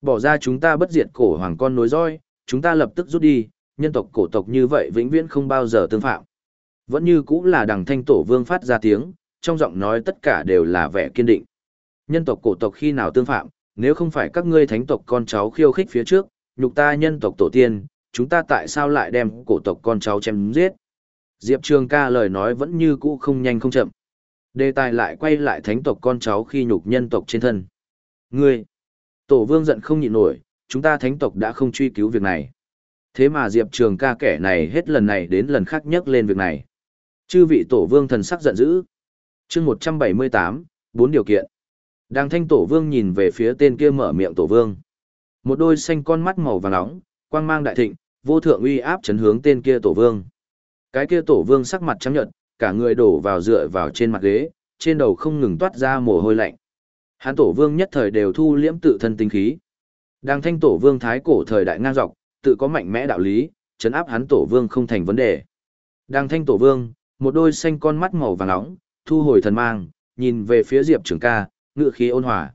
Bỏ ra chúng ta bất diệt cổ hoàng con nối roi, chúng ta lập tức rút đi, nhân tộc cổ tộc như vậy vĩnh viễn không bao giờ tương phạm. Vẫn như cũng là đằng thanh tổ vương phát ra tiếng, trong giọng nói tất cả đều là vẻ kiên định. Nhân tộc cổ tộc khi nào tương phạm, nếu không phải các ngươi thánh tộc con cháu khiêu khích phía trước, nhục ta nhân tộc tổ tiên, chúng ta tại sao lại đem cổ tộc con cháu chém giết? Diệp Trường ca lời nói vẫn như cũ không nhanh không chậm. Đề tài lại quay lại thánh tộc con cháu khi nhục nhân tộc trên thân. Ngươi! Tổ vương giận không nhịn nổi, chúng ta thánh tộc đã không truy cứu việc này. Thế mà Diệp Trường ca kẻ này hết lần này đến lần khác nhắc lên việc này. Chư vị tổ vương thần sắc giận dữ chương 178, bốn điều kiện. Đang thanh tổ vương nhìn về phía tên kia mở miệng tổ vương. Một đôi xanh con mắt màu vàng nóng, quang mang đại thịnh, vô thượng uy áp chấn hướng tên kia tổ vương. Cái kia tổ vương sắc mặt trắng nhợt, cả người đổ vào dựa vào trên mặt ghế, trên đầu không ngừng toát ra mồ hôi lạnh. Hán tổ vương nhất thời đều thu liễm tự thân tinh khí. Đang thanh tổ vương thái cổ thời đại ngang dọc, tự có mạnh mẽ đạo lý, chấn áp hắn tổ vương không thành vấn đề. Đang thanh tổ vương, một đôi xanh con mắt màu vàng nóng, thu hồi thần mang, nhìn về phía Diệp Trường ca, ngựa khí ôn hòa.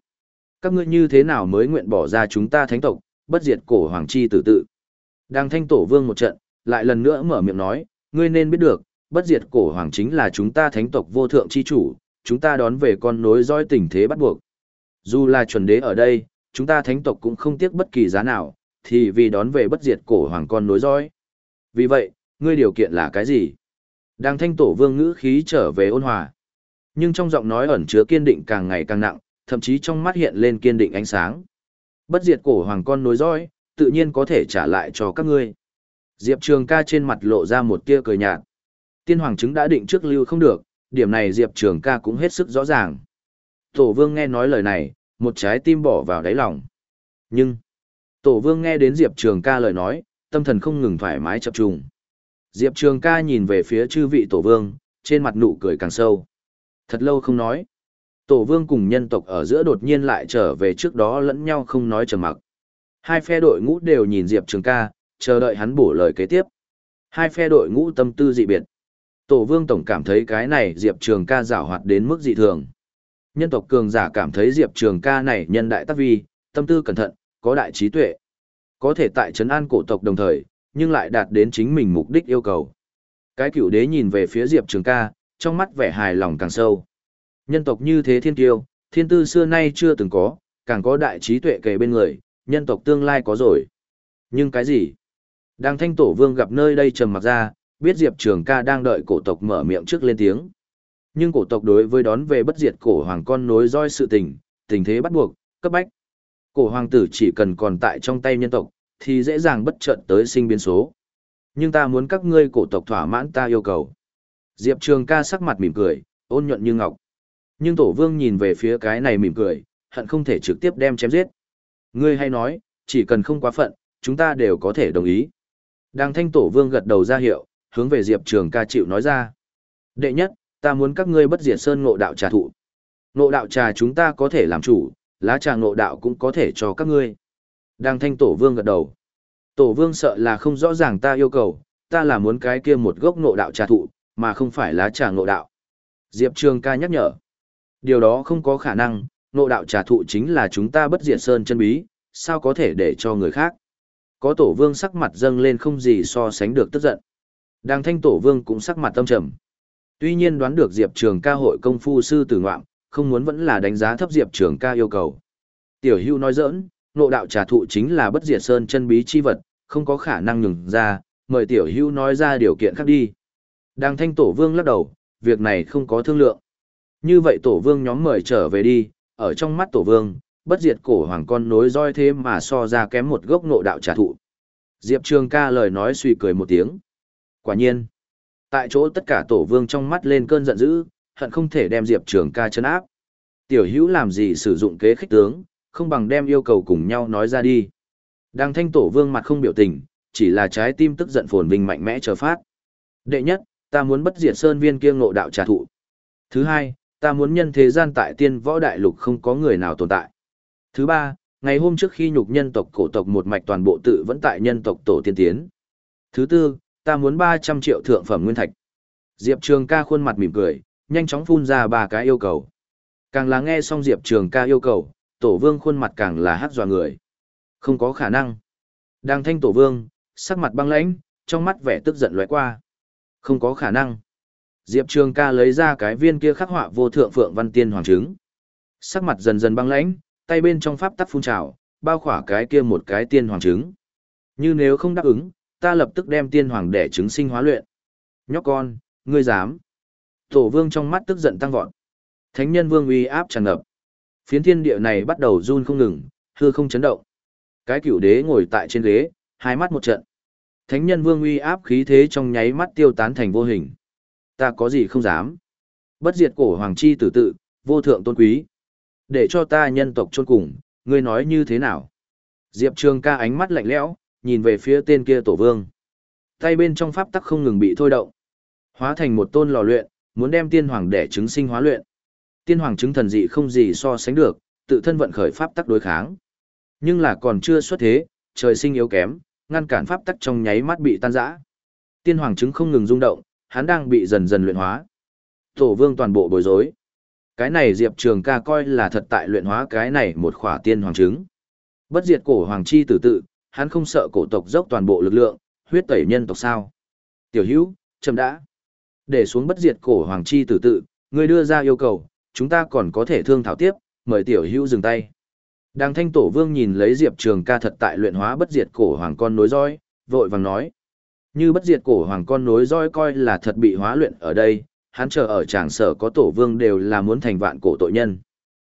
Các ngươi như thế nào mới nguyện bỏ ra chúng ta thánh tộc, bất diệt cổ hoàng chi tử tự. Đang thanh tổ vương một trận, lại lần nữa mở miệng nói, ngươi nên biết được, bất diệt cổ hoàng chính là chúng ta thánh tộc vô thượng chi chủ, chúng ta đón về con nối dõi tình thế bắt buộc. Dù là chuẩn đế ở đây, chúng ta thánh tộc cũng không tiếc bất kỳ giá nào, thì vì đón về bất diệt cổ hoàng con nối dõi. Vì vậy, ngươi điều kiện là cái gì? Đang thanh tổ vương ngữ khí trở về ôn hòa. Nhưng trong giọng nói ẩn chứa kiên định càng ngày càng nặng, thậm chí trong mắt hiện lên kiên định ánh sáng. Bất diệt cổ hoàng con nối dõi, tự nhiên có thể trả lại cho các ngươi. Diệp Trường ca trên mặt lộ ra một tia cười nhạt. Tiên hoàng chứng đã định trước lưu không được, điểm này Diệp Trường ca cũng hết sức rõ ràng. Tổ vương nghe nói lời này, một trái tim bỏ vào đáy lòng. Nhưng, Tổ vương nghe đến Diệp Trường ca lời nói, tâm thần không ngừng thoải mái chập trùng. Diệp Trường ca nhìn về phía chư vị Tổ vương, trên mặt nụ cười càng sâu. Thật lâu không nói. Tổ vương cùng nhân tộc ở giữa đột nhiên lại trở về trước đó lẫn nhau không nói trầm mặc. Hai phe đội ngũ đều nhìn Diệp Trường ca, chờ đợi hắn bổ lời kế tiếp. Hai phe đội ngũ tâm tư dị biệt. Tổ vương tổng cảm thấy cái này Diệp Trường ca giảo hoạt đến mức dị thường. Nhân tộc cường giả cảm thấy Diệp Trường ca này nhân đại tác vi, tâm tư cẩn thận, có đại trí tuệ. Có thể tại trấn an cổ tộc đồng thời, nhưng lại đạt đến chính mình mục đích yêu cầu. Cái cựu đế nhìn về phía Diệp Trường ca, trong mắt vẻ hài lòng càng sâu. Nhân tộc như thế thiên tiêu, thiên tư xưa nay chưa từng có, càng có đại trí tuệ kề bên người, nhân tộc tương lai có rồi. Nhưng cái gì? Đang thanh tổ vương gặp nơi đây trầm mặc ra, biết Diệp Trường ca đang đợi cổ tộc mở miệng trước lên tiếng. Nhưng cổ tộc đối với đón về bất diệt cổ hoàng con nối roi sự tình, tình thế bắt buộc, cấp bách. Cổ hoàng tử chỉ cần còn tại trong tay nhân tộc, thì dễ dàng bất chợt tới sinh biến số. Nhưng ta muốn các ngươi cổ tộc thỏa mãn ta yêu cầu. Diệp Trường ca sắc mặt mỉm cười, ôn nhuận như ngọc. Nhưng tổ vương nhìn về phía cái này mỉm cười, hận không thể trực tiếp đem chém giết. Ngươi hay nói, chỉ cần không quá phận, chúng ta đều có thể đồng ý. Đang thanh tổ vương gật đầu ra hiệu, hướng về Diệp Trường ca chịu nói ra. Đệ nhất, ta muốn các ngươi bất diệt sơn ngộ đạo trà thụ. Ngộ đạo trà chúng ta có thể làm chủ, lá trà ngộ đạo cũng có thể cho các ngươi. Đang thanh tổ vương gật đầu. Tổ vương sợ là không rõ ràng ta yêu cầu, ta là muốn cái kia một gốc ngộ đạo trà thụ, mà không phải lá trà ngộ đạo. Diệp Trường ca nhắc nhở. Điều đó không có khả năng, ngộ đạo trà thụ chính là chúng ta bất diệt sơn chân bí, sao có thể để cho người khác. Có tổ vương sắc mặt dâng lên không gì so sánh được tức giận. Đang thanh tổ vương cũng sắc mặt tâm trầm. Tuy nhiên đoán được Diệp Trường ca hội công phu sư tử ngoạm, không muốn vẫn là đánh giá thấp Diệp Trường ca yêu cầu. Tiểu hưu nói giỡn, ngộ đạo trà thụ chính là bất diệt sơn chân bí chi vật, không có khả năng nhường ra, mời tiểu hưu nói ra điều kiện khác đi. Đang thanh tổ vương lắc đầu, việc này không có thương lượng. Như vậy tổ vương nhóm mời trở về đi, ở trong mắt tổ vương, bất diệt cổ hoàng con nối roi thế mà so ra kém một gốc nộ đạo trà thụ. Diệp Trường ca lời nói suy cười một tiếng. Quả nhiên, tại chỗ tất cả tổ vương trong mắt lên cơn giận dữ, hận không thể đem Diệp Trường ca chấn áp. Tiểu hữu làm gì sử dụng kế khích tướng, không bằng đem yêu cầu cùng nhau nói ra đi. Đang thanh tổ vương mặt không biểu tình, chỉ là trái tim tức giận phồn vinh mạnh mẽ chờ phát. Đệ nhất, ta muốn bất diệt sơn viên kia ngộ đạo trà thụ. Thứ hai, ta muốn nhân thế gian tại tiên võ đại lục không có người nào tồn tại. Thứ ba, ngày hôm trước khi nhục nhân tộc cổ tộc một mạch toàn bộ tự vẫn tại nhân tộc tổ tiên tiến. Thứ tư, ta muốn 300 triệu thượng phẩm nguyên thạch. Diệp Trường ca khuôn mặt mỉm cười, nhanh chóng phun ra ba cái yêu cầu. Càng là nghe xong Diệp Trường ca yêu cầu, tổ vương khuôn mặt càng là hát dò người. Không có khả năng. Đang thanh tổ vương, sắc mặt băng lãnh, trong mắt vẻ tức giận lóe qua. Không có khả năng. Diệp Trường ca lấy ra cái viên kia khắc họa vô thượng phượng văn tiên hoàng trứng. Sắc mặt dần dần băng lãnh, tay bên trong pháp tắc phun trào, bao khỏa cái kia một cái tiên hoàng trứng. Như nếu không đáp ứng, ta lập tức đem tiên hoàng đẻ trứng sinh hóa luyện. Nhóc con, ngươi dám. Tổ vương trong mắt tức giận tăng vọt. Thánh nhân vương uy áp tràn ngập. Phiến thiên địa này bắt đầu run không ngừng, hư không chấn động. Cái cửu đế ngồi tại trên ghế, hai mắt một trận. Thánh nhân vương uy áp khí thế trong nháy mắt tiêu tán thành vô hình. Ta có gì không dám. Bất diệt cổ hoàng chi tử tự, vô thượng tôn quý. Để cho ta nhân tộc chôn cùng, ngươi nói như thế nào? Diệp Trường ca ánh mắt lạnh lẽo, nhìn về phía tên kia tổ vương. Tay bên trong pháp tắc không ngừng bị thôi động. Hóa thành một tôn lò luyện, muốn đem tiên hoàng để chứng sinh hóa luyện. Tiên hoàng chứng thần dị không gì so sánh được, tự thân vận khởi pháp tắc đối kháng. Nhưng là còn chưa xuất thế, trời sinh yếu kém, ngăn cản pháp tắc trong nháy mắt bị tan rã. Tiên hoàng trứng không ngừng rung động, hắn đang bị dần dần luyện hóa. Tổ vương toàn bộ bối rối. Cái này Diệp Trường ca coi là thật tại luyện hóa cái này một khỏa tiên hoàng trứng. Bất diệt cổ hoàng chi tử tự, hắn không sợ cổ tộc dốc toàn bộ lực lượng, huyết tẩy nhân tộc sao. Tiểu hữu, chậm đã. Để xuống bất diệt cổ hoàng chi tử tự, người đưa ra yêu cầu, chúng ta còn có thể thương thảo tiếp, mời tiểu hữu dừng tay. Đang thanh tổ vương nhìn lấy Diệp Trường ca thật tại luyện hóa bất diệt cổ hoàng con nối roi, vội vàng nói. Như bất diệt cổ hoàng con nối roi coi là thật bị hóa luyện ở đây, hắn chờ ở tràng sở có tổ vương đều là muốn thành vạn cổ tội nhân.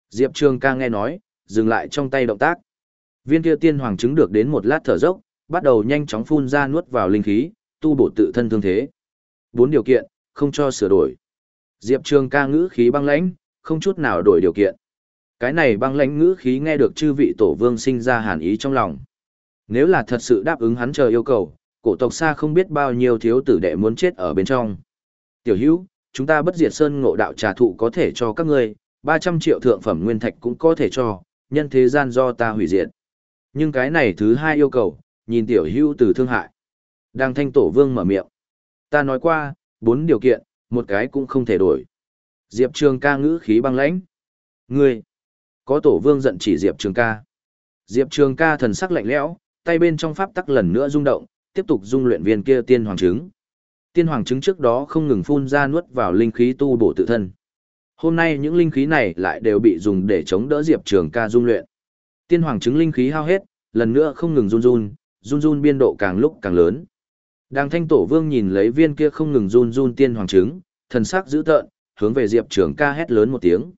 Diệp Trường ca nghe nói, dừng lại trong tay động tác. Viên kia tiên hoàng chứng được đến một lát thở dốc, bắt đầu nhanh chóng phun ra nuốt vào linh khí, tu bổ tự thân thương thế. Bốn điều kiện, không cho sửa đổi. Diệp Trường ca ngữ khí băng lãnh, không chút nào đổi điều kiện. Cái này băng lãnh ngữ khí nghe được chư vị tổ vương sinh ra hàn ý trong lòng. Nếu là thật sự đáp ứng hắn chờ yêu cầu, cổ tộc xa không biết bao nhiêu thiếu tử đệ muốn chết ở bên trong. Tiểu hữu, chúng ta bất diệt sơn ngộ đạo trà thụ có thể cho các ngươi, 300 triệu thượng phẩm nguyên thạch cũng có thể cho, nhân thế gian do ta hủy diệt. Nhưng cái này thứ hai yêu cầu, nhìn tiểu hữu từ thương hại. Đang thanh tổ vương mở miệng. Ta nói qua, bốn điều kiện, một cái cũng không thể đổi. Diệp Trường ca ngữ khí băng lãnh. Ngươi! Có tổ vương giận chỉ Diệp Trường ca. Diệp Trường ca thần sắc lạnh lẽo, tay bên trong pháp tắc lần nữa rung động, tiếp tục dung luyện viên kia tiên hoàng trứng. Tiên hoàng trứng trước đó không ngừng phun ra nuốt vào linh khí tu bổ tự thân. Hôm nay những linh khí này lại đều bị dùng để chống đỡ Diệp Trường ca dung luyện. Tiên hoàng trứng linh khí hao hết, lần nữa không ngừng run run, run run biên độ càng lúc càng lớn. Đàng thanh tổ vương nhìn lấy viên kia không ngừng run run tiên hoàng trứng, thần sắc dữ tợn, hướng về Diệp Trường ca hét lớn một tiếng.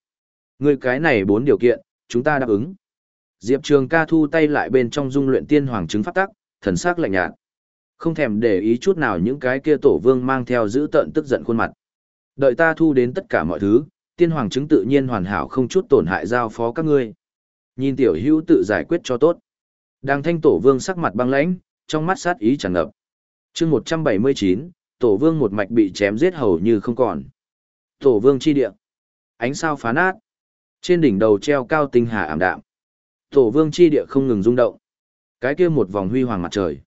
Người cái này bốn điều kiện, chúng ta đáp ứng. Diệp Trường ca thu tay lại bên trong dung luyện tiên hoàng chứng pháp tắc, thần sắc lạnh nhạt. Không thèm để ý chút nào những cái kia tổ vương mang theo giữ tận tức giận khuôn mặt. Đợi ta thu đến tất cả mọi thứ, tiên hoàng chứng tự nhiên hoàn hảo không chút tổn hại giao phó các ngươi. Nhìn tiểu hữu tự giải quyết cho tốt. Đang thanh tổ vương sắc mặt băng lãnh, trong mắt sát ý tràn ngập. chương 179, tổ vương một mạch bị chém giết hầu như không còn. Tổ vương chi địa. Ánh sao phá nát. Trên đỉnh đầu treo cao tinh hà ảm đạm. Tổ vương chi địa không ngừng rung động. Cái kia một vòng huy hoàng mặt trời.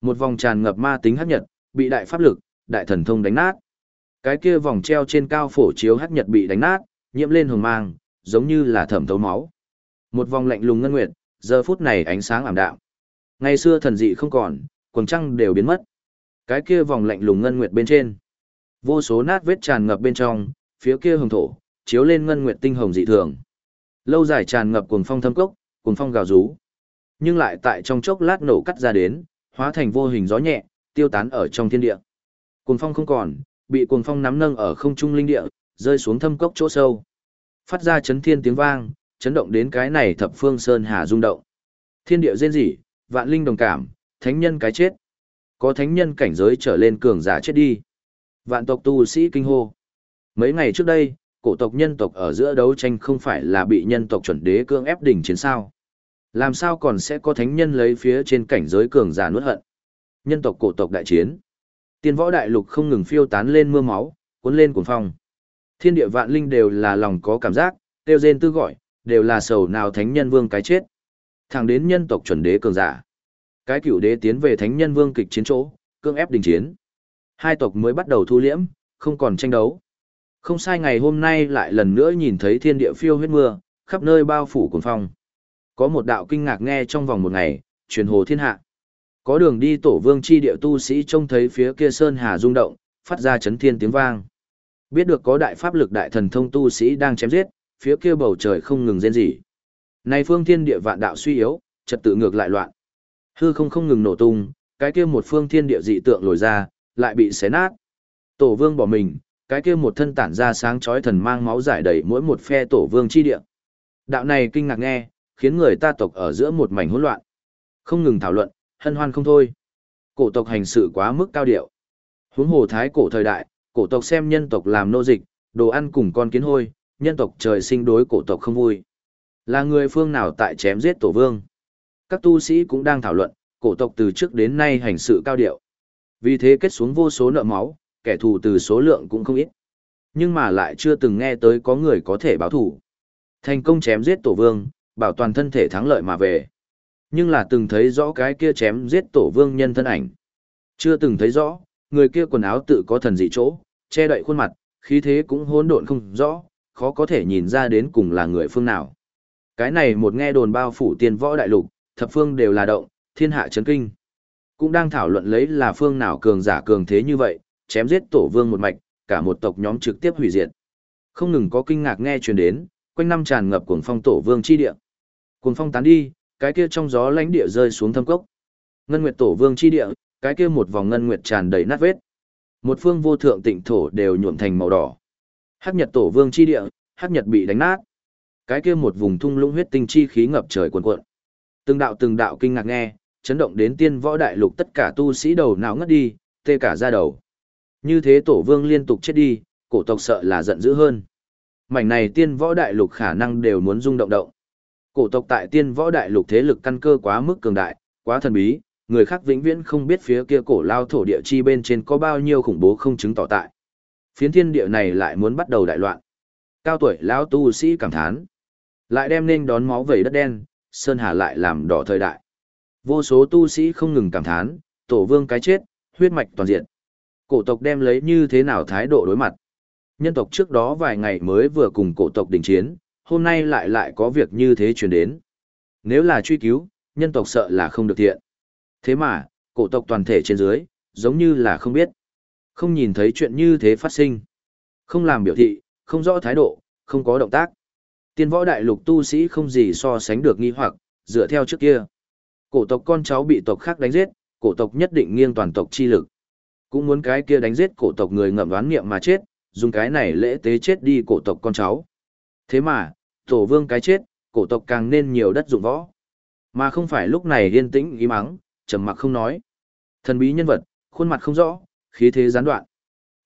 Một vòng tràn ngập ma tính hấp nhật, bị đại pháp lực, đại thần thông đánh nát. Cái kia vòng treo trên cao phổ chiếu hấp nhật bị đánh nát, nhiễm lên hồng mang, giống như là thẩm thấu máu. Một vòng lạnh lùng ngân nguyệt, giờ phút này ánh sáng ảm đạm. Ngày xưa thần dị không còn, quần trăng đều biến mất. Cái kia vòng lạnh lùng ngân nguyệt bên trên, vô số nát vết tràn ngập bên trong, phía kia hồng thổ, chiếu lên ngân nguyệt tinh hồng dị thường. Lâu dài tràn ngập cuồng phong thâm cốc, cuồng phong gào rú. Nhưng lại tại trong chốc lát nổ cắt ra đến, hóa thành vô hình gió nhẹ, tiêu tán ở trong thiên địa. Cuồng phong không còn, bị cuồng phong nắm nâng ở không trung linh địa, rơi xuống thâm cốc chỗ sâu. Phát ra chấn thiên tiếng vang, chấn động đến cái này thập phương sơn hà rung động. Thiên địa rên rỉ, vạn linh đồng cảm, thánh nhân cái chết. Có thánh nhân cảnh giới trở lên cường giả chết đi. Vạn tộc tu sĩ kinh hô. Mấy ngày trước đây, cổ tộc nhân tộc ở giữa đấu tranh không phải là bị nhân tộc chuẩn đế cương ép đỉnh chiến sao. Làm sao còn sẽ có thánh nhân lấy phía trên cảnh giới cường giả nuốt hận. Nhân tộc cổ tộc đại chiến. Tiên võ đại lục không ngừng phiêu tán lên mưa máu, cuốn lên cuồng phong. Thiên địa vạn linh đều là lòng có cảm giác, tiêu rên tư gọi, đều là sầu nào thánh nhân vương cái chết. Thẳng đến nhân tộc chuẩn đế cường giả. Cái cựu đế tiến về thánh nhân vương kịch chiến chỗ, cương ép đình chiến. Hai tộc mới bắt đầu thu liễm, không còn tranh đấu. Không sai ngày hôm nay lại lần nữa nhìn thấy thiên địa phiêu huyết mưa, khắp nơi bao phủ cuồng phong. Có một đạo kinh ngạc nghe trong vòng một ngày, truyền hồ thiên hạ. Có đường đi tổ vương chi địa tu sĩ trông thấy phía kia sơn hà rung động, phát ra chấn thiên tiếng vang. Biết được có đại pháp lực đại thần thông tu sĩ đang chém giết, phía kia bầu trời không ngừng rên rỉ. Này phương thiên địa vạn đạo suy yếu, trật tự ngược lại loạn. Hư không không ngừng nổ tung, cái kia một phương thiên địa dị tượng lồi ra, lại bị xé nát. Tổ vương bỏ mình, cái kia một thân tản ra sáng chói thần mang máu giải đầy mỗi một phe tổ vương chi địa. Đạo này kinh ngạc nghe, khiến người ta tộc ở giữa một mảnh hỗn loạn. Không ngừng thảo luận, hân hoan không thôi. Cổ tộc hành sự quá mức cao điệu. Huống hồ thái cổ thời đại, cổ tộc xem nhân tộc làm nô dịch, đồ ăn cùng con kiến hôi, nhân tộc trời sinh đối cổ tộc không vui. Là người phương nào tại chém giết tổ vương? Các tu sĩ cũng đang thảo luận, cổ tộc từ trước đến nay hành sự cao điệu. Vì thế kết xuống vô số nợ máu, kẻ thù từ số lượng cũng không ít. Nhưng mà lại chưa từng nghe tới có người có thể báo thù. Thành công chém giết tổ vương, bảo toàn thân thể thắng lợi mà về. Nhưng là từng thấy rõ cái kia chém giết tổ vương nhân thân ảnh. Chưa từng thấy rõ, người kia quần áo tự có thần dị chỗ, che đậy khuôn mặt, khí thế cũng hỗn độn không rõ, khó có thể nhìn ra đến cùng là người phương nào. Cái này một nghe đồn bao phủ tiền võ đại lục, thập phương đều là động, thiên hạ chấn kinh. Cũng đang thảo luận lấy là phương nào cường giả cường thế như vậy, chém giết tổ vương một mạch, cả một tộc nhóm trực tiếp hủy diệt. Không ngừng có kinh ngạc nghe truyền đến, quanh năm tràn ngập cuồng phong tổ vương chi địa. Cuồng phong tán đi, cái kia trong gió lãnh địa rơi xuống thâm cốc. Ngân Nguyệt tổ vương chi địa, cái kia một vòng ngân nguyệt tràn đầy nát vết. Một phương vô thượng tịnh thổ đều nhuộm thành màu đỏ. Hắc Nhật tổ vương chi địa, Hắc Nhật bị đánh nát. Cái kia một vùng thung lũng huyết tinh chi khí ngập trời cuồn cuộn. Từng đạo từng đạo kinh ngạc nghe, chấn động đến tiên võ đại lục tất cả tu sĩ đầu não ngất đi, tê cả da đầu. Như thế tổ vương liên tục chết đi, cổ tộc sợ là giận dữ hơn. Mảnh này tiên võ đại lục khả năng đều muốn rung động động. Cổ tộc tại tiên võ đại lục thế lực căn cơ quá mức cường đại, quá thần bí, người khác vĩnh viễn không biết phía kia cổ lao thổ địa chi bên trên có bao nhiêu khủng bố không chứng tỏ tại. Phiến thiên địa này lại muốn bắt đầu đại loạn. Cao tuổi lão tu sĩ cảm thán. Lại đem nên đón máu vẩy đất đen, Sơn Hà lại làm đỏ thời đại. Vô số tu sĩ không ngừng cảm thán, tổ vương cái chết, huyết mạch toàn diện. Cổ tộc đem lấy như thế nào thái độ đối mặt. Nhân tộc trước đó vài ngày mới vừa cùng cổ tộc đình chiến, hôm nay lại lại có việc như thế truyền đến. Nếu là truy cứu, nhân tộc sợ là không được thiện. Thế mà, cổ tộc toàn thể trên dưới, giống như là không biết. Không nhìn thấy chuyện như thế phát sinh. Không làm biểu thị, không rõ thái độ, không có động tác. Tiên võ đại lục tu sĩ không gì so sánh được nghi hoặc, dựa theo trước kia. Cổ tộc con cháu bị tộc khác đánh giết, cổ tộc nhất định nghiêng toàn tộc chi lực. Cũng muốn cái kia đánh giết cổ tộc người ngậm đoán nghiệm mà chết, dùng cái này lễ tế chết đi cổ tộc con cháu. Thế mà, tổ vương cái chết, cổ tộc càng nên nhiều đất dụng võ. Mà không phải lúc này yên tĩnh ý mắng, trầm mặc không nói. Thần bí nhân vật, khuôn mặt không rõ, khí thế gián đoạn.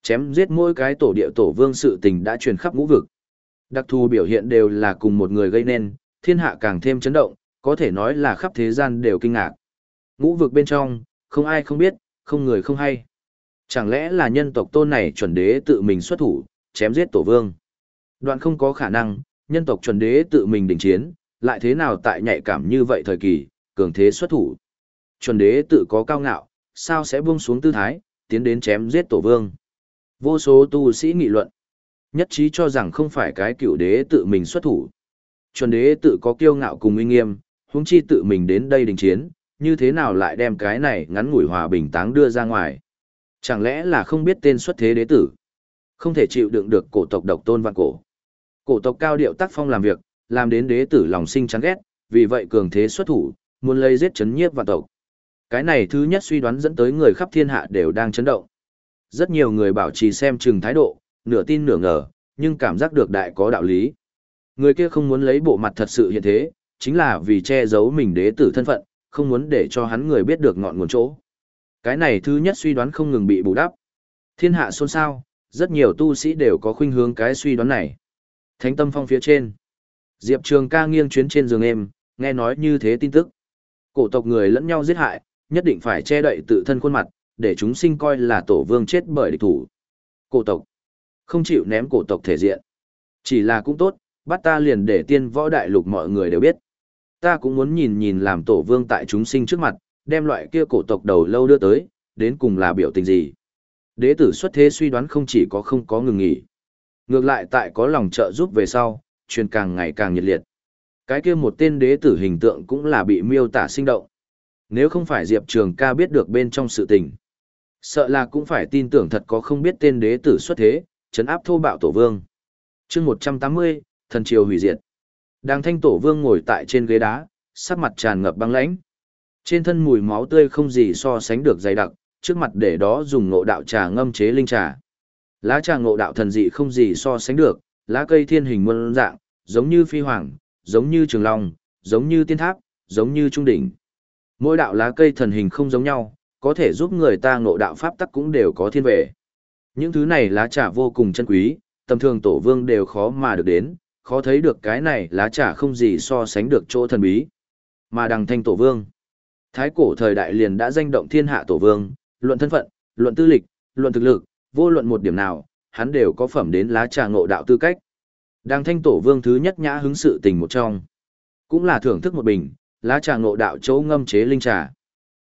Chém giết mỗi cái tổ địa tổ vương sự tình đã truyền khắp ngũ vực. Đặc thù biểu hiện đều là cùng một người gây nên, thiên hạ càng thêm chấn động, có thể nói là khắp thế gian đều kinh ngạc. Ngũ vực bên trong, không ai không biết, không người không hay. Chẳng lẽ là nhân tộc tôn này chuẩn đế tự mình xuất thủ, chém giết tổ vương? Đoạn không có khả năng, nhân tộc chuẩn đế tự mình đình chiến, lại thế nào tại nhạy cảm như vậy thời kỳ, cường thế xuất thủ. Chuẩn đế tự có cao ngạo, sao sẽ buông xuống tư thái, tiến đến chém giết tổ vương. Vô số tu sĩ nghị luận, nhất trí cho rằng không phải cái cựu đế tự mình xuất thủ. Chuẩn đế tự có kiêu ngạo cùng uy nghiêm, huống chi tự mình đến đây đình chiến, như thế nào lại đem cái này ngắn ngủi hòa bình táng đưa ra ngoài. Chẳng lẽ là không biết tên xuất thế đế tử? Không thể chịu đựng được cổ tộc độc tôn vạn cổ. Cổ tộc cao điệu tác phong làm việc, làm đến đế tử lòng sinh chán ghét, vì vậy cường thế xuất thủ, muốn lấy giết chấn nhiếp vạn tộc. Cái này thứ nhất suy đoán dẫn tới người khắp thiên hạ đều đang chấn động. Rất nhiều người bảo trì xem chừng thái độ, nửa tin nửa ngờ, nhưng cảm giác được đại có đạo lý. Người kia không muốn lấy bộ mặt thật sự hiện thế, chính là vì che giấu mình đế tử thân phận, không muốn để cho hắn người biết được ngọn nguồn chỗ. Cái này thứ nhất suy đoán không ngừng bị bù đắp. Thiên hạ xôn xao, rất nhiều tu sĩ đều có khuynh hướng cái suy đoán này. Thánh tâm phong phía trên. Diệp Trường ca nghiêng chuyến trên giường em, nghe nói như thế tin tức. Cổ tộc người lẫn nhau giết hại, nhất định phải che đậy tự thân khuôn mặt, để chúng sinh coi là tổ vương chết bởi địch thủ. Cổ tộc. Không chịu ném cổ tộc thể diện. Chỉ là cũng tốt, bắt ta liền để tiên võ đại lục mọi người đều biết. Ta cũng muốn nhìn nhìn làm tổ vương tại chúng sinh trước mặt, đem loại kia cổ tộc đầu lâu đưa tới, đến cùng là biểu tình gì. Đế tử xuất thế suy đoán không chỉ có không có ngừng nghỉ. Ngược lại tại có lòng trợ giúp về sau, truyền càng ngày càng nhiệt liệt. Cái kia một tên đế tử hình tượng cũng là bị miêu tả sinh động. Nếu không phải Diệp Trường ca biết được bên trong sự tình. Sợ là cũng phải tin tưởng thật có không biết tên đế tử xuất thế, chấn áp thô bạo tổ vương. chương 180, Thần triều hủy diệt. Đang thanh tổ vương ngồi tại trên ghế đá, sắc mặt tràn ngập băng lãnh. Trên thân mùi máu tươi không gì so sánh được dày đặc, trước mặt để đó dùng ngộ đạo trà ngâm chế linh trà. Lá trà ngộ đạo thần dị không gì so sánh được, lá cây thiên hình muôn dạng, giống như phi hoàng, giống như trường long, giống như tiên tháp, giống như trung đỉnh. Mỗi đạo lá cây thần hình không giống nhau, có thể giúp người ta ngộ đạo pháp tắc cũng đều có thiên về. Những thứ này lá trà vô cùng chân quý, tầm thường tổ vương đều khó mà được đến, khó thấy được cái này lá trà không gì so sánh được chỗ thần bí. Mà đằng thanh tổ vương, thái cổ thời đại liền đã danh động thiên hạ tổ vương, luận thân phận, luận tư lịch, luận thực lực, vô luận một điểm nào, hắn đều có phẩm đến lá trà ngộ đạo tư cách. Đang thanh tổ vương thứ nhất nhã hứng sự tình một trong, cũng là thưởng thức một bình, lá trà ngộ đạo chỗ ngâm chế linh trà.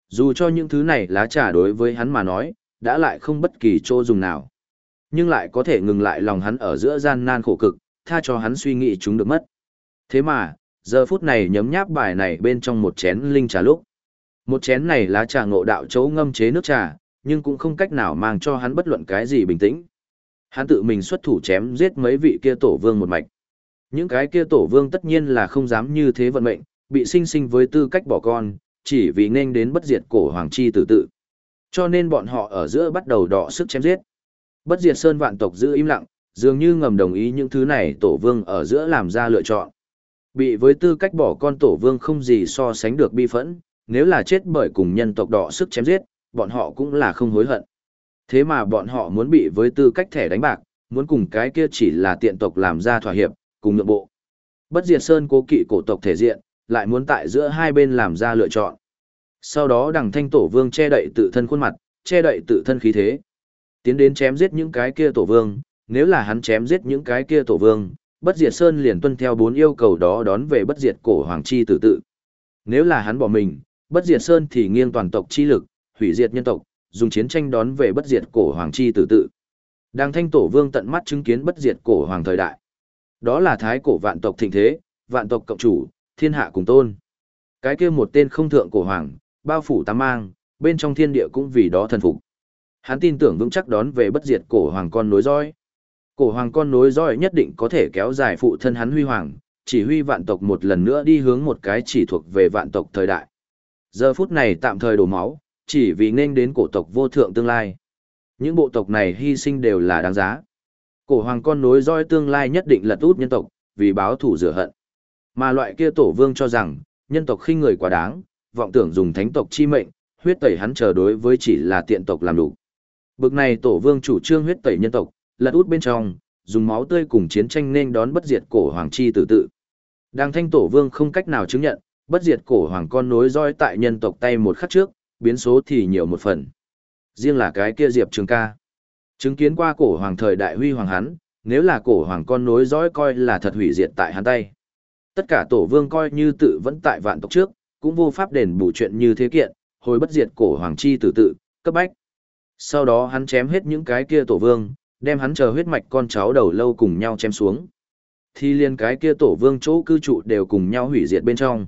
Dù cho những thứ này lá trà đối với hắn mà nói, đã lại không bất kỳ chỗ dùng nào. Nhưng lại có thể ngừng lại lòng hắn ở giữa gian nan khổ cực, tha cho hắn suy nghĩ chúng được mất. Thế mà, giờ phút này nhấm nháp bài này bên trong một chén linh trà lúc. Một chén này lá trà ngộ đạo chấu ngâm chế nước trà, nhưng cũng không cách nào mang cho hắn bất luận cái gì bình tĩnh. Hắn tự mình xuất thủ chém giết mấy vị kia tổ vương một mạch. Những cái kia tổ vương tất nhiên là không dám như thế vận mệnh, bị sinh sinh với tư cách bỏ con, chỉ vì nên đến bất diệt cổ hoàng chi tử tự. Cho nên bọn họ ở giữa bắt đầu đọ sức chém giết. Bất diệt sơn vạn tộc giữ im lặng, dường như ngầm đồng ý những thứ này tổ vương ở giữa làm ra lựa chọn. Bị với tư cách bỏ con tổ vương không gì so sánh được bi phẫn, nếu là chết bởi cùng nhân tộc đỏ sức chém giết, bọn họ cũng là không hối hận. Thế mà bọn họ muốn bị với tư cách thẻ đánh bạc, muốn cùng cái kia chỉ là tiện tộc làm ra thỏa hiệp, cùng nhượng bộ. Bất diệt sơn cố kỵ cổ tộc thể diện, lại muốn tại giữa hai bên làm ra lựa chọn. Sau đó đằng thanh tổ vương che đậy tự thân khuôn mặt, che đậy tự thân khí thế. Tiến đến chém giết những cái kia tổ vương, nếu là hắn chém giết những cái kia tổ vương, bất diệt sơn liền tuân theo bốn yêu cầu đó đón về bất diệt cổ hoàng chi tử tự. Nếu là hắn bỏ mình, bất diệt sơn thì nghiêng toàn tộc chi lực, hủy diệt nhân tộc, dùng chiến tranh đón về bất diệt cổ hoàng chi tử tự. Đang thanh tổ vương tận mắt chứng kiến bất diệt cổ hoàng thời đại. Đó là thái cổ vạn tộc thịnh thế, vạn tộc cộng chủ, thiên hạ cùng tôn. Cái kia một tên không thượng cổ hoàng, bao phủ tám mang, bên trong thiên địa cũng vì đó thần phục. Hắn tin tưởng vững chắc đón về bất diệt cổ hoàng con nối dõi. Cổ hoàng con nối dõi nhất định có thể kéo dài phụ thân hắn huy hoàng, chỉ huy vạn tộc một lần nữa đi hướng một cái chỉ thuộc về vạn tộc thời đại. Giờ phút này tạm thời đổ máu, chỉ vì nên đến cổ tộc vô thượng tương lai. Những bộ tộc này hy sinh đều là đáng giá. Cổ hoàng con nối dõi tương lai nhất định lật út nhân tộc, vì báo thủ rửa hận. Mà loại kia tổ vương cho rằng, nhân tộc khinh người quá đáng, vọng tưởng dùng thánh tộc chi mệnh, huyết tẩy hắn chờ đối với chỉ là tiện tộc làm đủ. Bực này tổ vương chủ trương huyết tẩy nhân tộc, lật út bên trong, dùng máu tươi cùng chiến tranh nên đón bất diệt cổ hoàng chi tử tự. Đang thanh tổ vương không cách nào chứng nhận, bất diệt cổ hoàng con nối roi tại nhân tộc tay một khắc trước, biến số thì nhiều một phần. Riêng là cái kia Diệp Trường ca. Chứng kiến qua cổ hoàng thời đại huy hoàng hắn, nếu là cổ hoàng con nối dõi coi là thật hủy diệt tại hắn tay. Tất cả tổ vương coi như tự vẫn tại vạn tộc trước, cũng vô pháp đền bù chuyện như thế kiện, hồi bất diệt cổ hoàng chi tử tự, cấp bách. Sau đó hắn chém hết những cái kia tổ vương, đem hắn chờ huyết mạch con cháu đầu lâu cùng nhau chém xuống. Thì liên cái kia tổ vương chỗ cư trụ đều cùng nhau hủy diệt bên trong.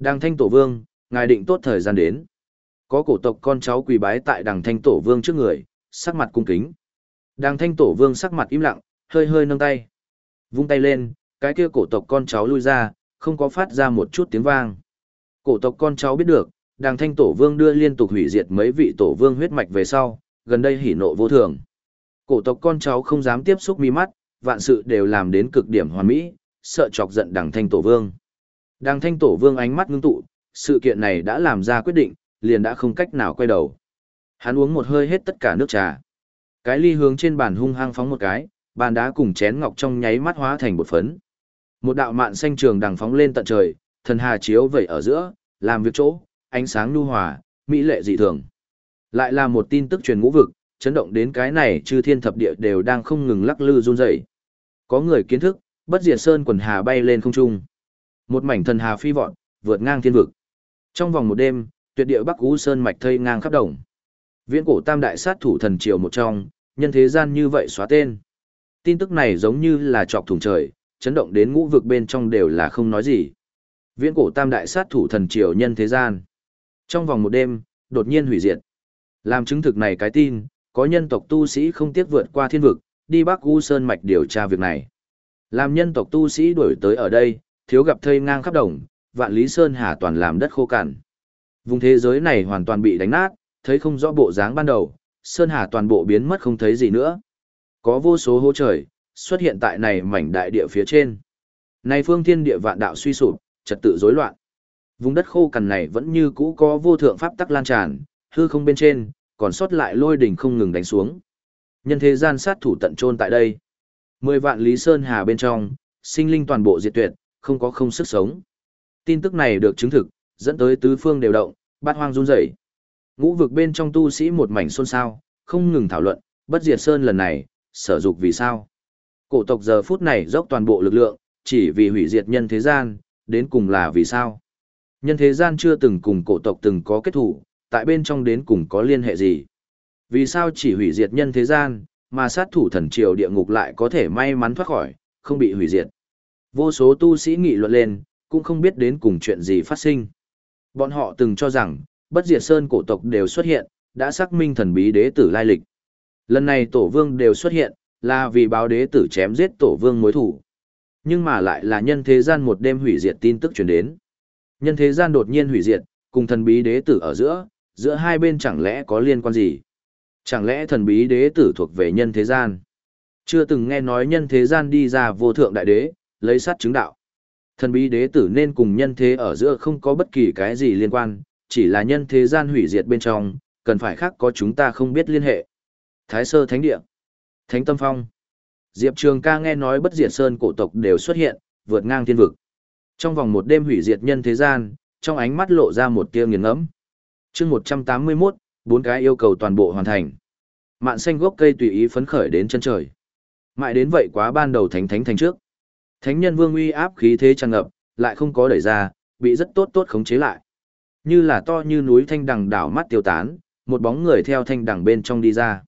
Đàng thanh tổ vương, ngài định tốt thời gian đến. Có cổ tộc con cháu quỳ bái tại Đàng thanh tổ vương trước người, sắc mặt cung kính. Đàng thanh tổ vương sắc mặt im lặng, hơi hơi nâng tay. Vung tay lên, cái kia cổ tộc con cháu lui ra, không có phát ra một chút tiếng vang. Cổ tộc con cháu biết được, đàng thanh tổ vương đưa liên tục hủy diệt mấy vị tổ vương huyết mạch về sau, gần đây hỉ nộ vô thường. Cổ tộc con cháu không dám tiếp xúc mi mắt, vạn sự đều làm đến cực điểm hoàn mỹ, sợ chọc giận đàng thanh tổ vương. Đàng thanh tổ vương ánh mắt ngưng tụ, sự kiện này đã làm ra quyết định, liền đã không cách nào quay đầu. Hắn uống một hơi hết tất cả nước trà. Cái ly hướng trên bàn hung hăng phóng một cái, bàn đá cùng chén ngọc trong nháy mắt hóa thành bột phấn. Một đạo mạn xanh trường đằng phóng lên tận trời, thần hà chiếu vẩy ở giữa, làm việc chỗ, ánh sáng nhu hòa, mỹ lệ dị thường. Lại là một tin tức truyền ngũ vực, chấn động đến cái này chư thiên thập địa đều đang không ngừng lắc lư run rẩy. Có người kiến thức, bất diệt sơn quần hà bay lên không trung. Một mảnh thần hà phi vọt, vượt ngang thiên vực. Trong vòng một đêm, tuyệt địa Bắc Ú Sơn mạch thây ngang khắp đồng. Viễn cổ tam đại sát thủ thần triều một trong, nhân thế gian như vậy xóa tên. Tin tức này giống như là chọc thủng trời, chấn động đến ngũ vực bên trong đều là không nói gì. Viễn cổ tam đại sát thủ thần triều nhân thế gian. Trong vòng một đêm, đột nhiên hủy diệt. Làm chứng thực này cái tin, có nhân tộc tu sĩ không tiếc vượt qua thiên vực, đi Bắc U Sơn mạch điều tra việc này. Làm nhân tộc tu sĩ đuổi tới ở đây, thiếu gặp thây ngang khắp đồng, vạn lý sơn hà toàn làm đất khô cằn. Vùng thế giới này hoàn toàn bị đánh nát, thấy không rõ bộ dáng ban đầu, sơn hà toàn bộ biến mất không thấy gì nữa. Có vô số hố trời, xuất hiện tại này mảnh đại địa phía trên. Này phương thiên địa vạn đạo suy sụp, trật tự rối loạn. Vùng đất khô cằn này vẫn như cũ có vô thượng pháp tắc lan tràn, hư không bên trên, còn sót lại lôi đỉnh không ngừng đánh xuống. Nhân thế gian sát thủ tận trôn tại đây. Mười vạn lý sơn hà bên trong, sinh linh toàn bộ diệt tuyệt, không có không sức sống. Tin tức này được chứng thực, dẫn tới tứ phương đều động, bát hoang run rẩy. Ngũ vực bên trong tu sĩ một mảnh xôn xao, không ngừng thảo luận, bất diệt sơn lần này, sở dục vì sao. Cổ tộc giờ phút này dốc toàn bộ lực lượng, chỉ vì hủy diệt nhân thế gian, đến cùng là vì sao. Nhân thế gian chưa từng cùng cổ tộc từng có kết thủ, tại bên trong đến cùng có liên hệ gì. Vì sao chỉ hủy diệt nhân thế gian, mà sát thủ thần triều địa ngục lại có thể may mắn thoát khỏi, không bị hủy diệt. Vô số tu sĩ nghị luận lên, cũng không biết đến cùng chuyện gì phát sinh. Bọn họ từng cho rằng, bất diệt sơn cổ tộc đều xuất hiện, đã xác minh thần bí đế tử lai lịch. Lần này tổ vương đều xuất hiện, là vì báo đế tử chém giết tổ vương mối thủ. Nhưng mà lại là nhân thế gian một đêm hủy diệt tin tức truyền đến. Nhân thế gian đột nhiên hủy diệt, cùng thần bí đế tử ở giữa, giữa hai bên chẳng lẽ có liên quan gì? Chẳng lẽ thần bí đế tử thuộc về nhân thế gian? Chưa từng nghe nói nhân thế gian đi ra vô thượng đại đế, lấy sát chứng đạo. Thần bí đế tử nên cùng nhân thế ở giữa không có bất kỳ cái gì liên quan, chỉ là nhân thế gian hủy diệt bên trong, cần phải khác có chúng ta không biết liên hệ. Thái sơ thánh địa, thánh tâm phong. Diệp Trường ca nghe nói bất diệt sơn cổ tộc đều xuất hiện, vượt ngang thiên vực. Trong vòng một đêm hủy diệt nhân thế gian, trong ánh mắt lộ ra một tia nghiền ngẫm. chương 181, bốn cái yêu cầu toàn bộ hoàn thành. Mạn xanh gốc cây tùy ý phấn khởi đến chân trời. Mãi đến vậy quá ban đầu thánh thánh thành trước. Thánh nhân vương uy áp khí thế tràn ngập, lại không có đẩy ra, bị rất tốt tốt khống chế lại. Như là to như núi thanh đằng đảo mắt tiêu tán, một bóng người theo thanh đằng bên trong đi ra.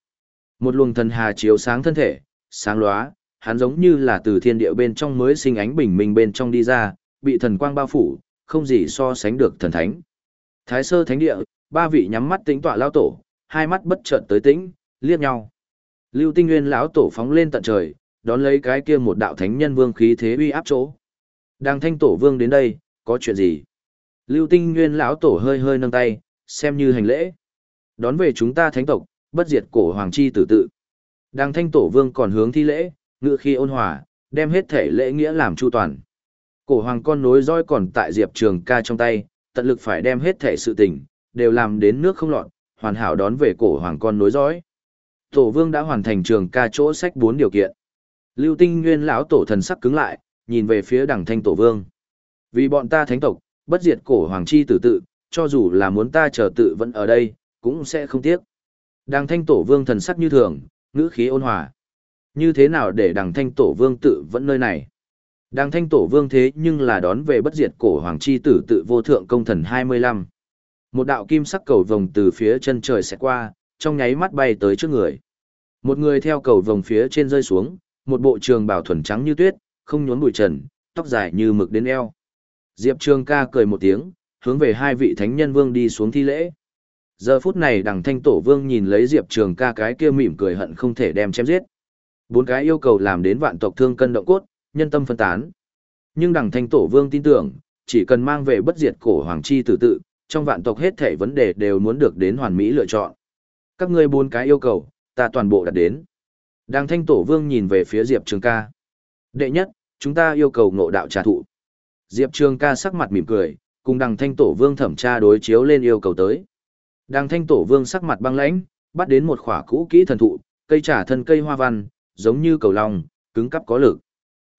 Một luồng thần hà chiếu sáng thân thể, sáng lóa, hắn giống như là từ thiên địa bên trong mới sinh ánh bình minh bên trong đi ra, bị thần quang bao phủ, không gì so sánh được thần thánh. Thái sơ thánh địa, ba vị nhắm mắt tĩnh tọa lao tổ, hai mắt bất chợt tới tĩnh, liếc nhau. Lưu Tinh Nguyên lão tổ phóng lên tận trời, đón lấy cái kia một đạo thánh nhân vương khí thế uy áp chỗ. Đang thanh tổ vương đến đây, có chuyện gì? Lưu Tinh Nguyên lão tổ hơi hơi nâng tay, xem như hành lễ. Đón về chúng ta thánh tộc, bất diệt cổ hoàng chi tử tự. Đang thanh tổ vương còn hướng thi lễ, ngự khi ôn hòa, đem hết thể lễ nghĩa làm chu toàn. Cổ hoàng con nối roi còn tại Diệp Trường ca trong tay, tận lực phải đem hết thể sự tình, đều làm đến nước không lọt, hoàn hảo đón về cổ hoàng con nối dõi. Tổ vương đã hoàn thành trường ca chỗ sách bốn điều kiện. Lưu Tinh Nguyên lão tổ thần sắc cứng lại, nhìn về phía đằng thanh tổ vương. Vì bọn ta thánh tộc, bất diệt cổ hoàng chi tử tự, cho dù là muốn ta chờ tự vẫn ở đây, cũng sẽ không tiếc. Đằng thanh tổ vương thần sắc như thường, ngữ khí ôn hòa. Như thế nào để đằng thanh tổ vương tự vẫn nơi này? Đằng thanh tổ vương thế nhưng là đón về bất diệt cổ hoàng chi tử tự vô thượng công thần 25. Một đạo kim sắc cầu vồng từ phía chân trời sẽ qua, trong nháy mắt bay tới trước người. Một người theo cầu vồng phía trên rơi xuống, một bộ trường bào thuần trắng như tuyết, không nhốn bụi trần, tóc dài như mực đến eo. Diệp Trường ca cười một tiếng, hướng về hai vị thánh nhân vương đi xuống thi lễ. Giờ phút này đằng thanh tổ vương nhìn lấy Diệp Trường ca cái kia mỉm cười hận không thể đem chém giết. Bốn cái yêu cầu làm đến vạn tộc thương cân động cốt, nhân tâm phân tán. Nhưng đằng thanh tổ vương tin tưởng, chỉ cần mang về bất diệt cổ hoàng chi tử tự, trong vạn tộc hết thể vấn đề đều muốn được đến hoàn mỹ lựa chọn. Các ngươi bốn cái yêu cầu, ta toàn bộ đặt đến đang thanh tổ vương nhìn về phía Diệp Trường ca. Đệ nhất, chúng ta yêu cầu ngộ đạo trả thụ. Diệp Trường ca sắc mặt mỉm cười, cùng đằng thanh tổ vương thẩm tra đối chiếu lên yêu cầu tới. Đằng thanh tổ vương sắc mặt băng lãnh, bắt đến một khỏa cũ kỹ thần thụ, cây trả thân cây hoa văn, giống như cầu long, cứng cắp có lực.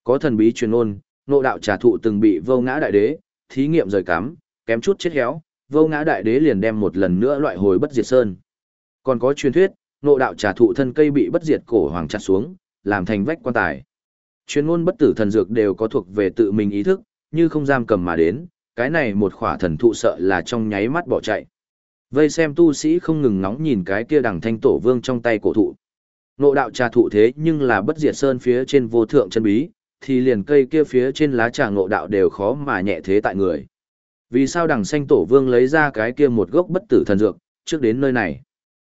Có thần bí truyền ôn, ngộ đạo trả thụ từng bị vô ngã đại đế, thí nghiệm rời cắm, kém chút chết héo, vô ngã đại đế liền đem một lần nữa loại hồi bất diệt sơn. Còn có truyền thuyết, ngộ đạo trà thụ thân cây bị bất diệt cổ hoàng chặt xuống, làm thành vách quan tài. Chuyên môn bất tử thần dược đều có thuộc về tự mình ý thức, như không giam cầm mà đến, cái này một khỏa thần thụ sợ là trong nháy mắt bỏ chạy. Vây xem tu sĩ không ngừng nóng nhìn cái kia đằng thanh tổ vương trong tay cổ thụ. Ngộ đạo trà thụ thế nhưng là bất diệt sơn phía trên vô thượng chân bí, thì liền cây kia phía trên lá trà ngộ đạo đều khó mà nhẹ thế tại người. Vì sao đằng xanh tổ vương lấy ra cái kia một gốc bất tử thần dược, trước đến nơi này?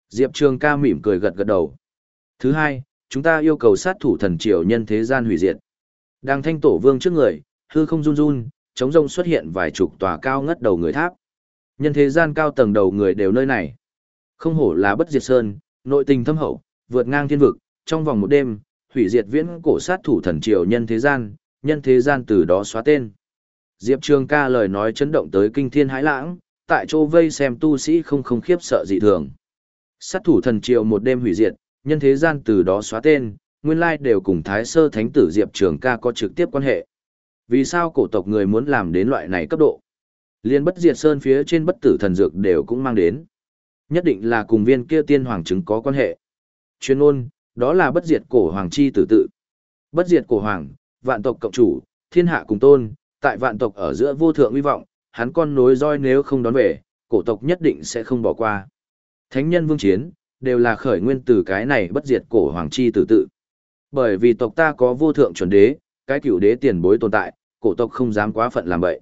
Diệp Trường ca mỉm cười gật gật đầu. Thứ hai, chúng ta yêu cầu sát thủ thần triều nhân thế gian hủy diệt. Đang thanh tổ vương trước người, hư không run run, chống rông xuất hiện vài chục tòa cao ngất đầu người tháp. Nhân thế gian cao tầng đầu người đều nơi này. Không hổ là bất diệt sơn, nội tình thâm hậu, vượt ngang thiên vực, trong vòng một đêm, hủy diệt viễn cổ sát thủ thần triều nhân thế gian, nhân thế gian từ đó xóa tên. Diệp Trường ca lời nói chấn động tới kinh thiên hãi lãng, tại chỗ vây xem tu sĩ không không khiếp sợ dị thường. Sát thủ thần triều một đêm hủy diệt, nhân thế gian từ đó xóa tên, nguyên lai đều cùng Thái Sơ Thánh tử Diệp Trường ca có trực tiếp quan hệ. Vì sao cổ tộc người muốn làm đến loại này cấp độ? Liên bất diệt sơn phía trên bất tử thần dược đều cũng mang đến. Nhất định là cùng viên kia tiên hoàng chứng có quan hệ. Chuyên ôn, đó là bất diệt cổ hoàng chi tử tự. Bất diệt cổ hoàng, vạn tộc cộng chủ, thiên hạ cùng tôn, tại vạn tộc ở giữa vô thượng uy vọng, hắn con nối roi nếu không đón về, cổ tộc nhất định sẽ không bỏ qua. Thánh nhân vương chiến, đều là khởi nguyên từ cái này bất diệt cổ hoàng chi tử tự. Bởi vì tộc ta có vô thượng chuẩn đế, cái cửu đế tiền bối tồn tại, cổ tộc không dám quá phận làm vậy.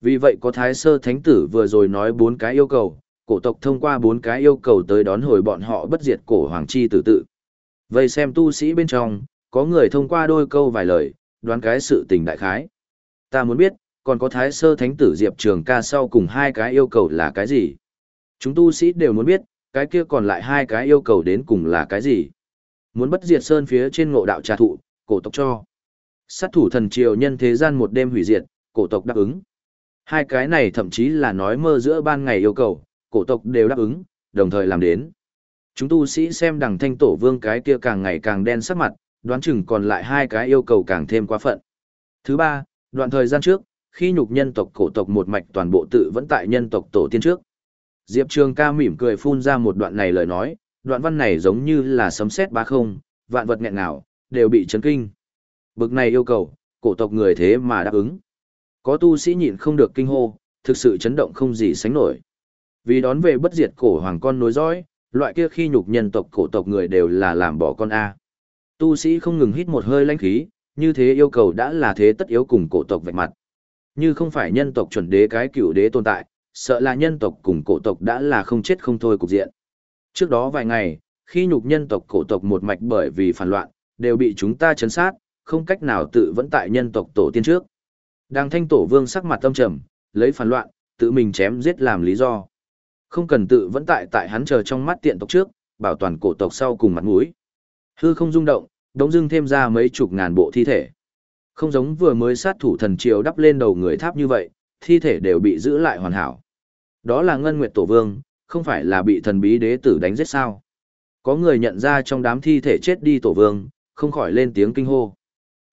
Vì vậy có thái sơ thánh tử vừa rồi nói bốn cái yêu cầu, cổ tộc thông qua bốn cái yêu cầu tới đón hồi bọn họ bất diệt cổ hoàng chi tử tự. Vậy xem tu sĩ bên trong, có người thông qua đôi câu vài lời, đoán cái sự tình đại khái. Ta muốn biết, còn có thái sơ thánh tử Diệp Trường ca sau cùng hai cái yêu cầu là cái gì? Chúng tu sĩ đều muốn biết, cái kia còn lại hai cái yêu cầu đến cùng là cái gì? Muốn bất diệt sơn phía trên ngộ đạo trà thụ, cổ tộc cho. Sát thủ thần triều nhân thế gian một đêm hủy diệt, cổ tộc đáp ứng. Hai cái này thậm chí là nói mơ giữa ban ngày yêu cầu, cổ tộc đều đáp ứng, đồng thời làm đến. Chúng tu sĩ xem đằng thanh tổ vương cái kia càng ngày càng đen sắc mặt, đoán chừng còn lại hai cái yêu cầu càng thêm quá phận. Thứ ba, đoạn thời gian trước, khi nhục nhân tộc cổ tộc một mạch toàn bộ tự vẫn tại nhân tộc tổ tiên trước. Diệp Trường ca mỉm cười phun ra một đoạn này lời nói, đoạn văn này giống như là sấm sét ba không, vạn vật nghẹn ngào, đều bị chấn kinh. Bực này yêu cầu, cổ tộc người thế mà đáp ứng. Có tu sĩ nhịn không được kinh hô, thực sự chấn động không gì sánh nổi. Vì đón về bất diệt cổ hoàng con nối dõi, loại kia khi nhục nhân tộc cổ tộc người đều là làm bỏ con A. Tu sĩ không ngừng hít một hơi lãnh khí, như thế yêu cầu đã là thế tất yếu cùng cổ tộc vạch mặt. Như không phải nhân tộc chuẩn đế cái cựu đế tồn tại, sợ là nhân tộc cùng cổ tộc đã là không chết không thôi cục diện. Trước đó vài ngày, khi nhục nhân tộc cổ tộc một mạch bởi vì phản loạn, đều bị chúng ta chấn sát, không cách nào tự vẫn tại nhân tộc tổ tiên trước. Đang thanh tổ vương sắc mặt tâm trầm, lấy phản loạn, tự mình chém giết làm lý do. Không cần tự vẫn tại tại hắn chờ trong mắt tiện tộc trước, bảo toàn cổ tộc sau cùng mặt mũi. Hư không rung động, đống dưng thêm ra mấy chục ngàn bộ thi thể. Không giống vừa mới sát thủ thần triều đắp lên đầu người tháp như vậy, thi thể đều bị giữ lại hoàn hảo. Đó là Ngân Nguyệt Tổ Vương, không phải là bị thần bí đế tử đánh giết sao. Có người nhận ra trong đám thi thể chết đi Tổ Vương, không khỏi lên tiếng kinh hô.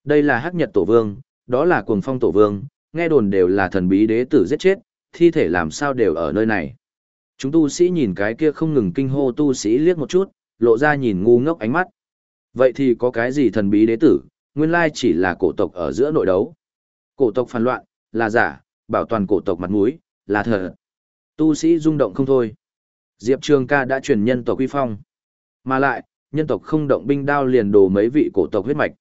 Đây là Hắc Nhật Tổ Vương, đó là Cuồng Phong Tổ Vương, nghe đồn đều là thần bí đế tử giết chết, thi thể làm sao đều ở nơi này. Chúng tu sĩ nhìn cái kia không ngừng kinh hô tu sĩ liếc một chút, lộ ra nhìn ngu ngốc ánh mắt. Vậy thì có cái gì thần bí đế tử, nguyên lai chỉ là cổ tộc ở giữa nội đấu. Cổ tộc phản loạn, là giả, bảo toàn cổ tộc mặt mũi, là thật. Tu sĩ rung động không thôi. Diệp Trường ca đã truyền nhân tộc quy phong. Mà lại, nhân tộc không động binh đao liền đồ mấy vị cổ tộc huyết mạch.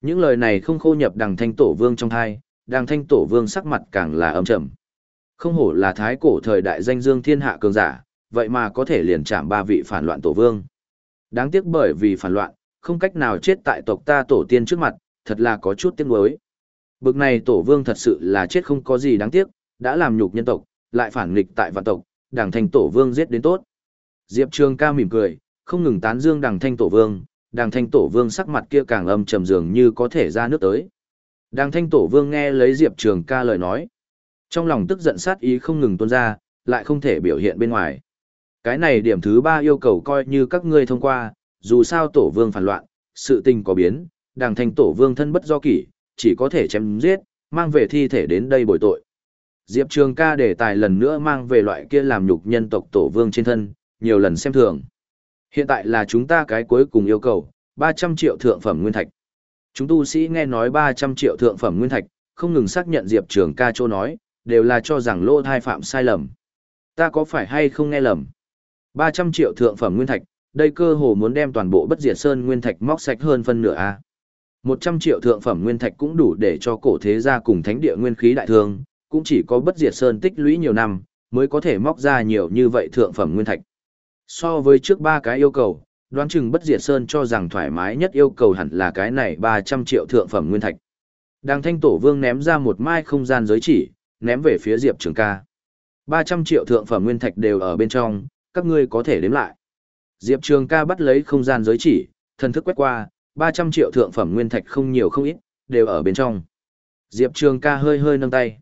Những lời này không khô nhập đằng thanh tổ vương trong thai, đằng thanh tổ vương sắc mặt càng là âm trầm. Không hổ là thái cổ thời đại danh dương thiên hạ cường giả, vậy mà có thể liền chạm ba vị phản loạn tổ vương. Đáng tiếc bởi vì phản loạn, không cách nào chết tại tộc ta tổ tiên trước mặt, thật là có chút tiếc nuối. Bực này tổ vương thật sự là chết không có gì đáng tiếc, đã làm nhục nhân tộc, lại phản nghịch tại vạn tộc, đảng thanh tổ vương giết đến tốt. Diệp Trường ca mỉm cười, không ngừng tán dương đảng thanh tổ vương, đảng thanh tổ vương sắc mặt kia càng âm trầm dường như có thể ra nước tới. Đảng thanh tổ vương nghe lấy Diệp Trường ca lời nói. Trong lòng tức giận sát ý không ngừng tuôn ra, lại không thể biểu hiện bên ngoài. Cái này điểm thứ ba yêu cầu coi như các ngươi thông qua, dù sao tổ vương phản loạn, sự tình có biến, đàng thanh tổ vương thân bất do kỷ, chỉ có thể chém giết, mang về thi thể đến đây bồi tội. Diệp Trường ca đề tài lần nữa mang về loại kia làm nhục nhân tộc tổ vương trên thân, nhiều lần xem thường. Hiện tại là chúng ta cái cuối cùng yêu cầu, 300 triệu thượng phẩm nguyên thạch. Chúng tu sĩ nghe nói 300 triệu thượng phẩm nguyên thạch, không ngừng xác nhận Diệp Trường ca chỗ nói, đều là cho rằng lô thai phạm sai lầm. Ta có phải hay không nghe lầm? 300 triệu thượng phẩm nguyên thạch, đây cơ hồ muốn đem toàn bộ bất diệt sơn nguyên thạch móc sạch hơn phân nửa a. 100 triệu thượng phẩm nguyên thạch cũng đủ để cho cổ thế gia cùng thánh địa nguyên khí đại thương, cũng chỉ có bất diệt sơn tích lũy nhiều năm, mới có thể móc ra nhiều như vậy thượng phẩm nguyên thạch. So với trước ba cái yêu cầu, đoán chừng bất diệt sơn cho rằng thoải mái nhất yêu cầu hẳn là cái này 300 triệu thượng phẩm nguyên thạch. Đàng thanh tổ vương ném ra một mai không gian giới chỉ, ném về phía Diệp Trường ca. 300 triệu thượng phẩm nguyên thạch đều ở bên trong, các ngươi có thể đếm lại. Diệp Trường ca bắt lấy không gian giới chỉ, thần thức quét qua, 300 triệu thượng phẩm nguyên thạch không nhiều không ít, đều ở bên trong. Diệp Trường ca hơi hơi nâng tay.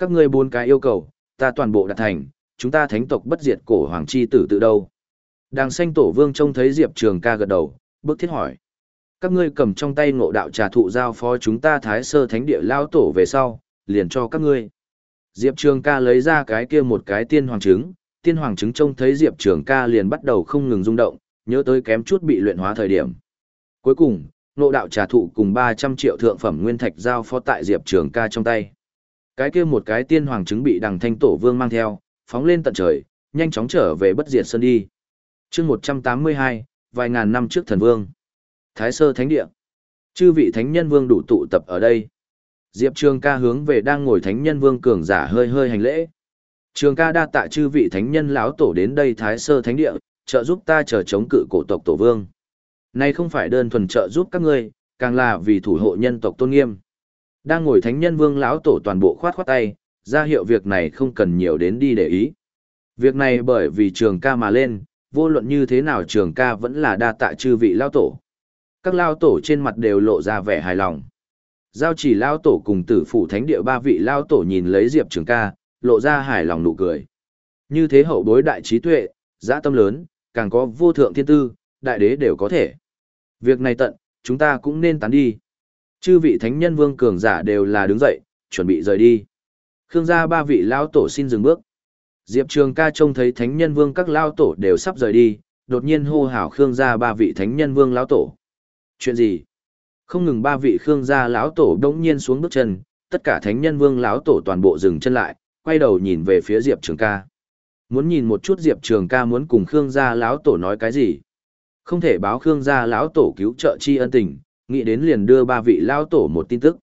Các ngươi bốn cái yêu cầu, ta toàn bộ đạt thành, chúng ta thánh tộc bất diệt cổ hoàng chi tử tự đâu. Đàng xanh tổ vương trông thấy Diệp Trường ca gật đầu, bước thiết hỏi. Các ngươi cầm trong tay ngộ đạo trà thụ giao phó chúng ta thái sơ thánh địa lao tổ về sau, liền cho các ngươi. Diệp Trường ca lấy ra cái kia một cái tiên hoàng trứng, tiên hoàng trứng trông thấy Diệp Trường ca liền bắt đầu không ngừng rung động, nhớ tới kém chút bị luyện hóa thời điểm. Cuối cùng, ngộ đạo trà thụ cùng 300 triệu thượng phẩm nguyên thạch giao phó tại Diệp Trường ca trong tay. Cái kia một cái tiên hoàng trứng bị đằng thanh tổ vương mang theo, phóng lên tận trời, nhanh chóng trở về bất diệt sơn đi. chương 182, vài ngàn năm trước thần vương. Thái sơ thánh địa. Chư vị thánh nhân vương đủ tụ tập ở đây. Diệp Trường ca hướng về đang ngồi thánh nhân vương cường giả hơi hơi hành lễ. Trường ca đa tạ chư vị thánh nhân lão tổ đến đây thái sơ thánh địa, trợ giúp ta chờ chống cự cổ tộc tổ vương. Này không phải đơn thuần trợ giúp các ngươi, càng là vì thủ hộ nhân tộc tôn nghiêm. Đang ngồi thánh nhân vương lão tổ toàn bộ khoát khoát tay, ra hiệu việc này không cần nhiều đến đi để ý. Việc này bởi vì trường ca mà lên, vô luận như thế nào trường ca vẫn là đa tạ chư vị lao tổ. Các lao tổ trên mặt đều lộ ra vẻ hài lòng. Giao chỉ lao tổ cùng tử phủ thánh địa ba vị lao tổ nhìn lấy Diệp Trường ca, lộ ra hài lòng nụ cười. Như thế hậu bối đại trí tuệ, dã tâm lớn, càng có vô thượng thiên tư, đại đế đều có thể. Việc này tận, chúng ta cũng nên tán đi. Chư vị thánh nhân vương cường giả đều là đứng dậy, chuẩn bị rời đi. Khương gia ba vị lao tổ xin dừng bước. Diệp Trường ca trông thấy thánh nhân vương các lao tổ đều sắp rời đi, đột nhiên hô hào Khương gia ba vị thánh nhân vương lão tổ. Chuyện gì? Không ngừng ba vị Khương gia lão tổ đống nhiên xuống bước chân, tất cả thánh nhân vương lão tổ toàn bộ dừng chân lại, quay đầu nhìn về phía Diệp Trường ca. Muốn nhìn một chút Diệp Trường ca muốn cùng Khương gia lão tổ nói cái gì? Không thể báo Khương gia lão tổ cứu trợ chi ân tình, nghĩ đến liền đưa ba vị lão tổ một tin tức.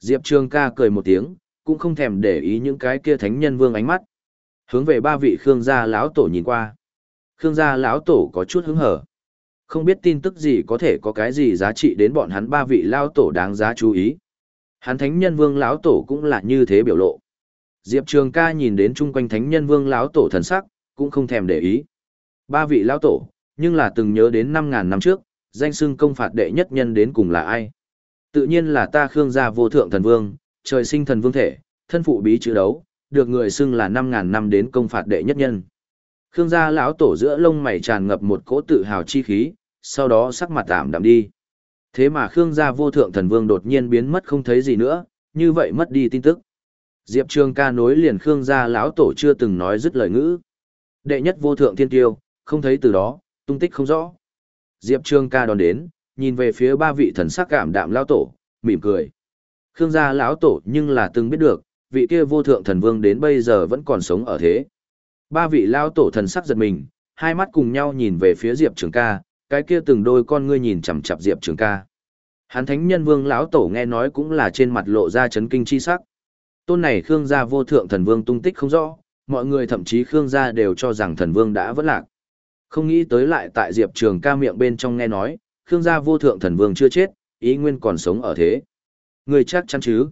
Diệp Trường ca cười một tiếng, cũng không thèm để ý những cái kia thánh nhân vương ánh mắt. Hướng về ba vị Khương gia lão tổ nhìn qua. Khương gia lão tổ có chút hứng hở. Không biết tin tức gì có thể có cái gì giá trị đến bọn hắn ba vị lão tổ đáng giá chú ý. Hắn thánh nhân vương lão tổ cũng là như thế biểu lộ. Diệp Trường ca nhìn đến chung quanh thánh nhân vương lão tổ thần sắc, cũng không thèm để ý. Ba vị lão tổ, nhưng là từng nhớ đến 5.000 năm trước, danh xưng công phạt đệ nhất nhân đến cùng là ai. Tự nhiên là ta Khương gia vô thượng thần vương, trời sinh thần vương thể, thân phụ bí chữ đấu, được người xưng là năm ngàn năm đến công phạt đệ nhất nhân. Khương gia lão tổ giữa lông mày tràn ngập một cỗ tự hào chi khí, sau đó sắc mặt tạm đạm đi. Thế mà Khương gia vô thượng thần vương đột nhiên biến mất không thấy gì nữa, như vậy mất đi tin tức. Diệp Trường ca nối liền Khương gia lão tổ chưa từng nói dứt lời ngữ. Đệ nhất vô thượng thiên tiêu, không thấy từ đó, tung tích không rõ. Diệp Trường ca đón đến, nhìn về phía ba vị thần sắc cảm đạm lão tổ, mỉm cười. Khương gia lão tổ nhưng là từng biết được, vị kia vô thượng thần vương đến bây giờ vẫn còn sống ở thế. Ba vị lão tổ thần sắc giật mình, hai mắt cùng nhau nhìn về phía Diệp Trường ca, cái kia từng đôi con ngươi nhìn chằm chằm Diệp Trường ca. Hắn thánh nhân vương lão tổ nghe nói cũng là trên mặt lộ ra chấn kinh chi sắc. Tôn này Khương gia vô thượng thần vương tung tích không rõ, mọi người thậm chí Khương gia đều cho rằng thần vương đã vỡ lạc. Không nghĩ tới lại tại Diệp Trường ca miệng bên trong nghe nói, Khương gia vô thượng thần vương chưa chết, ý nguyên còn sống ở thế. Người chắc chắn chứ?